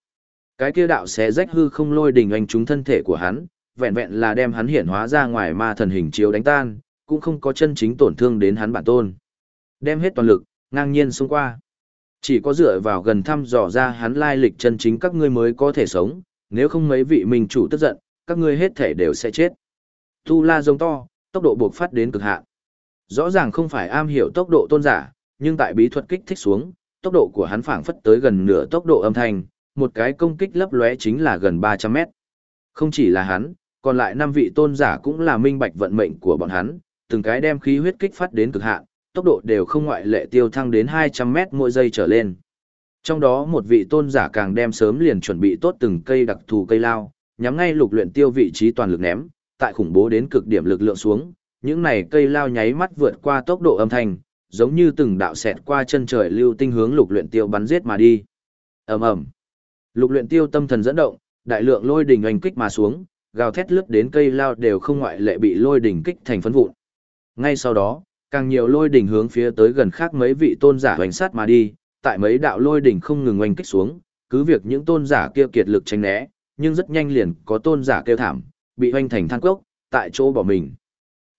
Cái kia đạo sẽ rách hư không lôi đình anh chúng thân thể của hắn, vẹn vẹn là đem hắn hiển hóa ra ngoài ma thần hình chiếu đánh tan, cũng không có chân chính tổn thương đến hắn bản tôn. Đem hết toàn lực, ngang nhiên xông qua. Chỉ có dựa vào gần thăm dò ra hắn lai lịch chân chính các ngươi mới có thể sống, nếu không mấy vị minh chủ tức giận, các ngươi hết thể đều sẽ chết. Tu la giống to, tốc độ buộc phát đến cực hạn. Rõ ràng không phải am hiểu tốc độ tôn giả, nhưng tại bí thuật kích thích xuống, tốc độ của hắn phảng phất tới gần nửa tốc độ âm thanh, một cái công kích lấp lóe chính là gần 300 mét. Không chỉ là hắn, còn lại năm vị tôn giả cũng là minh bạch vận mệnh của bọn hắn, từng cái đem khí huyết kích phát đến cực hạn, tốc độ đều không ngoại lệ tiêu thăng đến 200 mét mỗi giây trở lên. Trong đó một vị tôn giả càng đem sớm liền chuẩn bị tốt từng cây đặc thù cây lao, nhắm ngay lục luyện tiêu vị trí toàn lực ném, tại khủng bố đến cực điểm lực lượng xuống, những này cây lao nháy mắt vượt qua tốc độ âm thanh, giống như từng đạo xẹt qua chân trời lưu tinh hướng lục luyện tiêu bắn giết mà đi. ầm ầm, lục luyện tiêu tâm thần dẫn động, đại lượng lôi đỉnh oanh kích mà xuống, gào thét lướt đến cây lao đều không ngoại lệ bị lôi đỉnh kích thành phấn vụn. Ngay sau đó, càng nhiều lôi đỉnh hướng phía tới gần khác mấy vị tôn giả hoành sát mà đi, tại mấy đạo lôi đỉnh không ngừng oanh kích xuống, cứ việc những tôn giả kia kiệt lực tránh né, nhưng rất nhanh liền có tôn giả kêu thảm, bị hoanh thành than cốc, tại chỗ bỏ mình.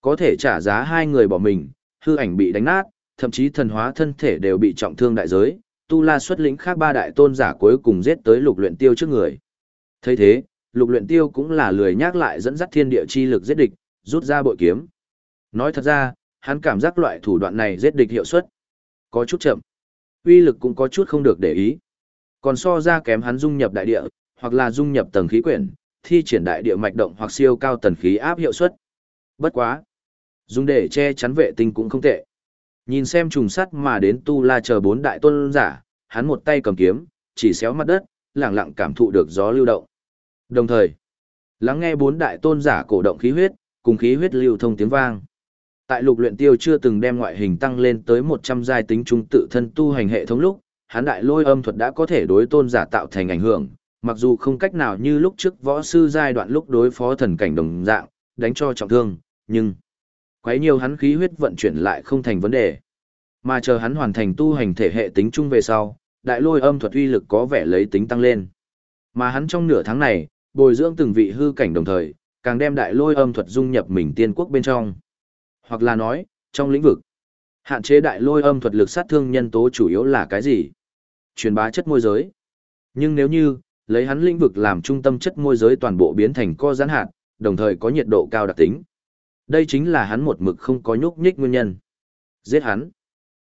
Có thể trả giá hai người bỏ mình, hư ảnh bị đánh nát, thậm chí thần hóa thân thể đều bị trọng thương đại giới, Tu La xuất lĩnh khác ba đại tôn giả cuối cùng giết tới lục luyện tiêu trước người. thấy thế, lục luyện tiêu cũng là lười nhắc lại dẫn dắt thiên địa chi lực giết địch, rút ra bội kiếm. Nói thật ra, hắn cảm giác loại thủ đoạn này giết địch hiệu suất có chút chậm, uy lực cũng có chút không được để ý. Còn so ra kém hắn dung nhập đại địa, hoặc là dung nhập tầng khí quyển, thi triển đại địa mạch động hoặc siêu cao tần khí áp hiệu suất. Bất quá, dùng để che chắn vệ tinh cũng không tệ. Nhìn xem trùng sắt mà đến tu la chờ bốn đại tôn giả, hắn một tay cầm kiếm, chỉ xéo mặt đất, lặng lặng cảm thụ được gió lưu động. Đồng thời, lắng nghe bốn đại tôn giả cổ động khí huyết, cùng khí huyết lưu thông tiếng vang. Tại lục luyện tiêu chưa từng đem ngoại hình tăng lên tới 100 giai tính trung tự thân tu hành hệ thống lúc, hắn đại lôi âm thuật đã có thể đối tôn giả tạo thành ảnh hưởng, mặc dù không cách nào như lúc trước võ sư giai đoạn lúc đối phó thần cảnh đồng dạng, đánh cho trọng thương, nhưng quấy nhiều hắn khí huyết vận chuyển lại không thành vấn đề. Mà chờ hắn hoàn thành tu hành thể hệ tính trung về sau, đại lôi âm thuật uy lực có vẻ lấy tính tăng lên. Mà hắn trong nửa tháng này, bồi dưỡng từng vị hư cảnh đồng thời, càng đem đại lôi âm thuật dung nhập mình tiên quốc bên trong. Hoặc là nói, trong lĩnh vực, hạn chế đại lôi âm thuật lực sát thương nhân tố chủ yếu là cái gì? Truyền bá chất môi giới. Nhưng nếu như, lấy hắn lĩnh vực làm trung tâm chất môi giới toàn bộ biến thành co giãn hạt, đồng thời có nhiệt độ cao đặc tính. Đây chính là hắn một mực không có nhúc nhích nguyên nhân. Giết hắn.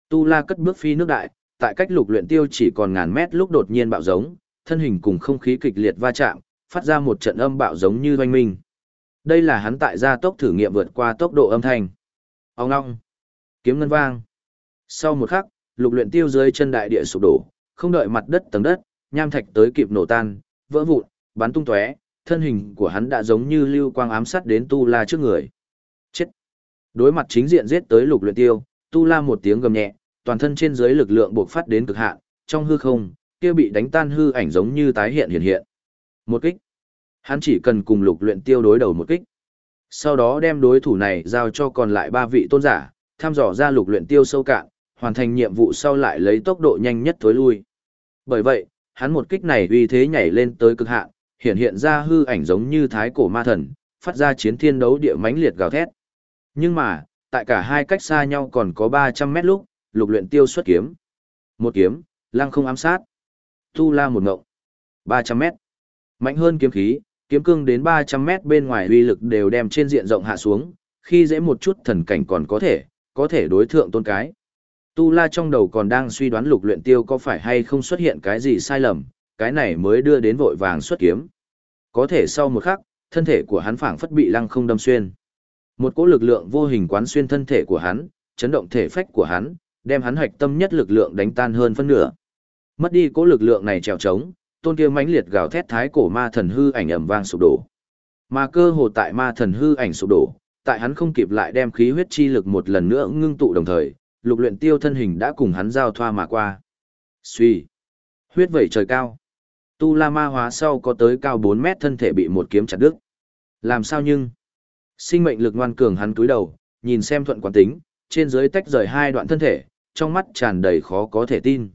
Tu La cất bước phi nước đại, tại cách lục luyện tiêu chỉ còn ngàn mét lúc đột nhiên bạo giống, thân hình cùng không khí kịch liệt va chạm, phát ra một trận âm bạo giống như doanh minh. Đây là hắn tại gia tốc thử nghiệm vượt qua tốc độ âm thanh. Ông ngong. Kiếm ngân vang. Sau một khắc, lục luyện tiêu dưới chân đại địa sụp đổ, không đợi mặt đất tầng đất, nham thạch tới kịp nổ tan, vỡ vụn, bắn tung tóe, thân hình của hắn đã giống như lưu quang ám sát đến Tu La trước người. Chết. Đối mặt chính diện giết tới lục luyện tiêu, Tu La một tiếng gầm nhẹ, toàn thân trên dưới lực lượng bộc phát đến cực hạn, trong hư không, kia bị đánh tan hư ảnh giống như tái hiện hiện hiện. Một kích. Hắn chỉ cần cùng lục luyện tiêu đối đầu một kích. Sau đó đem đối thủ này giao cho còn lại ba vị tôn giả, tham dò ra lục luyện tiêu sâu cạn, hoàn thành nhiệm vụ sau lại lấy tốc độ nhanh nhất thối lui. Bởi vậy, hắn một kích này uy thế nhảy lên tới cực hạn, hiện hiện ra hư ảnh giống như thái cổ ma thần, phát ra chiến thiên đấu địa mãnh liệt gào thét. Nhưng mà, tại cả hai cách xa nhau còn có 300 mét lúc, lục luyện tiêu xuất kiếm. Một kiếm, lăng không ám sát. Tu la một ngộng. 300 mét. Mạnh hơn kiếm khí, kiếm cương đến 300 mét bên ngoài uy lực đều đem trên diện rộng hạ xuống, khi dễ một chút thần cảnh còn có thể, có thể đối thượng tôn cái. Tu La trong đầu còn đang suy đoán lục luyện tiêu có phải hay không xuất hiện cái gì sai lầm, cái này mới đưa đến vội vàng xuất kiếm. Có thể sau một khắc, thân thể của hắn phảng phất bị lăng không đâm xuyên. Một cỗ lực lượng vô hình quán xuyên thân thể của hắn, chấn động thể phách của hắn, đem hắn hoạch tâm nhất lực lượng đánh tan hơn phân nửa. Mất đi cỗ lực lượng này trèo trống, tôn kia mãnh liệt gào thét thái cổ ma thần hư ảnh ầm vang sụp đổ. Mà cơ hồ tại ma thần hư ảnh sụp đổ, tại hắn không kịp lại đem khí huyết chi lực một lần nữa ngưng tụ đồng thời, lục luyện tiêu thân hình đã cùng hắn giao thoa mà qua. Suy, huyết vẩy trời cao. Tu La Ma hóa sau có tới cao 4 mét thân thể bị một kiếm chặt đứt. Làm sao nhưng? Sinh mệnh lực ngoan cường hắn cúi đầu, nhìn xem thuận quán tính, trên dưới tách rời hai đoạn thân thể, trong mắt tràn đầy khó có thể tin.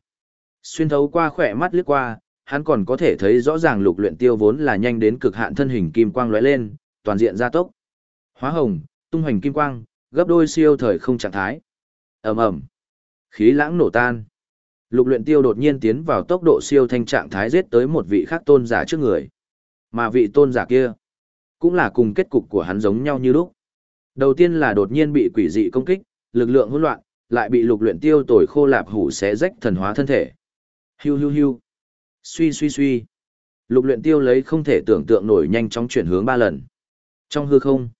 Xuyên thấu qua khỏe mắt liếc qua, hắn còn có thể thấy rõ ràng lục luyện tiêu vốn là nhanh đến cực hạn thân hình kim quang lóe lên, toàn diện gia tốc. Hóa hồng, tung hoành kim quang, gấp đôi siêu thời không trạng thái. Ầm ầm. Khí lãng nổ tan. Lục luyện tiêu đột nhiên tiến vào tốc độ siêu thanh trạng thái giết tới một vị khác tôn giả trước người. Mà vị tôn giả kia, cũng là cùng kết cục của hắn giống nhau như lúc. Đầu tiên là đột nhiên bị quỷ dị công kích, lực lượng hỗn loạn, lại bị lục luyện tiêu tồi khô lạp hủ xé rách thần hóa thân thể. Hiu hiu hiu. Suy suy suy. Lục luyện tiêu lấy không thể tưởng tượng nổi nhanh chóng chuyển hướng ba lần. Trong hư không,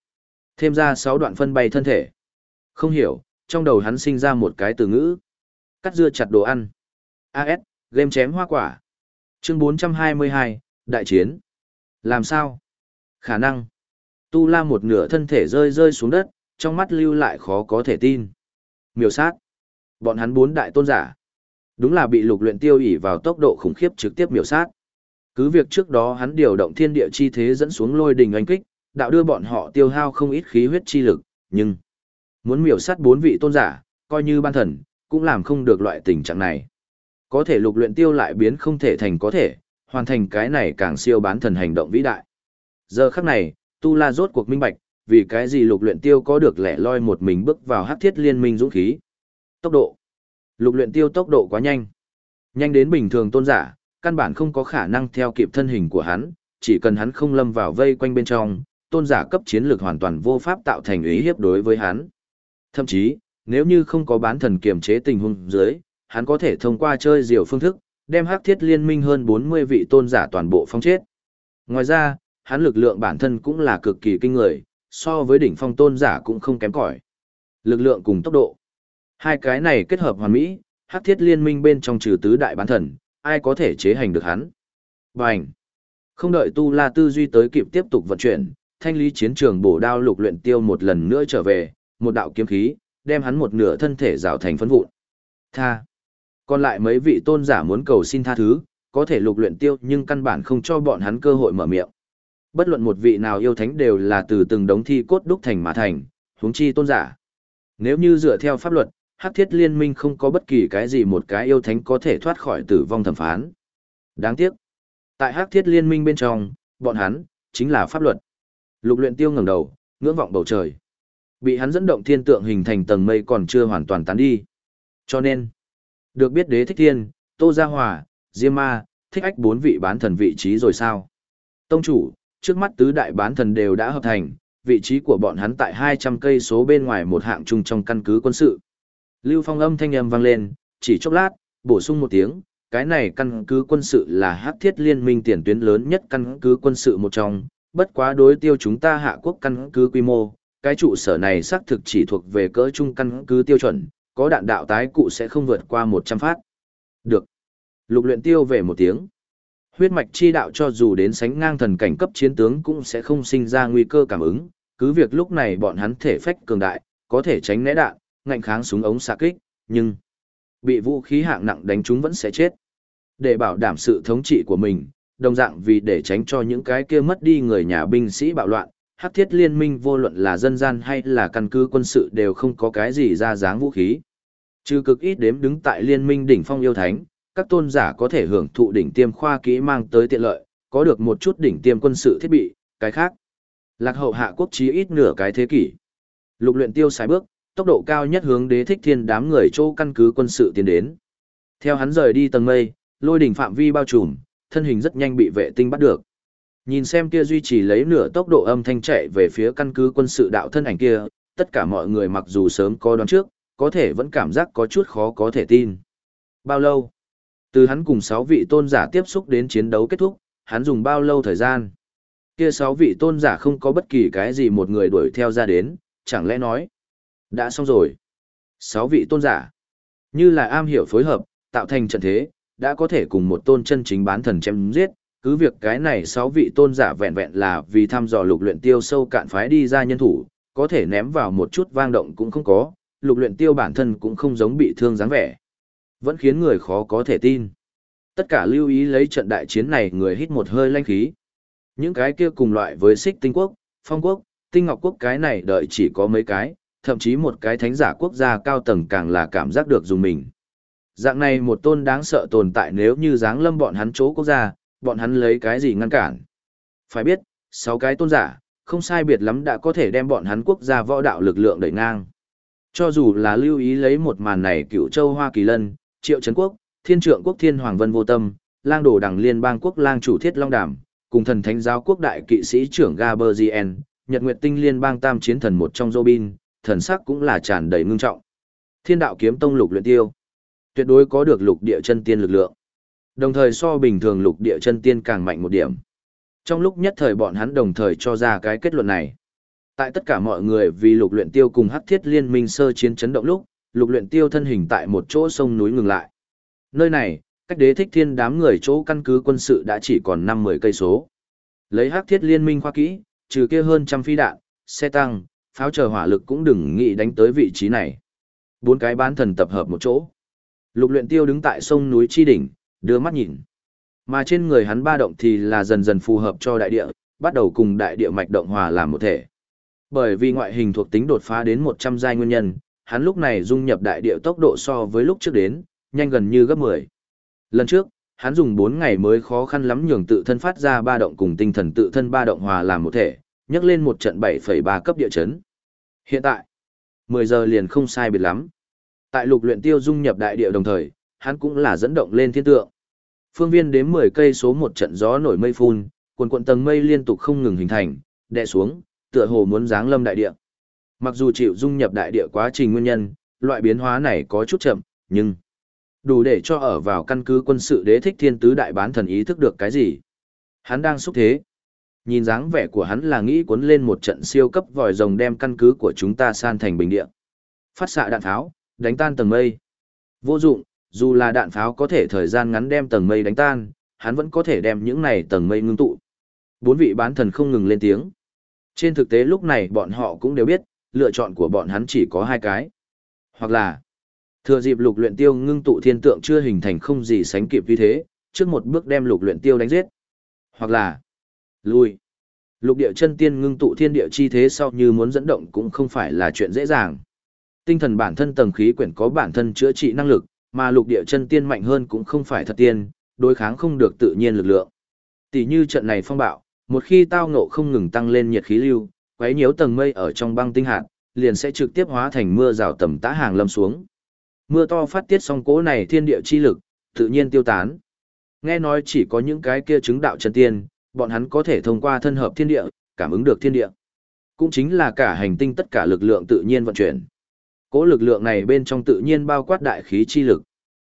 thêm ra sáu đoạn phân bay thân thể. Không hiểu, trong đầu hắn sinh ra một cái từ ngữ. Cắt dưa chặt đồ ăn. AS, game chém hoa quả. Chương 422, đại chiến. Làm sao? Khả năng. Tu La một nửa thân thể rơi rơi xuống đất, trong mắt lưu lại khó có thể tin. Miêu sát. Bọn hắn bốn đại tôn giả. Đúng là bị lục luyện tiêu ỉ vào tốc độ khủng khiếp trực tiếp miểu sát. Cứ việc trước đó hắn điều động thiên địa chi thế dẫn xuống lôi đình oanh kích, đạo đưa bọn họ tiêu hao không ít khí huyết chi lực, nhưng muốn miểu sát bốn vị tôn giả, coi như ban thần, cũng làm không được loại tình trạng này. Có thể lục luyện tiêu lại biến không thể thành có thể, hoàn thành cái này càng siêu bán thần hành động vĩ đại. Giờ khắc này, Tu La rốt cuộc minh bạch, vì cái gì lục luyện tiêu có được lẻ loi một mình bước vào hắc thiết liên minh dũng khí. Tốc độ. Lục luyện tiêu tốc độ quá nhanh. Nhanh đến bình thường tôn giả, căn bản không có khả năng theo kịp thân hình của hắn, chỉ cần hắn không lâm vào vây quanh bên trong, tôn giả cấp chiến lược hoàn toàn vô pháp tạo thành ý hiếp đối với hắn. Thậm chí, nếu như không có bán thần kiềm chế tình huống dưới, hắn có thể thông qua chơi diều phương thức, đem hắc thiết liên minh hơn 40 vị tôn giả toàn bộ phong chết. Ngoài ra, hắn lực lượng bản thân cũng là cực kỳ kinh người, so với đỉnh phong tôn giả cũng không kém cỏi. Lực lượng cùng tốc độ. Hai cái này kết hợp hoàn mỹ, hắc thiết liên minh bên trong trừ tứ đại bán thần, ai có thể chế hành được hắn. Bành! Không đợi Tu La tư duy tới kịp tiếp tục vận chuyển, thanh lý chiến trường bổ đao lục luyện tiêu một lần nữa trở về, một đạo kiếm khí, đem hắn một nửa thân thể rào thành phấn vụn. Tha! Còn lại mấy vị tôn giả muốn cầu xin tha thứ, có thể lục luyện tiêu nhưng căn bản không cho bọn hắn cơ hội mở miệng. Bất luận một vị nào yêu thánh đều là từ từng đống thi cốt đúc thành mà thành, huống chi tôn giả. Nếu như dựa theo pháp luật, hắc thiết liên minh không có bất kỳ cái gì một cái yêu thánh có thể thoát khỏi tử vong thẩm phán. Đáng tiếc. Tại hắc thiết liên minh bên trong, bọn hắn, chính là pháp luật. Lục luyện tiêu ngẩng đầu, ngưỡng vọng bầu trời. Bị hắn dẫn động thiên tượng hình thành tầng mây còn chưa hoàn toàn tán đi. Cho nên, được biết đế thích thiên, tô gia hòa, diêm ma, thích ách bốn vị bán thần vị trí rồi sao? Tông chủ, trước mắt tứ đại bán thần đều đã hợp thành, vị trí của bọn hắn tại 200 cây số bên ngoài một hạng trung trong căn cứ quân sự. Lưu Phong âm thanh âm vang lên, chỉ chốc lát, bổ sung một tiếng, cái này căn cứ quân sự là hắc thiết liên minh tiền tuyến lớn nhất căn cứ quân sự một trong, bất quá đối tiêu chúng ta hạ quốc căn cứ quy mô, cái trụ sở này xác thực chỉ thuộc về cỡ trung căn cứ tiêu chuẩn, có đạn đạo tái cụ sẽ không vượt qua 100 phát. Được. Lục luyện tiêu về một tiếng. Huyết mạch chi đạo cho dù đến sánh ngang thần cảnh cấp chiến tướng cũng sẽ không sinh ra nguy cơ cảm ứng, cứ việc lúc này bọn hắn thể phách cường đại, có thể tránh né đạn, ngạnh kháng súng ống xạ kích, nhưng bị vũ khí hạng nặng đánh chúng vẫn sẽ chết. Để bảo đảm sự thống trị của mình, đồng dạng vì để tránh cho những cái kia mất đi người nhà binh sĩ bạo loạn, hắc thiết liên minh vô luận là dân gian hay là căn cứ quân sự đều không có cái gì ra dáng vũ khí. Trừ cực ít đếm đứng tại liên minh đỉnh phong yêu thánh, các tôn giả có thể hưởng thụ đỉnh tiêm khoa kỹ mang tới tiện lợi, có được một chút đỉnh tiêm quân sự thiết bị, cái khác. Lạc hậu hạ quốc chí ít nửa cái thế kỷ. Lục luyện tiêu xài bước, tốc độ cao nhất hướng đế thích thiên đám người chỗ căn cứ quân sự tiến đến. Theo hắn rời đi tầng mây, lôi đỉnh phạm vi bao trùm, thân hình rất nhanh bị vệ tinh bắt được. Nhìn xem kia duy trì lấy nửa tốc độ âm thanh chạy về phía căn cứ quân sự đạo thân ảnh kia, tất cả mọi người mặc dù sớm có đoán trước, có thể vẫn cảm giác có chút khó có thể tin. Bao lâu? Từ hắn cùng 6 vị tôn giả tiếp xúc đến chiến đấu kết thúc, hắn dùng bao lâu thời gian? Kia 6 vị tôn giả không có bất kỳ cái gì một người đuổi theo ra đến, chẳng lẽ nói, đã xong rồi. Sáu vị tôn giả. Như là am hiểu phối hợp, tạo thành trận thế, đã có thể cùng một tôn chân chính bán thần chém giết. Cứ việc cái này sáu vị tôn giả vẹn vẹn là vì thăm dò lục luyện tiêu sâu cạn phái đi ra nhân thủ, có thể ném vào một chút vang động cũng không có, lục luyện tiêu bản thân cũng không giống bị thương dáng vẻ. Vẫn khiến người khó có thể tin. Tất cả lưu ý lấy trận đại chiến này người hít một hơi lanh khí. Những cái kia cùng loại với xích tinh quốc, phong quốc, tinh ngọc quốc cái này đợi chỉ có mấy cái, thậm chí một cái thánh giả quốc gia cao tầng càng là cảm giác được dùng mình. Dạng này một tôn đáng sợ tồn tại nếu như dáng lâm bọn hắn chỗ quốc gia, bọn hắn lấy cái gì ngăn cản. Phải biết, sáu cái tôn giả, không sai biệt lắm đã có thể đem bọn hắn quốc gia võ đạo lực lượng đẩy ngang. Cho dù là lưu ý lấy một màn này cựu châu Hoa Kỳ Lân, Triệu Trấn Quốc, Thiên Trượng Quốc Thiên Hoàng Vân Vô Tâm, lang đồ đảng liên bang quốc lang chủ thiết Long Đàm, cùng thần thánh giáo quốc đại kỵ sĩ trưởng Gaberzien, Nhật Nguyệt Tinh liên bang tam chiến thần một trong Robin, thần sắc cũng là tràn đầy ngưng trọng. Thiên đạo kiếm tông lục luyện tiêu, tuyệt đối có được lục địa chân tiên lực lượng. Đồng thời so bình thường lục địa chân tiên càng mạnh một điểm. Trong lúc nhất thời bọn hắn đồng thời cho ra cái kết luận này. Tại tất cả mọi người vì lục luyện tiêu cùng hắc thiết liên minh sơ chiến chấn động lúc, lục luyện tiêu thân hình tại một chỗ sông núi ngừng lại. Nơi này, cách đế thích thiên đám người chỗ căn cứ quân sự đã chỉ còn năm mười cây số. Lấy hắc thiết liên minh khoa kỹ, trừ kia hơn trăm phi đạn, xe tăng, pháo chờ hỏa lực cũng đừng nghĩ đánh tới vị trí này. Bốn cái bán thần tập hợp một chỗ. Lục luyện tiêu đứng tại sông núi chi đỉnh, đưa mắt nhìn. Mà trên người hắn ba động thì là dần dần phù hợp cho đại địa, bắt đầu cùng đại địa mạch động hòa làm một thể. Bởi vì ngoại hình thuộc tính đột phá đến 100 giai nguyên nhân, hắn lúc này dung nhập đại địa tốc độ so với lúc trước đến, nhanh gần như gấp 10. Lần trước, hắn dùng 4 ngày mới khó khăn lắm nhường tự thân phát ra ba động cùng tinh thần tự thân ba động hòa làm một thể, nhấc lên một trận 7,3 cấp địa chấn. Hiện tại, 10 giờ liền không sai biệt lắm. Tại lục luyện tiêu dung nhập đại địa đồng thời, hắn cũng là dẫn động lên thiên tượng. Phương viên đếm 10 cây số một trận gió nổi mây phun, cuồn cuộn tầng mây liên tục không ngừng hình thành, đè xuống, tựa hồ muốn giáng lâm đại địa. Mặc dù chịu dung nhập đại địa quá trình nguyên nhân, loại biến hóa này có chút chậm, nhưng đủ để cho ở vào căn cứ quân sự đế thích thiên tứ đại bán thần ý thức được cái gì. Hắn đang xúc thế. Nhìn dáng vẻ của hắn là nghĩ cuốn lên một trận siêu cấp vòi rồng đem căn cứ của chúng ta san thành bình địa. Phát xạ đạn tháo, đánh tan tầng mây. Vô dụng, dù là đạn pháo có thể thời gian ngắn đem tầng mây đánh tan, hắn vẫn có thể đem những này tầng mây ngưng tụ. Bốn vị bán thần không ngừng lên tiếng. Trên thực tế lúc này bọn họ cũng đều biết, lựa chọn của bọn hắn chỉ có hai cái. Hoặc là, thừa dịp lục luyện tiêu ngưng tụ thiên tượng chưa hình thành không gì sánh kịp như thế, trước một bước đem lục luyện tiêu đánh giết. Hoặc là, lui. Lục địa chân tiên ngưng tụ thiên địa chi thế sau như muốn dẫn động cũng không phải là chuyện dễ dàng. Tinh thần bản thân tầng khí quyển có bản thân chữa trị năng lực, mà lục địa chân tiên mạnh hơn cũng không phải thật tiên, đối kháng không được tự nhiên lực lượng. Tỷ như trận này phong bạo, một khi tao ngộ không ngừng tăng lên nhiệt khí lưu, quấy nhiễu tầng mây ở trong băng tinh hạt, liền sẽ trực tiếp hóa thành mưa rào tầm tã hàng lâm xuống. Mưa to phát tiết xong cố này thiên địa chi lực, tự nhiên tiêu tán. Nghe nói chỉ có những cái kia chứng đạo chân tiên, bọn hắn có thể thông qua thân hợp thiên địa, cảm ứng được thiên địa. Cũng chính là cả hành tinh tất cả lực lượng tự nhiên vận chuyển. Cố lực lượng này bên trong tự nhiên bao quát đại khí chi lực.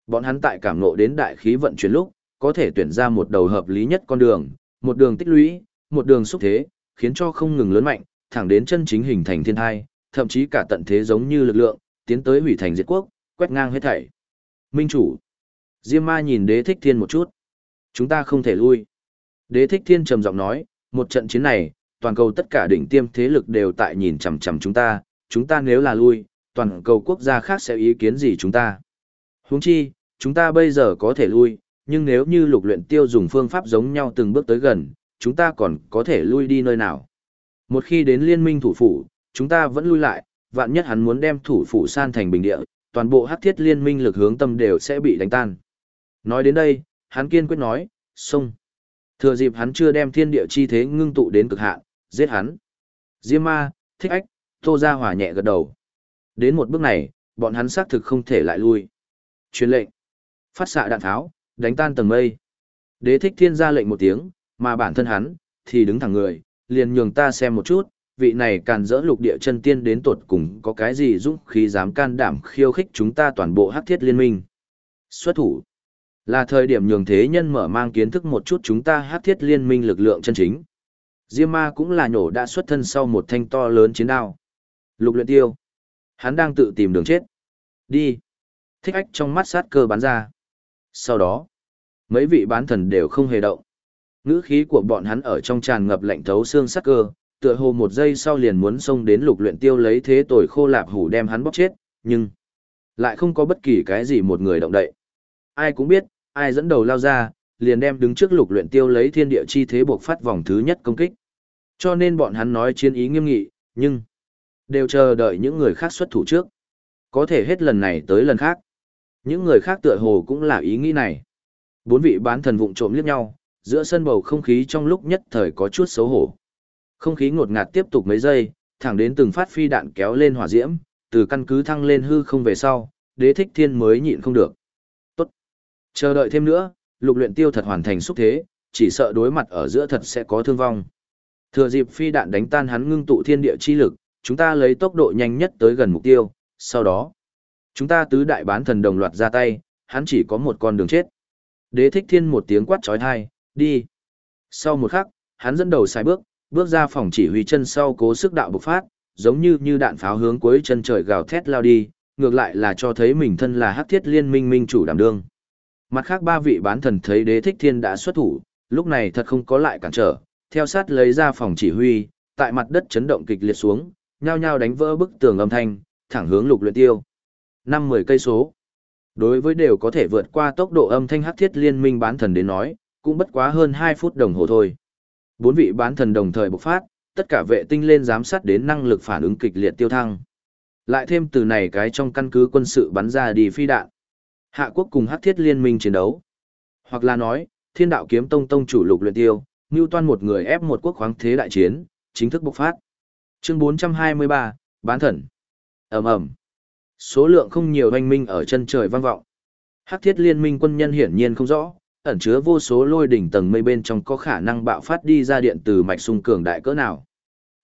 Bọn hắn tại cảm ngộ đến đại khí vận chuyển lúc, có thể tuyển ra một đầu hợp lý nhất con đường, một đường tích lũy, một đường xúc thế, khiến cho không ngừng lớn mạnh, thẳng đến chân chính hình thành thiên thai, thậm chí cả tận thế giống như lực lượng, tiến tới hủy thành diệt quốc, quét ngang hết thảy. Minh chủ. Diêm ma nhìn đế thích thiên một chút. Chúng ta không thể lui. Đế thích thiên trầm giọng nói, một trận chiến này, toàn cầu tất cả đỉnh tiêm thế lực đều tại nhìn chằm chằm chúng ta, chúng ta nếu là lui, toàn cầu quốc gia khác sẽ ý kiến gì chúng ta. Huống chi, chúng ta bây giờ có thể lui, nhưng nếu như lục luyện tiêu dùng phương pháp giống nhau từng bước tới gần, chúng ta còn có thể lui đi nơi nào. Một khi đến liên minh thủ phủ, chúng ta vẫn lui lại, vạn nhất hắn muốn đem thủ phủ san thành bình địa, toàn bộ hắc thiết liên minh lực hướng tâm đều sẽ bị đánh tan. Nói đến đây, hắn kiên quyết nói, xông. Thừa dịp hắn chưa đem thiên địa chi thế ngưng tụ đến cực hạn, giết hắn. Diêm ma, thích ách, tô ra hỏa nhẹ gật đầu. Đến một bước này, bọn hắn xác thực không thể lại lui. Truyền lệnh. Phát xạ đạn tháo, đánh tan tầng mây. Đế thích thiên ra lệnh một tiếng, mà bản thân hắn, thì đứng thẳng người, liền nhường ta xem một chút, vị này càn dỡ lục địa chân tiên đến tột cùng có cái gì dũng khí dám can đảm khiêu khích chúng ta toàn bộ hắc thiết liên minh. Xuất thủ. Là thời điểm nhường thế nhân mở mang kiến thức một chút chúng ta hát thiết liên minh lực lượng chân chính. Diêm ma cũng là nhổ đã xuất thân sau một thanh to lớn chiến đao. Lục luyện tiêu. Hắn đang tự tìm đường chết. Đi. Thích ách trong mắt sát cơ bắn ra. Sau đó, mấy vị bán thần đều không hề động. Ngữ khí của bọn hắn ở trong tràn ngập lạnh thấu xương sát cơ, tựa hồ một giây sau liền muốn xông đến lục luyện tiêu lấy thế tồi khô lạp hủ đem hắn bóc chết, nhưng lại không có bất kỳ cái gì một người động đậy. Ai cũng biết, ai dẫn đầu lao ra, liền đem đứng trước lục luyện tiêu lấy thiên địa chi thế buộc phát vòng thứ nhất công kích. Cho nên bọn hắn nói chiến ý nghiêm nghị, nhưng đều chờ đợi những người khác xuất thủ trước. Có thể hết lần này tới lần khác. Những người khác tựa hồ cũng là ý nghĩ này. Bốn vị bán thần vụng trộm liếc nhau, giữa sân bầu không khí trong lúc nhất thời có chút xấu hổ. Không khí ngột ngạt tiếp tục mấy giây, thẳng đến từng phát phi đạn kéo lên hỏa diễm, từ căn cứ thăng lên hư không về sau, đế thích thiên mới nhịn không được. Chờ đợi thêm nữa, lục luyện tiêu thật hoàn thành xúc thế, chỉ sợ đối mặt ở giữa thật sẽ có thương vong. Thừa dịp phi đạn đánh tan hắn ngưng tụ thiên địa chi lực, chúng ta lấy tốc độ nhanh nhất tới gần mục tiêu, sau đó, chúng ta tứ đại bán thần đồng loạt ra tay, hắn chỉ có một con đường chết. Đế thích thiên một tiếng quát chói tai, đi. Sau một khắc, hắn dẫn đầu sai bước, bước ra phòng chỉ huy chân sau cố sức đạo bộc phát, giống như như đạn pháo hướng cuối chân trời gào thét lao đi, ngược lại là cho thấy mình thân là hắc thiết liên minh minh chủ đảm đương. Mặt khác ba vị bán thần thấy đế thích thiên đã xuất thủ, lúc này thật không có lại cản trở, theo sát lấy ra phòng chỉ huy, tại mặt đất chấn động kịch liệt xuống, nhao nhao đánh vỡ bức tường âm thanh, thẳng hướng lục luyện tiêu. Năm mười cây số. Đối với đều có thể vượt qua tốc độ âm thanh hắc thiết liên minh bán thần đến nói, cũng bất quá hơn 2 phút đồng hồ thôi. Bốn vị bán thần đồng thời bộc phát, tất cả vệ tinh lên giám sát đến năng lực phản ứng kịch liệt tiêu thăng. Lại thêm từ này cái trong căn cứ quân sự bắn ra đi phi đạn. Hạ quốc cùng hắc thiết liên minh chiến đấu. Hoặc là nói, thiên đạo kiếm tông tông chủ lục luyện tiêu, ngưu toan một người ép một quốc khoáng thế đại chiến, chính thức bộc phát. Chương 423, bán thần. ầm ầm Số lượng không nhiều hoanh minh ở chân trời vang vọng. Hắc thiết liên minh quân nhân hiển nhiên không rõ, ẩn chứa vô số lôi đỉnh tầng mây bên trong có khả năng bạo phát đi ra điện từ mạch sung cường đại cỡ nào.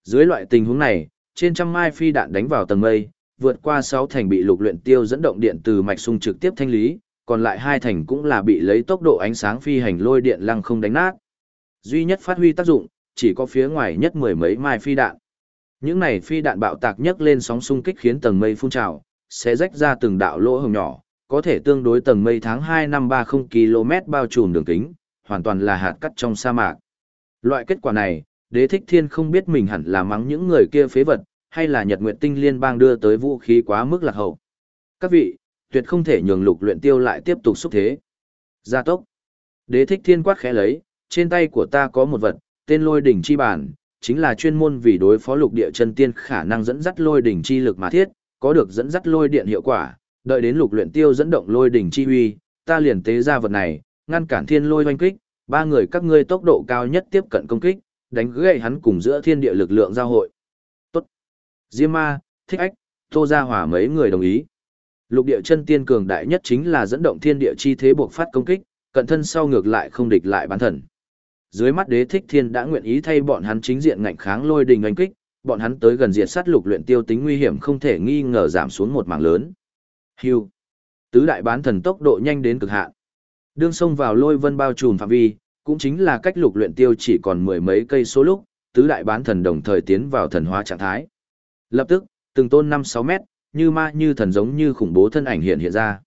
Dưới loại tình huống này, trên trăm mai phi đạn đánh vào tầng mây, vượt qua 6 thành bị lục luyện tiêu dẫn động điện từ mạch sung trực tiếp thanh lý, còn lại hai thành cũng là bị lấy tốc độ ánh sáng phi hành lôi điện lăng không đánh nát. Duy nhất phát huy tác dụng, chỉ có phía ngoài nhất mười mấy mai phi đạn. Những này phi đạn bạo tạc nhấc lên sóng xung kích khiến tầng mây phun trào, sẽ rách ra từng đạo lỗ hồng nhỏ, có thể tương đối tầng mây tháng 2 năm 30 km bao trùm đường kính, hoàn toàn là hạt cắt trong sa mạc. Loại kết quả này, đế thích thiên không biết mình hẳn là mắng những người kia phế vật, hay là Nhật Nguyệt Tinh Liên bang đưa tới vũ khí quá mức lạc hậu. Các vị, tuyệt không thể nhường lục luyện tiêu lại tiếp tục xúc thế. Gia tốc. Đế thích thiên quát khẽ lấy, trên tay của ta có một vật, tên lôi đỉnh chi bản, chính là chuyên môn vì đối phó lục địa chân tiên khả năng dẫn dắt lôi đỉnh chi lực mà thiết, có được dẫn dắt lôi điện hiệu quả, đợi đến lục luyện tiêu dẫn động lôi đỉnh chi uy, ta liền tế ra vật này, ngăn cản thiên lôi oanh kích, ba người các ngươi tốc độ cao nhất tiếp cận công kích, đánh gãy hắn cùng giữa thiên địa lực lượng giao hội. Diêm ma, thích ách, tô gia hỏa mấy người đồng ý. Lục địa chân tiên cường đại nhất chính là dẫn động thiên địa chi thế buộc phát công kích, cận thân sau ngược lại không địch lại bán thần. Dưới mắt đế thích thiên đã nguyện ý thay bọn hắn chính diện ngạnh kháng lôi đình oanh kích, bọn hắn tới gần diệt sát lục luyện tiêu tính nguy hiểm không thể nghi ngờ giảm xuống một mảng lớn. Hưu. Tứ đại bán thần tốc độ nhanh đến cực hạn. Đương xông vào lôi vân bao trùm phạm vi, cũng chính là cách lục luyện tiêu chỉ còn mười mấy cây số lúc, tứ đại bán thần đồng thời tiến vào thần hóa trạng thái. Lập tức, từng tôn 5-6 mét, như ma như thần giống như khủng bố thân ảnh hiện hiện ra.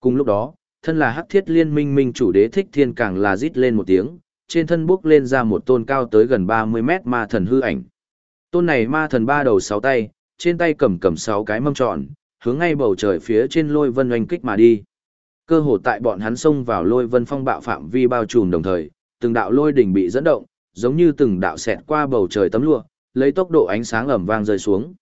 Cùng lúc đó, thân là hắc thiết liên minh minh chủ đế thích thiên càng là rít lên một tiếng, trên thân bước lên ra một tôn cao tới gần 30 mét ma thần hư ảnh. Tôn này ma thần ba đầu sáu tay, trên tay cầm cầm sáu cái mâm tròn, hướng ngay bầu trời phía trên lôi vân oanh kích mà đi. Cơ hồ tại bọn hắn xông vào lôi vân phong bạo phạm vi bao trùm đồng thời, từng đạo lôi đỉnh bị dẫn động, giống như từng đạo xẹt qua bầu trời tấm lụa, lấy tốc độ ánh sáng ẩm vang rơi xuống.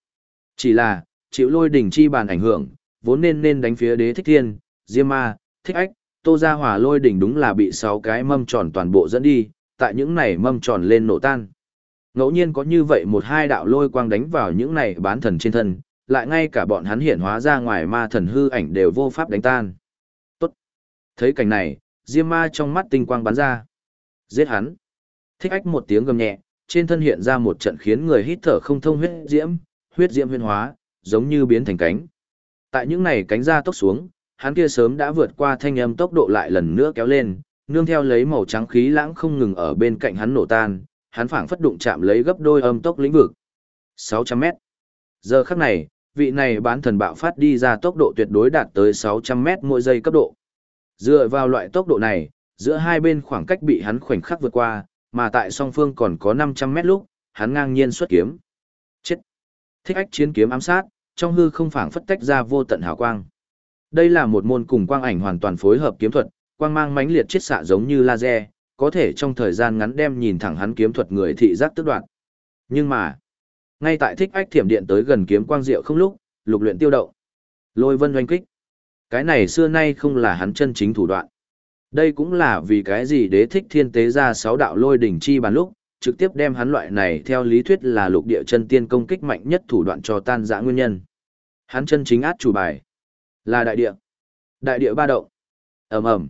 Chỉ là, chịu lôi đỉnh chi bàn ảnh hưởng, vốn nên nên đánh phía đế thích thiên, diêm ma, thích ách, tô ra hỏa lôi đỉnh đúng là bị sáu cái mâm tròn toàn bộ dẫn đi, tại những này mâm tròn lên nổ tan. Ngẫu nhiên có như vậy một hai đạo lôi quang đánh vào những này bán thần trên thân, lại ngay cả bọn hắn hiện hóa ra ngoài ma thần hư ảnh đều vô pháp đánh tan. Tốt. Thấy cảnh này, Diêm ma trong mắt tinh quang bắn ra. Giết hắn. Thích ách một tiếng gầm nhẹ, trên thân hiện ra một trận khiến người hít thở không thông huyết diễm, huyết diễm huyên hóa, giống như biến thành cánh. Tại những này cánh ra tốc xuống, hắn kia sớm đã vượt qua thanh âm tốc độ lại lần nữa kéo lên, nương theo lấy màu trắng khí lãng không ngừng ở bên cạnh hắn nổ tan, hắn phảng phất đụng chạm lấy gấp đôi âm tốc lĩnh vực. 600 mét. Giờ khắc này, vị này bán thần bạo phát đi ra tốc độ tuyệt đối đạt tới 600 mét mỗi giây cấp độ. Dựa vào loại tốc độ này, giữa hai bên khoảng cách bị hắn khoảnh khắc vượt qua, mà tại song phương còn có 500 mét lúc, hắn ngang nhiên xuất kiếm. Chết! Thích ách chiến kiếm ám sát, trong hư không phảng phất tách ra vô tận hào quang. Đây là một môn cùng quang ảnh hoàn toàn phối hợp kiếm thuật, quang mang mãnh liệt chiết xạ giống như laser, có thể trong thời gian ngắn đem nhìn thẳng hắn kiếm thuật người thị giác tức đoạn. Nhưng mà, ngay tại thích ách thiểm điện tới gần kiếm quang diệu không lúc, lục luyện tiêu động. Lôi vân oanh kích. Cái này xưa nay không là hắn chân chính thủ đoạn. Đây cũng là vì cái gì đế thích thiên tế ra sáu đạo lôi đỉnh chi bàn lúc, trực tiếp đem hắn loại này theo lý thuyết là lục địa chân tiên công kích mạnh nhất thủ đoạn cho tan dã nguyên nhân. Hắn chân chính át chủ bài. Là đại địa. Đại địa ba động. ầm ầm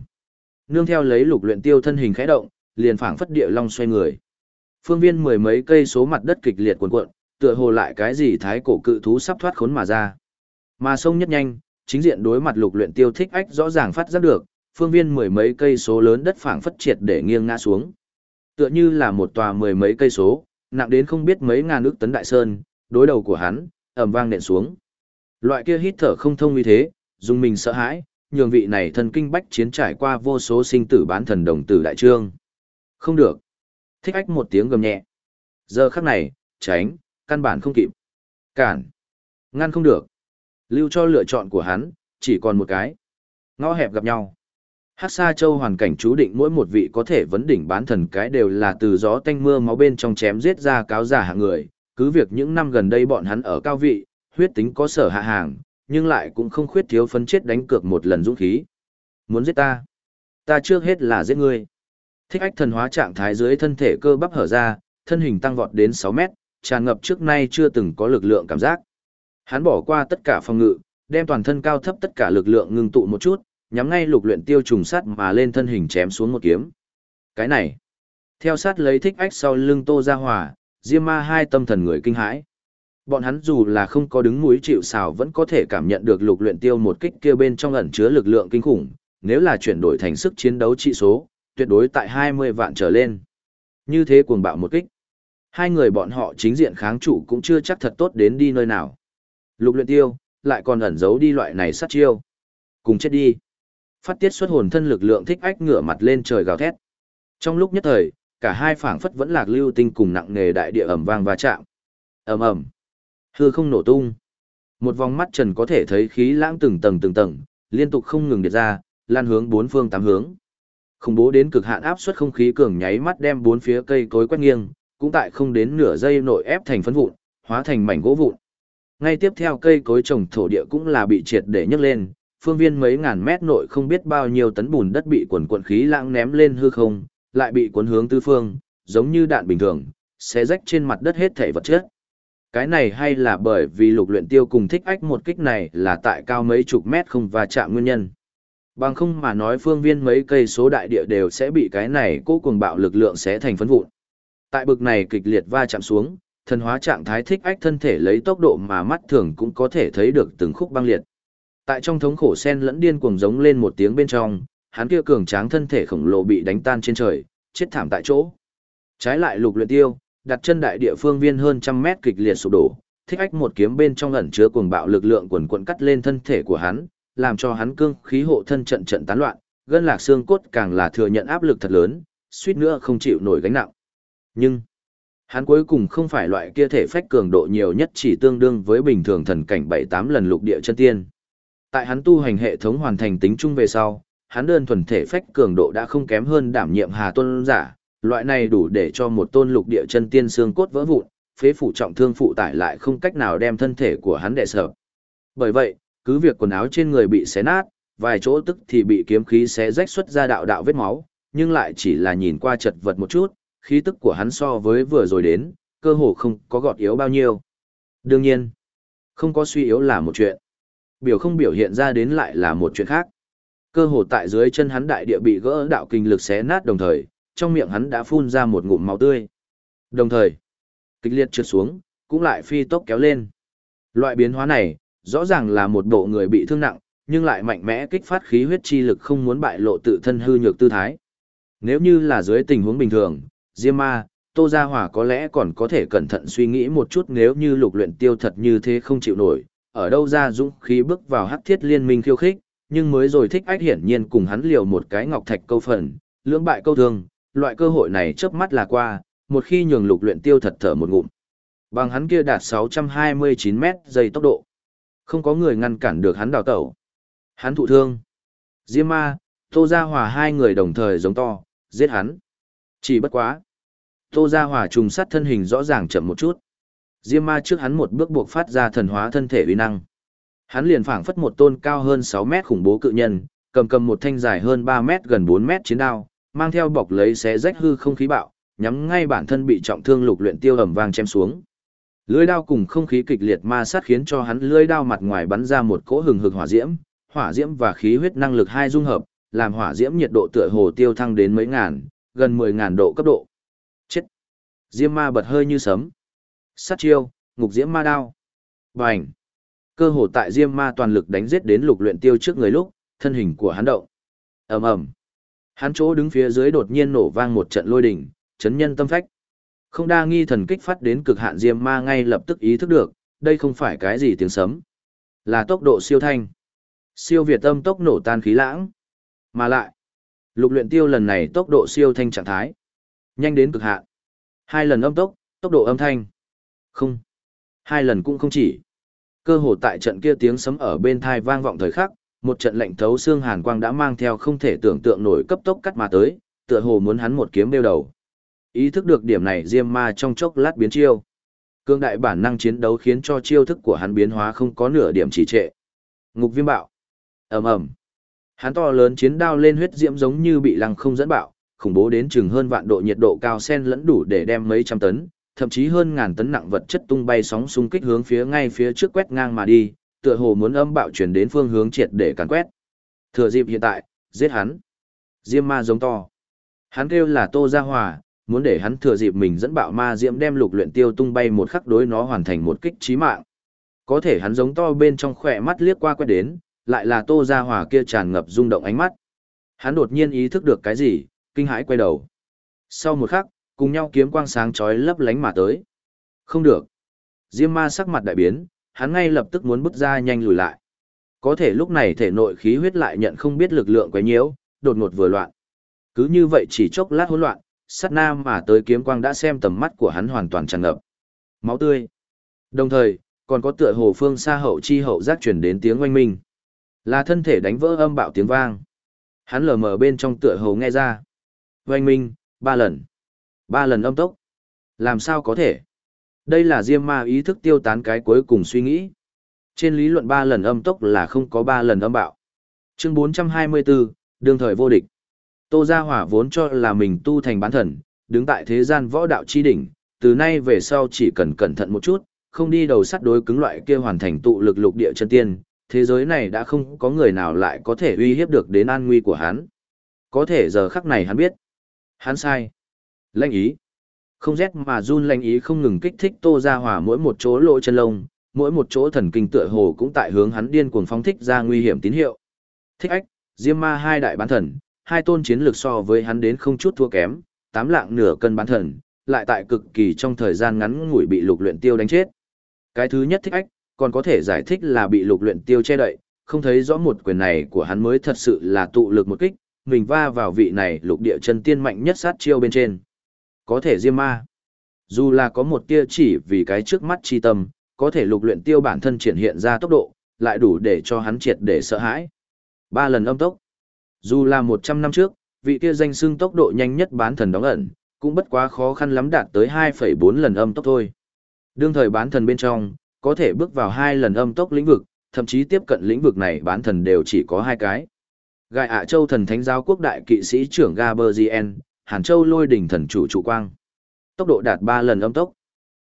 Nương theo lấy lục luyện tiêu thân hình khẽ động, liền phảng phất địa long xoay người. Phương viên mười mấy cây số mặt đất kịch liệt cuộn cuộn, tựa hồ lại cái gì thái cổ cự thú sắp thoát khốn mà ra. Mà sông nhất nhanh, chính diện đối mặt lục luyện tiêu thích ách rõ ràng phát giác được, phương viên mười mấy cây số lớn đất phảng phất triệt để nghiêng ngã xuống. Tựa như là một tòa mười mấy cây số, nặng đến không biết mấy ngàn ức tấn đại sơn, đối đầu của hắn, ầm vang nện xuống. Loại kia hít thở không thông như thế, dùng mình sợ hãi, nhường vị này thần kinh bách chiến trải qua vô số sinh tử bán thần đồng tử đại trương. Không được. Thích ách một tiếng gầm nhẹ. Giờ khắc này, tránh, căn bản không kịp. Cản. Ngăn không được. Lưu cho lựa chọn của hắn, chỉ còn một cái. Ngõ hẹp gặp nhau. Hắc Sa Châu hoàn cảnh chú định mỗi một vị có thể vấn đỉnh bán thần cái đều là từ gió tanh mưa máu bên trong chém giết ra cáo giả hạng người, cứ việc những năm gần đây bọn hắn ở cao vị, huyết tính có sở hạ hàng, nhưng lại cũng không khuyết thiếu phấn chết đánh cược một lần dũng khí. Muốn giết ta? Ta trước hết là giết ngươi. Thích ách thần hóa trạng thái dưới thân thể cơ bắp hở ra, thân hình tăng vọt đến 6 mét, tràn ngập trước nay chưa từng có lực lượng cảm giác. Hắn bỏ qua tất cả phòng ngự, đem toàn thân cao thấp tất cả lực lượng ngưng tụ một chút, nhắm ngay lục luyện tiêu trùng sát mà lên thân hình chém xuống một kiếm. Cái này, theo sát lấy thích ách sau lưng Tô Gia Hòa, Diêm Ma hai tâm thần người kinh hãi. Bọn hắn dù là không có đứng mũi chịu sào vẫn có thể cảm nhận được lục luyện tiêu một kích kia bên trong ẩn chứa lực lượng kinh khủng, nếu là chuyển đổi thành sức chiến đấu trị số, tuyệt đối tại 20 vạn trở lên. Như thế cuồng bạo một kích. Hai người bọn họ chính diện kháng chủ cũng chưa chắc thật tốt đến đi nơi nào. Lục luyện tiêu, lại còn ẩn giấu đi loại này sát chiêu. Cùng chết đi. Phát tiết xuất hồn thân lực lượng thích ách ngửa mặt lên trời gào thét. Trong lúc nhất thời, cả hai phảng phất vẫn lạc lưu tinh cùng nặng nề đại địa ầm vang va chạm. ầm ầm, hư không nổ tung. Một vòng mắt trần có thể thấy khí lãng từng tầng từng tầng, liên tục không ngừng điệt ra, lan hướng bốn phương tám hướng. Khủng bố đến cực hạn áp suất không khí cường nháy mắt đem bốn phía cây cối quét nghiêng, cũng tại không đến nửa giây nội ép thành phấn vụn, hóa thành mảnh gỗ vụn. Ngay tiếp theo cây cối trồng thổ địa cũng là bị triệt để nhấc lên, phương viên mấy ngàn mét nội không biết bao nhiêu tấn bùn đất bị quần quận khí lãng ném lên hư không, lại bị cuốn hướng tứ phương, giống như đạn bình thường, sẽ rách trên mặt đất hết thể vật chất. Cái này hay là bởi vì lục luyện tiêu cùng thích ách một kích này là tại cao mấy chục mét không và chạm nguyên nhân. Bằng không mà nói phương viên mấy cây số đại địa đều sẽ bị cái này cố cuồng bạo lực lượng sẽ thành phấn vụn. Tại bực này kịch liệt va chạm xuống, thần hóa trạng thái thích ách thân thể lấy tốc độ mà mắt thường cũng có thể thấy được từng khúc băng liệt. Tại trong thống khổ sen lẫn điên cuồng giống lên một tiếng bên trong, hắn kia cường tráng thân thể khổng lồ bị đánh tan trên trời, chết thảm tại chỗ. Trái lại lục luyện tiêu, đặt chân đại địa phương viên hơn trăm mét kịch liệt sụp đổ, thích ách một kiếm bên trong ẩn chứa cuồng bạo lực lượng quần quần cắt lên thân thể của hắn, làm cho hắn cương khí hộ thân trận trận tán loạn, gân lạc xương cốt càng là thừa nhận áp lực thật lớn, suýt nữa không chịu nổi gánh nặng. Nhưng, hắn cuối cùng không phải loại kia thể phách cường độ nhiều nhất chỉ tương đương với bình thường thần cảnh 7-8 lần lục địa chân tiên. Tại hắn tu hành hệ thống hoàn thành tính chung về sau, hắn đơn thuần thể phách cường độ đã không kém hơn đảm nhiệm Hà Tôn giả, loại này đủ để cho một tôn lục địa chân tiên xương cốt vỡ vụn, phế phủ trọng thương phụ tải lại không cách nào đem thân thể của hắn đè sợ. Bởi vậy, cứ việc quần áo trên người bị xé nát, vài chỗ tức thì bị kiếm khí xé rách xuất ra đạo đạo vết máu, nhưng lại chỉ là nhìn qua chật vật một chút, khí tức của hắn so với vừa rồi đến, cơ hồ không có gọt yếu bao nhiêu. Đương nhiên, không có suy yếu là một chuyện. Biểu không biểu hiện ra đến lại là một chuyện khác. Cơ hồ tại dưới chân hắn đại địa bị gỡ đạo kinh lực xé nát đồng thời, trong miệng hắn đã phun ra một ngụm máu tươi. Đồng thời, kịch liệt trượt xuống, cũng lại phi tốc kéo lên. Loại biến hóa này, rõ ràng là một bộ người bị thương nặng, nhưng lại mạnh mẽ kích phát khí huyết chi lực không muốn bại lộ tự thân hư nhược tư thái. Nếu như là dưới tình huống bình thường, Diêm Ma, Tô Gia Hỏa có lẽ còn có thể cẩn thận suy nghĩ một chút nếu như lục luyện tiêu thật như thế không chịu nổi, ở đâu ra dũng khí bước vào hắc thiết liên minh khiêu khích, nhưng mới rồi thích ách hiển nhiên cùng hắn liều một cái ngọc thạch câu phần, lưỡng bại câu thương, loại cơ hội này chớp mắt là qua, một khi nhường lục luyện tiêu thật thở một ngụm. Bằng hắn kia đạt 629 mét giây tốc độ. Không có người ngăn cản được hắn đào tẩu. Hắn thụ thương. Diêm ma, Tô Gia Hòa hai người đồng thời giống to, giết hắn. Chỉ bất quá. Tô Gia Hòa trùng sát thân hình rõ ràng chậm một chút. Diêm ma trước hắn một bước buộc phát ra thần hóa thân thể uy năng. Hắn liền phảng phất một tôn cao hơn 6 mét khủng bố cự nhân, cầm cầm một thanh dài hơn 3 mét gần 4 mét chiến đao, mang theo bọc lấy xé rách hư không khí bạo, nhắm ngay bản thân bị trọng thương lục luyện tiêu ầm vang chém xuống. Lưỡi đao cùng không khí kịch liệt ma sát khiến cho hắn lưỡi đao mặt ngoài bắn ra một cỗ hừng hực hỏa diễm, hỏa diễm và khí huyết năng lực hai dung hợp, làm hỏa diễm nhiệt độ tựa hồ tiêu thăng đến mấy ngàn, gần mười ngàn độ cấp độ. Chết! Diêm ma bật hơi như sấm. Sát chiêu, ngục diễm ma đao. Bành! Cơ hồ tại diêm ma toàn lực đánh giết đến lục luyện tiêu trước người lúc, thân hình của hắn động. ầm ầm, Hắn chỗ đứng phía dưới đột nhiên nổ vang một trận lôi đỉnh, chấn nhân tâm phách. Không đa nghi thần kích phát đến cực hạn diêm ma ngay lập tức ý thức được, đây không phải cái gì tiếng sấm, là tốc độ siêu thanh. Siêu việt tâm tốc nổ tan khí lãng. Mà lại, lục luyện tiêu lần này tốc độ siêu thanh trạng thái, nhanh đến cực hạn. Hai lần âm tốc, tốc độ âm thanh. Không, hai lần cũng không chỉ. Cơ hồ tại trận kia tiếng sấm ở bên thai vang vọng thời khắc, một trận lệnh thấu xương hàn quang đã mang theo không thể tưởng tượng nổi cấp tốc cắt mà tới, tựa hồ muốn hắn một kiếm đeo đầu. Ý thức được điểm này Diêm Ma trong chốc lát biến chiêu. Cương đại bản năng chiến đấu khiến cho chiêu thức của hắn biến hóa không có nửa điểm trì trệ. Ngục viêm bạo. ầm ầm Hắn to lớn chiến đao lên huyết diễm giống như bị lăng không dẫn bạo, khủng bố đến chừng hơn vạn độ nhiệt độ cao sen lẫn đủ để đem mấy trăm tấn, thậm chí hơn ngàn tấn nặng vật chất tung bay sóng xung kích hướng phía ngay phía trước quét ngang mà đi, tựa hồ muốn âm bạo chuyển đến phương hướng triệt để càn quét. Thừa dịp hiện tại, giết hắn. Diêm ma giống to. Hắn kêu là Tô Gia Hòa, muốn để hắn thừa dịp mình dẫn bạo ma diễm đem lục luyện tiêu tung bay một khắc đối nó hoàn thành một kích chí mạng. Có thể hắn giống to bên trong khỏe mắt liếc qua quét đến, lại là Tô Gia Hòa kia tràn ngập rung động ánh mắt. Hắn đột nhiên ý thức được cái gì, kinh hãi quay đầu. Sau một khắc, cùng nhau kiếm quang sáng chói lấp lánh mà tới. Không được. Diêm ma sắc mặt đại biến, hắn ngay lập tức muốn bước ra nhanh lùi lại. Có thể lúc này thể nội khí huyết lại nhận không biết lực lượng quấy nhiễu, đột ngột vừa loạn. Cứ như vậy chỉ chốc lát hỗn loạn, sát nam mà tới kiếm quang đã xem tầm mắt của hắn hoàn toàn tràn ngập. Máu tươi. Đồng thời, còn có tựa hồ phương xa hậu chi hậu giác truyền đến tiếng oanh minh. Là thân thể đánh vỡ âm bạo tiếng vang. Hắn lờ mờ bên trong tựa hồ nghe ra. Oanh minh, ba lần. Ba lần âm tốc. Làm sao có thể? Đây là diêm ma ý thức tiêu tán cái cuối cùng suy nghĩ. Trên lý luận ba lần âm tốc là không có ba lần âm bạo. Chương 424, đương thời vô địch. Tô Gia Hỏa vốn cho là mình tu thành bán thần, đứng tại thế gian võ đạo chi đỉnh, từ nay về sau chỉ cần cẩn thận một chút, không đi đầu sắt đối cứng loại kia hoàn thành tụ lực lục địa chân tiên, thế giới này đã không có người nào lại có thể uy hiếp được đến an nguy của hắn. Có thể giờ khắc này hắn biết. Hắn sai. Lệnh ý. Không rét mà run lệnh ý không ngừng kích thích Tô Gia Hỏa mỗi một chỗ lỗ chân lông, mỗi một chỗ thần kinh tựa hồ cũng tại hướng hắn điên cuồng phóng thích ra nguy hiểm tín hiệu. Thích ách, Diêm Ma hai đại bán thần, hai tôn chiến lược so với hắn đến không chút thua kém, tám lạng nửa cân bán thần, lại tại cực kỳ trong thời gian ngắn ngủi bị lục luyện tiêu đánh chết. Cái thứ nhất thích ách, còn có thể giải thích là bị lục luyện tiêu che đậy, không thấy rõ một quyền này của hắn mới thật sự là tụ lực một kích, mình va vào vị này lục địa chân tiên mạnh nhất sát chiêu bên trên. Có thể diêm ma. Dù là có một tia chỉ vì cái trước mắt chi tâm, có thể lục luyện tiêu bản thân triển hiện ra tốc độ, lại đủ để cho hắn triệt để sợ hãi. Ba lần âm tốc. Dù là 100 năm trước, vị kia danh xưng tốc độ nhanh nhất bán thần đóng ẩn, cũng bất quá khó khăn lắm đạt tới 2,4 lần âm tốc thôi. Đương thời bán thần bên trong, có thể bước vào hai lần âm tốc lĩnh vực, thậm chí tiếp cận lĩnh vực này bán thần đều chỉ có hai cái. Gai ạ châu thần thánh giáo quốc đại kỵ sĩ trưởng Gaberzien, Hàn Châu lôi đỉnh thần chủ trụ quang. Tốc độ đạt 3 lần âm tốc.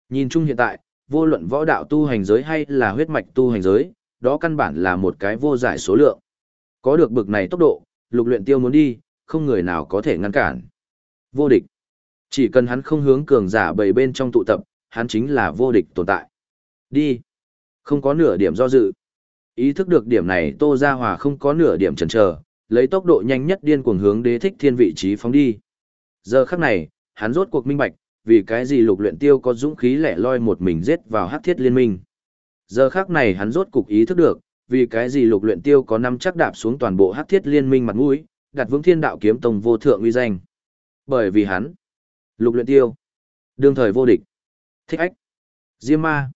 Nhìn chung hiện tại, vô luận võ đạo tu hành giới hay là huyết mạch tu hành giới, đó căn bản là một cái vô giải số lượng. Có được bực này tốc độ, lục luyện tiêu muốn đi, không người nào có thể ngăn cản. Vô địch. Chỉ cần hắn không hướng cường giả bầy bên trong tụ tập, hắn chính là vô địch tồn tại. Đi. Không có nửa điểm do dự. Ý thức được điểm này Tô Gia Hòa không có nửa điểm chần chờ, lấy tốc độ nhanh nhất điên cuồng hướng đế thích thiên vị trí phóng đi. Giờ khắc này, hắn rốt cuộc minh bạch, vì cái gì lục luyện tiêu có dũng khí lẻ loi một mình giết vào hắc thiết liên minh. Giờ khắc này hắn rốt cục ý thức được, vì cái gì lục luyện tiêu có năm chắc đạp xuống toàn bộ hắc thiết liên minh mặt mũi, đặt vững thiên đạo kiếm tông vô thượng uy danh. Bởi vì hắn, lục luyện tiêu, đương thời vô địch, thích ách, diêm ma.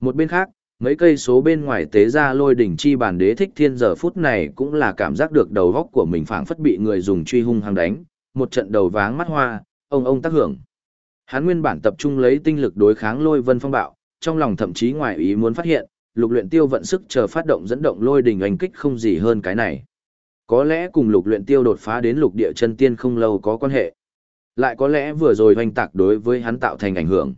Một bên khác, mấy cây số bên ngoài tế ra lôi đỉnh chi bản đế thích thiên giờ phút này cũng là cảm giác được đầu góc của mình phảng phất bị người dùng truy hung hăng đánh, một trận đầu váng mắt hoa, ông ông tác hưởng. Hắn nguyên bản tập trung lấy tinh lực đối kháng lôi vân phong bạo, trong lòng thậm chí ngoài ý muốn phát hiện, lục luyện tiêu vận sức chờ phát động dẫn động lôi đình oanh kích không gì hơn cái này. Có lẽ cùng lục luyện tiêu đột phá đến lục địa chân tiên không lâu có quan hệ. Lại có lẽ vừa rồi hoành tạc đối với hắn tạo thành ảnh hưởng.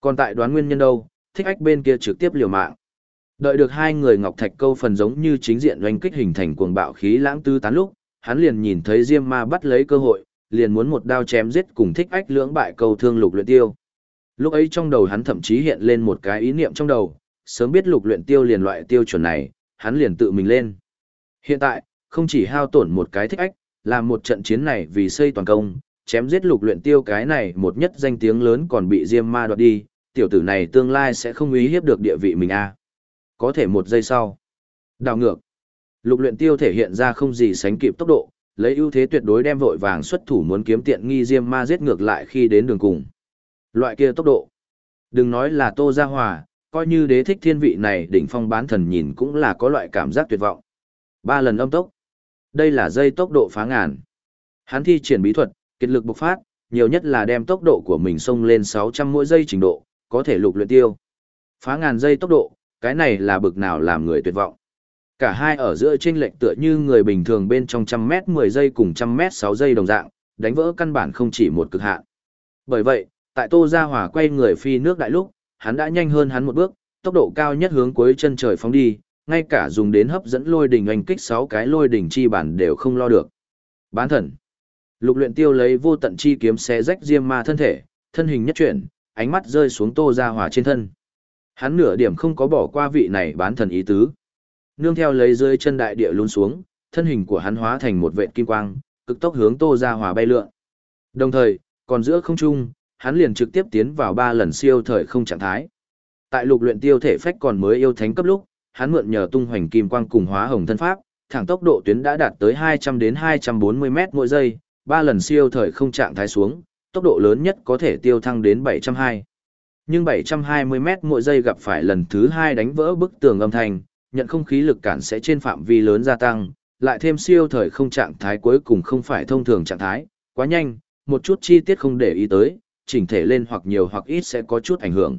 Còn tại đoán nguyên nhân đâu, thích ách bên kia trực tiếp liều mạng. Đợi được hai người Ngọc Thạch câu phần giống như chính diện oanh kích hình thành cuồng bạo khí lãng tư tán lúc, hắn liền nhìn thấy Diêm Ma bắt lấy cơ hội, liền muốn một đao chém giết cùng thích ách lưỡng bại câu thương lục luyện tiêu. Lúc ấy trong đầu hắn thậm chí hiện lên một cái ý niệm trong đầu, sớm biết lục luyện tiêu liền loại tiêu chuẩn này, hắn liền tự mình lên. Hiện tại, không chỉ hao tổn một cái thích ách, làm một trận chiến này vì xây toàn công, chém giết lục luyện tiêu cái này một nhất danh tiếng lớn còn bị Diêm Ma đoạt đi, tiểu tử này tương lai sẽ không uy hiếp được địa vị mình a. À. Có thể một giây sau. Đào ngược. Lục luyện tiêu thể hiện ra không gì sánh kịp tốc độ, lấy ưu thế tuyệt đối đem vội vàng xuất thủ muốn kiếm tiện nghi Diêm Ma giết ngược lại khi đến đường cùng. Loại kia tốc độ. Đừng nói là Tô Gia Hòa, coi như đế thích thiên vị này đỉnh phong bán thần nhìn cũng là có loại cảm giác tuyệt vọng. Ba lần âm tốc. Đây là dây tốc độ phá ngàn. Hắn thi triển bí thuật, kết lực bộc phát, nhiều nhất là đem tốc độ của mình xông lên 600 mỗi giây trình độ, có thể lục luyện tiêu. Phá ngàn giây tốc độ, cái này là bực nào làm người tuyệt vọng. Cả hai ở giữa chênh lệch tựa như người bình thường bên trong trăm mét 10 giây cùng trăm mét 6 giây đồng dạng, đánh vỡ căn bản không chỉ một cực hạn. Bởi vậy, tại Tô Gia Hòa quay người phi nước đại lúc, hắn đã nhanh hơn hắn một bước, tốc độ cao nhất hướng cuối chân trời phóng đi, ngay cả dùng đến hấp dẫn lôi đỉnh anh kích 6 cái lôi đỉnh chi bản đều không lo được. Bán thần. Lục luyện tiêu lấy vô tận chi kiếm xé rách diêm ma thân thể, thân hình nhất chuyển, ánh mắt rơi xuống Tô Gia Hòa trên thân. Hắn nửa điểm không có bỏ qua vị này bán thần ý tứ. Nương theo lấy dưới chân đại địa luôn xuống, thân hình của hắn hóa thành một vệt kim quang, cực tốc hướng Tô Gia Hòa bay lượn. Đồng thời, còn giữa không trung, hắn liền trực tiếp tiến vào ba lần siêu thời không trạng thái. Tại lục luyện tiêu thể phách còn mới yêu thánh cấp lúc, hắn mượn nhờ tung hoành kim quang cùng hóa hồng thân pháp, thẳng tốc độ tuyến đã đạt tới 200 đến 240 mét mỗi giây, ba lần siêu thời không trạng thái xuống, tốc độ lớn nhất có thể tiêu thăng đến 720. Nhưng 720 mét mỗi giây gặp phải lần thứ hai đánh vỡ bức tường âm thanh, nhận không khí lực cản sẽ trên phạm vi lớn gia tăng, lại thêm siêu thời không trạng thái cuối cùng không phải thông thường trạng thái, quá nhanh, một chút chi tiết không để ý tới, chỉnh thể lên hoặc nhiều hoặc ít sẽ có chút ảnh hưởng.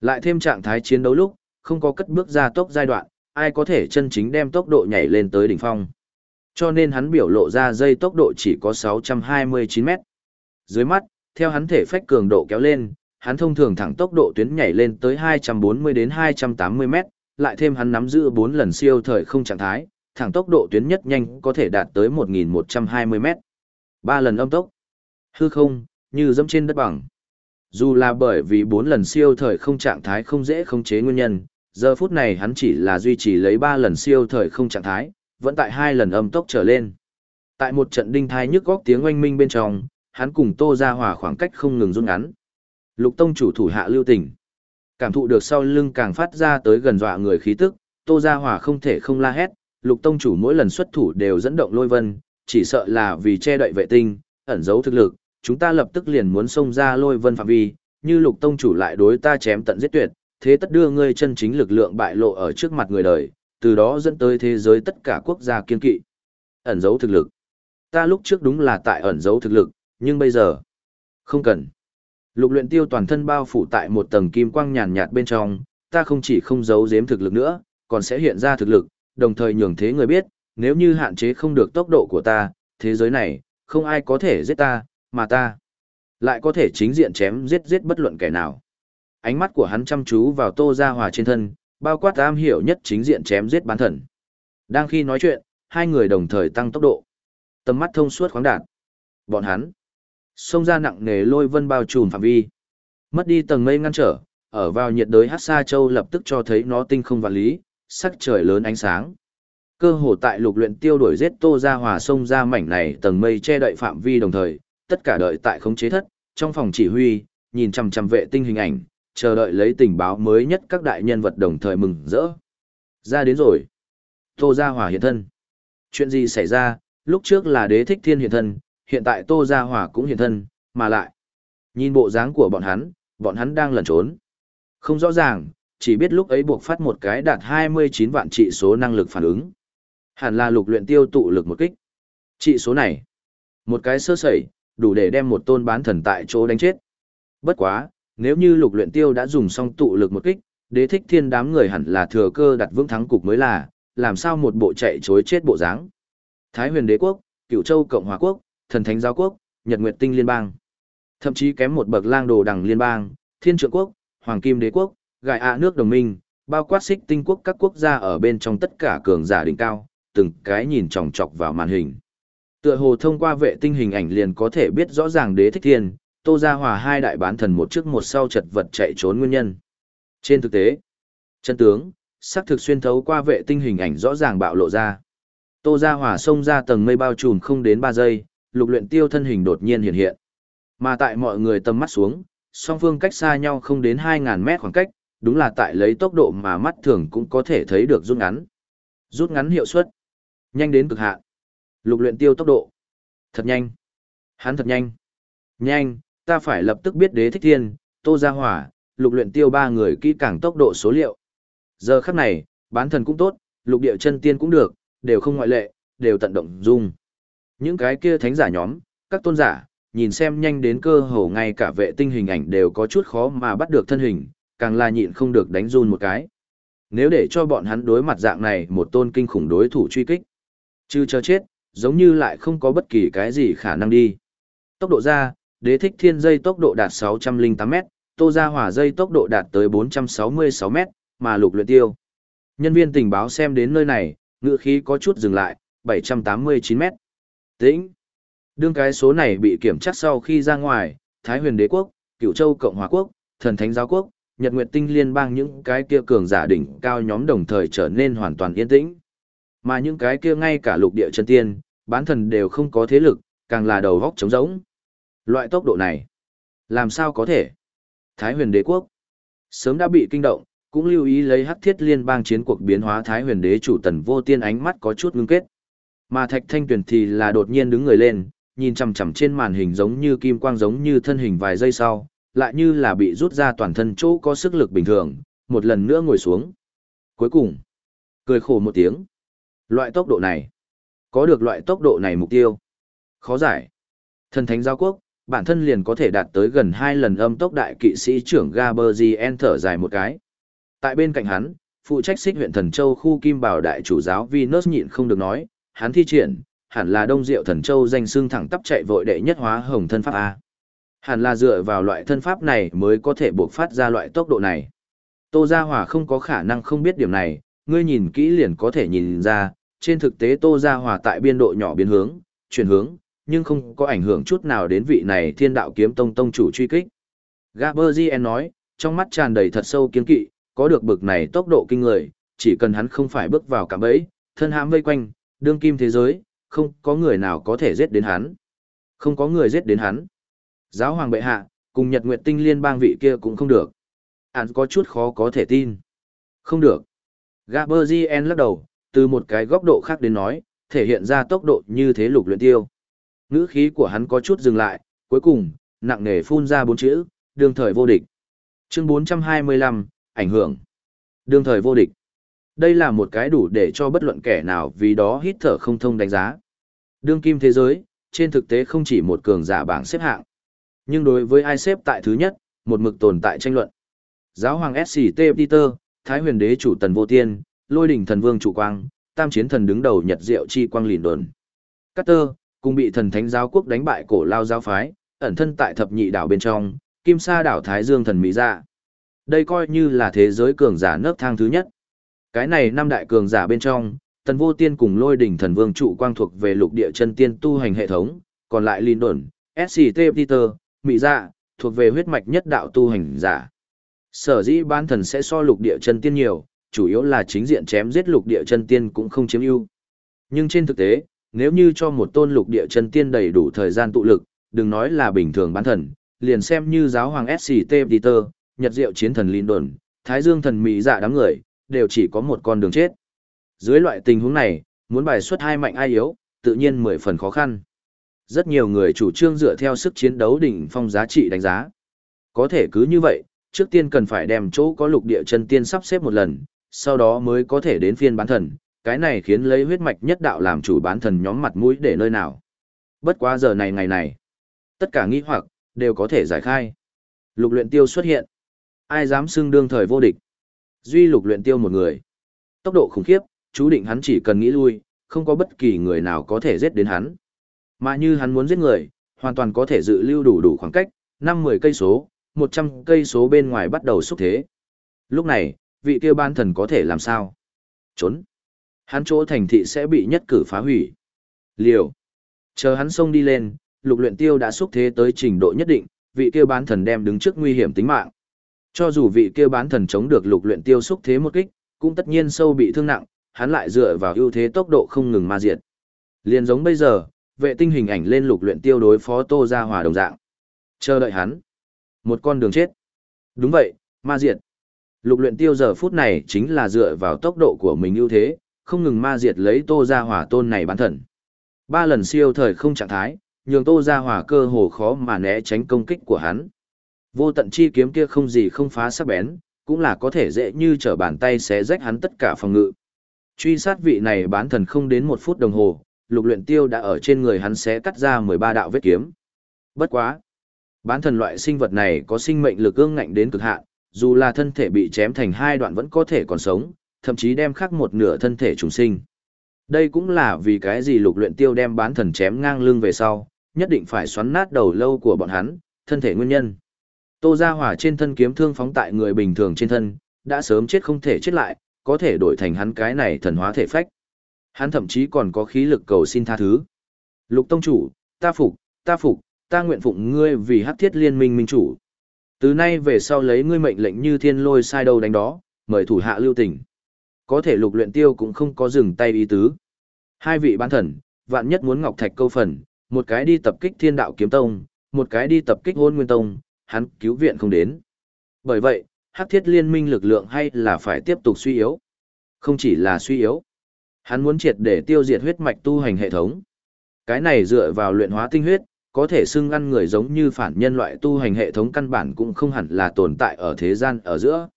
Lại thêm trạng thái chiến đấu lúc, không có cất bước ra tốc giai đoạn, ai có thể chân chính đem tốc độ nhảy lên tới đỉnh phong. Cho nên hắn biểu lộ ra dây tốc độ chỉ có 629 mét. Dưới mắt, theo hắn thể phách cường độ kéo lên, hắn thông thường thẳng tốc độ tuyến nhảy lên tới 240 đến 280 mét, lại thêm hắn nắm giữ 4 lần siêu thời không trạng thái, thẳng tốc độ tuyến nhất nhanh có thể đạt tới 1120 mét. 3 lần âm tốc. Hư không, như dẫm trên đất bằng. Dù là bởi vì 4 lần siêu thời không trạng thái không dễ khống chế nguyên nhân, giờ phút này hắn chỉ là duy trì lấy 3 lần siêu thời không trạng thái, vẫn tại hai lần âm tốc trở lên. Tại một trận đinh thai nhức góc tiếng oanh minh bên trong, hắn cùng Tô Gia Hòa khoảng cách không ngừng rút ngắn. Lục Tông chủ thủ hạ lưu tình. Cảm thụ được sau lưng càng phát ra tới gần dọa người khí tức, Tô Gia Hòa không thể không la hét, Lục Tông chủ mỗi lần xuất thủ đều dẫn động lôi vân, chỉ sợ là vì che đậy vệ tinh, ẩn giấu thực lực, chúng ta lập tức liền muốn xông ra lôi vân phạm vi, như Lục Tông chủ lại đối ta chém tận giết tuyệt, thế tất đưa ngươi chân chính lực lượng bại lộ ở trước mặt người đời, từ đó dẫn tới thế giới tất cả quốc gia kiên kỵ. Ẩn giấu thực lực. Ta lúc trước đúng là tại ẩn giấu thực lực, nhưng bây giờ, không cần. Lục luyện tiêu toàn thân bao phủ tại một tầng kim quang nhàn nhạt bên trong, ta không chỉ không giấu giếm thực lực nữa, còn sẽ hiện ra thực lực, đồng thời nhường thế người biết, nếu như hạn chế không được tốc độ của ta, thế giới này, không ai có thể giết ta, mà ta lại có thể chính diện chém giết giết bất luận kẻ nào. Ánh mắt của hắn chăm chú vào Tô Gia Hòa trên thân, bao quát am hiểu nhất chính diện chém giết bán thần. Đang khi nói chuyện, hai người đồng thời tăng tốc độ. Tầm mắt thông suốt khoáng đạt. Bọn hắn xông ra nặng nề lôi vân bao trùm phạm vi. Mất đi tầng mây ngăn trở, ở vào nhiệt đới Hát Sa Châu lập tức cho thấy nó tinh không vạn lý, sắc trời lớn ánh sáng. Cơ hồ tại lục luyện tiêu đuổi giết Tô Gia Hòa sông ra mảnh này tầng mây che đậy phạm vi đồng thời, tất cả đợi tại khống chế thất, trong phòng chỉ huy, nhìn chằm chằm vệ tinh hình ảnh, chờ đợi lấy tình báo mới nhất các đại nhân vật đồng thời mừng rỡ. Ra đến rồi. Tô Gia Hòa hiện thân. Chuyện gì xảy ra, lúc trước là đế thích thiên hiện thân, hiện tại Tô Gia Hòa cũng hiện thân, mà lại. Nhìn bộ dáng của bọn hắn, bọn hắn đang lẩn trốn. Không rõ ràng, chỉ biết lúc ấy buộc phát một cái đạt 29 vạn trị số năng lực phản ứng. Hẳn là lục luyện tiêu tụ lực một kích. Trị số này, một cái sơ sẩy, đủ để đem một tôn bán thần tại chỗ đánh chết. Bất quá, nếu như lục luyện tiêu đã dùng xong tụ lực một kích, đế thích thiên đám người hẳn là thừa cơ đặt vững thắng cục mới là, làm sao một bộ chạy chối chết bộ dáng. Thái huyền đế quốc, Cửu châu cộng hòa quốc, thần thánh giáo quốc, nhật nguyệt tinh liên bang. Thậm chí kém một bậc lang đồ đằng liên bang, thiên trượng quốc, hoàng kim đế quốc, gài ạ nước đồng minh, bao quát xích tinh quốc các quốc gia ở bên trong tất cả cường giả đỉnh cao, từng cái nhìn chòng chọc vào màn hình. Tựa hồ thông qua vệ tinh hình ảnh liền có thể biết rõ ràng đế thích thiên, Tô Gia Hòa hai đại bán thần một trước một sau chật vật chạy trốn nguyên nhân. Trên thực tế, chân tướng, sắc thực xuyên thấu qua vệ tinh hình ảnh rõ ràng bạo lộ ra. Tô Gia Hòa xông ra tầng mây bao trùm không đến 3 giây, lục luyện tiêu thân hình đột nhiên hiện hiện. Mà tại mọi người tầm mắt xuống, song phương cách xa nhau không đến 2.000 mét khoảng cách, đúng là tại lấy tốc độ mà mắt thường cũng có thể thấy được rút ngắn. Rút ngắn hiệu suất. Nhanh đến cực hạn. Lục luyện tiêu tốc độ. Thật nhanh. Hắn thật nhanh. Nhanh, ta phải lập tức biết đế thích thiên, tô gia hỏa, lục luyện tiêu ba người kỹ càng tốc độ số liệu. Giờ khắc này, bán thần cũng tốt, lục địa chân tiên cũng được, đều không ngoại lệ, đều tận động dung. Những cái kia thánh giả nhóm, các tôn giả, nhìn xem nhanh đến cơ hồ ngay cả vệ tinh hình ảnh đều có chút khó mà bắt được thân hình, càng là nhịn không được đánh run một cái. Nếu để cho bọn hắn đối mặt dạng này một tôn kinh khủng đối thủ truy kích, chứ chờ chết, giống như lại không có bất kỳ cái gì khả năng đi. Tốc độ ra, đế thích thiên dây tốc độ đạt 608m, tô gia hỏa dây tốc độ đạt tới 466m, mà lục luyện tiêu. Nhân viên tình báo xem đến nơi này, ngựa khí có chút dừng lại, 789m. Tĩnh. Đương cái số này bị kiểm tra sau khi ra ngoài, Thái huyền đế quốc, Cửu châu Cộng hòa quốc, Thần thánh giáo quốc, Nhật Nguyệt tinh liên bang những cái kia cường giả đỉnh cao nhóm đồng thời trở nên hoàn toàn yên tĩnh. Mà những cái kia ngay cả lục địa chân tiên, bán thần đều không có thế lực, càng là đầu góc trống rỗng. Loại tốc độ này, làm sao có thể? Thái huyền đế quốc, sớm đã bị kinh động, cũng lưu ý lấy hắc thiết liên bang chiến cuộc biến hóa Thái huyền đế chủ tần vô tiên ánh mắt có chút ngưng kết. Mà thạch thanh tuyển thì là đột nhiên đứng người lên, nhìn chằm chằm trên màn hình giống như kim quang giống như thân hình vài giây sau, lại như là bị rút ra toàn thân chỗ có sức lực bình thường, một lần nữa ngồi xuống. Cuối cùng, cười khổ một tiếng. Loại tốc độ này, có được loại tốc độ này mục tiêu. Khó giải. Thần thánh giao quốc, bản thân liền có thể đạt tới gần hai lần âm tốc đại kỵ sĩ trưởng Gaberzien thở dài một cái. Tại bên cạnh hắn, phụ trách xích huyện thần châu khu kim bảo đại chủ giáo Venus nhịn không được nói, hắn thi triển, hẳn là đông diệu thần châu danh xưng thẳng tắp chạy vội đệ nhất hóa hồng thân pháp A. Hẳn là dựa vào loại thân pháp này mới có thể buộc phát ra loại tốc độ này. Tô Gia Hòa không có khả năng không biết điểm này, ngươi nhìn kỹ liền có thể nhìn ra, trên thực tế Tô Gia Hòa tại biên độ nhỏ biến hướng, chuyển hướng, nhưng không có ảnh hưởng chút nào đến vị này thiên đạo kiếm tông tông chủ truy kích. Gaberzien nói, trong mắt tràn đầy thật sâu kiên kỵ, có được bực này tốc độ kinh người, chỉ cần hắn không phải bước vào cạm bẫy, thân hãm vây quanh, đương kim thế giới, không có người nào có thể giết đến hắn. Không có người giết đến hắn. Giáo hoàng bệ hạ, cùng Nhật Nguyệt Tinh liên bang vị kia cũng không được. Hắn có chút khó có thể tin. Không được. Gaberzien lắc đầu, từ một cái góc độ khác đến nói, thể hiện ra tốc độ như thế lục luyện tiêu. Ngữ khí của hắn có chút dừng lại, cuối cùng, nặng nề phun ra bốn chữ, đương thời vô địch. Chương 425, ảnh hưởng. Đương thời vô địch. Đây là một cái đủ để cho bất luận kẻ nào vì đó hít thở không thông đánh giá. Đương kim thế giới, trên thực tế không chỉ một cường giả bảng xếp hạng. Nhưng đối với ai xếp tại thứ nhất, một mực tồn tại tranh luận. Giáo hoàng SCT Peter, Thái huyền đế chủ tần vô tiên, lôi đỉnh thần vương chủ quang, tam chiến thần đứng đầu nhật diệu chi quang lìn đồn. Carter, cùng bị thần thánh giáo quốc đánh bại cổ lao giáo phái, ẩn thân tại thập nhị đảo bên trong, kim sa đảo Thái Dương thần Mỹ dạ. Đây coi như là thế giới cường giả nấp thang thứ nhất. Cái này năm đại cường giả bên trong, tần vô tiên cùng lôi đỉnh thần vương trụ quang thuộc về lục địa chân tiên tu hành hệ thống, còn lại Lin đồn, SCT Peter, Mỹ dạ, thuộc về huyết mạch nhất đạo tu hành giả. Sở dĩ bán thần sẽ so lục địa chân tiên nhiều, chủ yếu là chính diện chém giết lục địa chân tiên cũng không chiếm ưu. Nhưng trên thực tế, nếu như cho một tôn lục địa chân tiên đầy đủ thời gian tụ lực, đừng nói là bình thường bán thần, liền xem như giáo hoàng SCT Peter, Nhật Diệu chiến thần Linh Đồn, Thái Dương thần Mỹ dạ đám người, đều chỉ có một con đường chết. Dưới loại tình huống này, muốn bài xuất hai mạnh ai yếu, tự nhiên mười phần khó khăn. Rất nhiều người chủ trương dựa theo sức chiến đấu đỉnh phong giá trị đánh giá. Có thể cứ như vậy, trước tiên cần phải đem chỗ có lục địa chân tiên sắp xếp một lần, sau đó mới có thể đến phiên bán thần, cái này khiến lấy huyết mạch nhất đạo làm chủ bán thần nhóm mặt mũi để nơi nào. Bất quá giờ này ngày này, tất cả nghi hoặc, đều có thể giải khai. Lục luyện tiêu xuất hiện. Ai dám xưng đương thời vô địch. Duy lục luyện tiêu một người. Tốc độ khủng khiếp, chú định hắn chỉ cần nghĩ lui, không có bất kỳ người nào có thể giết đến hắn. Mà như hắn muốn giết người, hoàn toàn có thể dự lưu đủ đủ khoảng cách, 5-10 cây số, 100 cây số bên ngoài bắt đầu xúc thế. Lúc này, vị kia ban thần có thể làm sao? Trốn. Hắn chỗ thành thị sẽ bị nhất cử phá hủy. Liều. Chờ hắn xông đi lên, lục luyện tiêu đã xúc thế tới trình độ nhất định, vị kia ban thần đem đứng trước nguy hiểm tính mạng. Cho dù vị kia bán thần chống được lục luyện tiêu xúc thế một kích, cũng tất nhiên sâu bị thương nặng, hắn lại dựa vào ưu thế tốc độ không ngừng ma diệt. Liên giống bây giờ, vệ tinh hình ảnh lên lục luyện tiêu đối phó Tô Gia Hòa đồng dạng. Chờ đợi hắn. Một con đường chết. Đúng vậy, ma diệt. Lục luyện tiêu giờ phút này chính là dựa vào tốc độ của mình ưu thế, không ngừng ma diệt lấy Tô Gia Hòa tôn này bán thần. Ba lần siêu thời không trạng thái, nhường Tô Gia Hòa cơ hồ khó mà né tránh công kích của hắn. Vô tận chi kiếm kia không gì không phá sắc bén, cũng là có thể dễ như trở bàn tay xé rách hắn tất cả phòng ngự. Truy sát vị này bán thần không đến một phút đồng hồ, lục luyện tiêu đã ở trên người hắn xé cắt ra 13 đạo vết kiếm. Bất quá. Bán thần loại sinh vật này có sinh mệnh lực ương ngạnh đến cực hạn, dù là thân thể bị chém thành hai đoạn vẫn có thể còn sống, thậm chí đem khắc một nửa thân thể trùng sinh. Đây cũng là vì cái gì lục luyện tiêu đem bán thần chém ngang lưng về sau, nhất định phải xoắn nát đầu lâu của bọn hắn, thân thể nguyên nhân. Tô Gia Hỏa trên thân kiếm thương phóng tại người bình thường trên thân, đã sớm chết không thể chết lại, có thể đổi thành hắn cái này thần hóa thể phách. Hắn thậm chí còn có khí lực cầu xin tha thứ. Lục Tông Chủ, ta phục, ta phục, ta nguyện phụng ngươi vì hắc thiết liên minh minh chủ. Từ nay về sau lấy ngươi mệnh lệnh như thiên lôi sai đầu đánh đó, mời thủ hạ lưu tình. Có thể lục luyện tiêu cũng không có dừng tay ý tứ. Hai vị bán thần, vạn nhất muốn ngọc thạch câu phần, một cái đi tập kích thiên đạo kiếm tông, một cái đi tập kích hôn nguyên tông, hắn cứu viện không đến. Bởi vậy, hắc thiết liên minh lực lượng hay là phải tiếp tục suy yếu. Không chỉ là suy yếu, hắn muốn triệt để tiêu diệt huyết mạch tu hành hệ thống. Cái này dựa vào luyện hóa tinh huyết, có thể xưng ăn người giống như phản nhân loại tu hành hệ thống căn bản cũng không hẳn là tồn tại ở thế gian ở giữa.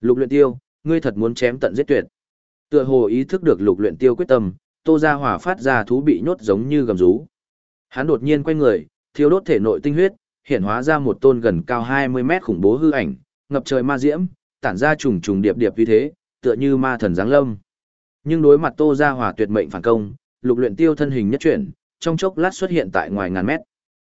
Lục luyện tiêu, ngươi thật muốn chém tận giết tuyệt. Tựa hồ ý thức được lục luyện tiêu quyết tâm, Tô Gia Hỏa phát ra thú bị nhốt giống như gầm rú. Hắn đột nhiên quay người, thiêu đốt thể nội tinh huyết, hiện hóa ra một tôn gần cao 20 mét khủng bố hư ảnh, ngập trời ma diễm, tản ra trùng trùng điệp điệp như thế, tựa như ma thần giáng lâm. Nhưng đối mặt Tô Gia Hỏa tuyệt mệnh phản công, lục luyện tiêu thân hình nhất chuyển, trong chốc lát xuất hiện tại ngoài ngàn mét.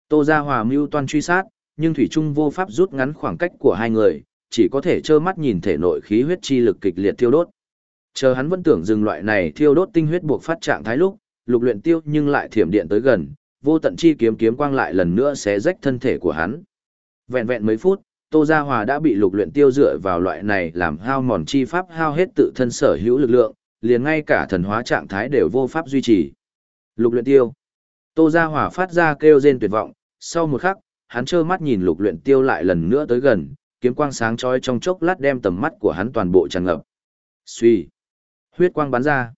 Tô Gia Hòa mưu toan truy sát, nhưng Thủy Trung vô pháp rút ngắn khoảng cách của hai người, chỉ có thể trơ mắt nhìn thể nội khí huyết chi lực kịch liệt thiêu đốt. Chờ hắn vẫn tưởng dừng loại này thiêu đốt tinh huyết buộc phát trạng thái lúc, lục luyện tiêu nhưng lại thiểm điện tới gần, vô tận chi kiếm kiếm quang lại lần nữa xé rách thân thể của hắn. Vẹn vẹn mấy phút, Tô Gia Hòa đã bị lục luyện tiêu dựa vào loại này làm hao mòn chi pháp hao hết tự thân sở hữu lực lượng, liền ngay cả thần hóa trạng thái đều vô pháp duy trì. Lục luyện tiêu. Tô Gia Hòa phát ra kêu rên tuyệt vọng, sau một khắc, hắn trơ mắt nhìn lục luyện tiêu lại lần nữa tới gần, kiếm quang sáng chói trong chốc lát đem tầm mắt của hắn toàn bộ tràn ngập. Suy. Huyết quang bắn ra.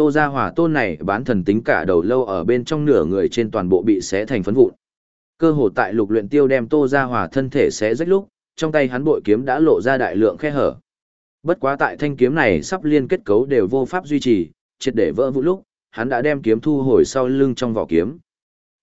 Tô Gia Hỏa tôn này bán thần tính cả đầu lâu ở bên trong nửa người trên toàn bộ bị xé thành phấn vụn. Cơ hồ tại lục luyện tiêu đem Tô Gia Hỏa thân thể xé rách lúc, trong tay hắn bội kiếm đã lộ ra đại lượng khe hở. Bất quá tại thanh kiếm này sắp liên kết cấu đều vô pháp duy trì, triệt để vỡ vụn lúc, hắn đã đem kiếm thu hồi sau lưng trong vỏ kiếm.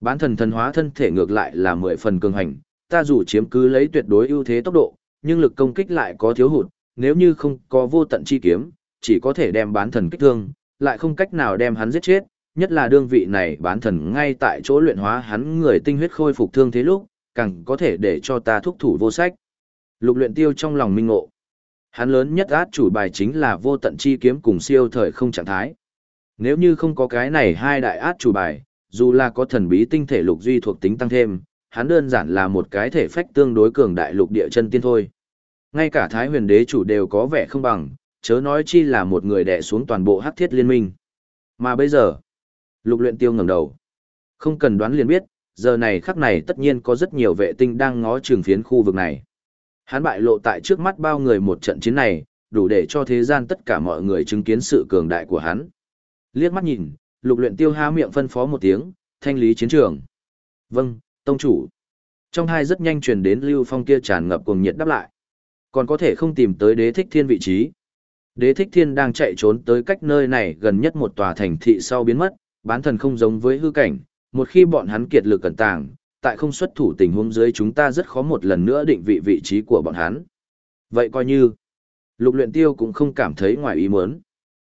Bán thần thần hóa thân thể ngược lại là mười phần cường hành, ta dù chiếm cứ lấy tuyệt đối ưu thế tốc độ, nhưng lực công kích lại có thiếu hụt, nếu như không có vô tận chi kiếm, chỉ có thể đem bán thần kích thương, lại không cách nào đem hắn giết chết, nhất là đương vị này bán thần ngay tại chỗ luyện hóa hắn người tinh huyết khôi phục thương thế lúc, càng có thể để cho ta thúc thủ vô sách. Lục luyện tiêu trong lòng minh ngộ. Hắn lớn nhất át chủ bài chính là vô tận chi kiếm cùng siêu thời không trạng thái. Nếu như không có cái này hai đại át chủ bài, dù là có thần bí tinh thể lục duy thuộc tính tăng thêm, hắn đơn giản là một cái thể phách tương đối cường đại lục địa chân tiên thôi. Ngay cả Thái huyền đế chủ đều có vẻ không bằng, chớ nói chi là một người đè xuống toàn bộ hắc thiết liên minh. Mà bây giờ, lục luyện tiêu ngẩng đầu. Không cần đoán liền biết, giờ này khắc này tất nhiên có rất nhiều vệ tinh đang ngó trường phiến khu vực này. Hắn bại lộ tại trước mắt bao người một trận chiến này, đủ để cho thế gian tất cả mọi người chứng kiến sự cường đại của hắn. Liếc mắt nhìn, lục luyện tiêu há miệng phân phó một tiếng, thanh lý chiến trường. Vâng, tông chủ. Trong hai rất nhanh truyền đến Lưu Phong kia tràn ngập cuồng nhiệt đáp lại. Còn có thể không tìm tới đế thích thiên vị trí. Đế thích thiên đang chạy trốn tới cách nơi này gần nhất một tòa thành thị sau biến mất, bán thần không giống với hư cảnh, một khi bọn hắn kiệt lực cẩn tàng, tại không xuất thủ tình huống dưới chúng ta rất khó một lần nữa định vị vị trí của bọn hắn. Vậy coi như, lục luyện tiêu cũng không cảm thấy ngoài ý muốn.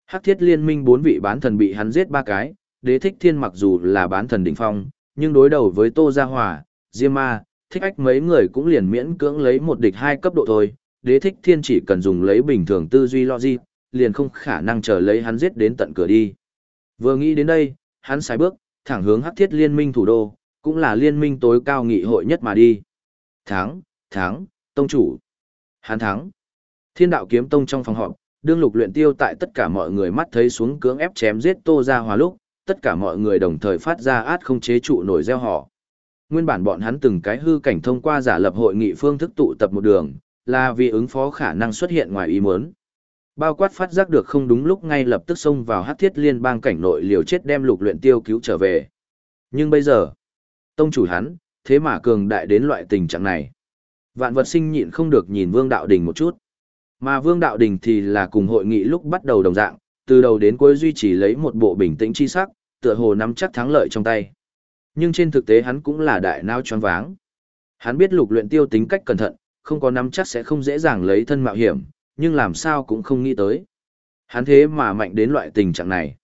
Hắc thiết liên minh bốn vị bán thần bị hắn giết ba cái, đế thích thiên mặc dù là bán thần đỉnh phong, nhưng đối đầu với Tô Gia Hòa, Diêm Ma, thích ách mấy người cũng liền miễn cưỡng lấy một địch hai cấp độ thôi, đế thích thiên chỉ cần dùng lấy bình thường tư duy logic, liền không khả năng chờ lấy hắn giết đến tận cửa đi. Vừa nghĩ đến đây, hắn sai bước, thẳng hướng hắc thiết liên minh thủ đô, cũng là liên minh tối cao nghị hội nhất mà đi. Thắng, thắng, tông chủ. Hắn thắng. Thiên đạo kiếm tông trong phòng họp, đương lục luyện tiêu tại tất cả mọi người mắt thấy xuống cưỡng ép chém giết tô gia hòa lúc, tất cả mọi người đồng thời phát ra át không chế trụ nổi gieo họ. Nguyên bản bọn hắn từng cái hư cảnh thông qua giả lập hội nghị phương thức tụ tập một đường, là vì ứng phó khả năng xuất hiện ngoài ý muốn. Bao quát phát giác được không đúng lúc ngay lập tức xông vào hắc thiết liên bang cảnh nội liều chết đem lục luyện tiêu cứu trở về. Nhưng bây giờ, tông chủ hắn, thế mà cường đại đến loại tình trạng này. Vạn vật sinh nhịn không được nhìn vương đạo đình một chút. Mà vương đạo đình thì là cùng hội nghị lúc bắt đầu đồng dạng, từ đầu đến cuối duy trì lấy một bộ bình tĩnh chi sắc, tựa hồ nắm chắc thắng lợi trong tay. Nhưng trên thực tế hắn cũng là đại nao choáng váng. Hắn biết lục luyện tiêu tính cách cẩn thận, không có nắm chắc sẽ không dễ dàng lấy thân mạo hiểm, nhưng làm sao cũng không nghĩ tới. Hắn thế mà mạnh đến loại tình trạng này.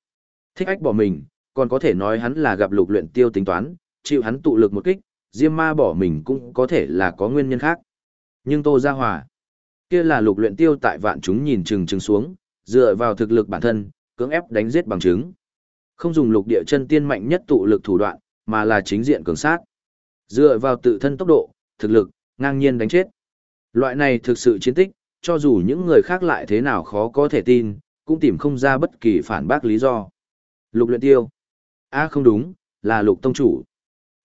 Thích ách bỏ mình, còn có thể nói hắn là gặp lục luyện tiêu tính toán, chịu hắn tụ lực một kích, Diêm Ma bỏ mình cũng có thể là có nguyên nhân khác. Nhưng Tô Gia Hòa, kia là lục luyện tiêu tại vạn chúng nhìn chừng chừng xuống, dựa vào thực lực bản thân, cưỡng ép đánh giết bằng chứng. Không dùng lục địa chân tiên mạnh nhất tụ lực thủ đoạn, mà là chính diện cường sát. Dựa vào tự thân tốc độ, thực lực, ngang nhiên đánh chết. Loại này thực sự chiến tích, cho dù những người khác lại thế nào khó có thể tin, cũng tìm không ra bất kỳ phản bác lý do. Lục luyện tiêu. a không đúng, là lục tông chủ.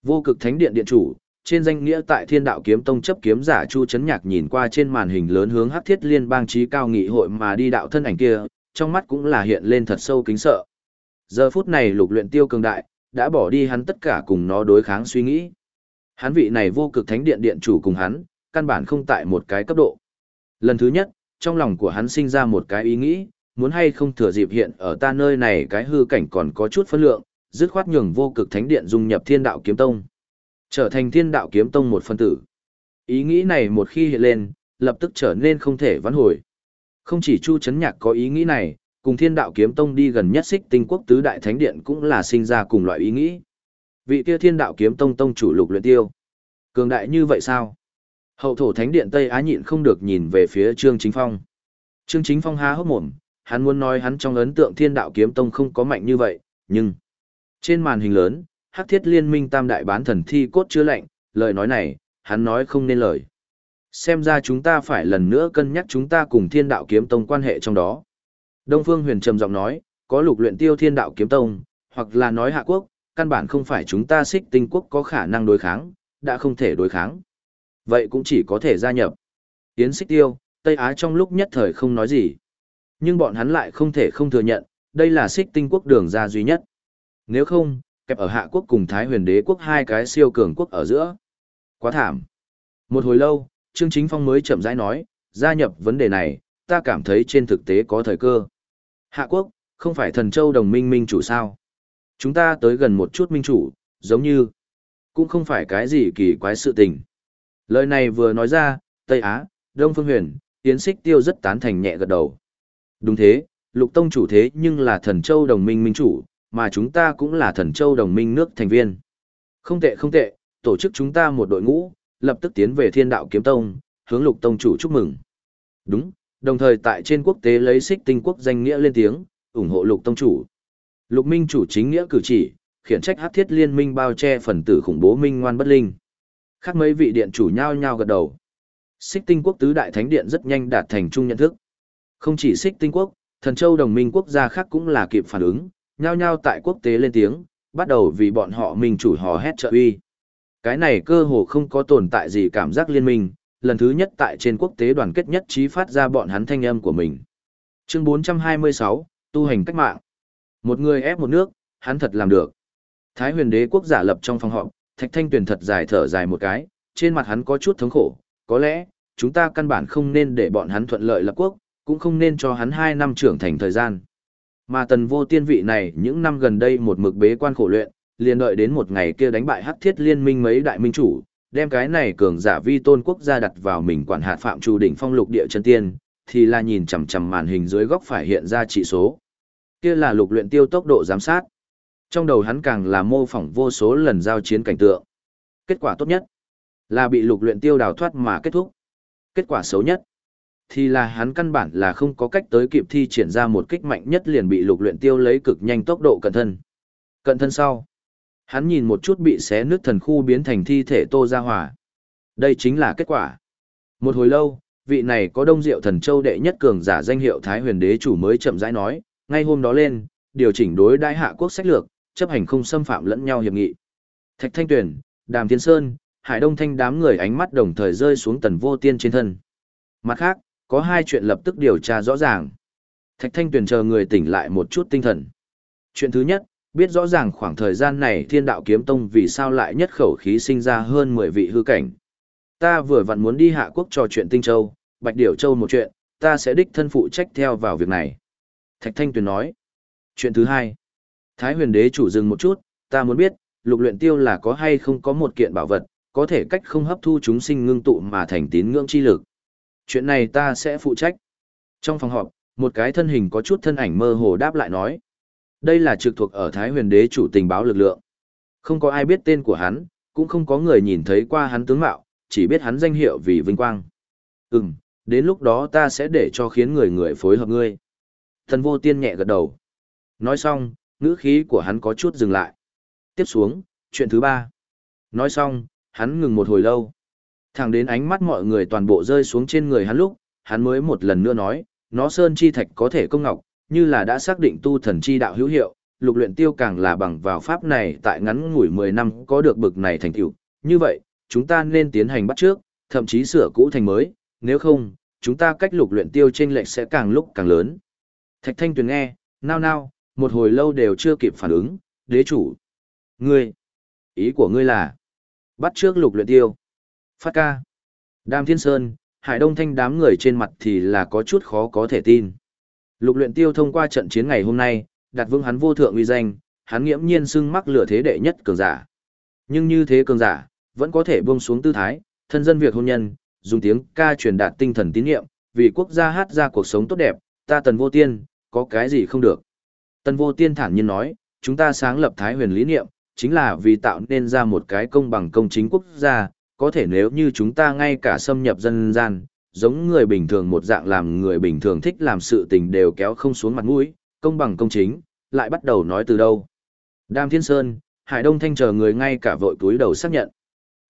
Vô cực thánh điện điện chủ, trên danh nghĩa tại thiên đạo kiếm tông chấp kiếm giả Chu Chấn Nhạc nhìn qua trên màn hình lớn hướng hắc thiết liên bang trí cao nghị hội mà đi đạo thân ảnh kia, trong mắt cũng là hiện lên thật sâu kính sợ. Giờ phút này lục luyện tiêu cường đại, đã bỏ đi hắn tất cả cùng nó đối kháng suy nghĩ. Hắn vị này vô cực thánh điện điện chủ cùng hắn, căn bản không tại một cái cấp độ. Lần thứ nhất, trong lòng của hắn sinh ra một cái ý nghĩ, muốn hay không thừa dịp hiện ở ta nơi này cái hư cảnh còn có chút phân lượng, dứt khoát nhường vô cực thánh điện dung nhập thiên đạo kiếm tông. Trở thành thiên đạo kiếm tông một phân tử. Ý nghĩ này một khi hiện lên, lập tức trở nên không thể vãn hồi. Không chỉ Chu Chấn Nhạc có ý nghĩ này, cùng thiên đạo kiếm tông đi gần nhất xích tinh quốc tứ đại thánh điện cũng là sinh ra cùng loại ý nghĩ. Vị kia thiên đạo kiếm tông tông chủ lục luyện tiêu. Cường đại như vậy sao? Hậu thổ thánh điện Tây Á nhịn không được nhìn về phía Trương Chính Phong. Trương Chính Phong há hốc mồm, hắn muốn nói hắn trong ấn tượng thiên đạo kiếm tông không có mạnh như vậy, nhưng... Trên màn hình lớn, hắc thiết liên minh tam đại bán thần thi cốt chứa lạnh, lời nói này, hắn nói không nên lời. Xem ra chúng ta phải lần nữa cân nhắc chúng ta cùng thiên đạo kiếm tông quan hệ trong đó. Đông Phương huyền trầm giọng nói, có lục luyện tiêu thiên đạo kiếm tông, hoặc là nói hạ quốc, căn bản không phải chúng ta xích tinh quốc có khả năng đối kháng, đã không thể đối kháng. Vậy cũng chỉ có thể gia nhập. Tiến xích tiêu, Tây Á trong lúc nhất thời không nói gì. Nhưng bọn hắn lại không thể không thừa nhận, đây là xích tinh quốc đường ra duy nhất. Nếu không, kẹp ở hạ quốc cùng Thái huyền đế quốc hai cái siêu cường quốc ở giữa. Quá thảm. Một hồi lâu, Trương Chính Phong mới chậm rãi nói, gia nhập vấn đề này, ta cảm thấy trên thực tế có thời cơ. Hạ quốc, không phải thần châu đồng minh minh chủ sao? Chúng ta tới gần một chút minh chủ, giống như, cũng không phải cái gì kỳ quái sự tình. Lời này vừa nói ra, Tây Á, Đông Phương Huyền, Yến Xích Tiêu rất tán thành nhẹ gật đầu. Đúng thế, Lục Tông chủ thế nhưng là thần châu đồng minh minh chủ, mà chúng ta cũng là thần châu đồng minh nước thành viên. Không tệ không tệ, tổ chức chúng ta một đội ngũ, lập tức tiến về thiên đạo kiếm tông, hướng Lục Tông chủ chúc mừng. Đúng, đồng thời tại trên quốc tế lấy xích tinh quốc danh nghĩa lên tiếng, ủng hộ Lục Tông chủ. Lục Minh chủ chính nghĩa cử chỉ, khiển trách hát thiết liên minh bao che phần tử khủng bố minh ngoan bất linh. Khác mấy vị điện chủ nhao nhao gật đầu. Xích tinh quốc tứ đại thánh điện rất nhanh đạt thành chung nhận thức. Không chỉ xích tinh quốc, thần châu đồng minh quốc gia khác cũng là kịp phản ứng, nhao nhao tại quốc tế lên tiếng, bắt đầu vì bọn họ mình chủ hò hét trợ uy. Cái này cơ hồ không có tồn tại gì cảm giác liên minh, lần thứ nhất tại trên quốc tế đoàn kết nhất trí phát ra bọn hắn thanh âm của mình. Chương 426, tu hành cách mạng. Một người ép một nước, hắn thật làm được. Thái huyền đế quốc giả lập trong phòng họp, Thạch Thanh Tuyền thật dài thở dài một cái, trên mặt hắn có chút thống khổ, có lẽ, chúng ta căn bản không nên để bọn hắn thuận lợi lập quốc, cũng không nên cho hắn 2 năm trưởng thành thời gian. Mà tần vô tiên vị này những năm gần đây một mực bế quan khổ luyện, liền đợi đến một ngày kia đánh bại hắc thiết liên minh mấy đại minh chủ, đem cái này cường giả vi tôn quốc gia đặt vào mình quản hạt phạm chủ đỉnh phong lục địa chân tiên, thì là nhìn chằm chằm màn hình dưới góc phải hiện ra chỉ số. Kia là lục luyện tiêu tốc độ giám sát. Trong đầu hắn càng là mô phỏng vô số lần giao chiến cảnh tượng. Kết quả tốt nhất là bị lục luyện tiêu đào thoát mà kết thúc. Kết quả xấu nhất thì là hắn căn bản là không có cách tới kịp thi triển ra một kích mạnh nhất liền bị lục luyện tiêu lấy cực nhanh tốc độ cận thân. Cận thân sau, hắn nhìn một chút bị xé nứt thần khu biến thành thi thể Tô Gia hỏa Đây chính là kết quả. Một hồi lâu, vị này có đông diệu thần châu đệ nhất cường giả danh hiệu Thái huyền đế chủ mới chậm rãi nói, ngay hôm đó lên, điều chỉnh đối đại hạ quốc sách lược, chấp hành không xâm phạm lẫn nhau hiệp nghị. Thạch Thanh Tuyền, Đàm Thiên Sơn, Hải Đông Thanh đám người ánh mắt đồng thời rơi xuống tần vô tiên trên thân. Mặt khác, có hai chuyện lập tức điều tra rõ ràng. Thạch Thanh Tuyền chờ người tỉnh lại một chút tinh thần. Chuyện thứ nhất, biết rõ ràng khoảng thời gian này thiên đạo kiếm tông vì sao lại nhất khẩu khí sinh ra hơn 10 vị hư cảnh. Ta vừa vặn muốn đi hạ quốc trò chuyện Tinh Châu, Bạch Điểu Châu một chuyện, ta sẽ đích thân phụ trách theo vào việc này. Thạch Thanh Tuyền nói. Chuyện thứ hai, Thái huyền đế chủ dừng một chút, ta muốn biết, lục luyện tiêu là có hay không có một kiện bảo vật, có thể cách không hấp thu chúng sinh ngưng tụ mà thành tín ngưỡng chi lực. Chuyện này ta sẽ phụ trách. Trong phòng họp, một cái thân hình có chút thân ảnh mơ hồ đáp lại nói. Đây là trực thuộc ở Thái huyền đế chủ tình báo lực lượng. Không có ai biết tên của hắn, cũng không có người nhìn thấy qua hắn tướng mạo, chỉ biết hắn danh hiệu vì vinh quang. Ừm, đến lúc đó ta sẽ để cho khiến người người phối hợp ngươi. Thần vô tiên nhẹ gật đầu. Nói xong, ngữ khí của hắn có chút dừng lại. Tiếp xuống, chuyện thứ ba. Nói xong, hắn ngừng một hồi lâu. Thẳng đến ánh mắt mọi người toàn bộ rơi xuống trên người hắn lúc, hắn mới một lần nữa nói, nó sơn chi thạch có thể công ngọc, như là đã xác định tu thần chi đạo hữu hiệu, lục luyện tiêu càng là bằng vào pháp này tại ngắn ngủi 10 năm có được bực này thành tựu. Như vậy, chúng ta nên tiến hành bắt trước, thậm chí sửa cũ thành mới, nếu không, chúng ta cách lục luyện tiêu trên lệch sẽ càng lúc càng lớn. Thạch Thanh Tuyền nghe, nao nao, một hồi lâu đều chưa kịp phản ứng, đế chủ. Ngươi, ý của ngươi là, bắt trước lục luyện tiêu. Phát ca. Đàm Thiên Sơn, Hải Đông Thanh đám người trên mặt thì là có chút khó có thể tin. Lục luyện tiêu thông qua trận chiến ngày hôm nay, đặt vững hắn vô thượng uy danh, hắn nghiễm nhiên xưng mắc lửa thế đệ nhất cường giả. Nhưng như thế cường giả, vẫn có thể buông xuống tư thái, thân dân việc hôn nhân, dùng tiếng ca truyền đạt tinh thần tín niệm, vì quốc gia hát ra cuộc sống tốt đẹp, ta tần vô tiên, có cái gì không được. Tân vô tiên thản nhiên nói, chúng ta sáng lập thái huyền lý niệm, chính là vì tạo nên ra một cái công bằng công chính quốc gia, có thể nếu như chúng ta ngay cả xâm nhập dân gian, giống người bình thường một dạng làm người bình thường thích làm sự tình đều kéo không xuống mặt mũi, công bằng công chính, lại bắt đầu nói từ đâu. Đam Thiên Sơn, Hải Đông Thanh chờ người ngay cả vội túi đầu xác nhận.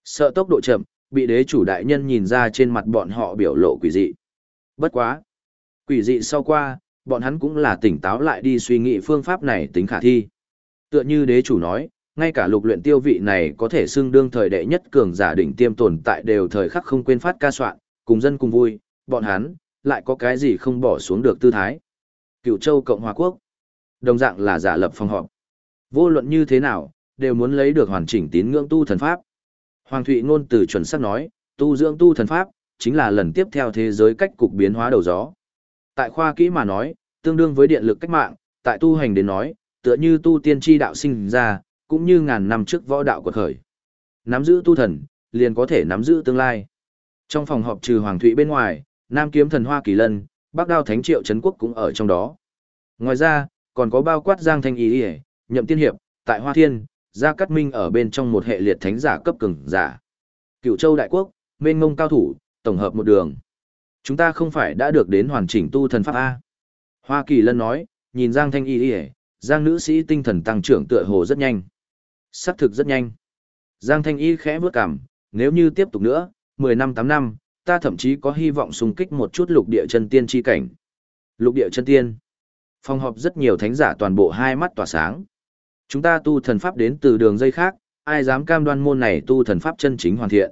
Sợ tốc độ chậm, bị đế chủ đại nhân nhìn ra trên mặt bọn họ biểu lộ quỷ dị. Bất quá. Quỷ dị sau qua, bọn hắn cũng là tỉnh táo lại đi suy nghĩ phương pháp này tính khả thi. Tựa như đế chủ nói, ngay cả lục luyện tiêu vị này có thể xưng đương thời đệ nhất cường giả đỉnh tiêm tồn tại đều thời khắc không quên phát ca soạn, cùng dân cùng vui, bọn hắn, lại có cái gì không bỏ xuống được tư thái. Cựu châu Cộng Hòa Quốc, đồng dạng là giả lập phòng họp. Vô luận như thế nào, đều muốn lấy được hoàn chỉnh tín ngưỡng tu thần pháp. Hoàng Thụy ngôn từ chuẩn xác nói, tu dưỡng tu thần pháp, chính là lần tiếp theo thế giới cách cục biến hóa đầu gió. Tại khoa kỹ mà nói, tương đương với điện lực cách mạng, tại tu hành đến nói, tựa như tu tiên tri đạo sinh ra, cũng như ngàn năm trước võ đạo quật khởi. Nắm giữ tu thần, liền có thể nắm giữ tương lai. Trong phòng họp trừ Hoàng Thụy bên ngoài, Nam Kiếm Thần Hoa Kỳ Lân, Bắc Đao Thánh Triệu Trấn Quốc cũng ở trong đó. Ngoài ra, còn có bao quát Giang Thanh Ý, Ý Nhậm Tiên Hiệp, tại Hoa Thiên, Gia Cát Minh ở bên trong một hệ liệt thánh giả cấp cường giả. Cửu Châu Đại Quốc, mênh ngông cao thủ, tổng hợp một đường. Chúng ta không phải đã được đến hoàn chỉnh tu thần pháp A. Hoa Kỳ Lân nói, nhìn Giang Thanh Y Y, Giang nữ sĩ tinh thần tăng trưởng tựa hồ rất nhanh. Sắc thực rất nhanh. Giang Thanh Y khẽ bước cảm, nếu như tiếp tục nữa, 10 năm 8 năm, ta thậm chí có hy vọng xung kích một chút lục địa chân tiên chi cảnh. Lục địa chân tiên. Phòng họp rất nhiều thánh giả toàn bộ hai mắt tỏa sáng. Chúng ta tu thần pháp đến từ đường dây khác, ai dám cam đoan môn này tu thần pháp chân chính hoàn thiện.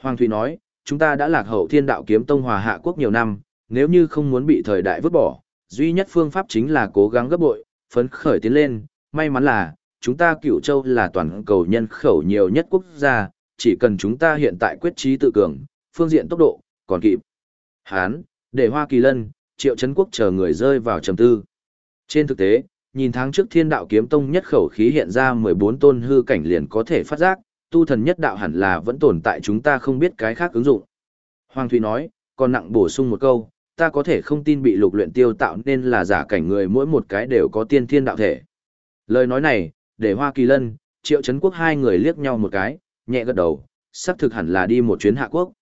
Hoàng Thụy nói, chúng ta đã lạc hậu thiên đạo kiếm tông hòa hạ quốc nhiều năm, nếu như không muốn bị thời đại vứt bỏ, duy nhất phương pháp chính là cố gắng gấp bội, phấn khởi tiến lên, may mắn là, chúng ta cửu châu là toàn cầu nhân khẩu nhiều nhất quốc gia, chỉ cần chúng ta hiện tại quyết trí tự cường, phương diện tốc độ, còn kịp. Hán, để Hoa Kỳ Lân, triệu chấn quốc chờ người rơi vào trầm tư. Trên thực tế, nhìn tháng trước thiên đạo kiếm tông nhất khẩu khí hiện ra 14 tôn hư cảnh liền có thể phát giác, tu thần nhất đạo hẳn là vẫn tồn tại chúng ta không biết cái khác ứng dụng. Hoàng Thủy nói, còn nặng bổ sung một câu, ta có thể không tin bị lục luyện tiêu tạo nên là giả cảnh người mỗi một cái đều có tiên thiên đạo thể. Lời nói này, để Hoa Kỳ Lân, Triệu Trấn Quốc hai người liếc nhau một cái, nhẹ gật đầu, sắp thực hẳn là đi một chuyến hạ quốc.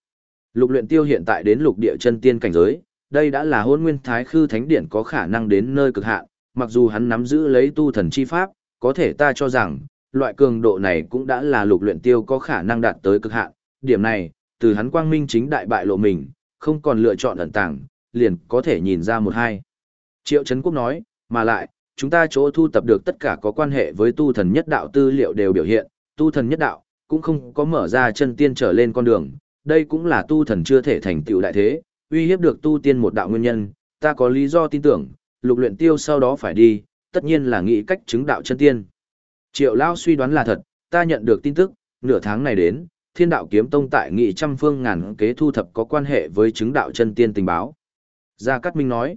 Lục luyện tiêu hiện tại đến lục địa chân tiên cảnh giới, đây đã là hôn nguyên thái khư thánh điện có khả năng đến nơi cực hạn, mặc dù hắn nắm giữ lấy tu thần chi pháp, có thể ta cho rằng, loại cường độ này cũng đã là lục luyện tiêu có khả năng đạt tới cực hạn, điểm này, từ hắn quang minh chính đại bại lộ mình, không còn lựa chọn ẩn tàng, liền có thể nhìn ra một hai. Triệu Trấn Quốc nói, mà lại, chúng ta chỗ thu tập được tất cả có quan hệ với tu thần nhất đạo tư liệu đều biểu hiện, tu thần nhất đạo, cũng không có mở ra chân tiên trở lên con đường, đây cũng là tu thần chưa thể thành tựu đại thế, uy hiếp được tu tiên một đạo nguyên nhân, ta có lý do tin tưởng, lục luyện tiêu sau đó phải đi, tất nhiên là nghĩ cách chứng đạo chân tiên. Triệu Lao suy đoán là thật, ta nhận được tin tức, nửa tháng này đến, thiên đạo kiếm tông tại nghị trăm phương ngàn kế thu thập có quan hệ với chứng đạo chân tiên tình báo. Gia Cát Minh nói,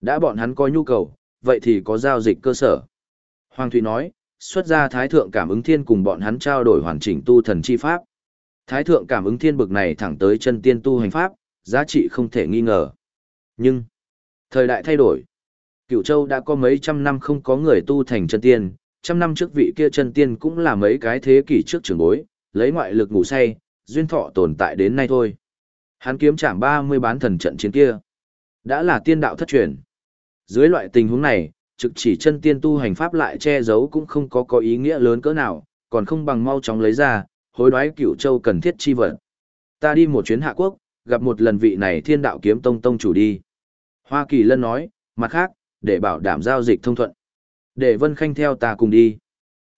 đã bọn hắn có nhu cầu, vậy thì có giao dịch cơ sở. Hoàng Thụy nói, xuất ra Thái Thượng Cảm ứng Thiên cùng bọn hắn trao đổi hoàn chỉnh tu thần chi pháp. Thái Thượng Cảm ứng Thiên bực này thẳng tới chân tiên tu hành pháp, giá trị không thể nghi ngờ. Nhưng, thời đại thay đổi. Cửu Châu đã có mấy trăm năm không có người tu thành chân tiên, trăm năm trước vị kia chân tiên cũng là mấy cái thế kỷ trước trường bối, lấy ngoại lực ngủ say, duyên thọ tồn tại đến nay thôi. Hắn kiếm chạm 30 bán thần trận chiến kia. Đã là tiên đạo thất truyền. Dưới loại tình huống này, trực chỉ chân tiên tu hành pháp lại che giấu cũng không có có ý nghĩa lớn cỡ nào, còn không bằng mau chóng lấy ra, hối đoái cửu châu cần thiết chi vật. Ta đi một chuyến hạ quốc, gặp một lần vị này thiên đạo kiếm tông tông chủ đi. Hoa Kỳ Lân nói, mặt khác, để bảo đảm giao dịch thông thuận. Để Vân Khanh theo ta cùng đi.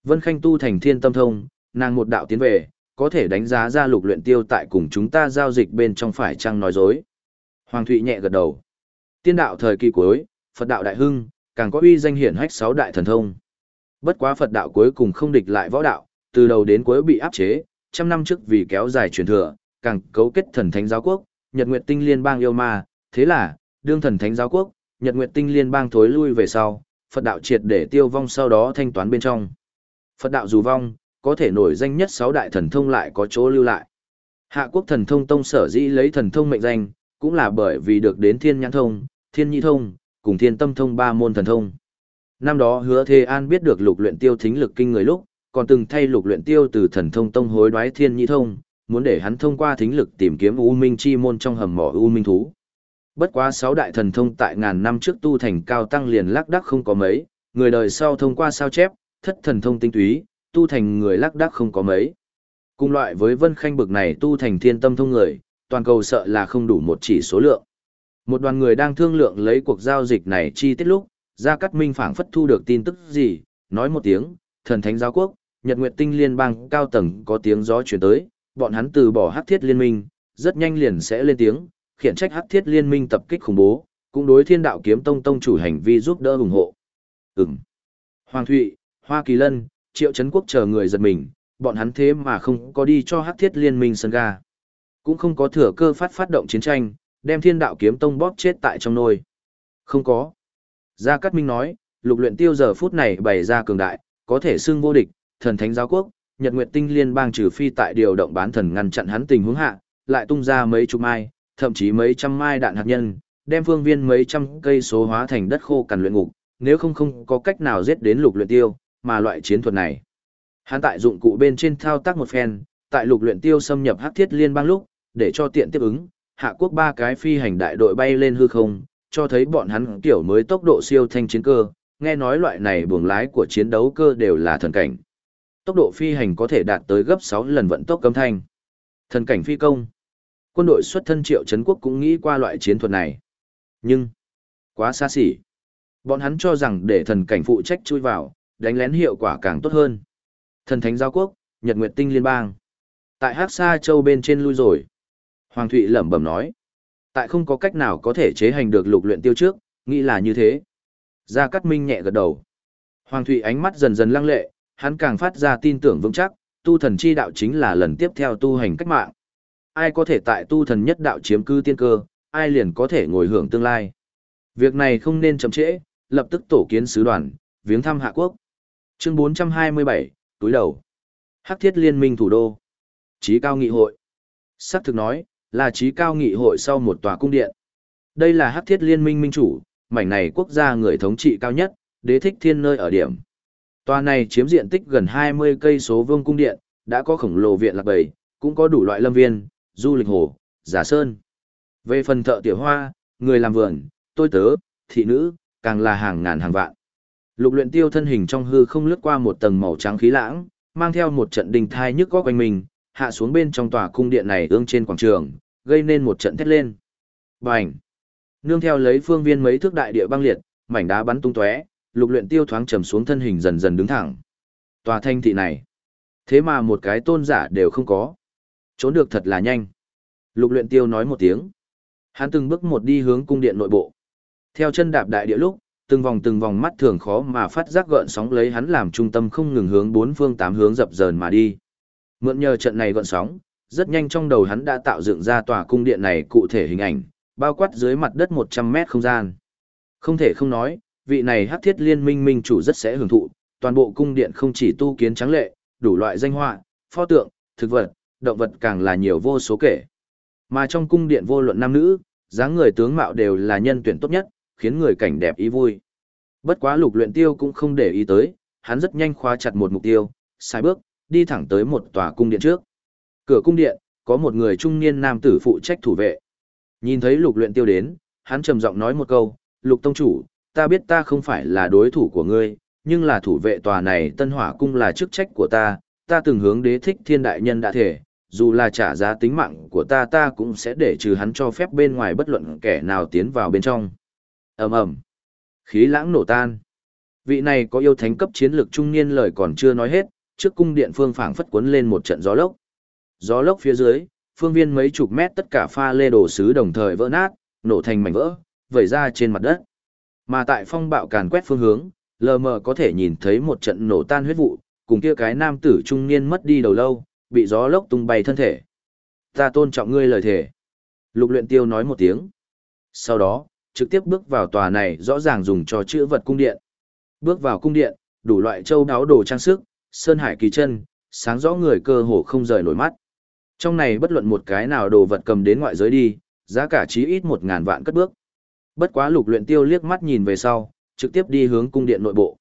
Vân Khanh tu thành thiên tâm thông, nàng một đạo tiến về, có thể đánh giá ra lục luyện tiêu tại cùng chúng ta giao dịch bên trong phải chăng nói dối. Hoàng Thụy nhẹ gật đầu. Tiên đạo thời kỳ cuối, Phật đạo đại hưng, càng có uy danh hiển hách sáu đại thần thông. Bất quá Phật đạo cuối cùng không địch lại võ đạo, từ đầu đến cuối bị áp chế, trăm năm trước vì kéo dài truyền thừa, càng cấu kết thần thánh giáo quốc, Nhật Nguyệt Tinh Liên bang yêu ma, thế là, đương thần thánh giáo quốc, Nhật Nguyệt Tinh Liên bang thối lui về sau, Phật đạo triệt để tiêu vong sau đó thanh toán bên trong. Phật đạo dù vong, có thể nổi danh nhất sáu đại thần thông lại có chỗ lưu lại. Hạ quốc thần thông tông sở dĩ lấy thần thông mệnh danh, cũng là bởi vì được đến thiên nhãn thông, thiên nhi thông, cùng thiên tâm thông ba môn thần thông. Năm đó hứa Thê An biết được lục luyện tiêu thính lực kinh người lúc, còn từng thay lục luyện tiêu từ thần thông tông hối đoái thiên nhi thông, muốn để hắn thông qua thính lực tìm kiếm U Minh chi môn trong hầm mỏ U Minh thú. Bất quá sáu đại thần thông tại ngàn năm trước tu thành cao tăng liền lắc đắc không có mấy, người đời sau thông qua sao chép, thất thần thông tinh túy, tu thành người lắc đắc không có mấy. Cùng loại với Vân Khanh bực này tu thành thiên tâm thông người, toàn cầu sợ là không đủ một chỉ số lượng. Một đoàn người đang thương lượng lấy cuộc giao dịch này chi tiết lúc, Gia Cát Minh phảng phất thu được tin tức gì, nói một tiếng, thần thánh giáo quốc, Nhật Nguyệt Tinh Liên bang cao tầng có tiếng gió chuyển tới, bọn hắn từ bỏ hắc thiết liên minh, rất nhanh liền sẽ lên tiếng, khiển trách hắc thiết liên minh tập kích khủng bố, cũng đối thiên đạo kiếm tông tông chủ hành vi giúp đỡ ủng hộ. Ừm. Hoàng Thụy, Hoa Kỳ Lân, Triệu Trấn Quốc chờ người giật mình, bọn hắn thế mà không có đi cho hắc thiết liên minh sân ga. Cũng không có thừa cơ phát phát động chiến tranh, đem thiên đạo kiếm tông bóp chết tại trong nôi. Không có. Gia Cát Minh nói, lục luyện tiêu giờ phút này bày ra cường đại, có thể xưng vô địch, thần thánh giáo quốc, Nhật Nguyệt Tinh Liên bang trừ phi tại điều động bán thần ngăn chặn hắn tình huống hạ, lại tung ra mấy chục mai, thậm chí mấy trăm mai đạn hạt nhân, đem phương viên mấy trăm cây số hóa thành đất khô cằn luyện ngục, nếu không không có cách nào giết đến lục luyện tiêu, mà loại chiến thuật này. Hắn tại dụng cụ bên trên thao tác một phen, tại lục luyện tiêu xâm nhập hắc thiết liên bang lúc, để cho tiện tiếp ứng, hạ quốc ba cái phi hành đại đội bay lên hư không, cho thấy bọn hắn kiểu mới tốc độ siêu thanh chiến cơ, nghe nói loại này buồng lái của chiến đấu cơ đều là thần cảnh. Tốc độ phi hành có thể đạt tới gấp 6 lần vận tốc cấm thanh. Thần cảnh phi công. Quân đội xuất thân triệu chấn quốc cũng nghĩ qua loại chiến thuật này. Nhưng, quá xa xỉ. Bọn hắn cho rằng để thần cảnh phụ trách chui vào, đánh lén hiệu quả càng tốt hơn. Thần thánh giao quốc, Nhật Nguyệt Tinh Liên bang. Tại Hắc Sa Châu bên trên lui rồi. Hoàng Thụy lẩm bẩm nói. Tại không có cách nào có thể chế hành được lục luyện tiêu trước, nghĩ là như thế. Gia Cát Minh nhẹ gật đầu. Hoàng Thụy ánh mắt dần dần lăng lệ, hắn càng phát ra tin tưởng vững chắc, tu thần chi đạo chính là lần tiếp theo tu hành cách mạng. Ai có thể tại tu thần nhất đạo chiếm cư tiên cơ, ai liền có thể ngồi hưởng tương lai. Việc này không nên chậm trễ, lập tức tổ kiến sứ đoàn, viếng thăm Hạ Quốc. Chương 427, túi đầu. Hắc thiết liên minh thủ đô. Chí cao nghị hội. Sắc thực nói, là trí cao nghị hội sau một tòa cung điện. Đây là hắc thiết liên minh minh chủ, mảnh này quốc gia người thống trị cao nhất, đế thích thiên nơi ở điểm. Tòa này chiếm diện tích gần 20 cây số vương cung điện, đã có khổng lồ viện lạc bầy, cũng có đủ loại lâm viên, du lịch hồ, giả sơn. Về phần thợ tiểu hoa, người làm vườn, tôi tớ, thị nữ, càng là hàng ngàn hàng vạn. Lục luyện tiêu thân hình trong hư không lướt qua một tầng màu trắng khí lãng, mang theo một trận đình thai nhức góc quanh mình, hạ xuống bên trong tòa cung điện này ương trên quảng trường, gây nên một trận thét lên. Bành! Nương theo lấy phương viên mấy thước đại địa băng liệt, mảnh đá bắn tung tóe, lục luyện tiêu thoáng trầm xuống thân hình dần dần đứng thẳng. Tòa thanh thị này, thế mà một cái tôn giả đều không có. Trốn được thật là nhanh. Lục luyện tiêu nói một tiếng. Hắn từng bước một đi hướng cung điện nội bộ. Theo chân đạp đại địa lúc, từng vòng từng vòng mắt thường khó mà phát giác gợn sóng lấy hắn làm trung tâm không ngừng hướng bốn phương tám hướng dập dờn mà đi. Mượn nhờ trận này gợn sóng, rất nhanh trong đầu hắn đã tạo dựng ra tòa cung điện này cụ thể hình ảnh, bao quát dưới mặt đất 100 mét không gian. Không thể không nói, vị này hắc thiết liên minh minh chủ rất sẽ hưởng thụ, toàn bộ cung điện không chỉ tu kiến trắng lệ, đủ loại danh họa, pho tượng, thực vật, động vật càng là nhiều vô số kể. Mà trong cung điện vô luận nam nữ, dáng người tướng mạo đều là nhân tuyển tốt nhất, khiến người cảnh đẹp ý vui. Bất quá lục luyện tiêu cũng không để ý tới, hắn rất nhanh khóa chặt một mục tiêu, sai bước, đi thẳng tới một tòa cung điện trước. Cửa cung điện, có một người trung niên nam tử phụ trách thủ vệ. Nhìn thấy lục luyện tiêu đến, hắn trầm giọng nói một câu, lục tông chủ, ta biết ta không phải là đối thủ của ngươi, nhưng là thủ vệ tòa này tân hỏa cung là chức trách của ta, ta từng hướng đế thích thiên đại nhân đã thể, dù là trả giá tính mạng của ta ta cũng sẽ để trừ hắn cho phép bên ngoài bất luận kẻ nào tiến vào bên trong. ầm ầm Khí lãng nổ tan. Vị này có yêu thánh cấp chiến lược trung niên lời còn chưa nói hết, trước cung điện phương phảng phất cuốn lên một trận gió lốc. Gió lốc phía dưới, phương viên mấy chục mét tất cả pha lê đồ sứ đồng thời vỡ nát, nổ thành mảnh vỡ, vẩy ra trên mặt đất. Mà tại phong bạo càn quét phương hướng, lờ mờ có thể nhìn thấy một trận nổ tan huyết vụ, cùng kia cái nam tử trung niên mất đi đầu lâu, bị gió lốc tung bay thân thể. Ta tôn trọng ngươi lời thề. Lục luyện tiêu nói một tiếng. Sau đó, trực tiếp bước vào tòa này rõ ràng dùng cho chữ vật cung điện. Bước vào cung điện, đủ loại châu đáo đồ trang sức, sơn hải kỳ chân, sáng rõ người cơ hồ không rời nổi mắt. Trong này bất luận một cái nào đồ vật cầm đến ngoại giới đi, giá cả chí ít một ngàn vạn cất bước. Bất quá lục luyện tiêu liếc mắt nhìn về sau, trực tiếp đi hướng cung điện nội bộ.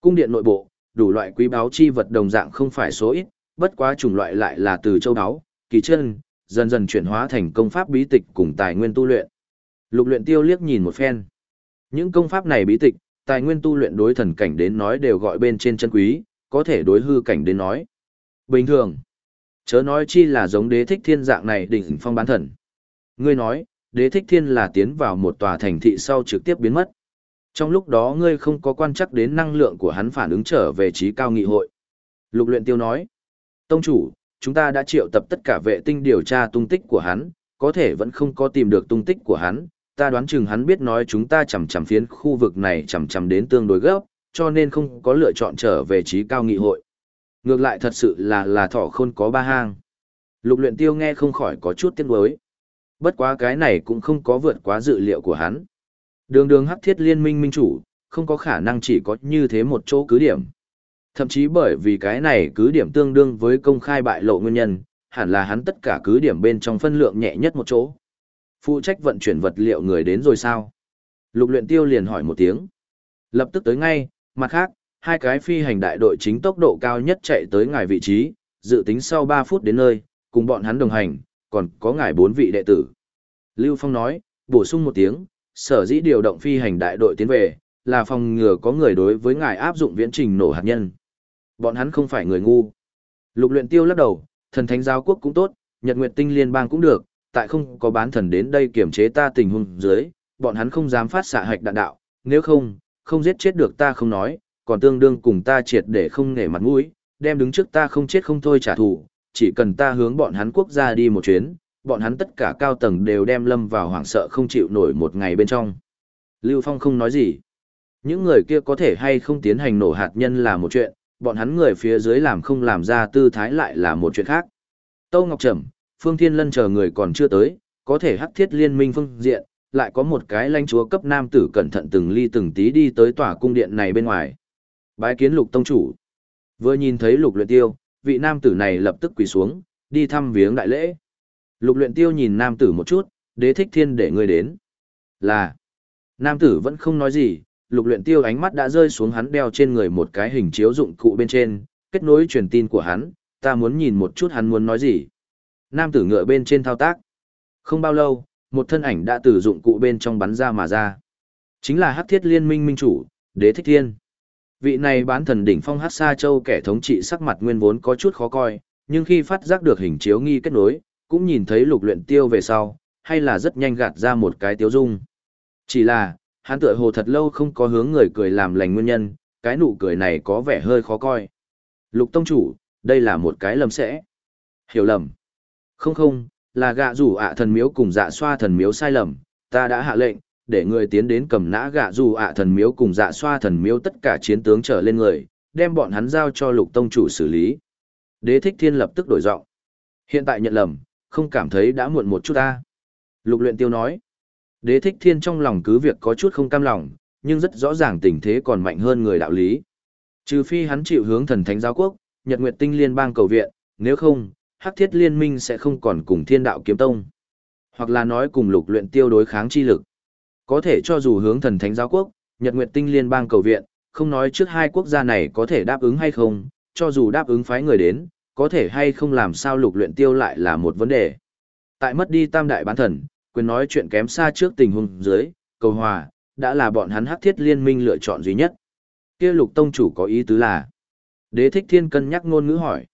Cung điện nội bộ, đủ loại quý báu chi vật đồng dạng không phải số ít, bất quá chủng loại lại là từ châu đáo kỳ chân, dần dần chuyển hóa thành công pháp bí tịch cùng tài nguyên tu luyện. Lục luyện tiêu liếc nhìn một phen. Những công pháp này bí tịch, tài nguyên tu luyện đối thần cảnh đến nói đều gọi bên trên chân quý, có thể đối hư cảnh đến nói. Bình thường, chớ nói chi là giống đế thích thiên dạng này đỉnh phong bán thần. Ngươi nói, đế thích thiên là tiến vào một tòa thành thị sau trực tiếp biến mất. Trong lúc đó ngươi không có quan chắc đến năng lượng của hắn phản ứng trở về trí cao nghị hội. Lục luyện tiêu nói, Tông chủ, chúng ta đã triệu tập tất cả vệ tinh điều tra tung tích của hắn, có thể vẫn không có tìm được tung tích của hắn, ta đoán chừng hắn biết nói chúng ta chầm chầm phiến khu vực này chầm chầm đến tương đối gấp, cho nên không có lựa chọn trở về trí cao nghị hội. Ngược lại thật sự là là thỏ khôn có ba hang. Lục luyện tiêu nghe không khỏi có chút tiếc nuối. Bất quá cái này cũng không có vượt quá dự liệu của hắn. Đường đường hắc thiết liên minh minh chủ, không có khả năng chỉ có như thế một chỗ cứ điểm. Thậm chí bởi vì cái này cứ điểm tương đương với công khai bại lộ nguyên nhân, hẳn là hắn tất cả cứ điểm bên trong phân lượng nhẹ nhất một chỗ. Phụ trách vận chuyển vật liệu người đến rồi sao? Lục luyện tiêu liền hỏi một tiếng. Lập tức tới ngay, mặt khác, hai cái phi hành đại đội chính tốc độ cao nhất chạy tới ngài vị trí, dự tính sau 3 phút đến nơi, cùng bọn hắn đồng hành, còn có ngài bốn vị đệ tử. Lưu Phong nói, bổ sung một tiếng, sở dĩ điều động phi hành đại đội tiến về, là phòng ngừa có người đối với ngài áp dụng viễn trình nổ hạt nhân. Bọn hắn không phải người ngu. Lục luyện tiêu lắc đầu, thần thánh giáo quốc cũng tốt, nhật nguyệt tinh liên bang cũng được, tại không có bán thần đến đây kiểm chế ta tình huống dưới, bọn hắn không dám phát xạ hạch đạn đạo, nếu không, không giết chết được ta không nói, còn tương đương cùng ta triệt để không nể mặt mũi, đem đứng trước ta không chết không thôi trả thù, chỉ cần ta hướng bọn hắn quốc gia đi một chuyến, bọn hắn tất cả cao tầng đều đem lâm vào hoảng sợ không chịu nổi một ngày bên trong. Lưu Phong không nói gì. Những người kia có thể hay không tiến hành nổ hạt nhân là một chuyện, bọn hắn người phía dưới làm không làm ra tư thái lại là một chuyện khác. Tâu Ngọc Trầm, Phương Thiên Lân chờ người còn chưa tới, có thể hắc thiết liên minh phương diện, lại có một cái lãnh chúa cấp nam tử cẩn thận từng ly từng tí đi tới tòa cung điện này bên ngoài. Bái kiến lục tông chủ. Vừa nhìn thấy lục luyện tiêu, vị nam tử này lập tức quỳ xuống, đi thăm viếng đại lễ. Lục luyện tiêu nhìn nam tử một chút, đế thích thiên để người đến. Là. Nam tử vẫn không nói gì, lục luyện tiêu ánh mắt đã rơi xuống hắn đeo trên người một cái hình chiếu dụng cụ bên trên, kết nối truyền tin của hắn, ta muốn nhìn một chút hắn muốn nói gì. Nam tử ngựa bên trên thao tác. Không bao lâu, một thân ảnh đã từ dụng cụ bên trong bắn ra mà ra. Chính là Hắc Thiết Liên Minh minh chủ, Đế Thích Thiên. Vị này bán thần đỉnh phong Hắc Sa Châu kẻ thống trị sắc mặt nguyên vốn có chút khó coi, nhưng khi phát giác được hình chiếu nghi kết nối, cũng nhìn thấy lục luyện tiêu về sau, hay là rất nhanh gạt ra một cái tiếu dung. Chỉ là, hắn tựa hồ thật lâu không có hướng người cười làm lành nguyên nhân, cái nụ cười này có vẻ hơi khó coi. Lục tông chủ, đây là một cái lầm sẽ. Hiểu lầm. Không không, là gạ rủ ạ thần miếu cùng dạ xoa thần miếu sai lầm, ta đã hạ lệnh, để người tiến đến cầm nã gạ rủ ạ thần miếu cùng dạ xoa thần miếu tất cả chiến tướng trở lên người, đem bọn hắn giao cho lục tông chủ xử lý. Đế thích thiên lập tức đổi giọng. Hiện tại nhận lầm, không cảm thấy đã muộn một chút ta. Lục luyện tiêu nói. Đế thích thiên trong lòng cứ việc có chút không cam lòng, nhưng rất rõ ràng tình thế còn mạnh hơn người đạo lý. Trừ phi hắn chịu hướng thần thánh giáo quốc, Nhật Nguyệt Tinh Liên bang cầu viện, nếu không, Hắc Thiết Liên minh sẽ không còn cùng Thiên Đạo Kiếm Tông. Hoặc là nói cùng lục luyện tiêu đối kháng chi lực. Có thể cho dù hướng thần thánh giáo quốc, Nhật Nguyệt Tinh Liên bang cầu viện, không nói trước hai quốc gia này có thể đáp ứng hay không, cho dù đáp ứng phái người đến, có thể hay không làm sao lục luyện tiêu lại là một vấn đề. Tại mất đi tam đại bán thần, quyền nói chuyện kém xa trước tình huống dưới, cầu hòa, đã là bọn hắn hắc thiết liên minh lựa chọn duy nhất. Kia lục tông chủ có ý tứ là. Đế thích thiên cân nhắc ngôn ngữ hỏi.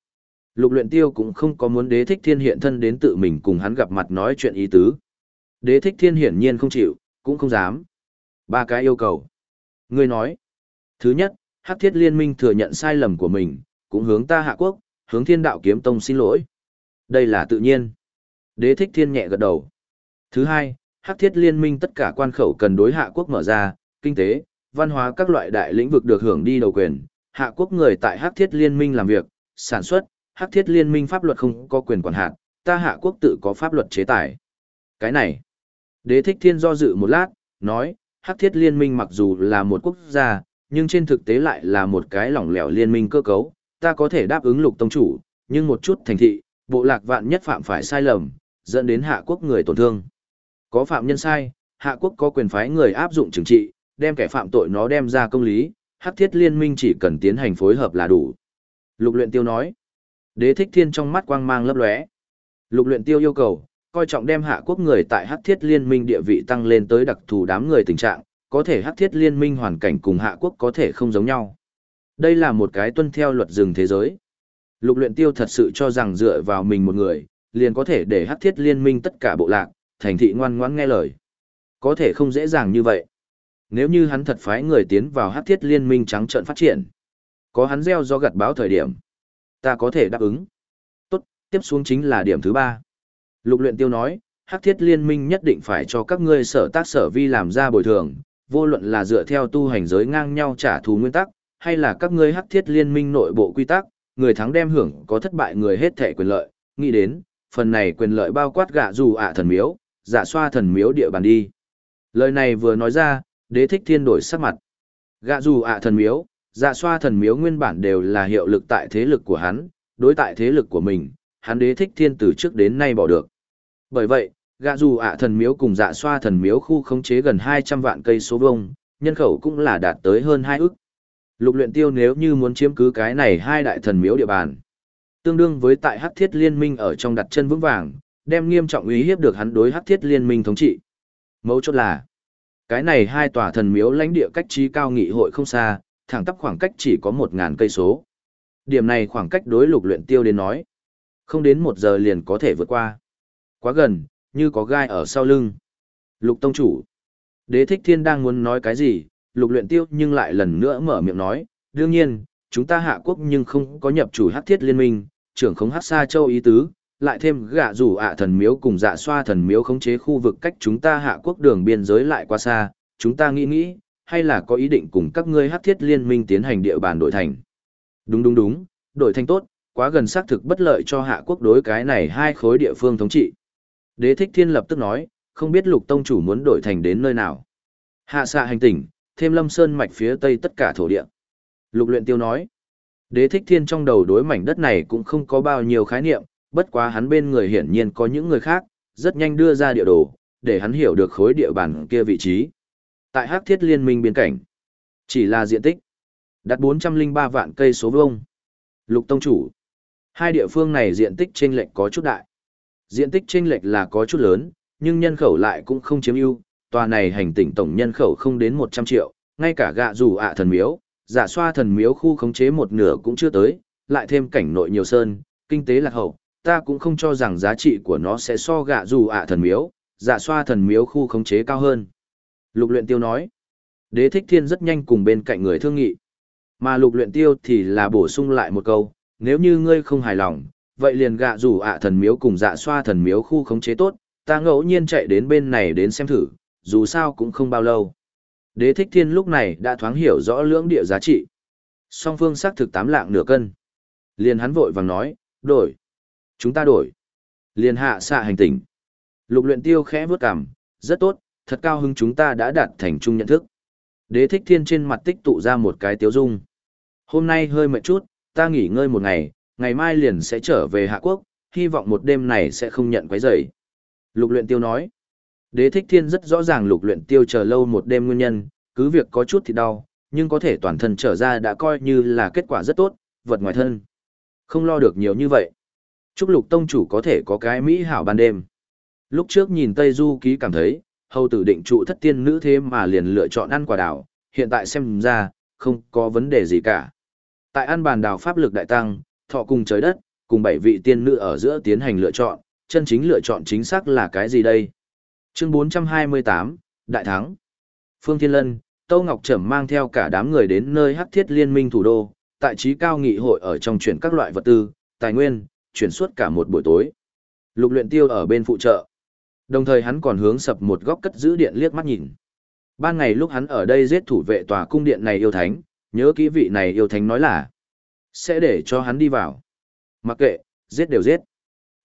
Lục luyện tiêu cũng không có muốn đế thích thiên hiện thân đến tự mình cùng hắn gặp mặt nói chuyện ý tứ. Đế thích thiên hiển nhiên không chịu, cũng không dám. Ba cái yêu cầu. Ngươi nói. Thứ nhất, hắc thiết liên minh thừa nhận sai lầm của mình, cũng hướng ta hạ quốc, hướng thiên đạo kiếm tông xin lỗi. Đây là tự nhiên. Đế thích thiên nhẹ gật đầu. Thứ hai, hắc thiết liên minh tất cả quan khẩu cần đối hạ quốc mở ra, kinh tế, văn hóa các loại đại lĩnh vực được hưởng đi đầu quyền. Hạ quốc người tại hắc thiết liên minh làm việc, sản xuất, hắc thiết liên minh pháp luật không có quyền quản hạt, ta hạ quốc tự có pháp luật chế tài. Cái này, đế thích thiên do dự một lát, nói, hắc thiết liên minh mặc dù là một quốc gia, nhưng trên thực tế lại là một cái lỏng lẻo liên minh cơ cấu, ta có thể đáp ứng lục tông chủ, nhưng một chút thành thị, bộ lạc vạn nhất phạm phải sai lầm, dẫn đến hạ quốc người tổn thương. Có phạm nhân sai, hạ quốc có quyền phái người áp dụng trừng trị, đem kẻ phạm tội nó đem ra công lý, hắc thiết liên minh chỉ cần tiến hành phối hợp là đủ. Lục luyện tiêu nói, đế thích thiên trong mắt quang mang lấp lóe. Lục luyện tiêu yêu cầu, coi trọng đem hạ quốc người tại hắc thiết liên minh địa vị tăng lên tới đặc thù đám người tình trạng, có thể hắc thiết liên minh hoàn cảnh cùng hạ quốc có thể không giống nhau. Đây là một cái tuân theo luật rừng thế giới. Lục luyện tiêu thật sự cho rằng dựa vào mình một người, liền có thể để hắc thiết liên minh tất cả bộ lạc, thành thị ngoan ngoãn nghe lời. Có thể không dễ dàng như vậy. Nếu như hắn thật phái người tiến vào hắc thiết liên minh trắng trợn phát triển, có hắn gieo do gặt báo thời điểm, ta có thể đáp ứng. Tốt, tiếp xuống chính là điểm thứ ba. Lục luyện tiêu nói, hắc thiết liên minh nhất định phải cho các ngươi sở tác sở vi làm ra bồi thường, vô luận là dựa theo tu hành giới ngang nhau trả thù nguyên tắc, hay là các ngươi hắc thiết liên minh nội bộ quy tắc, người thắng đem hưởng có thất bại người hết thể quyền lợi, nghĩ đến, phần này quyền lợi bao quát gạ dù ạ thần miếu, giả xoa thần miếu địa bàn đi. Lời này vừa nói ra, đế thích thiên đổi sắc mặt. Gạ dù ạ thần miếu, giả xoa thần miếu nguyên bản đều là hiệu lực tại thế lực của hắn, đối tại thế lực của mình, hắn đế thích thiên từ trước đến nay bỏ được. Bởi vậy, gạ dù ạ thần miếu cùng dạ xoa thần miếu khu khống chế gần 200 vạn cây số vông, nhân khẩu cũng là đạt tới hơn 2 ức. Lục luyện tiêu nếu như muốn chiếm cứ cái này hai đại thần miếu địa bàn. Tương đương với tại hắc thiết liên minh ở trong đặt chân vững vàng, đem nghiêm trọng uy hiếp được hắn đối hắc thiết liên minh thống trị. Mấu chốt là, cái này hai tòa thần miếu lãnh địa cách trí cao nghị hội không xa, thẳng tắp khoảng cách chỉ có một ngàn cây số. Điểm này khoảng cách đối lục luyện tiêu đến nói. Không đến một giờ liền có thể vượt qua. Quá gần, như có gai ở sau lưng. Lục tông chủ. Đế thích thiên đang muốn nói cái gì, lục luyện tiêu nhưng lại lần nữa mở miệng nói, đương nhiên, chúng ta hạ quốc nhưng không có nhập chủ hắc thiết liên minh, trưởng khống hắc sa châu ý tứ, lại thêm gạ rủ ạ thần miếu cùng dạ xoa thần miếu khống chế khu vực cách chúng ta hạ quốc đường biên giới lại quá xa, chúng ta nghĩ nghĩ, hay là có ý định cùng các ngươi hát thiết liên minh tiến hành địa bàn đổi thành. Đúng đúng đúng, đổi thành tốt, quá gần xác thực bất lợi cho hạ quốc đối cái này hai khối địa phương thống trị. Đế thích thiên lập tức nói, không biết lục tông chủ muốn đổi thành đến nơi nào. Hạ xạ hành tỉnh, thêm lâm sơn mạch phía tây tất cả thổ địa. Lục luyện tiêu nói, đế thích thiên trong đầu đối mảnh đất này cũng không có bao nhiêu khái niệm, bất quá hắn bên người hiển nhiên có những người khác, rất nhanh đưa ra địa đồ, để hắn hiểu được khối địa bàn kia vị trí. Tại hắc thiết liên minh biên cảnh, chỉ là diện tích, đạt 403 vạn cây số vuông. Lục tông chủ, hai địa phương này diện tích chênh lệch có chút đại. Diện tích chênh lệch là có chút lớn, nhưng nhân khẩu lại cũng không chiếm ưu, tòa này hành tỉnh tổng nhân khẩu không đến 100 triệu, ngay cả gạ dù ạ thần miếu, giả xoa thần miếu khu khống chế một nửa cũng chưa tới, lại thêm cảnh nội nhiều sơn, kinh tế lạc hậu, ta cũng không cho rằng giá trị của nó sẽ so gạ dù ạ thần miếu, giả xoa thần miếu khu khống chế cao hơn. Lục luyện tiêu nói, đế thích thiên rất nhanh cùng bên cạnh người thương nghị. Mà lục luyện tiêu thì là bổ sung lại một câu, nếu như ngươi không hài lòng, vậy liền gạ rủ ạ thần miếu cùng dạ xoa thần miếu khu khống chế tốt, ta ngẫu nhiên chạy đến bên này đến xem thử, dù sao cũng không bao lâu. Đế thích thiên lúc này đã thoáng hiểu rõ lưỡng địa giá trị. Song phương xác thực tám lạng nửa cân. Liền hắn vội vàng nói, đổi. Chúng ta đổi. Liền hạ xạ hành tỉnh. Lục luyện tiêu khẽ vướt cằm, rất tốt, thật cao hứng chúng ta đã đạt thành chung nhận thức. Đế thích thiên trên mặt tích tụ ra một cái tiếu dung. Hôm nay hơi mệt chút, ta nghỉ ngơi một ngày, ngày mai liền sẽ trở về Hạ Quốc, hy vọng một đêm này sẽ không nhận quấy rầy. Lục luyện tiêu nói. Đế thích thiên rất rõ ràng lục luyện tiêu chờ lâu một đêm nguyên nhân, cứ việc có chút thì đau, nhưng có thể toàn thân trở ra đã coi như là kết quả rất tốt, vật ngoài thân. Không lo được nhiều như vậy. Chúc lục tông chủ có thể có cái mỹ hảo ban đêm. Lúc trước nhìn Tây Du ký cảm thấy, hầu tử định trụ thất tiên nữ thế mà liền lựa chọn ăn quả đào, hiện tại xem ra, không có vấn đề gì cả. Tại ăn bàn đào pháp lực đại tăng, thọ cùng trời đất, cùng bảy vị tiên nữ ở giữa tiến hành lựa chọn, chân chính lựa chọn chính xác là cái gì đây? Chương 428, Đại Thắng Phương Thiên Lân, Tâu Ngọc Trẩm mang theo cả đám người đến nơi hắc thiết liên minh thủ đô, tại trí cao nghị hội ở trong chuyển các loại vật tư, tài nguyên, chuyển suốt cả một buổi tối. Lục luyện tiêu ở bên phụ trợ. Đồng thời hắn còn hướng sập một góc cất giữ điện liếc mắt nhìn. Ban ngày lúc hắn ở đây giết thủ vệ tòa cung điện này yêu thánh, nhớ kỹ vị này yêu thánh nói là sẽ để cho hắn đi vào. Mặc kệ, giết đều giết.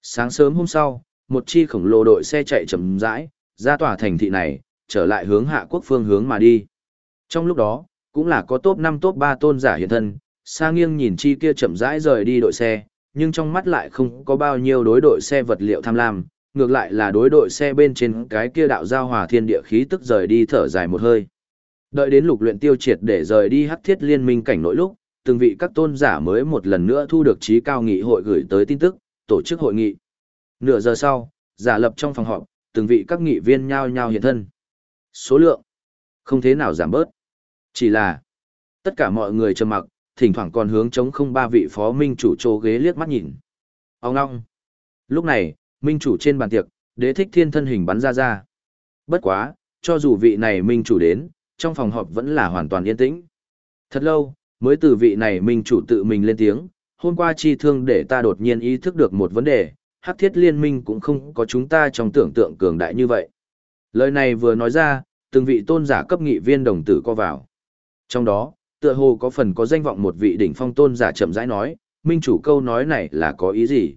Sáng sớm hôm sau, một chi khổng lồ đội xe chạy chậm rãi, ra tòa thành thị này, trở lại hướng hạ quốc phương hướng mà đi. Trong lúc đó, cũng là có top 5 top 3 tôn giả hiện thân, xa nghiêng nhìn chi kia chậm rãi rời đi đội xe, nhưng trong mắt lại không có bao nhiêu đối đội xe vật liệu tham lam, ngược lại là đối đội xe bên trên cái kia đạo giao hòa thiên địa khí tức rời đi thở dài một hơi. Đợi đến lục luyện tiêu triệt để rời đi hắc thiết liên minh cảnh nội lúc, từng vị các tôn giả mới một lần nữa thu được trí cao nghị hội gửi tới tin tức, tổ chức hội nghị. Nửa giờ sau, giả lập trong phòng họp, từng vị các nghị viên nhao nhao hiện thân. Số lượng không thế nào giảm bớt. Chỉ là tất cả mọi người trầm mặc, thỉnh thoảng còn hướng chống không ba vị phó minh chủ chỗ ghế liếc mắt nhìn. Ông ngong. Lúc này, minh chủ trên bàn tiệc, đế thích thiên thân hình bắn ra ra. Bất quá, cho dù vị này minh chủ đến, trong phòng họp vẫn là hoàn toàn yên tĩnh. Thật lâu, mới từ vị này minh chủ tự mình lên tiếng, hôm qua chi thương để ta đột nhiên ý thức được một vấn đề, hắc thiết liên minh cũng không có chúng ta trong tưởng tượng cường đại như vậy. Lời này vừa nói ra, từng vị tôn giả cấp nghị viên đồng tử co vào. Trong đó, tựa hồ có phần có danh vọng một vị đỉnh phong tôn giả chậm rãi nói, minh chủ câu nói này là có ý gì?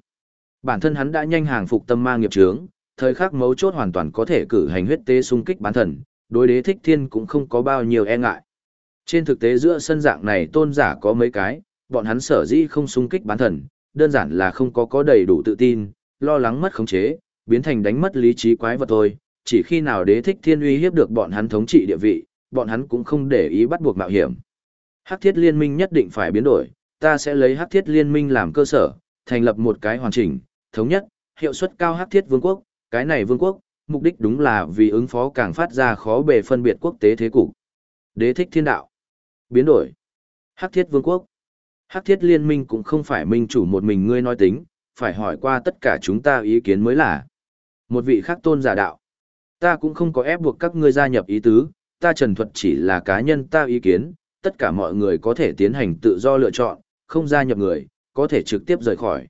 Bản thân hắn đã nhanh hàng phục tâm ma nghiệp chướng, thời khắc mấu chốt hoàn toàn có thể cử hành huyết tế xung kích bán thần, đối đế thích thiên cũng không có bao nhiêu e ngại. Trên thực tế giữa sân dạng này tôn giả có mấy cái, bọn hắn sở dĩ không xung kích bán thần, đơn giản là không có có đầy đủ tự tin, lo lắng mất khống chế, biến thành đánh mất lý trí quái vật thôi, chỉ khi nào đế thích thiên uy hiếp được bọn hắn thống trị địa vị, bọn hắn cũng không để ý bắt buộc mạo hiểm. Hắc thiết liên minh nhất định phải biến đổi, ta sẽ lấy hắc thiết liên minh làm cơ sở, thành lập một cái hoàn chỉnh, thống nhất, hiệu suất cao hắc thiết vương quốc, cái này vương quốc, mục đích đúng là vì ứng phó càng phát ra khó bề phân biệt quốc tế thế cục. Đế thích thiên đạo. Biến đổi. Hắc thiết vương quốc. Hắc thiết liên minh cũng không phải minh chủ một mình ngươi nói tính, phải hỏi qua tất cả chúng ta ý kiến mới là. Một vị khác tôn giả đạo. Ta cũng không có ép buộc các ngươi gia nhập ý tứ, ta trần thuật chỉ là cá nhân ta ý kiến, tất cả mọi người có thể tiến hành tự do lựa chọn, không gia nhập người, có thể trực tiếp rời khỏi.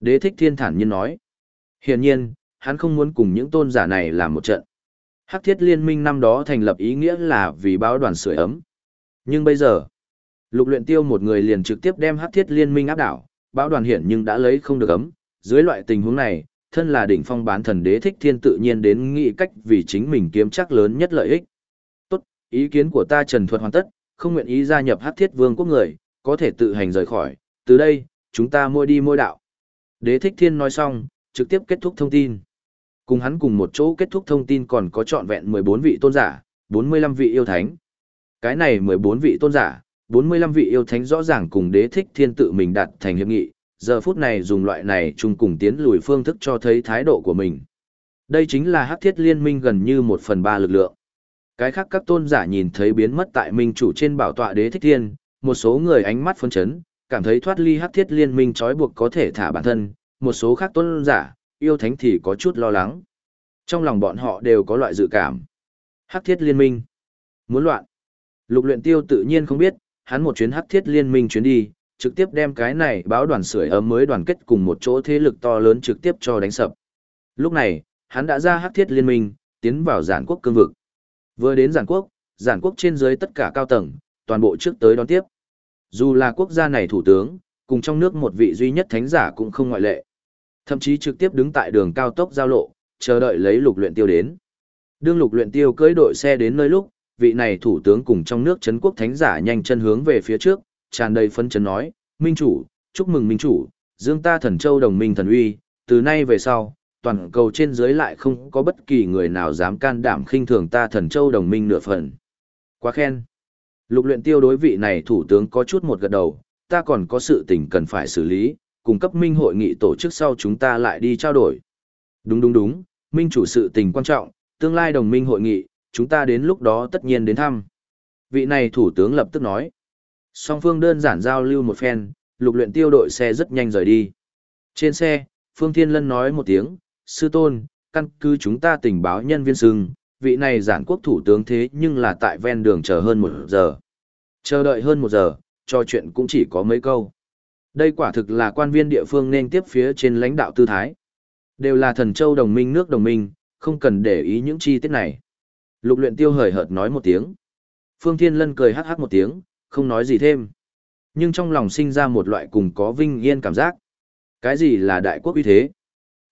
Đế thích thiên thản nhiên nói. Hiển nhiên, hắn không muốn cùng những tôn giả này làm một trận. Hắc thiết liên minh năm đó thành lập ý nghĩa là vì báo đoàn sưởi ấm. Nhưng bây giờ, lục luyện tiêu một người liền trực tiếp đem hắc thiết liên minh áp đảo, báo đoàn hiển nhưng đã lấy không được ấm. Dưới loại tình huống này, thân là đỉnh phong bán thần đế thích thiên tự nhiên đến nghĩ cách vì chính mình kiếm chắc lớn nhất lợi ích. Tốt, ý kiến của ta trần thuật hoàn tất, không nguyện ý gia nhập hắc thiết vương quốc người, có thể tự hành rời khỏi, từ đây, chúng ta môi đi môi đạo. Đế thích thiên nói xong, trực tiếp kết thúc thông tin. Cùng hắn cùng một chỗ kết thúc thông tin còn có trọn vẹn 14 vị tôn giả, 45 vị yêu thánh. Cái này 14 vị tôn giả, 45 vị yêu thánh rõ ràng cùng đế thích thiên tự mình đặt thành hiệp nghị, giờ phút này dùng loại này chung cùng tiến lùi phương thức cho thấy thái độ của mình. Đây chính là hắc thiết liên minh gần như một phần ba lực lượng. Cái khác các tôn giả nhìn thấy biến mất tại minh chủ trên bảo tọa đế thích thiên, một số người ánh mắt phân chấn, cảm thấy thoát ly hắc thiết liên minh trói buộc có thể thả bản thân, một số khác tôn giả, yêu thánh thì có chút lo lắng. Trong lòng bọn họ đều có loại dự cảm. Hắc thiết liên minh. Muốn loạn. Lục luyện tiêu tự nhiên không biết, hắn một chuyến hắc thiết liên minh chuyến đi, trực tiếp đem cái này báo đoàn sưởi ấm mới đoàn kết cùng một chỗ thế lực to lớn trực tiếp cho đánh sập. Lúc này, hắn đã ra hắc thiết liên minh, tiến vào giản quốc cương vực. Vừa đến giản quốc, giản quốc trên dưới tất cả cao tầng, toàn bộ trước tới đón tiếp. Dù là quốc gia này thủ tướng, cùng trong nước một vị duy nhất thánh giả cũng không ngoại lệ. Thậm chí trực tiếp đứng tại đường cao tốc giao lộ, chờ đợi lấy lục luyện tiêu đến. Đương lục luyện tiêu cưỡi đội xe đến nơi lúc, vị này thủ tướng cùng trong nước chấn quốc thánh giả nhanh chân hướng về phía trước, tràn đầy phấn chấn nói, Minh chủ, chúc mừng Minh chủ, dương ta thần châu đồng minh thần uy, từ nay về sau, toàn cầu trên dưới lại không có bất kỳ người nào dám can đảm khinh thường ta thần châu đồng minh nửa phần. Quá khen. Lục luyện tiêu đối vị này thủ tướng có chút một gật đầu, ta còn có sự tình cần phải xử lý, cùng cấp minh hội nghị tổ chức sau chúng ta lại đi trao đổi. Đúng đúng đúng, minh chủ sự tình quan trọng, tương lai đồng minh hội nghị, chúng ta đến lúc đó tất nhiên đến thăm. Vị này thủ tướng lập tức nói. Song phương đơn giản giao lưu một phen, lục luyện tiêu đội xe rất nhanh rời đi. Trên xe, Phương Thiên Lân nói một tiếng, sư tôn, căn cứ chúng ta tình báo nhân viên sưng, vị này giản quốc thủ tướng thế nhưng là tại ven đường chờ hơn một giờ. Chờ đợi hơn một giờ, trò chuyện cũng chỉ có mấy câu. Đây quả thực là quan viên địa phương nên tiếp phía trên lãnh đạo tư thái. Đều là thần châu đồng minh nước đồng minh, không cần để ý những chi tiết này. Lục luyện tiêu hời hợt nói một tiếng. Phương Thiên Lân cười hắc hắc một tiếng, không nói gì thêm. Nhưng trong lòng sinh ra một loại cùng có vinh yên cảm giác. Cái gì là đại quốc uy thế?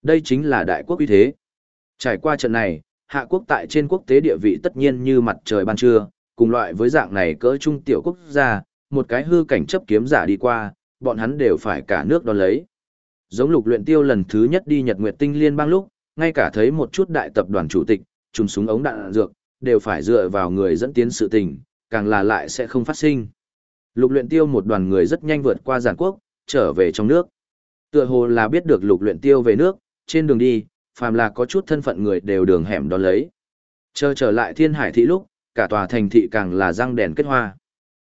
Đây chính là đại quốc uy thế. Trải qua trận này, hạ quốc tại trên quốc tế địa vị tất nhiên như mặt trời ban trưa, cùng loại với dạng này cỡ trung tiểu quốc gia, một cái hư cảnh chấp kiếm giả đi qua, bọn hắn đều phải cả nước đón lấy. Giống lục luyện tiêu lần thứ nhất đi Nhật Nguyệt Tinh Liên bang lúc, ngay cả thấy một chút đại tập đoàn chủ tịch, trùm súng ống đạn dược, đều phải dựa vào người dẫn tiến sự tình, càng là lại sẽ không phát sinh. Lục luyện tiêu một đoàn người rất nhanh vượt qua giản quốc, trở về trong nước. Tựa hồ là biết được lục luyện tiêu về nước, trên đường đi, phàm là có chút thân phận người đều đường hẻm đón lấy. Chờ trở lại thiên hải thị lúc, cả tòa thành thị càng là răng đèn kết hoa.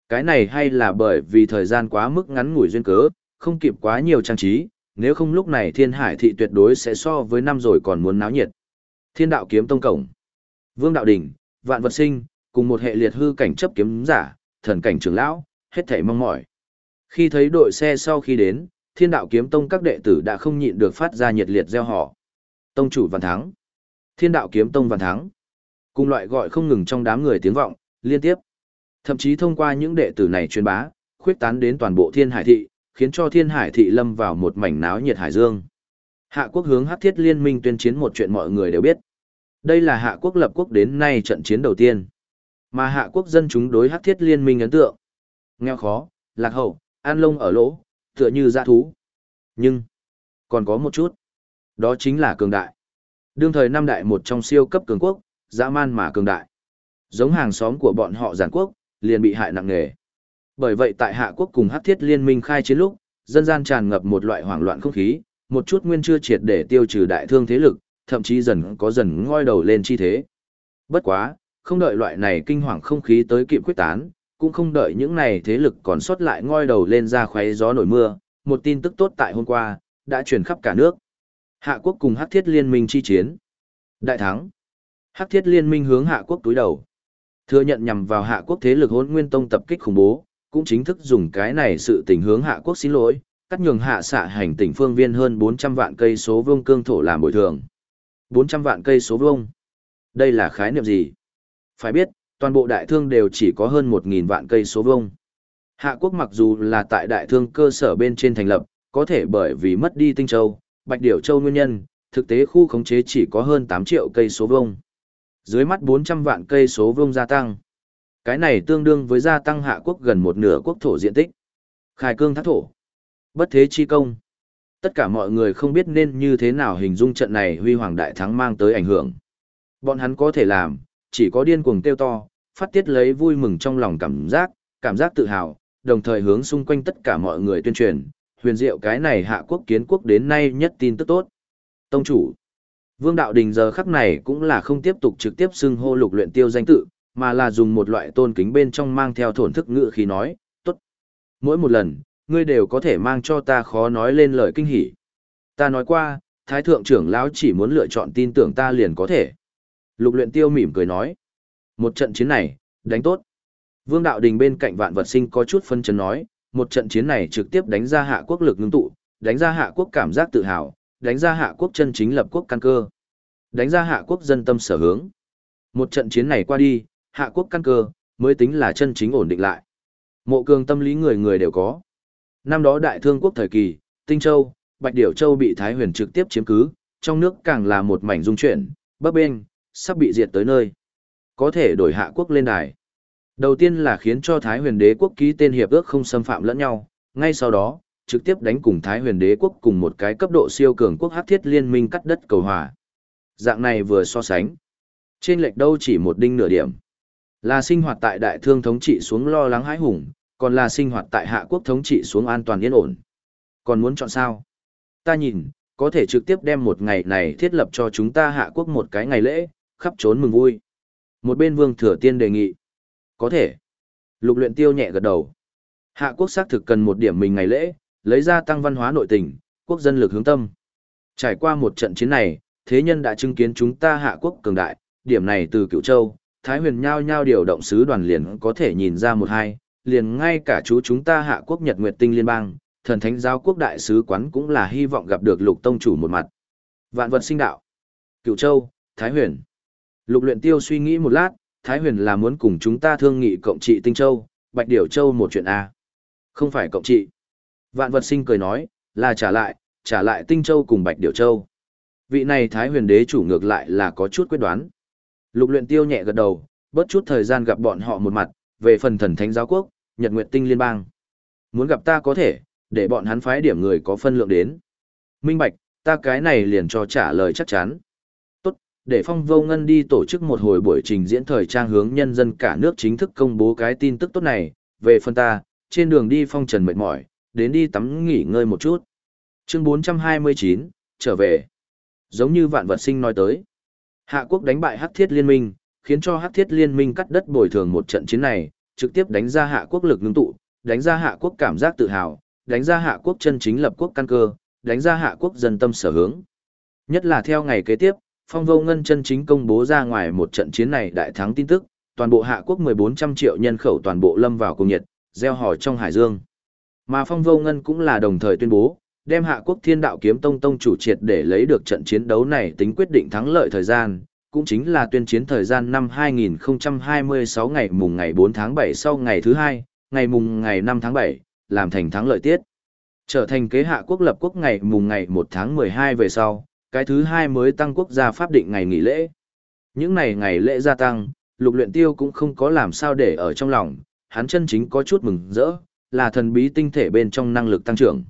Cái này hay là bởi vì thời gian quá mức ngắn ngủi duyên cớ, không kịp quá nhiều trang trí, nếu không lúc này thiên hải thị tuyệt đối sẽ so với năm rồi còn muốn náo nhiệt. Thiên đạo kiếm tông cổng. Vương đạo đỉnh, vạn vật sinh, cùng một hệ liệt hư cảnh chấp kiếm giả, thần cảnh trưởng lão, hết thảy mong mỏi. Khi thấy đội xe sau khi đến, thiên đạo kiếm tông các đệ tử đã không nhịn được phát ra nhiệt liệt gieo họ. Tông chủ văn thắng. Thiên đạo kiếm tông văn thắng. Cùng loại gọi không ngừng trong đám người tiếng vọng, liên tiếp. Thậm chí thông qua những đệ tử này truyền bá, khuyết tán đến toàn bộ thiên hải thị, khiến cho thiên hải thị lâm vào một mảnh náo nhiệt hải dương. Hạ quốc hướng hắc thiết liên minh tuyên chiến một chuyện mọi người đều biết. Đây là hạ quốc lập quốc đến nay trận chiến đầu tiên. Mà hạ quốc dân chúng đối hắc thiết liên minh ấn tượng. Nghèo khó, lạc hậu, an lông ở lỗ, tựa như dã thú. Nhưng, còn có một chút. Đó chính là cường đại. Đương thời năm đại một trong siêu cấp cường quốc, dã man mà cường đại. Giống hàng xóm của bọn họ giản quốc, liền bị hại nặng nề. Bởi vậy tại Hạ quốc cùng Hắc Thiết Liên minh khai chiến lúc, dân gian tràn ngập một loại hoảng loạn không khí, một chút nguyên chưa triệt để tiêu trừ đại thương thế lực, thậm chí dần có dần ngoi đầu lên chi thế. Bất quá, không đợi loại này kinh hoàng không khí tới kịp quyết tán, cũng không đợi những này thế lực còn sót lại ngoi đầu lên ra khoáy gió nổi mưa, một tin tức tốt tại hôm qua, đã truyền khắp cả nước. Hạ quốc cùng Hắc Thiết Liên minh chi chiến. Đại thắng. Hắc Thiết Liên minh hướng Hạ quốc túi đầu. Thừa nhận nhằm vào Hạ quốc thế lực hôn nguyên tông tập kích khủng bố, cũng chính thức dùng cái này sự tình hướng Hạ quốc xin lỗi, cắt nhường hạ xạ hành tỉnh phương viên hơn 400 vạn cây số vuông cương thổ làm bồi thường. 400 vạn cây số vuông. Đây là khái niệm gì? Phải biết, toàn bộ đại thương đều chỉ có hơn 1.000 vạn cây số vuông. Hạ quốc mặc dù là tại đại thương cơ sở bên trên thành lập, có thể bởi vì mất đi tinh châu, bạch điểu châu nguyên nhân, thực tế khu khống chế chỉ có hơn 8 triệu cây số vuông. Dưới mắt 400 vạn cây số vuông gia tăng. Cái này tương đương với gia tăng hạ quốc gần một nửa quốc thổ diện tích. Khai cương thác thổ. Bất thế chi công. Tất cả mọi người không biết nên như thế nào hình dung trận này huy hoàng đại thắng mang tới ảnh hưởng. Bọn hắn có thể làm, chỉ có điên cuồng kêu to, phát tiết lấy vui mừng trong lòng cảm giác, cảm giác tự hào, đồng thời hướng xung quanh tất cả mọi người tuyên truyền, huyền diệu cái này hạ quốc kiến quốc đến nay nhất tin tức tốt. Tông chủ, Vương Đạo Đình giờ khắc này cũng là không tiếp tục trực tiếp xưng hô lục luyện tiêu danh tự, mà là dùng một loại tôn kính bên trong mang theo thổn thức ngữ khí nói, tốt. Mỗi một lần, ngươi đều có thể mang cho ta khó nói lên lời kinh hỉ. Ta nói qua, Thái Thượng trưởng lão chỉ muốn lựa chọn tin tưởng ta liền có thể. Lục luyện tiêu mỉm cười nói, một trận chiến này, đánh tốt. Vương Đạo Đình bên cạnh vạn vật sinh có chút phân chấn nói, một trận chiến này trực tiếp đánh ra hạ quốc lực ngưng tụ, đánh ra hạ quốc cảm giác tự hào, đánh ra hạ quốc chân chính lập quốc căn cơ, đánh ra hạ quốc dân tâm sở hướng. Một trận chiến này qua đi, hạ quốc căn cơ, mới tính là chân chính ổn định lại. Mộ cường tâm lý người người đều có. Năm đó đại thương quốc thời kỳ, Tinh Châu, Bạch Điểu Châu bị Thái huyền trực tiếp chiếm cứ, trong nước càng là một mảnh dung chuyển, bấp bên, sắp bị diệt tới nơi. Có thể đổi hạ quốc lên đài. Đầu tiên là khiến cho Thái huyền đế quốc ký tên hiệp ước không xâm phạm lẫn nhau, ngay sau đó, trực tiếp đánh cùng Thái huyền đế quốc cùng một cái cấp độ siêu cường quốc hắc thiết liên minh cắt đất cầu hòa. Dạng này vừa so sánh. Trên lệch đâu chỉ một đinh nửa điểm. Là sinh hoạt tại đại thương thống trị xuống lo lắng hãi hùng, còn là sinh hoạt tại hạ quốc thống trị xuống an toàn yên ổn. Còn muốn chọn sao? Ta nhìn, có thể trực tiếp đem một ngày này thiết lập cho chúng ta hạ quốc một cái ngày lễ, khắp trốn mừng vui. Một bên vương thừa tiên đề nghị. Có thể. Lục luyện tiêu nhẹ gật đầu. Hạ quốc xác thực cần một điểm mình ngày lễ, lấy ra tăng văn hóa nội tình, quốc dân lực hướng tâm. Trải qua một trận chiến này, thế nhân đã chứng kiến chúng ta hạ quốc cường đại, điểm này từ cựu châu, Thái huyền nhao nhao điều động sứ đoàn liền có thể nhìn ra một hai, liền ngay cả chú chúng ta hạ quốc Nhật Nguyệt Tinh Liên bang, thần thánh giáo quốc đại sứ quán cũng là hy vọng gặp được lục tông chủ một mặt. Vạn vật sinh đạo. Cựu châu, Thái huyền. Lục luyện tiêu suy nghĩ một lát, Thái huyền là muốn cùng chúng ta thương nghị cộng trị Tinh Châu, Bạch Điểu Châu một chuyện A. Không phải cộng trị. Vạn vật sinh cười nói, là trả lại, trả lại Tinh Châu cùng Bạch Điểu Châu. Vị này Thái huyền đế chủ ngược lại là có chút quyết đoán. Lục luyện tiêu nhẹ gật đầu, bớt chút thời gian gặp bọn họ một mặt, về phần thần thánh giáo quốc, Nhật Nguyệt Tinh Liên bang. Muốn gặp ta có thể, để bọn hắn phái điểm người có phân lượng đến. Minh Bạch, ta cái này liền cho trả lời chắc chắn. Để Phong Vô Ngân đi tổ chức một hồi buổi trình diễn thời trang hướng nhân dân cả nước chính thức công bố cái tin tức tốt này, về phần ta, trên đường đi phong trần mệt mỏi, đến đi tắm nghỉ ngơi một chút. Chương 429, trở về. Giống như vạn vật sinh nói tới. Hạ quốc đánh bại Hắc Thiết Liên minh, khiến cho Hắc Thiết Liên minh cắt đất bồi thường một trận chiến này, trực tiếp đánh ra Hạ quốc lực ngưng tụ, đánh ra Hạ quốc cảm giác tự hào, đánh ra Hạ quốc chân chính lập quốc căn cơ, đánh ra Hạ quốc dân tâm sở hướng. Nhất là theo ngày kế tiếp, Phong Vô Ngân chân chính công bố ra ngoài một trận chiến này đại thắng tin tức, toàn bộ Hạ quốc 1400 triệu nhân khẩu toàn bộ lâm vào cùng nhiệt, gieo hò trong hải dương. Mà Phong Vô Ngân cũng là đồng thời tuyên bố, đem hạ quốc thiên đạo kiếm tông tông chủ triệt để lấy được trận chiến đấu này tính quyết định thắng lợi thời gian, cũng chính là tuyên chiến thời gian năm 2026 ngày mùng ngày 4 tháng 7 sau ngày thứ hai, ngày mùng ngày 5 tháng 7, làm thành thắng lợi tiết. Trở thành kế hạ quốc lập quốc ngày mùng ngày 1 tháng 12 về sau, cái thứ hai mới tăng quốc gia pháp định ngày nghỉ lễ. Những ngày ngày lễ gia tăng, lục luyện tiêu cũng không có làm sao để ở trong lòng, hắn chân chính có chút mừng rỡ, là thần bí tinh thể bên trong năng lực tăng trưởng.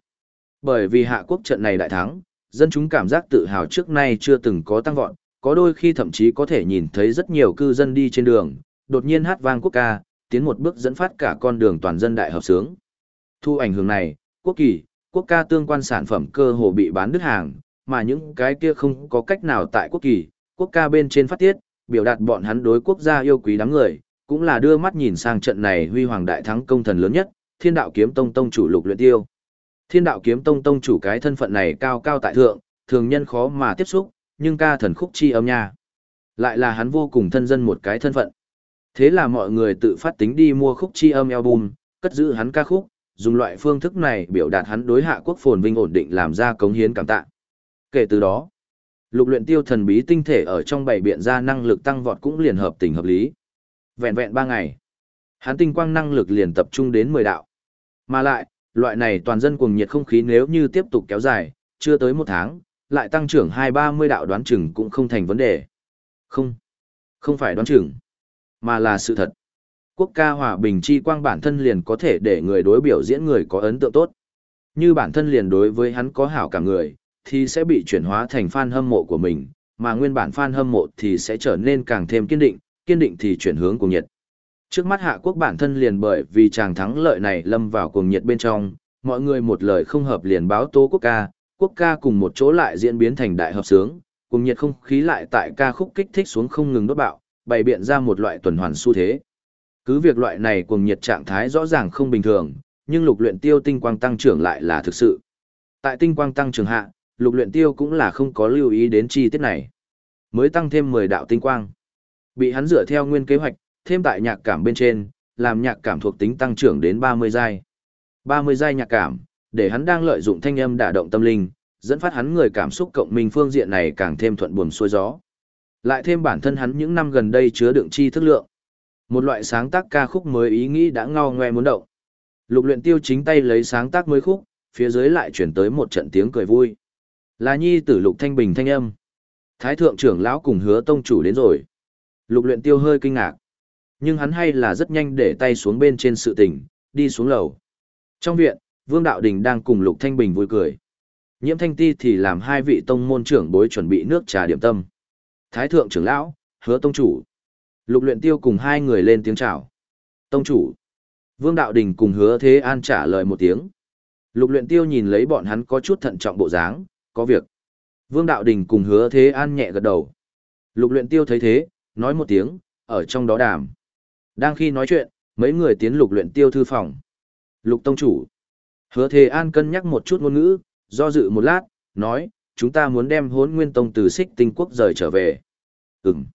Bởi vì hạ quốc trận này đại thắng, dân chúng cảm giác tự hào trước nay chưa từng có tăng vọt, có đôi khi thậm chí có thể nhìn thấy rất nhiều cư dân đi trên đường, đột nhiên hát vang quốc ca, tiến một bước dẫn phát cả con đường toàn dân đại hợp sướng. Thu ảnh hưởng này, quốc kỳ, quốc ca tương quan sản phẩm cơ hồ bị bán đứt hàng, mà những cái kia không có cách nào tại quốc kỳ, quốc ca bên trên phát tiết, biểu đạt bọn hắn đối quốc gia yêu quý đám người, cũng là đưa mắt nhìn sang trận này huy hoàng đại thắng công thần lớn nhất, thiên đạo kiếm tông tông chủ lục luyện tiêu. Thiên đạo kiếm tông tông chủ cái thân phận này cao cao tại thượng, thường nhân khó mà tiếp xúc, nhưng ca thần khúc chi âm nha. Lại là hắn vô cùng thân dân một cái thân phận. Thế là mọi người tự phát tính đi mua khúc chi âm album, cất giữ hắn ca khúc, dùng loại phương thức này biểu đạt hắn đối hạ quốc phồn vinh ổn định làm ra cống hiến cảm tạ. Kể từ đó, lục luyện tiêu thần bí tinh thể ở trong bảy biện ra năng lực tăng vọt cũng liền hợp tình hợp lý. Vẹn vẹn ba ngày, hắn tinh quang năng lực liền tập trung đến 10 đạo. Mà lại, Loại này toàn dân cuồng nhiệt không khí nếu như tiếp tục kéo dài, chưa tới một tháng, lại tăng trưởng hai ba mươi đạo đoán chừng cũng không thành vấn đề. Không, không phải đoán chừng, mà là sự thật. Quốc ca hòa bình chi quang bản thân liền có thể để người đối biểu diễn người có ấn tượng tốt. Như bản thân liền đối với hắn có hảo cả người, thì sẽ bị chuyển hóa thành fan hâm mộ của mình, mà nguyên bản fan hâm mộ thì sẽ trở nên càng thêm kiên định, kiên định thì chuyển hướng cuồng nhiệt. Trước mắt hạ quốc bản thân liền bởi vì chàng thắng lợi này lâm vào cuồng nhiệt bên trong, mọi người một lời không hợp liền báo tố quốc ca, quốc ca cùng một chỗ lại diễn biến thành đại hợp sướng, cùng nhiệt không khí lại tại ca khúc kích thích xuống không ngừng đốt bạo, bày biện ra một loại tuần hoàn xu thế. Cứ việc loại này cùng nhiệt trạng thái rõ ràng không bình thường, nhưng lục luyện tiêu tinh quang tăng trưởng lại là thực sự. Tại tinh quang tăng trưởng hạ, lục luyện tiêu cũng là không có lưu ý đến chi tiết này. Mới tăng thêm 10 đạo tinh quang. Bị hắn dựa theo nguyên kế hoạch, thêm tại nhạc cảm bên trên, làm nhạc cảm thuộc tính tăng trưởng đến 30 giai. 30 giai nhạc cảm, để hắn đang lợi dụng thanh âm đả động tâm linh, dẫn phát hắn người cảm xúc cộng minh phương diện này càng thêm thuận buồm xuôi gió. Lại thêm bản thân hắn những năm gần đây chứa đựng chi thức lượng. Một loại sáng tác ca khúc mới ý nghĩ đã ngao ngoe muốn động. Lục luyện tiêu chính tay lấy sáng tác mới khúc, phía dưới lại chuyển tới một trận tiếng cười vui. Là nhi tử lục thanh bình thanh âm. Thái thượng trưởng lão cùng hứa tông chủ đến rồi. Lục luyện tiêu hơi kinh ngạc. Nhưng hắn hay là rất nhanh để tay xuống bên trên sự tình, đi xuống lầu. Trong viện, Vương Đạo Đình đang cùng Lục Thanh Bình vui cười. Nhiễm Thanh Ti thì làm hai vị tông môn trưởng bối chuẩn bị nước trà điểm tâm. Thái thượng trưởng lão, hứa tông chủ. Lục luyện tiêu cùng hai người lên tiếng chào. Tông chủ. Vương Đạo Đình cùng hứa thế an trả lời một tiếng. Lục luyện tiêu nhìn lấy bọn hắn có chút thận trọng bộ dáng, có việc. Vương Đạo Đình cùng hứa thế an nhẹ gật đầu. Lục luyện tiêu thấy thế, nói một tiếng, ở trong đó đàm. Đang khi nói chuyện, mấy người tiến lục luyện tiêu thư phòng. Lục tông chủ. Hứa thế an cân nhắc một chút ngôn ngữ, do dự một lát, nói, chúng ta muốn đem hốn nguyên tông từ xích tinh quốc rời trở về. Ừm.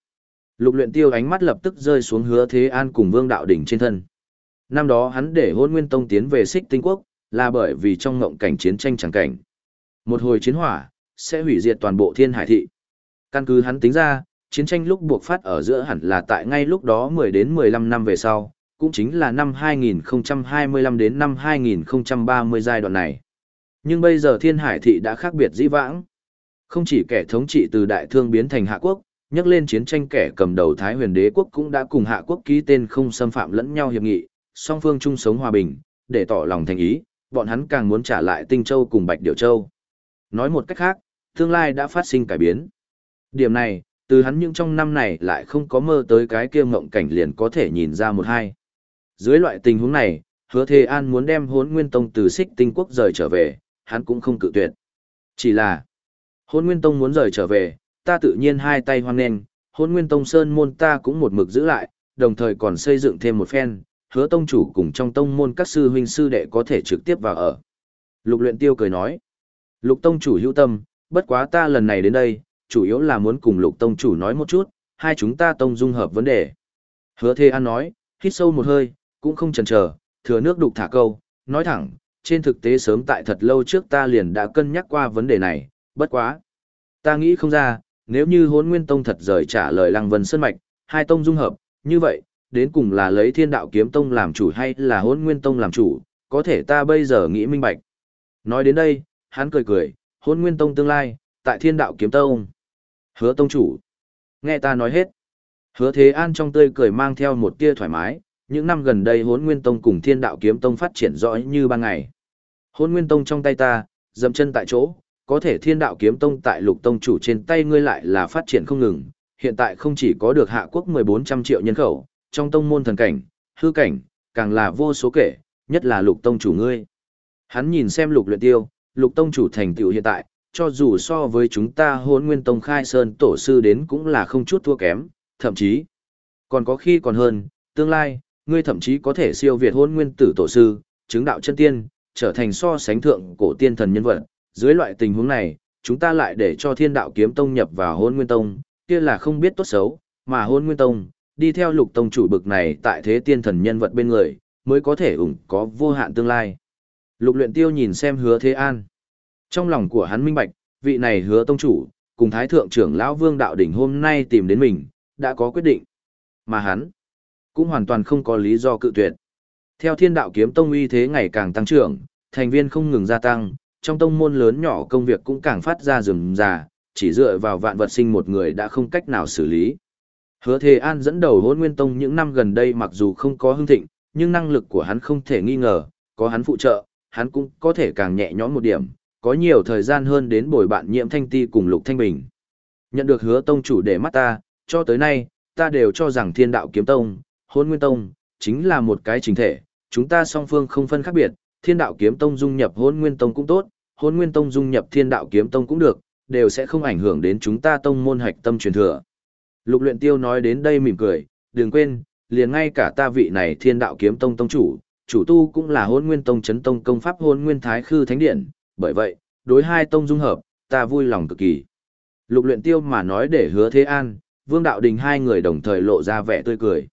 Lục luyện tiêu ánh mắt lập tức rơi xuống hứa thế an cùng vương đạo đỉnh trên thân. Năm đó hắn để hôn nguyên tông tiến về xích tinh quốc, là bởi vì trong ngộng cảnh chiến tranh chẳng cảnh. Một hồi chiến hỏa, sẽ hủy diệt toàn bộ thiên hải thị. Căn cứ hắn tính ra, chiến tranh lúc buộc phát ở giữa hẳn là tại ngay lúc đó 10 đến 15 năm về sau, cũng chính là năm 2025 đến năm 2030 giai đoạn này. Nhưng bây giờ thiên hải thị đã khác biệt dĩ vãng. Không chỉ kẻ thống trị từ đại thương biến thành hạ quốc, nhắc lên chiến tranh kẻ cầm đầu Thái huyền đế quốc cũng đã cùng hạ quốc ký tên không xâm phạm lẫn nhau hiệp nghị, song phương chung sống hòa bình, để tỏ lòng thành ý, bọn hắn càng muốn trả lại Tinh Châu cùng Bạch Điểu Châu. Nói một cách khác, tương lai đã phát sinh cải biến. Điểm này, từ hắn những trong năm này lại không có mơ tới cái kia ngộng cảnh liền có thể nhìn ra một hai. Dưới loại tình huống này, hứa thế An muốn đem hốn nguyên tông từ xích tinh quốc rời trở về, hắn cũng không cự tuyệt. Chỉ là, hôn nguyên tông muốn rời trở về, ta tự nhiên hai tay hoan nghênh, hôn nguyên tông sơn môn ta cũng một mực giữ lại, đồng thời còn xây dựng thêm một phen, hứa tông chủ cùng trong tông môn các sư huynh sư đệ có thể trực tiếp vào ở. Lục luyện tiêu cười nói, lục tông chủ hữu tâm, bất quá ta lần này đến đây, chủ yếu là muốn cùng lục tông chủ nói một chút, hai chúng ta tông dung hợp vấn đề. Hứa Thê An nói, hít sâu một hơi, cũng không chần chờ, thừa nước đục thả câu, nói thẳng, trên thực tế sớm tại thật lâu trước ta liền đã cân nhắc qua vấn đề này, bất quá. Ta nghĩ không ra, nếu như hốn nguyên tông thật rời trả lời lăng vân sơn mạch, hai tông dung hợp, như vậy, đến cùng là lấy thiên đạo kiếm tông làm chủ hay là hốn nguyên tông làm chủ, có thể ta bây giờ nghĩ minh bạch. Nói đến đây, hắn cười cười, Hôn nguyên tông tương lai, tại thiên đạo kiếm tông. Hứa tông chủ. Nghe ta nói hết. Hứa thế an trong tươi cười mang theo một tia thoải mái, những năm gần đây Hôn nguyên tông cùng thiên đạo kiếm tông phát triển rõ như ban ngày. Hôn nguyên tông trong tay ta, dậm chân tại chỗ, có thể thiên đạo kiếm tông tại lục tông chủ trên tay ngươi lại là phát triển không ngừng, hiện tại không chỉ có được hạ quốc 1400 triệu nhân khẩu, trong tông môn thần cảnh, hư cảnh, càng là vô số kể, nhất là lục tông chủ ngươi. Hắn nhìn xem lục luyện tiêu, lục tông chủ thành tựu hiện tại, cho dù so với chúng ta Hôn nguyên tông khai sơn tổ sư đến cũng là không chút thua kém, thậm chí, còn có khi còn hơn, tương lai, ngươi thậm chí có thể siêu việt hôn nguyên tử tổ sư, chứng đạo chân tiên, trở thành so sánh thượng cổ tiên thần nhân vật. Dưới loại tình huống này, chúng ta lại để cho thiên đạo kiếm tông nhập vào hôn nguyên tông, kia là không biết tốt xấu, mà hôn nguyên tông, đi theo lục tông chủ bực này tại thế tiên thần nhân vật bên người, mới có thể ủng có vô hạn tương lai. Lục luyện tiêu nhìn xem hứa thế an. Trong lòng của hắn minh bạch, vị này hứa tông chủ, cùng thái thượng trưởng lão vương đạo đỉnh hôm nay tìm đến mình, đã có quyết định. Mà hắn, cũng hoàn toàn không có lý do cự tuyệt. Theo thiên đạo kiếm tông uy thế ngày càng tăng trưởng, thành viên không ngừng gia tăng, trong tông môn lớn nhỏ công việc cũng càng phát ra rườm rà, chỉ dựa vào vạn vật sinh một người đã không cách nào xử lý. Hứa thế An dẫn đầu hôn nguyên tông những năm gần đây mặc dù không có hưng thịnh, nhưng năng lực của hắn không thể nghi ngờ, có hắn phụ trợ, hắn cũng có thể càng nhẹ nhõm một điểm, có nhiều thời gian hơn đến bồi bạn nhiễm thanh ti cùng lục thanh bình. Nhận được hứa tông chủ để mắt ta, cho tới nay, ta đều cho rằng thiên đạo kiếm tông, hôn nguyên tông, chính là một cái chính thể, chúng ta song phương không phân khác biệt, thiên đạo kiếm tông dung nhập hôn nguyên tông cũng tốt, hôn nguyên tông dung nhập thiên đạo kiếm tông cũng được, đều sẽ không ảnh hưởng đến chúng ta tông môn hạch tâm truyền thừa. Lục luyện tiêu nói đến đây mỉm cười, đừng quên, liền ngay cả ta vị này thiên đạo kiếm tông tông chủ, chủ tu cũng là hôn nguyên tông chấn tông công pháp hôn nguyên thái khư thánh điện, bởi vậy, đối hai tông dung hợp, ta vui lòng cực kỳ. Lục luyện tiêu mà nói để hứa thế an, vương đạo đình hai người đồng thời lộ ra vẻ tươi cười.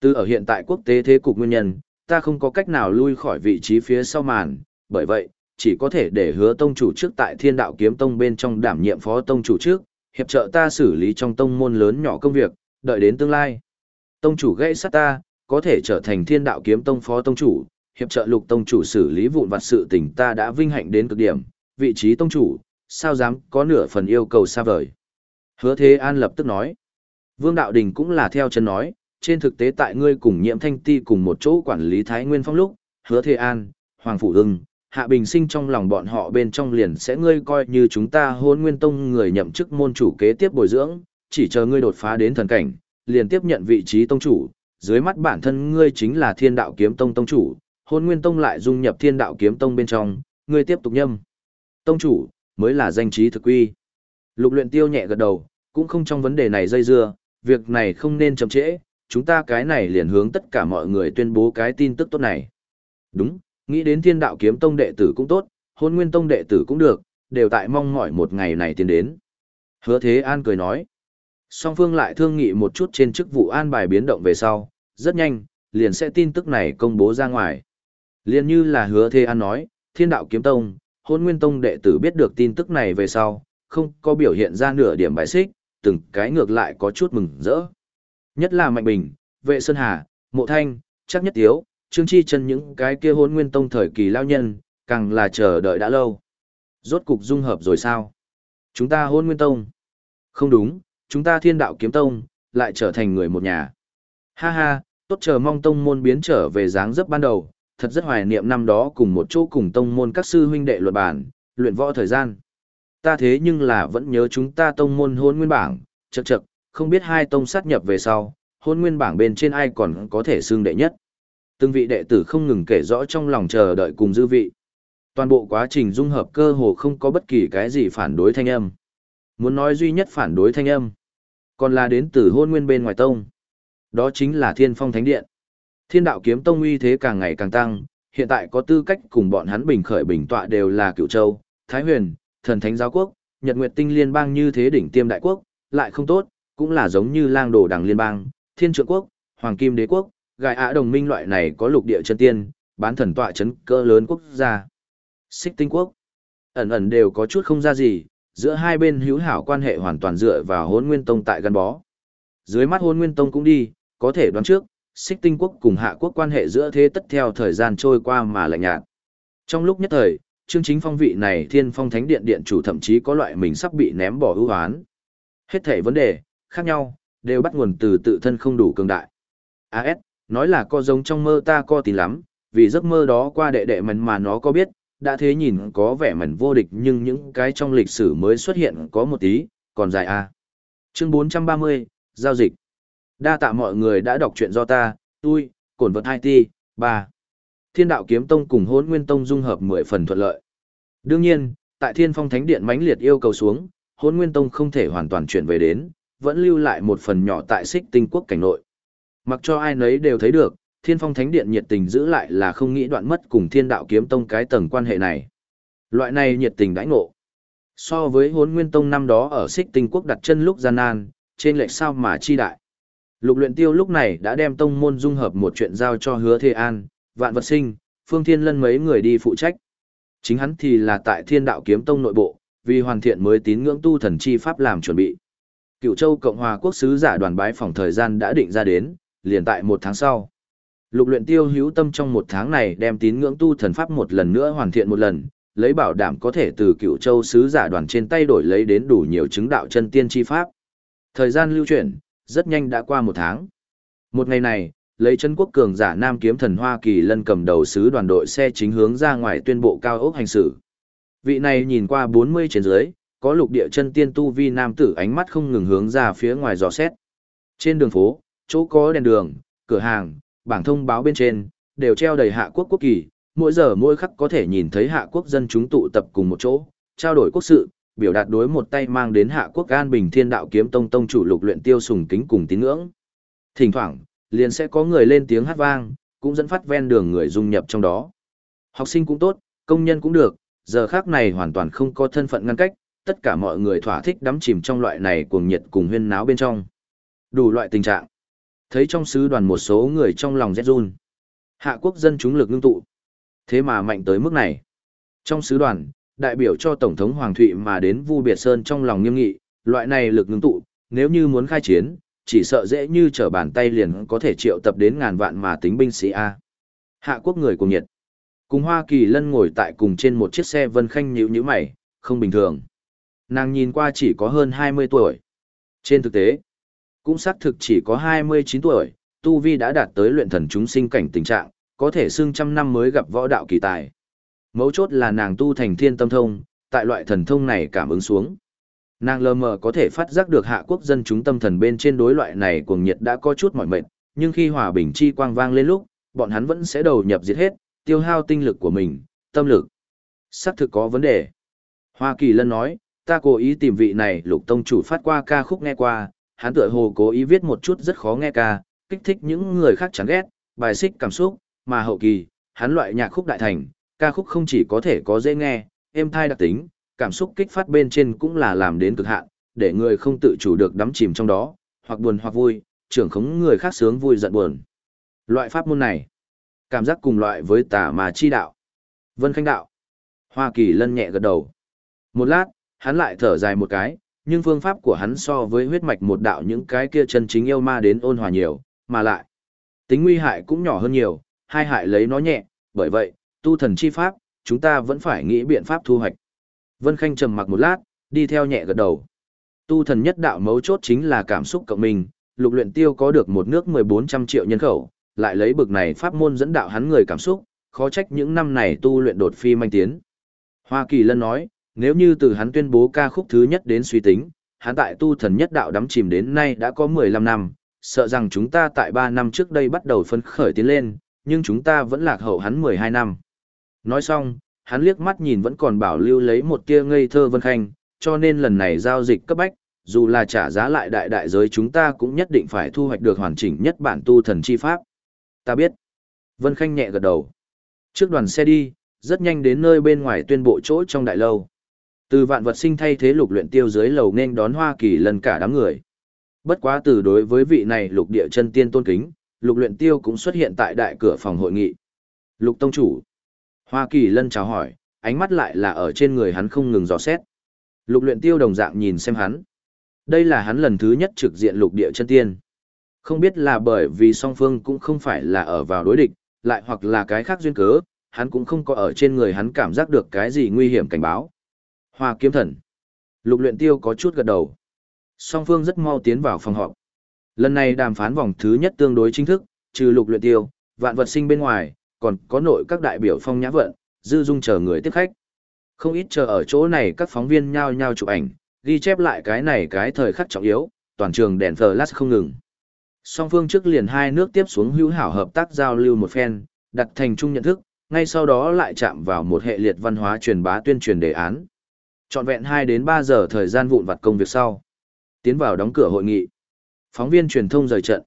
Từ ở hiện tại quốc tế thế cục nguyên nhân, ta không có cách nào lui khỏi vị trí phía sau màn, bởi vậy, chỉ có thể để hứa tông chủ trước tại thiên đạo kiếm tông bên trong đảm nhiệm phó tông chủ trước, hiệp trợ ta xử lý trong tông môn lớn nhỏ công việc, đợi đến tương lai. Tông chủ gây sát ta, có thể trở thành thiên đạo kiếm tông phó tông chủ, hiệp trợ lục tông chủ xử lý vụn vặt sự tình ta đã vinh hạnh đến cực điểm, vị trí tông chủ, sao dám có nửa phần yêu cầu xa vời. Hứa Thế An lập tức nói. Vương Đạo Đình cũng là theo chân nói, trên thực tế tại ngươi cùng nhiễm thanh ti cùng một chỗ quản lý Thái Nguyên Phong lúc, Hứa Thế An, Hoàng Phủ Hưng, Hạ Bình Sinh trong lòng bọn họ bên trong liền sẽ ngươi coi như chúng ta hôn nguyên tông người nhậm chức môn chủ kế tiếp bồi dưỡng, chỉ chờ ngươi đột phá đến thần cảnh, liền tiếp nhận vị trí tông chủ, dưới mắt bản thân ngươi chính là thiên đạo kiếm tông tông chủ, hôn nguyên tông lại dung nhập thiên đạo kiếm tông bên trong, ngươi tiếp tục nhâm. Tông chủ, mới là danh trí thực quy. Lục luyện tiêu nhẹ gật đầu, cũng không trong vấn đề này dây dưa, việc này không nên chậm trễ, chúng ta cái này liền hướng tất cả mọi người tuyên bố cái tin tức tốt này. Đúng, nghĩ đến thiên đạo kiếm tông đệ tử cũng tốt, hôn nguyên tông đệ tử cũng được, đều tại mong mỏi một ngày này tiến đến. Hứa Thế An cười nói. Song phương lại thương nghị một chút trên chức vụ an bài biến động về sau, rất nhanh, liền sẽ tin tức này công bố ra ngoài. Liên như là hứa Thế An nói, thiên đạo kiếm tông, hôn nguyên tông đệ tử biết được tin tức này về sau, không có biểu hiện ra nửa điểm bài xích, từng cái ngược lại có chút mừng rỡ. Nhất là Mạnh Bình, Vệ Sơn Hà, Mộ Thanh, chắc nhất tiếu, Trương Chi chân những cái kia hôn nguyên tông thời kỳ lao nhân, càng là chờ đợi đã lâu. Rốt cục dung hợp rồi sao? Chúng ta hôn nguyên tông. Không đúng, chúng ta thiên đạo kiếm tông, lại trở thành người một nhà. Ha ha, tốt chờ mong tông môn biến trở về dáng dấp ban đầu, thật rất hoài niệm năm đó cùng một chỗ cùng tông môn các sư huynh đệ luận bản, luyện võ thời gian. Ta thế nhưng là vẫn nhớ chúng ta tông môn hôn nguyên bảng, chật chật, không biết hai tông sát nhập về sau, hôn nguyên bảng bên trên ai còn có thể xương đệ nhất. Từng vị đệ tử không ngừng kể rõ trong lòng chờ đợi cùng dư vị. Toàn bộ quá trình dung hợp cơ hồ không có bất kỳ cái gì phản đối thanh âm. Muốn nói duy nhất phản đối thanh âm, còn là đến từ hôn nguyên bên ngoài tông. Đó chính là Thiên Phong Thánh Điện. Thiên đạo kiếm tông uy thế càng ngày càng tăng, hiện tại có tư cách cùng bọn hắn bình khởi bình tọa đều là cựu Châu, Thái Huyền, Thần Thánh Giáo Quốc, Nhật Nguyệt Tinh Liên bang như thế đỉnh tiêm đại quốc, lại không tốt, cũng là giống như lang đồ đằng liên bang, Thiên Trượng Quốc, Hoàng Kim Đế Quốc, gài ạ Đồng Minh loại này có lục địa chân tiên, bán thần tọa chấn cỡ lớn quốc gia. Xích Tinh Quốc, ẩn ẩn đều có chút không ra gì, giữa hai bên hữu hảo quan hệ hoàn toàn dựa vào hôn Nguyên Tông tại gắn bó. Dưới mắt hôn Nguyên Tông cũng đi, có thể đoán trước, xích tinh quốc cùng hạ quốc quan hệ giữa thế tất theo thời gian trôi qua mà lạnh nhạt. Trong lúc nhất thời, chương chính phong vị này thiên phong thánh điện điện chủ thậm chí có loại mình sắp bị ném bỏ ưu hoán. Hết thể vấn đề, khác nhau, đều bắt nguồn từ tự thân không đủ cường đại. AS, nói là co giống trong mơ ta co tín lắm, vì giấc mơ đó qua đệ đệ mình mà nó có biết, đã thế nhìn có vẻ mẩn vô địch nhưng những cái trong lịch sử mới xuất hiện có một tí, còn dài à. Chương 430, Giao dịch. Đa tạ mọi người đã đọc truyện do ta, tôi, cổn vật IT, 3. Thiên đạo kiếm tông cùng hôn nguyên tông dung hợp 10 phần thuận lợi. Đương nhiên, tại thiên phong thánh điện mãnh liệt yêu cầu xuống, hôn nguyên tông không thể hoàn toàn chuyển về đến, vẫn lưu lại một phần nhỏ tại xích tinh quốc cảnh nội. Mặc cho ai nấy đều thấy được, thiên phong thánh điện nhiệt tình giữ lại là không nghĩ đoạn mất cùng thiên đạo kiếm tông cái tầng quan hệ này. Loại này nhiệt tình đãi ngộ. So với Huấn nguyên tông năm đó ở xích tinh quốc đặt chân lúc gian nan, trên lệch sao mà chi đại. Lục luyện tiêu lúc này đã đem tông môn dung hợp một chuyện giao cho hứa Thê An, vạn vật sinh, phương thiên lân mấy người đi phụ trách. Chính hắn thì là tại thiên đạo kiếm tông nội bộ, vì hoàn thiện mới tín ngưỡng tu thần chi pháp làm chuẩn bị. Cựu châu Cộng hòa quốc sứ giả đoàn bái phòng thời gian đã định ra đến, liền tại một tháng sau. Lục luyện tiêu hữu tâm trong một tháng này đem tín ngưỡng tu thần pháp một lần nữa hoàn thiện một lần, lấy bảo đảm có thể từ cựu châu sứ giả đoàn trên tay đổi lấy đến đủ nhiều chứng đạo chân tiên chi pháp. Thời gian lưu chuyển, rất nhanh đã qua một tháng. Một ngày này, lấy chân quốc cường giả Nam Kiếm Thần Hoa Kỳ lân cầm đầu sứ đoàn đội xe chính hướng ra ngoài tuyên bộ cao ốc hành xử. Vị này nhìn qua 40 trên dưới, có lục địa chân tiên tu vi nam tử ánh mắt không ngừng hướng ra phía ngoài dò xét. Trên đường phố, chỗ có đèn đường, cửa hàng, bảng thông báo bên trên, đều treo đầy hạ quốc quốc kỳ, mỗi giờ mỗi khắc có thể nhìn thấy hạ quốc dân chúng tụ tập cùng một chỗ, trao đổi quốc sự, biểu đạt đối một tay mang đến hạ quốc an bình thiên đạo kiếm tông tông chủ lục luyện tiêu sùng kính cùng tín ngưỡng. Thỉnh thoảng, liền sẽ có người lên tiếng hát vang, cũng dẫn phát ven đường người dung nhập trong đó. Học sinh cũng tốt, công nhân cũng được, giờ khác này hoàn toàn không có thân phận ngăn cách, tất cả mọi người thỏa thích đắm chìm trong loại này cuồng nhiệt cùng huyên náo bên trong. Đủ loại tình trạng. Thấy trong sứ đoàn một số người trong lòng rét run. Hạ quốc dân chúng lực ngưng tụ. Thế mà mạnh tới mức này. Trong sứ đoàn, đại biểu cho Tổng thống Hoàng Thụy mà đến Vu Biệt Sơn trong lòng nghiêm nghị, loại này lực ngưng tụ, nếu như muốn khai chiến, chỉ sợ dễ như trở bàn tay liền có thể triệu tập đến ngàn vạn mà tính binh sĩ A. Hạ quốc người cùng nhiệt. Cùng Hoa Kỳ Lân ngồi tại cùng trên một chiếc xe vân khanh nhữ nhíu mày, không bình thường. Nàng nhìn qua chỉ có hơn 20 tuổi. Trên thực tế, cũng xác thực chỉ có 29 tuổi, Tu Vi đã đạt tới luyện thần chúng sinh cảnh tình trạng, có thể xưng trăm năm mới gặp võ đạo kỳ tài. Mấu chốt là nàng tu thành thiên tâm thông, tại loại thần thông này cảm ứng xuống. Nàng lờ mờ có thể phát giác được hạ quốc dân chúng tâm thần bên trên đối loại này cuồng nhiệt đã có chút mỏi mệt, nhưng khi hòa bình chi quang vang lên lúc, bọn hắn vẫn sẽ đầu nhập diệt hết, tiêu hao tinh lực của mình, tâm lực. Xác thực có vấn đề. Hoa Kỳ Lân nói, ta cố ý tìm vị này lục tông chủ phát qua ca khúc nghe qua, hắn tựa hồ cố ý viết một chút rất khó nghe ca, kích thích những người khác chán ghét, bài xích cảm xúc, mà hậu kỳ, hắn loại nhạc khúc đại thành, ca khúc không chỉ có thể có dễ nghe, êm thai đặc tính, cảm xúc kích phát bên trên cũng là làm đến cực hạn, để người không tự chủ được đắm chìm trong đó, hoặc buồn hoặc vui, trưởng khống người khác sướng vui giận buồn. Loại pháp môn này, cảm giác cùng loại với tà mà chi đạo. Vân Khanh đạo. Hoa Kỳ lân nhẹ gật đầu. Một lát, hắn lại thở dài một cái, nhưng phương pháp của hắn so với huyết mạch một đạo những cái kia chân chính yêu ma đến ôn hòa nhiều, mà lại. Tính nguy hại cũng nhỏ hơn nhiều, hai hại lấy nó nhẹ, bởi vậy, tu thần chi pháp, chúng ta vẫn phải nghĩ biện pháp thu hoạch. Vân Khanh trầm mặc một lát, đi theo nhẹ gật đầu. Tu thần nhất đạo mấu chốt chính là cảm xúc cộng mình, lục luyện tiêu có được một nước 1400 triệu nhân khẩu, lại lấy bực này pháp môn dẫn đạo hắn người cảm xúc, khó trách những năm này tu luyện đột phi manh tiến. Hoa Kỳ Lân nói, nếu như từ hắn tuyên bố ca khúc thứ nhất đến suy tính, hắn tại tu thần nhất đạo đắm chìm đến nay đã có 15 năm, sợ rằng chúng ta tại 3 năm trước đây bắt đầu phấn khởi tiến lên, nhưng chúng ta vẫn lạc hậu hắn 12 năm. Nói xong, hắn liếc mắt nhìn vẫn còn bảo lưu lấy một tia ngây thơ Vân Khanh, cho nên lần này giao dịch cấp bách, dù là trả giá lại đại đại giới chúng ta cũng nhất định phải thu hoạch được hoàn chỉnh nhất bản tu thần chi pháp. Ta biết. Vân Khanh nhẹ gật đầu. Trước đoàn xe đi, rất nhanh đến nơi bên ngoài tuyên bộ chỗ trong đại lâu. Từ vạn vật sinh thay thế lục luyện tiêu dưới lầu nên đón Hoa Kỳ lần cả đám người. Bất quá từ đối với vị này lục địa chân tiên tôn kính, lục luyện tiêu cũng xuất hiện tại đại cửa phòng hội nghị. Lục tông chủ. Hoa Kỳ lân chào hỏi, ánh mắt lại là ở trên người hắn không ngừng dò xét. Lục luyện tiêu đồng dạng nhìn xem hắn. Đây là hắn lần thứ nhất trực diện lục địa chân tiên. Không biết là bởi vì song phương cũng không phải là ở vào đối địch, lại hoặc là cái khác duyên cớ, hắn cũng không có ở trên người hắn cảm giác được cái gì nguy hiểm cảnh báo. Hoa kiếm thần. Lục luyện tiêu có chút gật đầu. Song phương rất mau tiến vào phòng họp. Lần này đàm phán vòng thứ nhất tương đối chính thức, trừ lục luyện tiêu, vạn vật sinh bên ngoài, còn có nội các đại biểu phong nhã vận, dư dung chờ người tiếp khách. Không ít chờ ở chỗ này các phóng viên nhao nhao chụp ảnh, ghi chép lại cái này cái thời khắc trọng yếu, toàn trường đèn flash không ngừng. Song phương trước liền hai nước tiếp xuống hữu hảo hợp tác giao lưu một phen, đặt thành chung nhận thức, ngay sau đó lại chạm vào một hệ liệt văn hóa truyền bá tuyên truyền đề án. Chọn vẹn 2 đến 3 giờ thời gian vụn vặt công việc sau. Tiến vào đóng cửa hội nghị. Phóng viên truyền thông rời trận.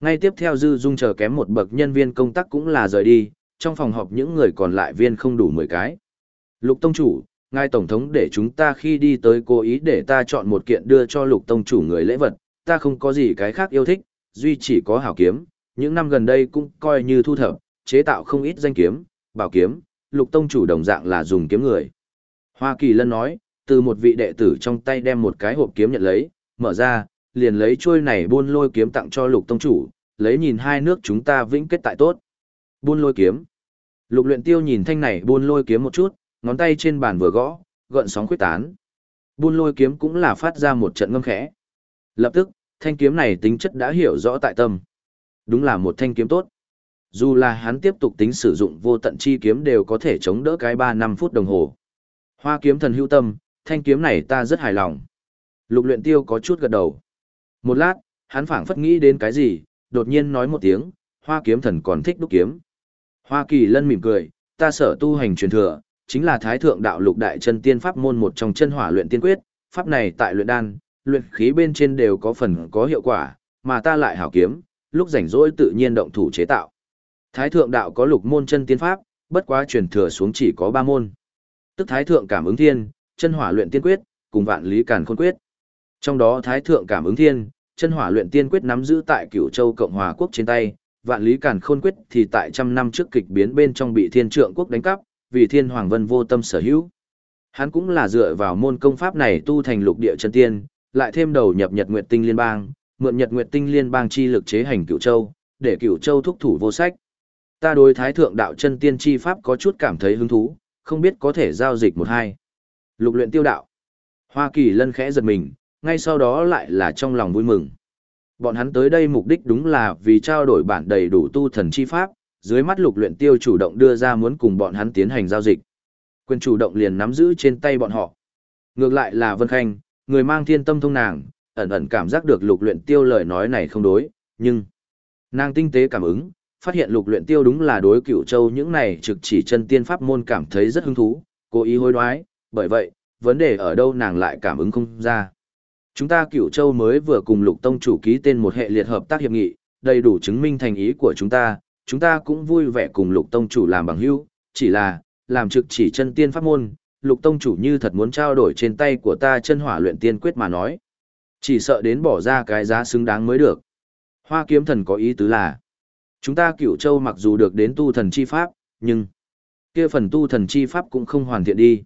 Ngay tiếp theo Dư Dung chờ kém một bậc nhân viên công tác cũng là rời đi, trong phòng họp những người còn lại viên không đủ 10 cái. Lục Tông Chủ, ngài Tổng thống để chúng ta khi đi tới cố ý để ta chọn một kiện đưa cho Lục Tông Chủ người lễ vật, ta không có gì cái khác yêu thích, duy chỉ có hảo kiếm, những năm gần đây cũng coi như thu thập, chế tạo không ít danh kiếm, bảo kiếm, Lục Tông Chủ đồng dạng là dùng kiếm người. Hoa Kỳ Lân nói, từ một vị đệ tử trong tay đem một cái hộp kiếm nhận lấy, mở ra, liền lấy chuôi này buôn lôi kiếm tặng cho lục tông chủ, lấy nhìn hai nước chúng ta vĩnh kết tại tốt. Buôn lôi kiếm. Lục luyện tiêu nhìn thanh này buôn lôi kiếm một chút, ngón tay trên bàn vừa gõ, gợn sóng khuyết tán. Buôn lôi kiếm cũng là phát ra một trận ngâm khẽ. Lập tức, thanh kiếm này tính chất đã hiểu rõ tại tâm. Đúng là một thanh kiếm tốt. Dù là hắn tiếp tục tính sử dụng vô tận chi kiếm đều có thể chống đỡ cái 3 năm phút đồng hồ. Hoa kiếm thần hữu tâm, thanh kiếm này ta rất hài lòng. Lục luyện tiêu có chút gật đầu. Một lát, hắn phảng phất nghĩ đến cái gì, đột nhiên nói một tiếng, hoa kiếm thần còn thích đúc kiếm. Hoa kỳ lân mỉm cười, ta sở tu hành truyền thừa, chính là Thái Thượng Đạo Lục Đại Chân Tiên Pháp môn một trong chân hỏa luyện tiên quyết, pháp này tại luyện đan, luyện khí bên trên đều có phần có hiệu quả, mà ta lại hảo kiếm, lúc rảnh rỗi tự nhiên động thủ chế tạo. Thái Thượng Đạo có lục môn chân tiên pháp, bất quá truyền thừa xuống chỉ có ba môn. Tức Thái Thượng Cảm ứng Thiên, chân hỏa luyện tiên quyết, cùng vạn lý càn khôn quyết. Trong đó Thái Thượng Cảm ứng Thiên, chân hỏa luyện tiên quyết nắm giữ tại Cửu Châu Cộng hòa quốc trên tay, vạn lý càn khôn quyết thì tại trăm năm trước kịch biến bên trong bị Thiên Trượng quốc đánh cắp, vì Thiên Hoàng Vân vô tâm sở hữu. Hắn cũng là dựa vào môn công pháp này tu thành lục địa chân tiên, lại thêm đầu nhập Nhật Nguyệt Tinh Liên bang, mượn Nhật Nguyệt Tinh Liên bang chi lực chế hành Cửu Châu, để Cửu Châu thúc thủ vô sách. Ta đối Thái Thượng Đạo chân tiên chi pháp có chút cảm thấy hứng thú, không biết có thể giao dịch một hai. Lục luyện tiêu đạo. Hoa Kỳ lân khẽ giật mình, ngay sau đó lại là trong lòng vui mừng. Bọn hắn tới đây mục đích đúng là vì trao đổi bản đầy đủ tu thần chi pháp, dưới mắt lục luyện tiêu chủ động đưa ra muốn cùng bọn hắn tiến hành giao dịch. Quyền chủ động liền nắm giữ trên tay bọn họ. Ngược lại là Vân Khanh, người mang thiên tâm thông nàng, ẩn ẩn cảm giác được lục luyện tiêu lời nói này không đối, nhưng nàng tinh tế cảm ứng, phát hiện lục luyện tiêu đúng là đối cửu châu những này trực chỉ chân tiên pháp môn cảm thấy rất hứng thú, cố ý hối đoái, bởi vậy, vấn đề ở đâu nàng lại cảm ứng không ra. Chúng ta cửu châu mới vừa cùng lục tông chủ ký tên một hệ liệt hợp tác hiệp nghị, đầy đủ chứng minh thành ý của chúng ta, chúng ta cũng vui vẻ cùng lục tông chủ làm bằng hữu, chỉ là, làm trực chỉ chân tiên pháp môn, lục tông chủ như thật muốn trao đổi trên tay của ta chân hỏa luyện tiên quyết mà nói. Chỉ sợ đến bỏ ra cái giá xứng đáng mới được. Hoa kiếm thần có ý tứ là, chúng ta cửu châu mặc dù được đến tu thần chi pháp, nhưng kia phần tu thần chi pháp cũng không hoàn thiện đi.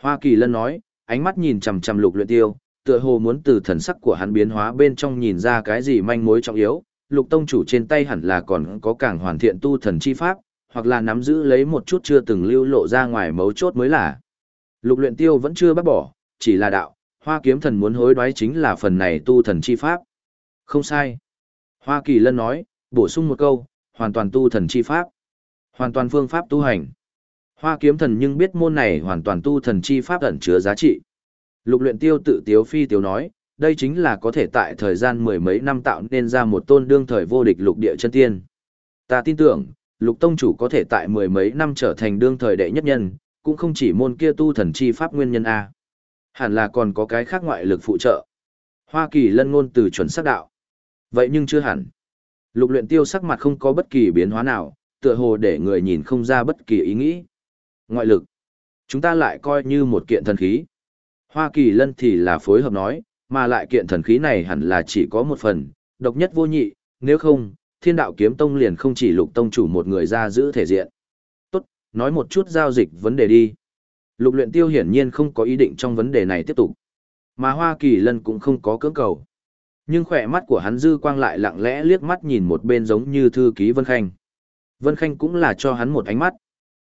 Hoa kỳ lân nói, ánh mắt nhìn chằm chằm lục luyện tiêu, tựa hồ muốn từ thần sắc của hắn biến hóa bên trong nhìn ra cái gì manh mối trọng yếu, lục tông chủ trên tay hẳn là còn có càng hoàn thiện tu thần chi pháp, hoặc là nắm giữ lấy một chút chưa từng lưu lộ ra ngoài mấu chốt mới là. Lục luyện tiêu vẫn chưa bác bỏ, chỉ là đạo, hoa kiếm thần muốn hối đoái chính là phần này tu thần chi pháp. Không sai. Hoa kỳ lân nói, bổ sung một câu, hoàn toàn tu thần chi pháp. Hoàn toàn phương pháp tu hành. Hoa kiếm thần nhưng biết môn này hoàn toàn tu thần chi pháp ẩn chứa giá trị. Lục luyện tiêu tự tiếu phi tiếu nói, đây chính là có thể tại thời gian mười mấy năm tạo nên ra một tôn đương thời vô địch lục địa chân tiên. Ta tin tưởng, lục tông chủ có thể tại mười mấy năm trở thành đương thời đệ nhất nhân, cũng không chỉ môn kia tu thần chi pháp nguyên nhân A. Hẳn là còn có cái khác ngoại lực phụ trợ. Hoa kỳ lân ngôn từ chuẩn xác đạo. Vậy nhưng chưa hẳn. Lục luyện tiêu sắc mặt không có bất kỳ biến hóa nào, tựa hồ để người nhìn không ra bất kỳ ý nghĩ. Ngoại lực. Chúng ta lại coi như một kiện thần khí. Hoa kỳ lân thì là phối hợp nói, mà lại kiện thần khí này hẳn là chỉ có một phần, độc nhất vô nhị, nếu không, thiên đạo kiếm tông liền không chỉ lục tông chủ một người ra giữ thể diện. Tốt, nói một chút giao dịch vấn đề đi. Lục luyện tiêu hiển nhiên không có ý định trong vấn đề này tiếp tục. Mà Hoa Kỳ Lân cũng không có cưỡng cầu. Nhưng khỏe mắt của hắn dư quang lại lặng lẽ liếc mắt nhìn một bên giống như thư ký Vân Khanh. Vân Khanh cũng là cho hắn một ánh mắt.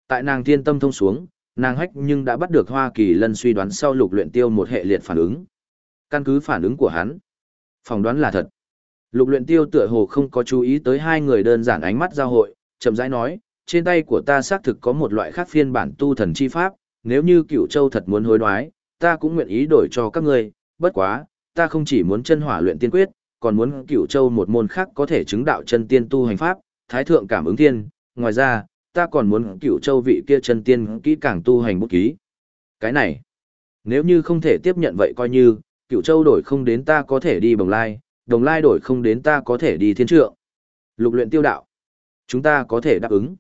Tại nàng thiên tâm thông xuống, nàng hách nhưng đã bắt được Hoa Kỳ Lân suy đoán sau lục luyện tiêu một hệ liệt phản ứng. Căn cứ phản ứng của hắn, phỏng đoán là thật. Lục luyện tiêu tựa hồ không có chú ý tới hai người đơn giản ánh mắt giao hội, chậm rãi nói, trên tay của ta xác thực có một loại khác phiên bản tu thần chi pháp, nếu như cửu châu thật muốn hối đoái, ta cũng nguyện ý đổi cho các ngươi, bất quá, ta không chỉ muốn chân hỏa luyện tiên quyết, còn muốn cửu châu một môn khác có thể chứng đạo chân tiên tu hành pháp, thái thượng cảm ứng tiên, ngoài ra, ta còn muốn cửu châu vị kia chân tiên kỹ càng tu hành bút ký. Cái này, nếu như không thể tiếp nhận vậy coi như, cửu châu đổi không đến ta có thể đi bồng lai, đồng lai đổi không đến ta có thể đi thiên trượng. Lục luyện tiêu đạo. Chúng ta có thể đáp ứng.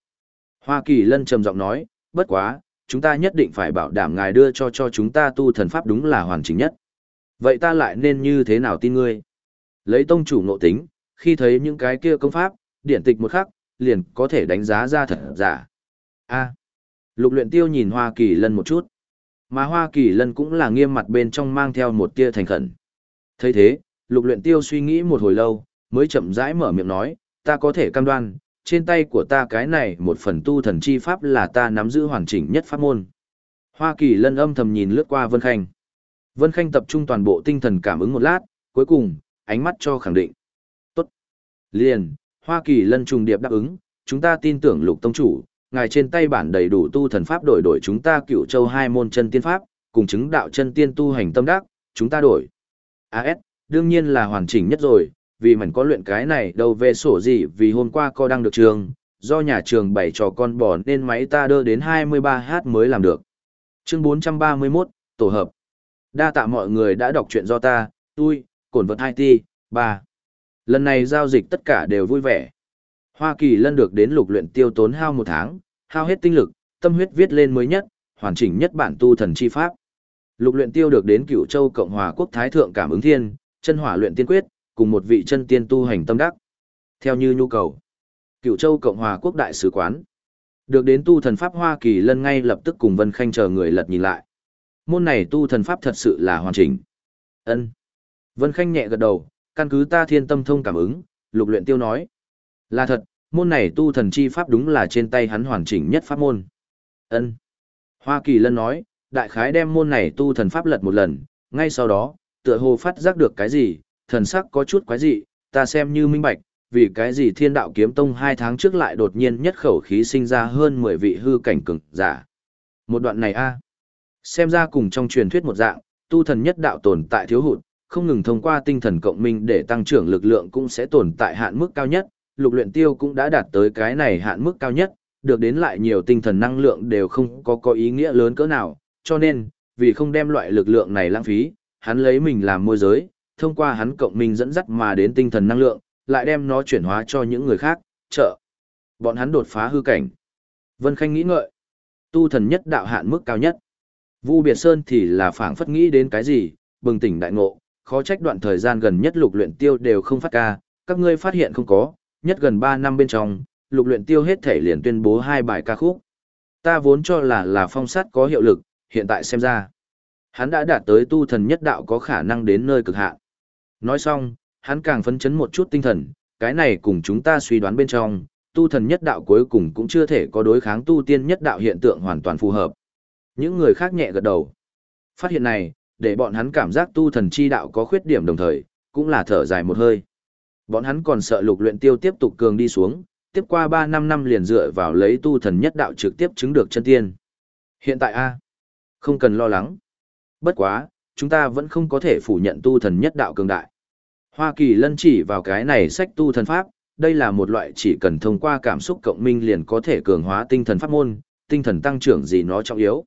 Hoa Kỳ Lân trầm giọng nói, bất quá, chúng ta nhất định phải bảo đảm ngài đưa cho cho chúng ta tu thần pháp đúng là hoàn chỉnh nhất. Vậy ta lại nên như thế nào tin ngươi? Lấy tông chủ nội tính, khi thấy những cái kia công pháp, điển tịch một khắc, liền có thể đánh giá ra thật giả. A. lục luyện tiêu nhìn Hoa Kỳ Lân một chút. Mà Hoa Kỳ Lân cũng là nghiêm mặt bên trong mang theo một tia thành khẩn. thấy thế, lục luyện tiêu suy nghĩ một hồi lâu, mới chậm rãi mở miệng nói, ta có thể cam đoan, trên tay của ta cái này một phần tu thần chi pháp là ta nắm giữ hoàn chỉnh nhất pháp môn. Hoa Kỳ lân âm thầm nhìn lướt qua Vân Khanh. Vân Khanh tập trung toàn bộ tinh thần cảm ứng một lát, cuối cùng, ánh mắt cho khẳng định. Tốt. Liền, Hoa Kỳ lân trùng điệp đáp ứng, chúng ta tin tưởng lục tông chủ, ngài trên tay bản đầy đủ tu thần pháp đổi đổi chúng ta cựu châu hai môn chân tiên pháp, cùng chứng đạo chân tiên tu hành tâm đắc, chúng ta đổi. AS, đương nhiên là hoàn chỉnh nhất rồi, vì mình có luyện cái này đâu về sổ gì vì hôm qua co đang được trường, do nhà trường bày trò con bò nên máy ta đưa đến 23h mới làm được. Chương 431, Tổ hợp. Đa tạ mọi người đã đọc truyện do ta, tôi, Cổn Vật IT, 3. Lần này giao dịch tất cả đều vui vẻ. Hoa Kỳ lân được đến lục luyện tiêu tốn hao một tháng, hao hết tinh lực, tâm huyết viết lên mới nhất, hoàn chỉnh nhất bản tu thần chi pháp. Lục luyện tiêu được đến cựu châu Cộng hòa quốc Thái Thượng Cảm ứng Thiên, chân hỏa luyện tiên quyết, cùng một vị chân tiên tu hành tâm đắc. Theo như nhu cầu, cựu châu Cộng hòa quốc đại sứ quán. Được đến tu thần pháp Hoa Kỳ lân ngay lập tức cùng Vân Khanh chờ người lật nhìn lại. Môn này tu thần pháp thật sự là hoàn chỉnh. Ân. Vân Khanh nhẹ gật đầu, căn cứ ta thiên tâm thông cảm ứng, lục luyện tiêu nói. Là thật, môn này tu thần chi pháp đúng là trên tay hắn hoàn chỉnh nhất pháp môn. Ân. Hoa Kỳ Lân nói, đại khái đem môn này tu thần pháp lật một lần, ngay sau đó, tựa hồ phát giác được cái gì, thần sắc có chút quái dị, ta xem như minh bạch, vì cái gì thiên đạo kiếm tông hai tháng trước lại đột nhiên nhất khẩu khí sinh ra hơn 10 vị hư cảnh cường giả. Một đoạn này a Xem ra cùng trong truyền thuyết một dạng, tu thần nhất đạo tồn tại thiếu hụt, không ngừng thông qua tinh thần cộng minh để tăng trưởng lực lượng cũng sẽ tồn tại hạn mức cao nhất, lục luyện tiêu cũng đã đạt tới cái này hạn mức cao nhất, được đến lại nhiều tinh thần năng lượng đều không có có ý nghĩa lớn cỡ nào, cho nên, vì không đem loại lực lượng này lãng phí, hắn lấy mình làm môi giới, thông qua hắn cộng minh dẫn dắt mà đến tinh thần năng lượng, lại đem nó chuyển hóa cho những người khác, trợ. Bọn hắn đột phá hư cảnh. Vân Khanh nghĩ ngợi, tu thần nhất đạo hạn mức cao nhất. Vu Biệt Sơn thì là phảng phất nghĩ đến cái gì, bừng tỉnh đại ngộ, khó trách đoạn thời gian gần nhất lục luyện tiêu đều không phát ca, các ngươi phát hiện không có, nhất gần 3 năm bên trong, lục luyện tiêu hết thể liền tuyên bố hai bài ca khúc. Ta vốn cho là là phong sát có hiệu lực, hiện tại xem ra. Hắn đã đạt tới tu thần nhất đạo có khả năng đến nơi cực hạn. Nói xong, hắn càng phấn chấn một chút tinh thần, cái này cùng chúng ta suy đoán bên trong, tu thần nhất đạo cuối cùng cũng chưa thể có đối kháng tu tiên nhất đạo hiện tượng hoàn toàn phù hợp. Những người khác nhẹ gật đầu. Phát hiện này, để bọn hắn cảm giác tu thần chi đạo có khuyết điểm đồng thời, cũng là thở dài một hơi. Bọn hắn còn sợ lục luyện tiêu tiếp tục cường đi xuống, tiếp qua 3 năm năm liền dựa vào lấy tu thần nhất đạo trực tiếp chứng được chân tiên. Hiện tại a không cần lo lắng. Bất quá, chúng ta vẫn không có thể phủ nhận tu thần nhất đạo cường đại. Hoa Kỳ lân chỉ vào cái này sách tu thần pháp, đây là một loại chỉ cần thông qua cảm xúc cộng minh liền có thể cường hóa tinh thần pháp môn, tinh thần tăng trưởng gì nó trọng yếu.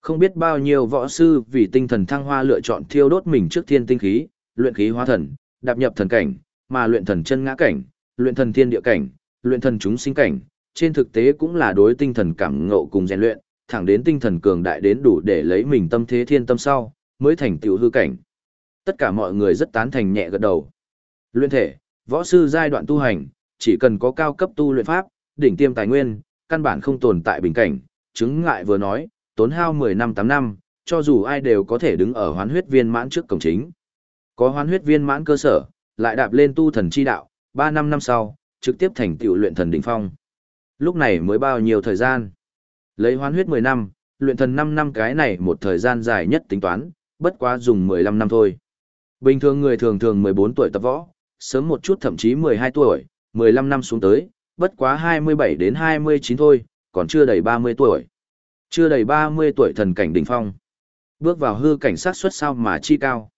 Không biết bao nhiêu võ sư vì tinh thần thăng hoa lựa chọn thiêu đốt mình trước thiên tinh khí, luyện khí hóa thần, đạp nhập thần cảnh, mà luyện thần chân ngã cảnh, luyện thần thiên địa cảnh, luyện thần chúng sinh cảnh, trên thực tế cũng là đối tinh thần cảm ngộ cùng rèn luyện, thẳng đến tinh thần cường đại đến đủ để lấy mình tâm thế thiên tâm sau, mới thành tiểu hư cảnh. Tất cả mọi người rất tán thành nhẹ gật đầu. Luyện thể, võ sư giai đoạn tu hành, chỉ cần có cao cấp tu luyện pháp, đỉnh tiêm tài nguyên, căn bản không tồn tại bình cảnh, chứng ngại vừa nói, tốn hao 10 năm 8 năm, cho dù ai đều có thể đứng ở hoán huyết viên mãn trước cổng chính. Có hoán huyết viên mãn cơ sở, lại đạp lên tu thần chi đạo, 3 năm năm sau, trực tiếp thành tựu luyện thần đỉnh phong. Lúc này mới bao nhiêu thời gian? Lấy hoán huyết 10 năm, luyện thần 5 năm cái này một thời gian dài nhất tính toán, bất quá dùng 15 năm thôi. Bình thường người thường thường 14 tuổi tập võ, sớm một chút thậm chí 12 tuổi, 15 năm xuống tới, bất quá 27 đến 29 thôi, còn chưa đầy 30 tuổi. Chưa đầy 30 tuổi thần cảnh đỉnh phong. Bước vào hư cảnh sát xuất sao mà chi cao.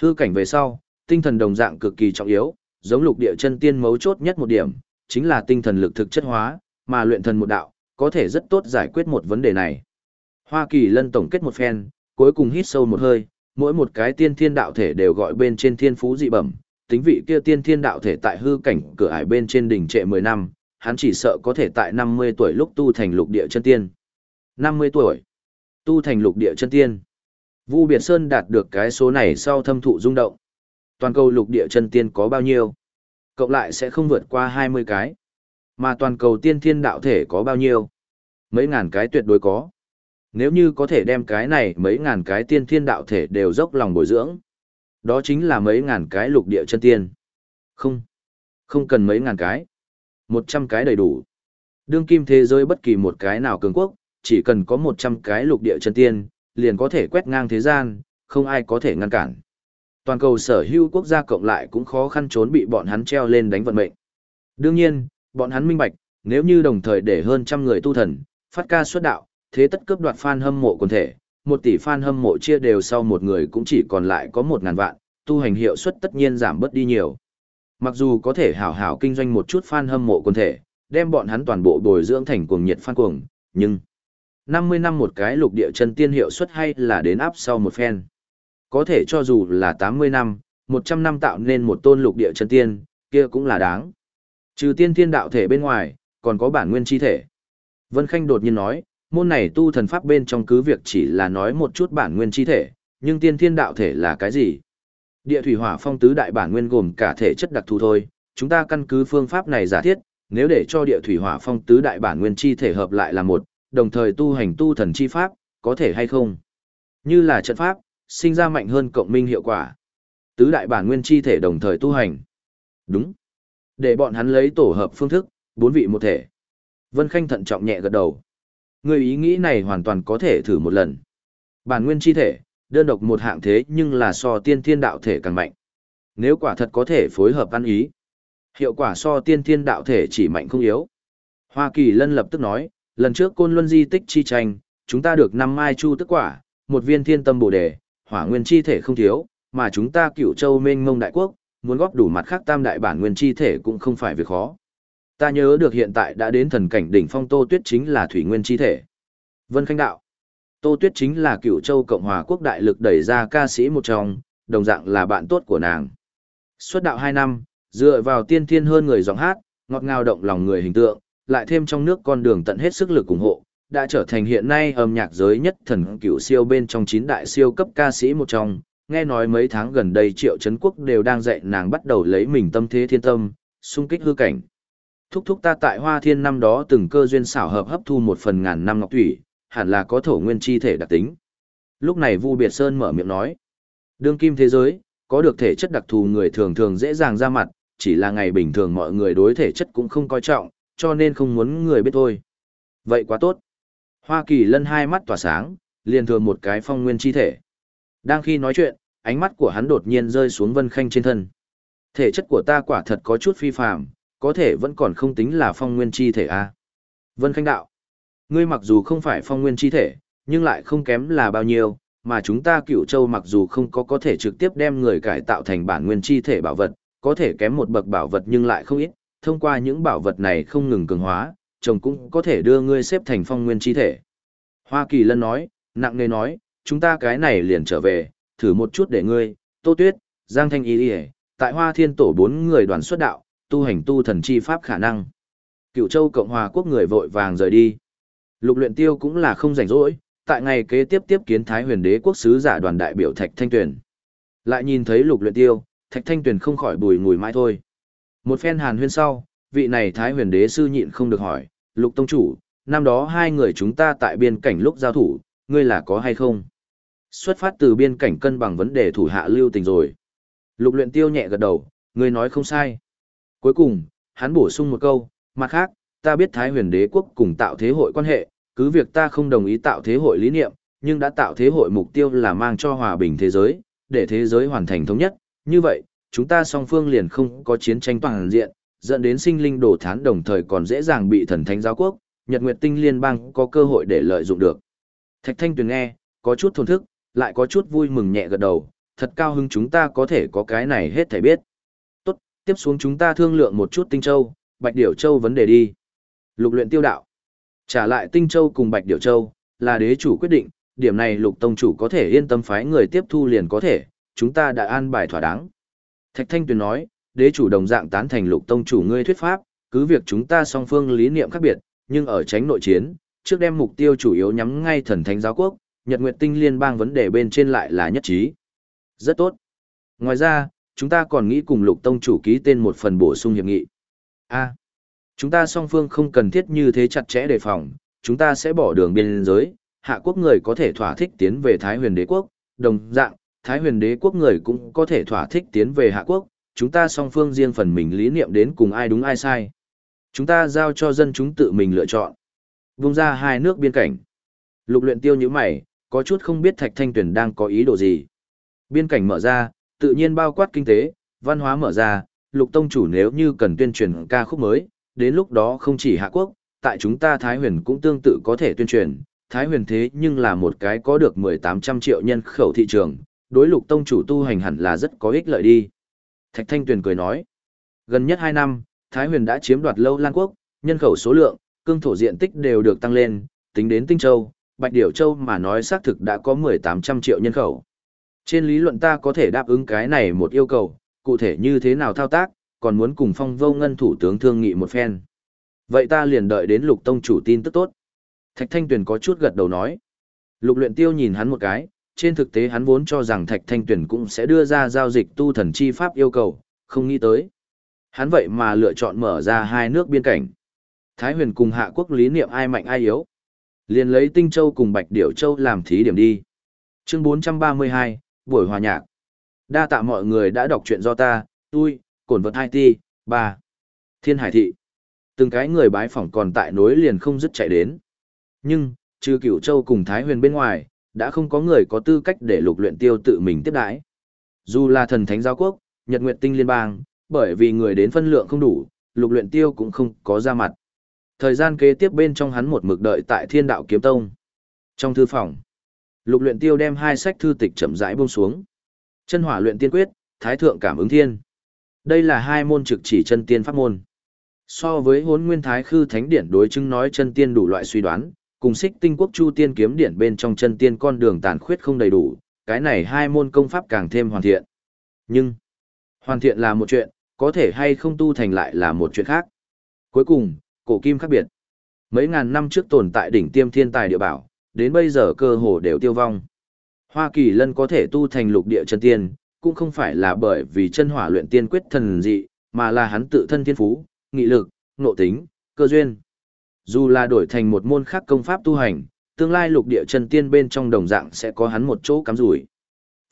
Hư cảnh về sau, tinh thần đồng dạng cực kỳ trọng yếu, giống lục địa chân tiên mấu chốt nhất một điểm, chính là tinh thần lực thực chất hóa, mà luyện thần một đạo, có thể rất tốt giải quyết một vấn đề này. Hoa Kỳ lân tổng kết một phen, cuối cùng hít sâu một hơi, mỗi một cái tiên thiên đạo thể đều gọi bên trên thiên phú dị bẩm, tính vị kia tiên thiên đạo thể tại hư cảnh cửa ải bên trên đỉnh trệ 10 năm, hắn chỉ sợ có thể tại 50 tuổi lúc tu thành lục địa chân tiên. 50 tuổi, tu thành lục địa chân tiên. Vu Biệt Sơn đạt được cái số này sau thâm thụ rung động. Toàn cầu lục địa chân tiên có bao nhiêu? Cộng lại sẽ không vượt qua 20 cái. Mà toàn cầu tiên thiên đạo thể có bao nhiêu? Mấy ngàn cái tuyệt đối có. Nếu như có thể đem cái này mấy ngàn cái tiên thiên đạo thể đều dốc lòng bồi dưỡng. Đó chính là mấy ngàn cái lục địa chân tiên. Không. Không cần mấy ngàn cái. Một trăm cái đầy đủ. Đương kim thế giới bất kỳ một cái nào cường quốc, chỉ cần có một trăm cái lục địa chân tiên, liền có thể quét ngang thế gian, không ai có thể ngăn cản. Toàn cầu sở hữu quốc gia cộng lại cũng khó khăn trốn bị bọn hắn treo lên đánh vận mệnh. Đương nhiên, bọn hắn minh bạch, nếu như đồng thời để hơn trăm người tu thần, phát ca xuất đạo, thế tất cướp đoạt fan hâm mộ quần thể, một tỷ fan hâm mộ chia đều sau một người cũng chỉ còn lại có một ngàn vạn, tu hành hiệu suất tất nhiên giảm bớt đi nhiều. Mặc dù có thể hảo hảo kinh doanh một chút fan hâm mộ quần thể, đem bọn hắn toàn bộ bồi dưỡng thành cuồng nhiệt fan cuồng, nhưng 50 năm một cái lục địa chân tiên hiệu suất hay là đến áp sau một phen. Có thể cho dù là 80 năm, 100 năm tạo nên một tôn lục địa chân tiên, kia cũng là đáng. Trừ tiên thiên đạo thể bên ngoài, còn có bản nguyên chi thể. Vân Khanh đột nhiên nói, môn này tu thần pháp bên trong cứ việc chỉ là nói một chút bản nguyên chi thể, nhưng tiên thiên đạo thể là cái gì? Địa thủy hỏa phong tứ đại bản nguyên gồm cả thể chất đặc thù thôi, chúng ta căn cứ phương pháp này giả thiết, nếu để cho địa thủy hỏa phong tứ đại bản nguyên chi thể hợp lại là một, đồng thời tu hành tu thần chi pháp, có thể hay không? Như là trận pháp, sinh ra mạnh hơn cộng minh hiệu quả. Tứ đại bản nguyên chi thể đồng thời tu hành. Đúng. Để bọn hắn lấy tổ hợp phương thức, bốn vị một thể. Vân Khanh thận trọng nhẹ gật đầu. Người ý nghĩ này hoàn toàn có thể thử một lần. Bản nguyên chi thể, đơn độc một hạng thế nhưng là so tiên thiên đạo thể càng mạnh. Nếu quả thật có thể phối hợp ăn ý, hiệu quả so tiên thiên đạo thể chỉ mạnh không yếu. Hoa Kỳ lân lập tức nói, lần trước côn luân di tích chi tranh, chúng ta được năm mai chu tức quả, một viên thiên tâm bồ đề, hỏa nguyên chi thể không thiếu, mà chúng ta cựu châu mênh mông đại quốc, muốn góp đủ mặt khác tam đại bản nguyên chi thể cũng không phải việc khó. Ta nhớ được hiện tại đã đến thần cảnh đỉnh phong Tô Tuyết chính là thủy nguyên chi thể. Vân Khanh đạo. Tô Tuyết chính là cựu châu Cộng hòa quốc đại lực đẩy ra ca sĩ một trong, đồng dạng là bạn tốt của nàng. Xuất đạo 2 năm, dựa vào tiên thiên hơn người giọng hát, ngọt ngào động lòng người hình tượng, lại thêm trong nước con đường tận hết sức lực ủng hộ, đã trở thành hiện nay âm nhạc giới nhất thần cựu siêu bên trong chín đại siêu cấp ca sĩ một trong. Nghe nói mấy tháng gần đây Triệu Trấn Quốc đều đang dạy nàng bắt đầu lấy mình tâm thế thiên tâm, xung kích hư cảnh. Thúc thúc ta tại Hoa Thiên năm đó từng cơ duyên xảo hợp hấp thu một phần ngàn năm ngọc thủy, hẳn là có thổ nguyên chi thể đặc tính. Lúc này Vu Biệt Sơn mở miệng nói, đương kim thế giới, có được thể chất đặc thù người thường thường dễ dàng ra mặt, chỉ là ngày bình thường mọi người đối thể chất cũng không coi trọng, cho nên không muốn người biết thôi. Vậy quá tốt. Hoa Kỳ lân hai mắt tỏa sáng, liền thừa một cái phong nguyên chi thể. Đang khi nói chuyện, ánh mắt của hắn đột nhiên rơi xuống Vân Khanh trên thân. Thể chất của ta quả thật có chút phi phàm, có thể vẫn còn không tính là phong nguyên chi thể a. À? Vân Khanh đạo, ngươi mặc dù không phải phong nguyên chi thể, nhưng lại không kém là bao nhiêu, mà chúng ta cựu châu mặc dù không có có thể trực tiếp đem người cải tạo thành bản nguyên chi thể bảo vật, có thể kém một bậc bảo vật nhưng lại không ít, thông qua những bảo vật này không ngừng cường hóa, chồng cũng có thể đưa ngươi xếp thành phong nguyên chi thể. Hoa Kỳ Lân nói, nặng nề nói, chúng ta cái này liền trở về, thử một chút để ngươi, Tô Tuyết, Giang Thanh Y Y, tại Hoa Thiên Tổ bốn người đoàn xuất đạo, tu hành tu thần chi pháp khả năng. Cựu Châu Cộng Hòa Quốc người vội vàng rời đi. Lục luyện tiêu cũng là không rảnh rỗi, tại ngày kế tiếp tiếp kiến Thái huyền đế quốc sứ giả đoàn đại biểu Thạch Thanh Tuyền. Lại nhìn thấy lục luyện tiêu, Thạch Thanh Tuyền không khỏi bùi ngùi mãi thôi. Một phen hàn huyên sau, vị này Thái huyền đế sư nhịn không được hỏi, lục tông chủ, năm đó hai người chúng ta tại biên cảnh lúc giao thủ, ngươi là có hay không? Xuất phát từ biên cảnh cân bằng vấn đề thủ hạ lưu tình rồi. Lục luyện tiêu nhẹ gật đầu, ngươi nói không sai. Cuối cùng, hắn bổ sung một câu, mặt khác, ta biết Thái huyền đế quốc cùng tạo thế hội quan hệ, cứ việc ta không đồng ý tạo thế hội lý niệm, nhưng đã tạo thế hội mục tiêu là mang cho hòa bình thế giới, để thế giới hoàn thành thống nhất. Như vậy, chúng ta song phương liền không có chiến tranh toàn diện, dẫn đến sinh linh đổ thán đồng thời còn dễ dàng bị thần thánh giáo quốc, Nhật Nguyệt Tinh Liên bang có cơ hội để lợi dụng được. Thạch Thanh Tuyền nghe, có chút thổn thức, lại có chút vui mừng nhẹ gật đầu, thật cao hứng chúng ta có thể có cái này hết thảy biết. Tốt, tiếp xuống chúng ta thương lượng một chút Tinh Châu, Bạch Điểu Châu vấn đề đi. Lục luyện tiêu đạo. Trả lại Tinh Châu cùng Bạch Điểu Châu, là đế chủ quyết định, điểm này lục tông chủ có thể yên tâm phái người tiếp thu liền có thể, chúng ta đã an bài thỏa đáng. Thạch Thanh Tuyền nói, đế chủ đồng dạng tán thành lục tông chủ ngươi thuyết pháp, cứ việc chúng ta song phương lý niệm khác biệt, nhưng ở tránh nội chiến, trước đem mục tiêu chủ yếu nhắm ngay thần thánh giáo quốc, Nhật Nguyệt Tinh liên bang vấn đề bên trên lại là nhất trí. Rất tốt. Ngoài ra, chúng ta còn nghĩ cùng lục tông chủ ký tên một phần bổ sung hiệp nghị. A. chúng ta song phương không cần thiết như thế chặt chẽ đề phòng, chúng ta sẽ bỏ đường biên giới, hạ quốc người có thể thỏa thích tiến về Thái huyền đế quốc, đồng dạng, Thái huyền đế quốc người cũng có thể thỏa thích tiến về hạ quốc, chúng ta song phương riêng phần mình lý niệm đến cùng ai đúng ai sai. Chúng ta giao cho dân chúng tự mình lựa chọn. Vung ra hai nước biên cảnh. Lục luyện tiêu như mày, có chút không biết Thạch Thanh tuyển đang có ý đồ gì. Biên cảnh mở ra, tự nhiên bao quát kinh tế, văn hóa mở ra, lục tông chủ nếu như cần tuyên truyền ca khúc mới, đến lúc đó không chỉ Hạ Quốc, tại chúng ta Thái huyền cũng tương tự có thể tuyên truyền. Thái huyền thế nhưng là một cái có được 1800 triệu nhân khẩu thị trường, đối lục tông chủ tu hành hẳn là rất có ích lợi đi. Thạch Thanh Tuyền cười nói, gần nhất 2 năm, Thái huyền đã chiếm đoạt lâu Lan Quốc, Nhân khẩu số lượng, cương thổ diện tích đều được tăng lên, tính đến Tinh Châu, Bạch Điểu Châu mà nói xác thực đã có 1800 triệu nhân khẩu. Trên lý luận ta có thể đáp ứng cái này một yêu cầu, cụ thể như thế nào thao tác, còn muốn cùng phong vô ngân thủ tướng thương nghị một phen. Vậy ta liền đợi đến lục tông chủ tin tức tốt. Thạch Thanh Tuyền có chút gật đầu nói. Lục luyện tiêu nhìn hắn một cái, trên thực tế hắn vốn cho rằng Thạch Thanh Tuyền cũng sẽ đưa ra giao dịch tu thần chi pháp yêu cầu, không nghĩ tới. Hắn vậy mà lựa chọn mở ra hai nước biên cảnh. Thái huyền cùng hạ quốc lý niệm ai mạnh ai yếu. Liền lấy Tinh Châu cùng Bạch Điểu Châu làm thí điểm đi. Chương 432, buổi hòa nhạc. Đa tạ mọi người đã đọc truyện do ta, tôi, cổn vật IT, 3. Thiên Hải Thị. Từng cái người bái phỏng còn tại nối liền không dứt chạy đến. Nhưng, trừ cửu châu cùng Thái huyền bên ngoài, đã không có người có tư cách để lục luyện tiêu tự mình tiếp đãi. Dù là thần thánh giáo quốc, Nhật Nguyệt Tinh Liên bang, bởi vì người đến phân lượng không đủ, lục luyện tiêu cũng không có ra mặt. Thời gian kế tiếp bên trong hắn một mực đợi tại Thiên Đạo Kiếm Tông. Trong thư phòng, lục luyện tiêu đem hai sách thư tịch chậm rãi buông xuống. Chân hỏa luyện tiên quyết, thái thượng cảm ứng thiên. Đây là hai môn trực chỉ chân tiên pháp môn. So với hốn nguyên thái khư thánh điển đối chứng nói chân tiên đủ loại suy đoán, cùng xích tinh quốc chu tiên kiếm điển bên trong chân tiên con đường tàn khuyết không đầy đủ, cái này hai môn công pháp càng thêm hoàn thiện. Nhưng, hoàn thiện là một chuyện, có thể hay không tu thành lại là một chuyện khác. Cuối cùng, cổ kim khác biệt. Mấy ngàn năm trước tồn tại đỉnh tiêm thiên tài địa bảo, đến bây giờ cơ hồ đều tiêu vong. Hoa Kỳ lân có thể tu thành lục địa chân tiên, cũng không phải là bởi vì chân hỏa luyện tiên quyết thần dị, mà là hắn tự thân thiên phú, nghị lực, nộ tính, cơ duyên. Dù là đổi thành một môn khác công pháp tu hành, tương lai lục địa chân tiên bên trong đồng dạng sẽ có hắn một chỗ cắm rủi.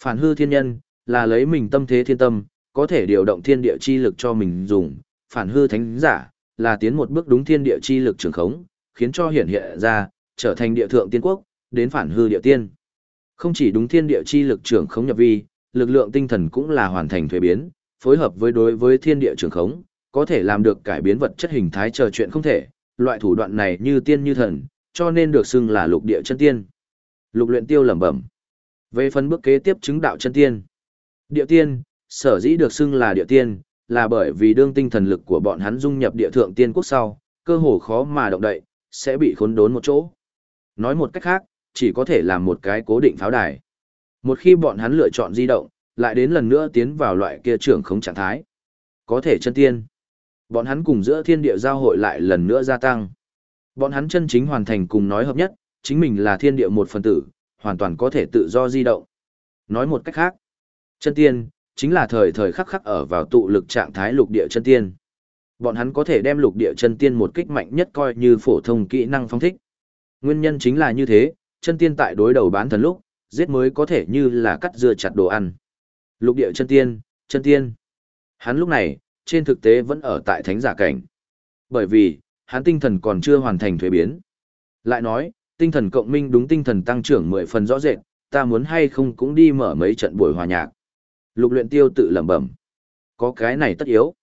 Phản hư thiên nhân, là lấy mình tâm thế thiên tâm, có thể điều động thiên địa chi lực cho mình dùng, phản hư thánh giả, là tiến một bước đúng thiên địa chi lực trường khống, khiến cho hiện hiện ra, trở thành địa thượng tiên quốc, đến phản hư địa tiên. Không chỉ đúng thiên địa chi lực trường khống nhập vi, lực lượng tinh thần cũng là hoàn thành thuế biến, phối hợp với đối với thiên địa trường khống, có thể làm được cải biến vật chất hình thái chờ chuyện không thể, loại thủ đoạn này như tiên như thần, cho nên được xưng là lục địa chân tiên. Lục luyện tiêu lẩm bẩm. Về phần bước kế tiếp chứng đạo chân tiên. Địa tiên, sở dĩ được xưng là địa tiên, là bởi vì đương tinh thần lực của bọn hắn dung nhập địa thượng tiên quốc sau, cơ hồ khó mà động đậy, sẽ bị khốn đốn một chỗ. Nói một cách khác, chỉ có thể làm một cái cố định pháo đài. Một khi bọn hắn lựa chọn di động, lại đến lần nữa tiến vào loại kia trưởng không trạng thái. Có thể chân tiên. Bọn hắn cùng giữa thiên địa giao hội lại lần nữa gia tăng. Bọn hắn chân chính hoàn thành cùng nói hợp nhất, chính mình là thiên địa một phần tử, hoàn toàn có thể tự do di động. Nói một cách khác, chân tiên, chính là thời thời khắc khắc ở vào tụ lực trạng thái lục địa chân tiên. Bọn hắn có thể đem lục địa chân tiên một kích mạnh nhất coi như phổ thông kỹ năng phong thích. Nguyên nhân chính là như thế, chân tiên tại đối đầu bán thần lúc, giết mới có thể như là cắt dưa chặt đồ ăn. Lục địa chân tiên, chân tiên. Hắn lúc này, trên thực tế vẫn ở tại thánh giả cảnh. Bởi vì, hắn tinh thần còn chưa hoàn thành thuế biến. Lại nói, tinh thần cộng minh đúng tinh thần tăng trưởng 10 phần rõ rệt, ta muốn hay không cũng đi mở mấy trận buổi hòa nhạc. Lục luyện tiêu tự lẩm bẩm. Có cái này tất yếu.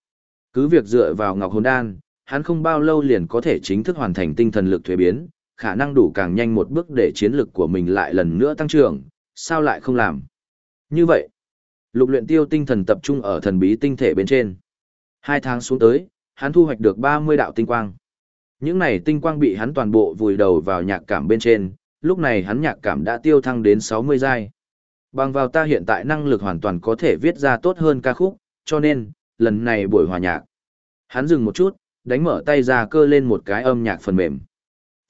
Cứ việc dựa vào ngọc hồn đan, hắn không bao lâu liền có thể chính thức hoàn thành tinh thần lực thuế biến, khả năng đủ càng nhanh một bước để chiến lực của mình lại lần nữa tăng trưởng, sao lại không làm. Như vậy, lục luyện tiêu tinh thần tập trung ở thần bí tinh thể bên trên. Hai tháng xuống tới, hắn thu hoạch được 30 đạo tinh quang. Những này tinh quang bị hắn toàn bộ vùi đầu vào nhạc cảm bên trên, lúc này hắn nhạc cảm đã tiêu thăng đến 60 giai. Bằng vào ta hiện tại năng lực hoàn toàn có thể viết ra tốt hơn ca khúc, cho nên, lần này buổi hòa nhạc. Hắn dừng một chút, đánh mở tay ra cơ lên một cái âm nhạc phần mềm.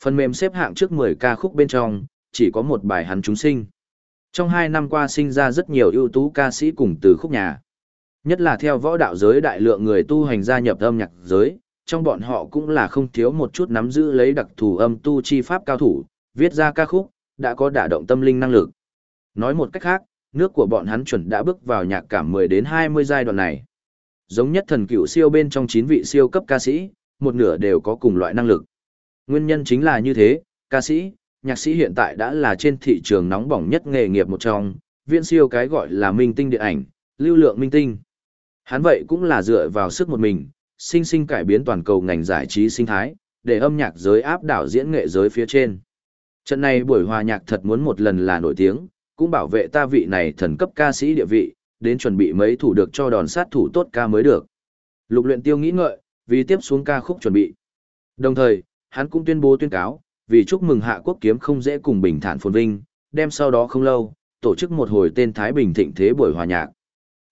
Phần mềm xếp hạng trước 10 ca khúc bên trong, chỉ có một bài hắn chúng sinh. Trong hai năm qua sinh ra rất nhiều ưu tú ca sĩ cùng từ khúc nhà. Nhất là theo võ đạo giới đại lượng người tu hành gia nhập âm nhạc giới, trong bọn họ cũng là không thiếu một chút nắm giữ lấy đặc thù âm tu chi pháp cao thủ, viết ra ca khúc, đã có đả động tâm linh năng lực. Nói một cách khác, nước của bọn hắn chuẩn đã bước vào nhạc cảm 10 đến 20 giai đoạn này. Giống nhất thần cựu siêu bên trong 9 vị siêu cấp ca sĩ, một nửa đều có cùng loại năng lực. Nguyên nhân chính là như thế, ca sĩ, nhạc sĩ hiện tại đã là trên thị trường nóng bỏng nhất nghề nghiệp một trong, viên siêu cái gọi là minh tinh điện ảnh, lưu lượng minh tinh. Hắn vậy cũng là dựa vào sức một mình, sinh sinh cải biến toàn cầu ngành giải trí sinh thái, để âm nhạc giới áp đảo diễn nghệ giới phía trên. Trận này buổi hòa nhạc thật muốn một lần là nổi tiếng, cũng bảo vệ ta vị này thần cấp ca sĩ địa vị, đến chuẩn bị mấy thủ được cho đòn sát thủ tốt ca mới được. Lục luyện tiêu nghĩ ngợi, vì tiếp xuống ca khúc chuẩn bị. Đồng thời, hắn cũng tuyên bố tuyên cáo, vì chúc mừng Hạ Quốc kiếm không dễ cùng bình thản phồn vinh, đem sau đó không lâu, tổ chức một hồi tên Thái Bình thịnh thế buổi hòa nhạc.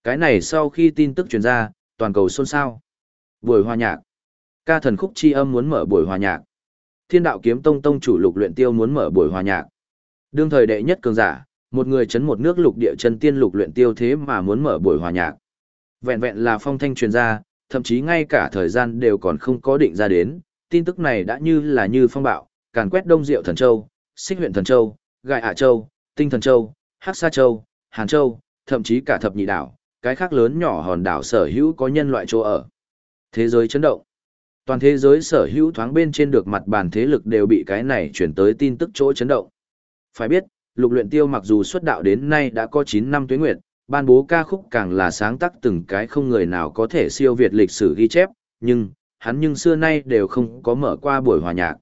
Cái này sau khi tin tức truyền ra, toàn cầu xôn xao. Buổi hòa nhạc. Ca thần khúc chi âm muốn mở buổi hòa nhạc. Thiên đạo kiếm tông tông chủ lục luyện tiêu muốn mở buổi hòa nhạc. Đương thời đệ nhất cường giả, một người chấn một nước lục địa chân tiên lục luyện tiêu thế mà muốn mở buổi hòa nhạc. Vẹn vẹn là phong thanh truyền ra, thậm chí ngay cả thời gian đều còn không có định ra đến, tin tức này đã như là như phong bạo, càn quét Đông Diệu Thần Châu, Xích huyện Thần Châu, Gai Hạ Châu, Tinh Thần Châu, Hắc Sa Châu, Hàn Châu, thậm chí cả thập nhị đảo, cái khác lớn nhỏ hòn đảo sở hữu có nhân loại chỗ ở. Thế giới chấn động. Toàn thế giới sở hữu thoáng bên trên được mặt bàn thế lực đều bị cái này chuyển tới tin tức chỗ chấn động. Phải biết, lục luyện tiêu mặc dù xuất đạo đến nay đã có 9 năm tuế nguyệt, ban bố ca khúc càng là sáng tác từng cái không người nào có thể siêu việt lịch sử ghi chép, nhưng, hắn nhưng xưa nay đều không có mở qua buổi hòa nhạc.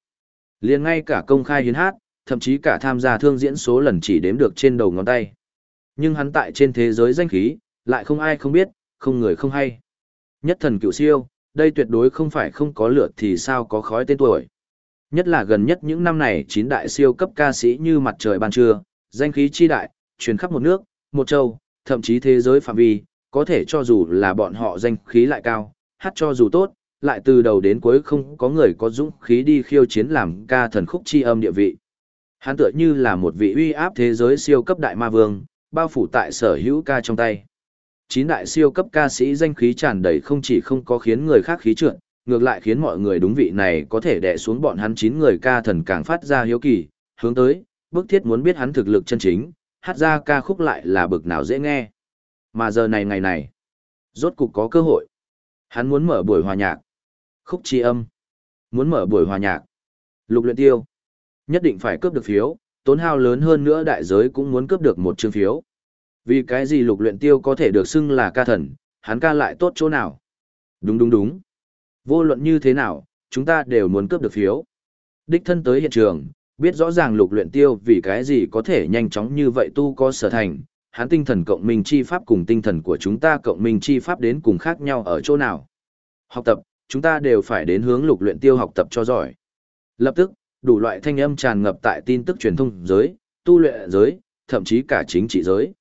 liền ngay cả công khai hiến hát, thậm chí cả tham gia thương diễn số lần chỉ đếm được trên đầu ngón tay. Nhưng hắn tại trên thế giới danh khí, lại không ai không biết, không người không hay. Nhất thần cựu siêu, đây tuyệt đối không phải không có lửa thì sao có khói tên tuổi. Nhất là gần nhất những năm này chín đại siêu cấp ca sĩ như mặt trời ban trưa, danh khí chi đại, truyền khắp một nước, một châu, thậm chí thế giới phạm vi, có thể cho dù là bọn họ danh khí lại cao, hát cho dù tốt, lại từ đầu đến cuối không có người có dũng khí đi khiêu chiến làm ca thần khúc chi âm địa vị. Hắn tựa như là một vị uy áp thế giới siêu cấp đại ma vương, bao phủ tại sở hữu ca trong tay. Chín đại siêu cấp ca sĩ danh khí tràn đầy không chỉ không có khiến người khác khí trượt, ngược lại khiến mọi người đúng vị này có thể đè xuống bọn hắn chín người ca thần càng phát ra hiếu kỳ, hướng tới, bức thiết muốn biết hắn thực lực chân chính, hát ra ca khúc lại là bực nào dễ nghe. Mà giờ này ngày này, rốt cục có cơ hội. Hắn muốn mở buổi hòa nhạc. Khúc chi âm. Muốn mở buổi hòa nhạc. Lục luyện tiêu. Nhất định phải cướp được phiếu, tốn hao lớn hơn nữa đại giới cũng muốn cướp được một chương phiếu. Vì cái gì lục luyện tiêu có thể được xưng là ca thần, hắn ca lại tốt chỗ nào? Đúng đúng đúng. Vô luận như thế nào, chúng ta đều muốn cướp được phiếu. Đích thân tới hiện trường, biết rõ ràng lục luyện tiêu vì cái gì có thể nhanh chóng như vậy tu có sở thành, hắn tinh thần cộng minh chi pháp cùng tinh thần của chúng ta cộng minh chi pháp đến cùng khác nhau ở chỗ nào. Học tập, chúng ta đều phải đến hướng lục luyện tiêu học tập cho giỏi. Lập tức, đủ loại thanh âm tràn ngập tại tin tức truyền thông giới, tu luyện giới, thậm chí cả chính trị giới.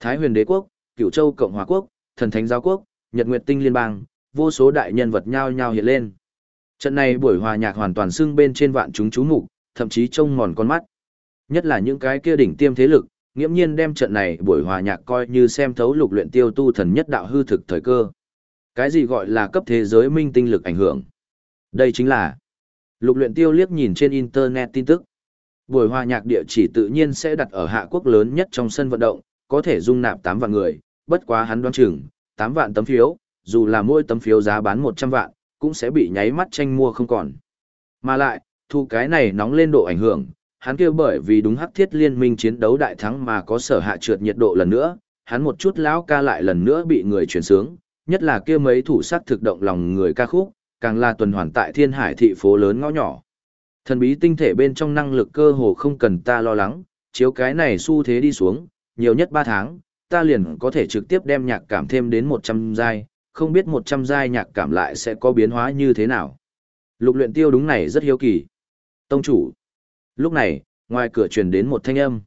Thái huyền đế quốc, cửu châu cộng hòa quốc, thần thánh giáo quốc, nhật nguyệt tinh liên bang, vô số đại nhân vật nhao nhao hiện lên. Trận này buổi hòa nhạc hoàn toàn xưng bên trên vạn chúng chú mục, thậm chí trông mòn con mắt. Nhất là những cái kia đỉnh tiêm thế lực, nghiễm nhiên đem trận này buổi hòa nhạc coi như xem thấu lục luyện tiêu tu thần nhất đạo hư thực thời cơ. Cái gì gọi là cấp thế giới minh tinh lực ảnh hưởng? Đây chính là lục luyện tiêu liếc nhìn trên internet tin tức. Buổi hòa nhạc địa chỉ tự nhiên sẽ đặt ở hạ quốc lớn nhất trong sân vận động, có thể dung nạp 8 vạn người, bất quá hắn đoán chừng, 8 vạn tấm phiếu, dù là mỗi tấm phiếu giá bán 100 vạn, cũng sẽ bị nháy mắt tranh mua không còn. Mà lại, thu cái này nóng lên độ ảnh hưởng, hắn kêu bởi vì đúng hắc thiết liên minh chiến đấu đại thắng mà có sở hạ trượt nhiệt độ lần nữa, hắn một chút lão ca lại lần nữa bị người truyền sướng, nhất là kia mấy thủ sắc thực động lòng người ca khúc, càng là tuần hoàn tại thiên hải thị phố lớn ngõ nhỏ. Thần bí tinh thể bên trong năng lực cơ hồ không cần ta lo lắng, chiếu cái này xu thế đi xuống, nhiều nhất 3 tháng, ta liền có thể trực tiếp đem nhạc cảm thêm đến 100 giai, không biết 100 giai nhạc cảm lại sẽ có biến hóa như thế nào. Lục luyện tiêu đúng này rất hiếu kỳ. Tông chủ. Lúc này, ngoài cửa truyền đến một thanh âm.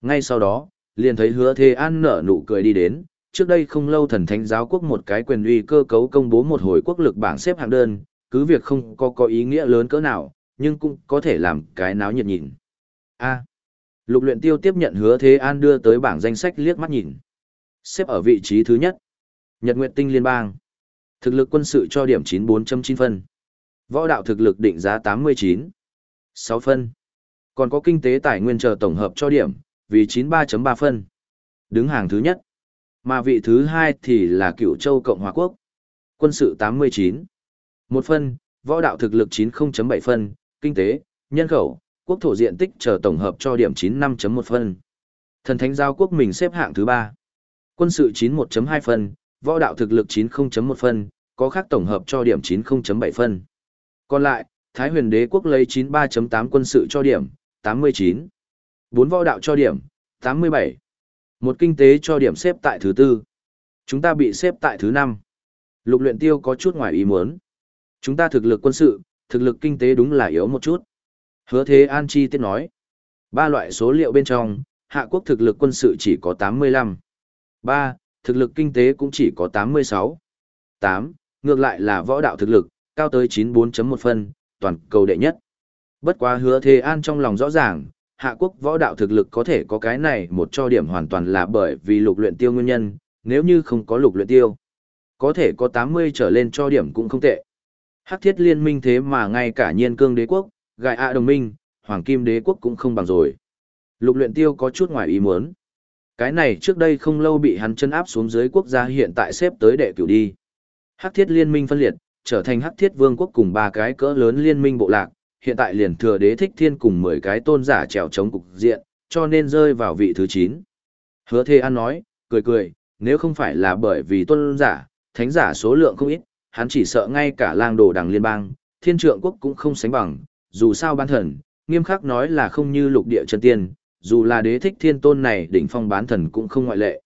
Ngay sau đó, liền thấy hứa thế an nở nụ cười đi đến. Trước đây không lâu thần thánh giáo quốc một cái quyền uy cơ cấu công bố một hồi quốc lực bảng xếp hạng đơn, cứ việc không có có ý nghĩa lớn cỡ nào, nhưng cũng có thể làm cái náo nhiệt nhìn. A. Lục luyện tiêu tiếp nhận hứa thế an đưa tới bảng danh sách liếc mắt nhìn. Xếp ở vị trí thứ nhất. Nhật Nguyệt Tinh Liên bang. Thực lực quân sự cho điểm 94.9 phân. Võ đạo thực lực định giá 89. 6 phân. Còn có kinh tế tài nguyên chờ tổng hợp cho điểm, vì 93.3 phân. Đứng hàng thứ nhất. Mà vị thứ hai thì là cựu châu Cộng hòa Quốc. Quân sự 89. 1 phân, võ đạo thực lực 90.7 phân, kinh tế, nhân khẩu, quốc thổ diện tích chờ tổng hợp cho điểm 95.1 phân. Thần thánh giao quốc mình xếp hạng thứ ba. Quân sự 91.2 phân, võ đạo thực lực 90.1 phân, có khác tổng hợp cho điểm 90.7 phân. Còn lại, Thái huyền đế quốc lấy 93.8 quân sự cho điểm, 89. 4 võ đạo cho điểm, 87. Một kinh tế cho điểm xếp tại thứ tư. Chúng ta bị xếp tại thứ năm. Lục luyện tiêu có chút ngoài ý muốn. Chúng ta thực lực quân sự, thực lực kinh tế đúng là yếu một chút. Hứa Thế An chi tiết nói, ba loại số liệu bên trong, Hạ quốc thực lực quân sự chỉ có 85. 3. Thực lực kinh tế cũng chỉ có 86. 8. Ngược lại là võ đạo thực lực, cao tới 94.1 phân, toàn cầu đệ nhất. Bất quá hứa Thế An trong lòng rõ ràng, Hạ quốc võ đạo thực lực có thể có cái này một cho điểm hoàn toàn là bởi vì lục luyện tiêu nguyên nhân, nếu như không có lục luyện tiêu, có thể có 80 trở lên cho điểm cũng không tệ. Hắc thiết liên minh thế mà ngay cả nhiên cương đế quốc, gài ạ đồng minh, hoàng kim đế quốc cũng không bằng rồi. Lục luyện tiêu có chút ngoài ý muốn. Cái này trước đây không lâu bị hắn chân áp xuống dưới quốc gia hiện tại xếp tới đệ cửu đi. Hắc thiết liên minh phân liệt, trở thành hắc thiết vương quốc cùng ba cái cỡ lớn liên minh bộ lạc, hiện tại liền thừa đế thích thiên cùng 10 cái tôn giả trèo chống cục diện, cho nên rơi vào vị thứ 9. Hứa Thề An nói, cười cười, nếu không phải là bởi vì tôn giả, thánh giả số lượng không ít, hắn chỉ sợ ngay cả lang đồ đằng liên bang, thiên trượng quốc cũng không sánh bằng, dù sao bán thần, nghiêm khắc nói là không như lục địa chân tiên, dù là đế thích thiên tôn này đỉnh phong bán thần cũng không ngoại lệ.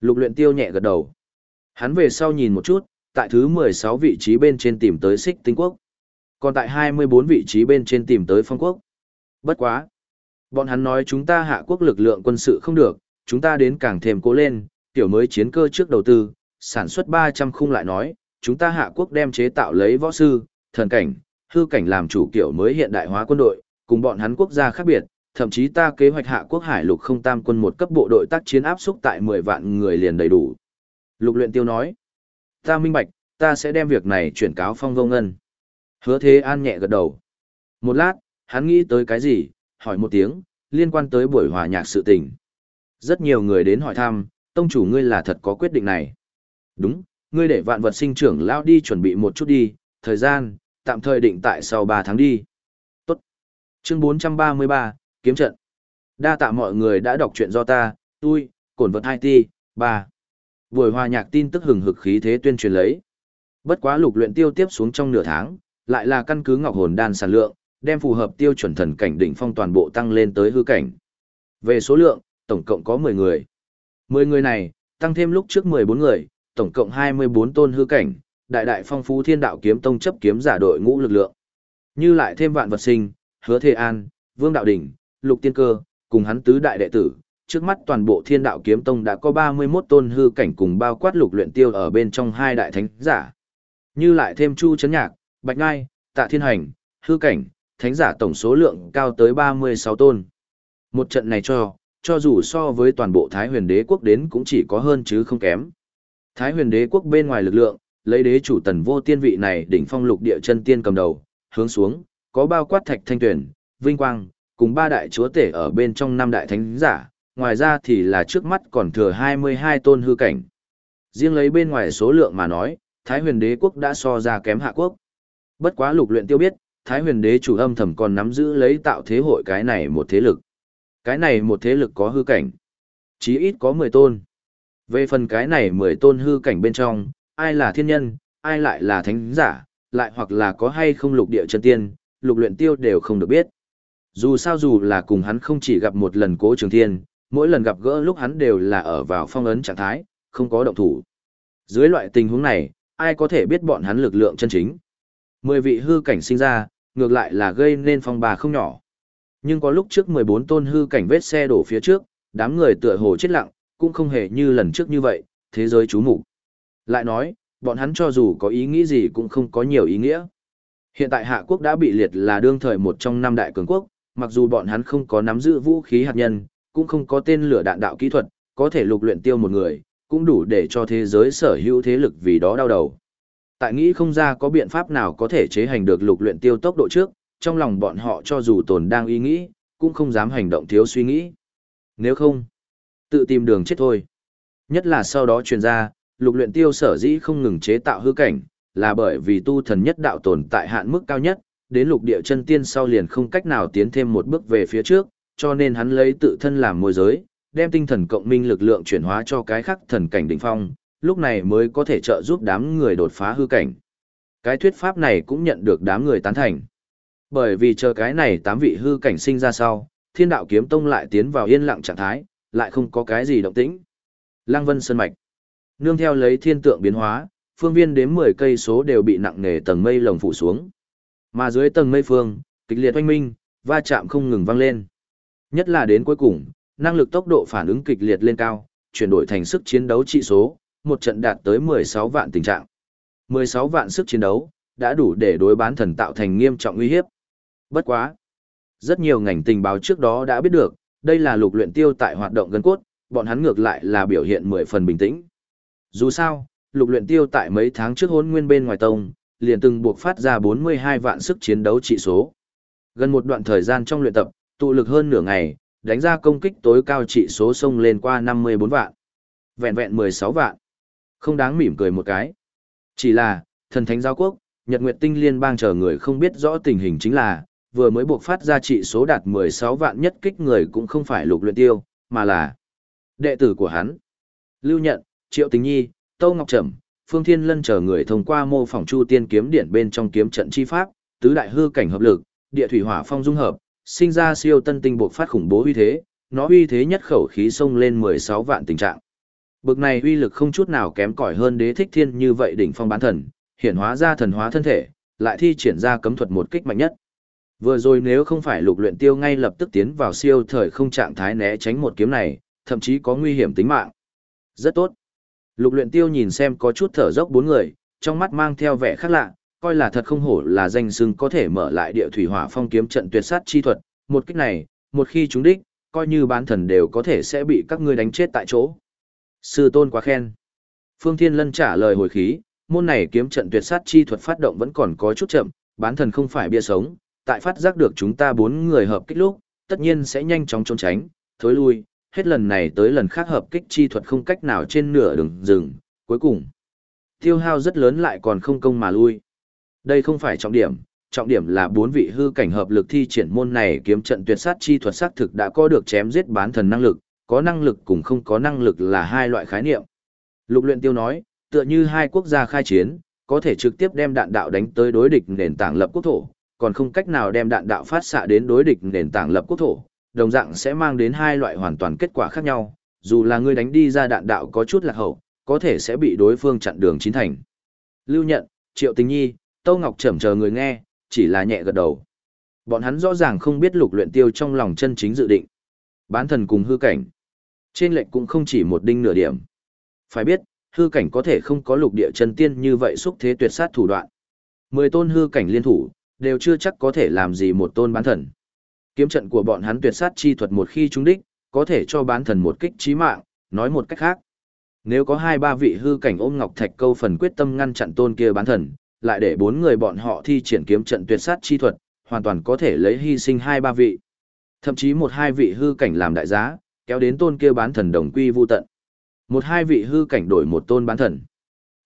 Lục luyện tiêu nhẹ gật đầu. Hắn về sau nhìn một chút, tại thứ 16 vị trí bên trên tìm tới xích tinh quốc. Còn tại 24 vị trí bên trên tìm tới phong quốc. Bất quá. Bọn hắn nói chúng ta hạ quốc lực lượng quân sự không được, chúng ta đến càng thêm cố lên, tiểu mới chiến cơ trước đầu tư, sản xuất 300 khung lại nói, chúng ta hạ quốc đem chế tạo lấy võ sư, thần cảnh, hư cảnh làm chủ kiểu mới hiện đại hóa quân đội, cùng bọn hắn quốc gia khác biệt, thậm chí ta kế hoạch hạ quốc hải lục không tam quân một cấp bộ đội tác chiến áp xúc tại 10 vạn người liền đầy đủ. Lục luyện tiêu nói, ta minh bạch, ta sẽ đem việc này chuyển cáo phong vông ngân. Hứa thế an nhẹ gật đầu. Một lát, hắn nghĩ tới cái gì, hỏi một tiếng, liên quan tới buổi hòa nhạc sự tình. Rất nhiều người đến hỏi thăm, tông chủ ngươi là thật có quyết định này. Đúng, ngươi để vạn vật sinh trưởng lao đi chuẩn bị một chút đi, thời gian, tạm thời định tại sau 3 tháng đi. Tốt. Chương 433, Kiếm trận. Đa tạ mọi người đã đọc truyện do ta, tôi, cổn vật IT, 3. Buổi hòa nhạc tin tức hừng hực khí thế tuyên truyền lấy. Bất quá lục luyện tiêu tiếp xuống trong nửa tháng, lại là căn cứ ngọc hồn đan sản lượng, đem phù hợp tiêu chuẩn thần cảnh đỉnh phong toàn bộ tăng lên tới hư cảnh. Về số lượng, tổng cộng có 10 người. 10 người này, tăng thêm lúc trước 14 người, tổng cộng 24 tôn hư cảnh, đại đại phong phú thiên đạo kiếm tông chấp kiếm giả đội ngũ lực lượng. Như lại thêm vạn vật sinh, hứa thế an, vương đạo đỉnh, lục tiên cơ, cùng hắn tứ đại đệ tử, trước mắt toàn bộ thiên đạo kiếm tông đã có 31 tôn hư cảnh cùng bao quát lục luyện tiêu ở bên trong hai đại thánh giả. Như lại thêm chu chấn nhạc, bạch ngai, tạ thiên hành, hư cảnh, thánh giả tổng số lượng cao tới 36 tôn. Một trận này cho, cho dù so với toàn bộ Thái huyền đế quốc đến cũng chỉ có hơn chứ không kém. Thái huyền đế quốc bên ngoài lực lượng, lấy đế chủ tần vô tiên vị này đỉnh phong lục địa chân tiên cầm đầu, hướng xuống, có bao quát thạch thanh tuyển, vinh quang, cùng ba đại chúa tể ở bên trong năm đại thánh giả, ngoài ra thì là trước mắt còn thừa 22 tôn hư cảnh. Riêng lấy bên ngoài số lượng mà nói, Thái huyền đế quốc đã so ra kém hạ quốc. Bất quá lục luyện tiêu biết, Thái huyền đế chủ âm thầm còn nắm giữ lấy tạo thế hội cái này một thế lực. Cái này một thế lực có hư cảnh. Chí ít có 10 tôn. Về phần cái này 10 tôn hư cảnh bên trong, ai là thiên nhân, ai lại là thánh giả, lại hoặc là có hay không lục địa chân tiên, lục luyện tiêu đều không được biết. Dù sao dù là cùng hắn không chỉ gặp một lần cố trường thiên, mỗi lần gặp gỡ lúc hắn đều là ở vào phong ấn trạng thái, không có động thủ. Dưới loại tình huống này, ai có thể biết bọn hắn lực lượng chân chính. Mười vị hư cảnh sinh ra, ngược lại là gây nên phong bà không nhỏ. Nhưng có lúc trước 14 tôn hư cảnh vết xe đổ phía trước, đám người tựa hồ chết lặng, cũng không hề như lần trước như vậy, thế giới chú mục lại nói, bọn hắn cho dù có ý nghĩ gì cũng không có nhiều ý nghĩa. Hiện tại Hạ Quốc đã bị liệt là đương thời một trong năm đại cường quốc, mặc dù bọn hắn không có nắm giữ vũ khí hạt nhân, cũng không có tên lửa đạn đạo kỹ thuật, có thể lục luyện tiêu một người, cũng đủ để cho thế giới sở hữu thế lực vì đó đau đầu. Tại nghĩ không ra có biện pháp nào có thể chế hành được lục luyện tiêu tốc độ trước, trong lòng bọn họ cho dù tồn đang ý nghĩ, cũng không dám hành động thiếu suy nghĩ. Nếu không, tự tìm đường chết thôi. Nhất là sau đó truyền ra, lục luyện tiêu sở dĩ không ngừng chế tạo hư cảnh, là bởi vì tu thần nhất đạo tồn tại hạn mức cao nhất, đến lục địa chân tiên sau liền không cách nào tiến thêm một bước về phía trước, cho nên hắn lấy tự thân làm môi giới, đem tinh thần cộng minh lực lượng chuyển hóa cho cái khắc thần cảnh đỉnh phong, lúc này mới có thể trợ giúp đám người đột phá hư cảnh. Cái thuyết pháp này cũng nhận được đám người tán thành. Bởi vì chờ cái này tám vị hư cảnh sinh ra sau, thiên đạo kiếm tông lại tiến vào yên lặng trạng thái, lại không có cái gì động tĩnh. Lăng Vân Sơn Mạch. Nương theo lấy thiên tượng biến hóa, phương viên đến 10 cây số đều bị nặng nề tầng mây lồng phủ xuống. Mà dưới tầng mây phương, kịch liệt oanh minh, va chạm không ngừng vang lên. Nhất là đến cuối cùng, năng lực tốc độ phản ứng kịch liệt lên cao, chuyển đổi thành sức chiến đấu trị số, một trận đạt tới 16 vạn tình trạng. 16 vạn sức chiến đấu, đã đủ để đối bán thần tạo thành nghiêm trọng uy hiếp. Bất quá. Rất nhiều ngành tình báo trước đó đã biết được, đây là lục luyện tiêu tại hoạt động gần cốt, bọn hắn ngược lại là biểu hiện mười phần bình tĩnh. Dù sao, lục luyện tiêu tại mấy tháng trước hôn nguyên bên ngoài tông, liền từng buộc phát ra 42 vạn sức chiến đấu trị số. Gần một đoạn thời gian trong luyện tập, tụ lực hơn nửa ngày, đánh ra công kích tối cao trị số sông lên qua 54 vạn. Vẹn vẹn 16 vạn. Không đáng mỉm cười một cái. Chỉ là, thần thánh giáo quốc, Nhật Nguyệt Tinh Liên bang chờ người không biết rõ tình hình chính là, vừa mới buộc phát ra trị số đạt 16 vạn nhất kích người cũng không phải lục luyện tiêu, mà là đệ tử của hắn. Lưu Nhận, Triệu Tình Nhi, Tô Ngọc Trầm, Phương Thiên Lân chờ người thông qua mô phỏng Chu Tiên kiếm Điện bên trong kiếm trận chi pháp, tứ đại hư cảnh hợp lực, địa thủy hỏa phong dung hợp, sinh ra siêu tân tinh bộc phát khủng bố uy thế, nó uy thế nhất khẩu khí xông lên 16 vạn tình trạng. Bực này uy lực không chút nào kém cỏi hơn đế thích thiên như vậy đỉnh phong bán thần, hiện hóa ra thần hóa thân thể, lại thi triển ra cấm thuật một kích mạnh nhất. Vừa rồi nếu không phải lục luyện tiêu ngay lập tức tiến vào siêu thời không trạng thái né tránh một kiếm này, thậm chí có nguy hiểm tính mạng. Rất tốt. Lục luyện tiêu nhìn xem có chút thở dốc bốn người, trong mắt mang theo vẻ khác lạ, coi là thật không hổ là danh xưng có thể mở lại địa thủy hỏa phong kiếm trận tuyệt sát chi thuật. Một kích này, một khi chúng đích, coi như bán thần đều có thể sẽ bị các ngươi đánh chết tại chỗ. Sư tôn quá khen. Phương Thiên Lân trả lời hồi khí, môn này kiếm trận tuyệt sát chi thuật phát động vẫn còn có chút chậm, bán thần không phải bia sống, tại phát giác được chúng ta bốn người hợp kích lúc, tất nhiên sẽ nhanh chóng trốn tránh, thối lui, hết lần này tới lần khác hợp kích chi thuật không cách nào trên nửa đường dừng, cuối cùng. Tiêu hao rất lớn lại còn không công mà lui. Đây không phải trọng điểm, trọng điểm là bốn vị hư cảnh hợp lực thi triển môn này kiếm trận tuyệt sát chi thuật xác thực đã có được chém giết bán thần năng lực, có năng lực cùng không có năng lực là hai loại khái niệm. Lục luyện tiêu nói, tựa như hai quốc gia khai chiến, có thể trực tiếp đem đạn đạo đánh tới đối địch nền tảng lập quốc thổ, còn không cách nào đem đạn đạo phát xạ đến đối địch nền tảng lập quốc thổ, đồng dạng sẽ mang đến hai loại hoàn toàn kết quả khác nhau, dù là ngươi đánh đi ra đạn đạo có chút lạc hậu, có thể sẽ bị đối phương chặn đường chín thành. Lưu nhận, Triệu Tình Nhi, Tâu Ngọc Trầm chờ người nghe, chỉ là nhẹ gật đầu. Bọn hắn rõ ràng không biết lục luyện tiêu trong lòng chân chính dự định. Bán thần cùng hư cảnh. Trên lệnh cũng không chỉ một đinh nửa điểm. Phải biết, hư cảnh có thể không có lục địa chân tiên như vậy xúc thế tuyệt sát thủ đoạn. Mười tôn hư cảnh liên thủ, đều chưa chắc có thể làm gì một tôn bán thần. Kiếm trận của bọn hắn tuyệt sát chi thuật một khi trúng đích, có thể cho bán thần một kích chí mạng, nói một cách khác. Nếu có hai ba vị hư cảnh ôm ngọc thạch câu phần quyết tâm ngăn chặn tôn kia bán thần, lại để bốn người bọn họ thi triển kiếm trận tuyệt sát chi thuật, hoàn toàn có thể lấy hy sinh hai ba vị. Thậm chí một hai vị hư cảnh làm đại giá, kéo đến tôn kia bán thần đồng quy vu tận. Một hai vị hư cảnh đổi một tôn bán thần.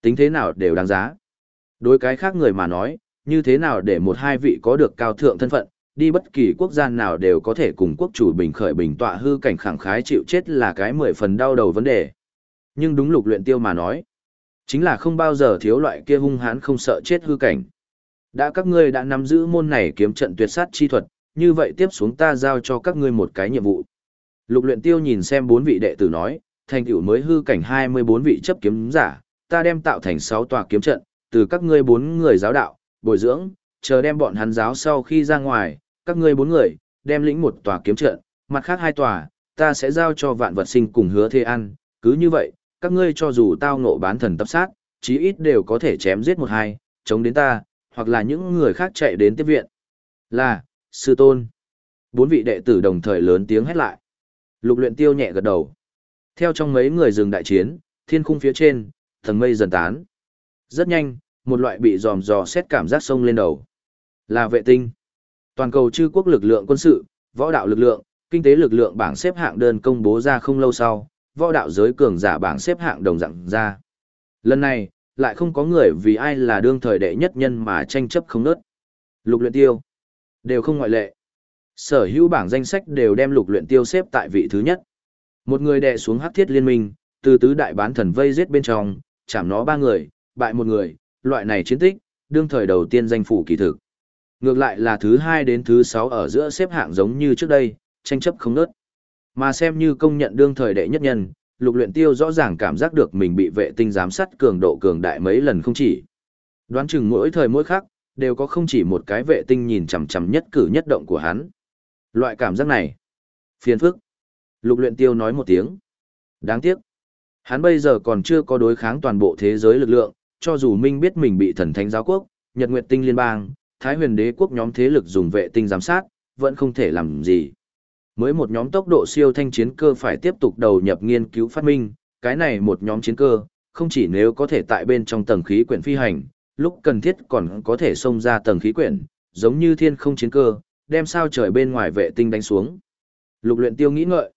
Tính thế nào đều đáng giá. Đối cái khác người mà nói, như thế nào để một hai vị có được cao thượng thân phận, đi bất kỳ quốc gia nào đều có thể cùng quốc chủ bình khởi bình tọa hư cảnh khẳng khái chịu chết là cái mười phần đau đầu vấn đề. Nhưng đúng lục luyện tiêu mà nói, chính là không bao giờ thiếu loại kia hung hãn không sợ chết hư cảnh. Đã các ngươi đã nắm giữ môn này kiếm trận tuyệt sát chi thuật, như vậy tiếp xuống ta giao cho các ngươi một cái nhiệm vụ. Lục luyện tiêu nhìn xem bốn vị đệ tử nói, thành tựu mới hư cảnh 24 vị chấp kiếm giả, ta đem tạo thành 6 tòa kiếm trận, từ các ngươi bốn người giáo đạo, bồi dưỡng, chờ đem bọn hắn giáo sau khi ra ngoài, các ngươi bốn người, đem lĩnh một tòa kiếm trận, mặt khác hai tòa, ta sẽ giao cho vạn vật sinh cùng hứa thế ăn, cứ như vậy, các ngươi cho dù tao ngộ bán thần tập sát, chí ít đều có thể chém giết một hai, chống đến ta, hoặc là những người khác chạy đến tiếp viện. Là, sư tôn. Bốn vị đệ tử đồng thời lớn tiếng hét lại. Lục luyện tiêu nhẹ gật đầu. Theo trong mấy người dừng đại chiến, thiên khung phía trên, thần mây dần tán. Rất nhanh, một loại bị dòm dò xét cảm giác sông lên đầu. Là vệ tinh. Toàn cầu chư quốc lực lượng quân sự, võ đạo lực lượng, kinh tế lực lượng bảng xếp hạng đơn công bố ra không lâu sau, võ đạo giới cường giả bảng xếp hạng đồng dạng ra. Lần này, lại không có người vì ai là đương thời đệ nhất nhân mà tranh chấp không nớt. Lục luyện tiêu, đều không ngoại lệ. Sở hữu bảng danh sách đều đem lục luyện tiêu xếp tại vị thứ nhất. Một người đệ xuống hắc thiết liên minh, từ tứ đại bán thần vây giết bên trong, chạm nó ba người, bại một người, loại này chiến tích, đương thời đầu tiên danh phủ kỳ thực. Ngược lại là thứ hai đến thứ sáu ở giữa xếp hạng giống như trước đây, tranh chấp không nớt. Mà xem như công nhận đương thời đệ nhất nhân, lục luyện tiêu rõ ràng cảm giác được mình bị vệ tinh giám sát cường độ cường đại mấy lần không chỉ. Đoán chừng mỗi thời mỗi khắc, đều có không chỉ một cái vệ tinh nhìn chằm chằm nhất cử nhất động của hắn. Loại cảm giác này, phiền phức. Lục luyện tiêu nói một tiếng. Đáng tiếc. Hắn bây giờ còn chưa có đối kháng toàn bộ thế giới lực lượng, cho dù Minh biết mình bị thần thánh giáo quốc, Nhật Nguyệt Tinh Liên bang, Thái huyền đế quốc nhóm thế lực dùng vệ tinh giám sát, vẫn không thể làm gì. Mới một nhóm tốc độ siêu thanh chiến cơ phải tiếp tục đầu nhập nghiên cứu phát minh, cái này một nhóm chiến cơ, không chỉ nếu có thể tại bên trong tầng khí quyển phi hành, lúc cần thiết còn có thể xông ra tầng khí quyển, giống như thiên không chiến cơ, đem sao trời bên ngoài vệ tinh đánh xuống. Lục luyện tiêu nghĩ ngợi.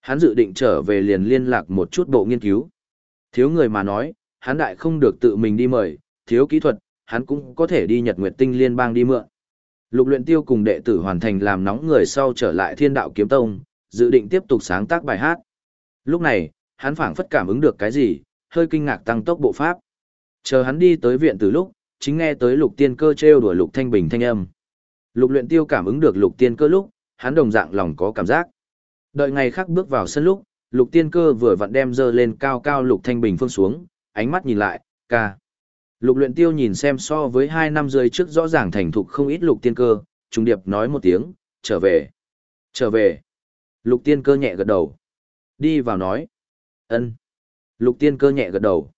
Hắn dự định trở về liền liên lạc một chút bộ nghiên cứu. Thiếu người mà nói, hắn đại không được tự mình đi mời, thiếu kỹ thuật, hắn cũng có thể đi Nhật Nguyệt Tinh Liên bang đi mượn. Lục luyện tiêu cùng đệ tử hoàn thành làm nóng người sau trở lại thiên đạo kiếm tông, dự định tiếp tục sáng tác bài hát. Lúc này, hắn phảng phất cảm ứng được cái gì, hơi kinh ngạc tăng tốc bộ pháp. Chờ hắn đi tới viện từ lúc, chính nghe tới lục tiên cơ trêu đùa lục thanh bình thanh âm. Lục luyện tiêu cảm ứng được lục tiên cơ lúc, hắn đồng dạng lòng có cảm giác. Đợi ngày khác bước vào sân lúc, lục tiên cơ vừa vặn đem dơ lên cao cao lục thanh bình phương xuống, ánh mắt nhìn lại, ca. Lục luyện tiêu nhìn xem so với hai năm rưỡi trước rõ ràng thành thục không ít lục tiên cơ, trung điệp nói một tiếng, trở về. Trở về. Lục tiên cơ nhẹ gật đầu. Đi vào nói. ân. Lục tiên cơ nhẹ gật đầu.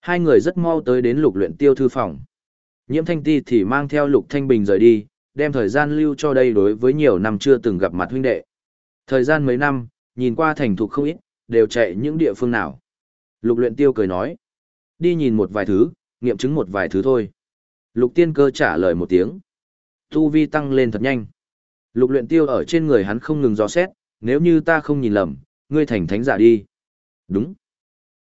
Hai người rất mau tới đến lục luyện tiêu thư phòng. Nhiễm thanh ti thì mang theo lục thanh bình rời đi, đem thời gian lưu cho đây đối với nhiều năm chưa từng gặp mặt huynh đệ. Thời gian mấy năm, nhìn qua thành thục không ít, đều chạy những địa phương nào. Lục luyện tiêu cười nói. Đi nhìn một vài thứ, nghiệm chứng một vài thứ thôi. Lục tiên cơ trả lời một tiếng. Tu vi tăng lên thật nhanh. Lục luyện tiêu ở trên người hắn không ngừng dò xét, nếu như ta không nhìn lầm, ngươi thành thánh giả đi. Đúng.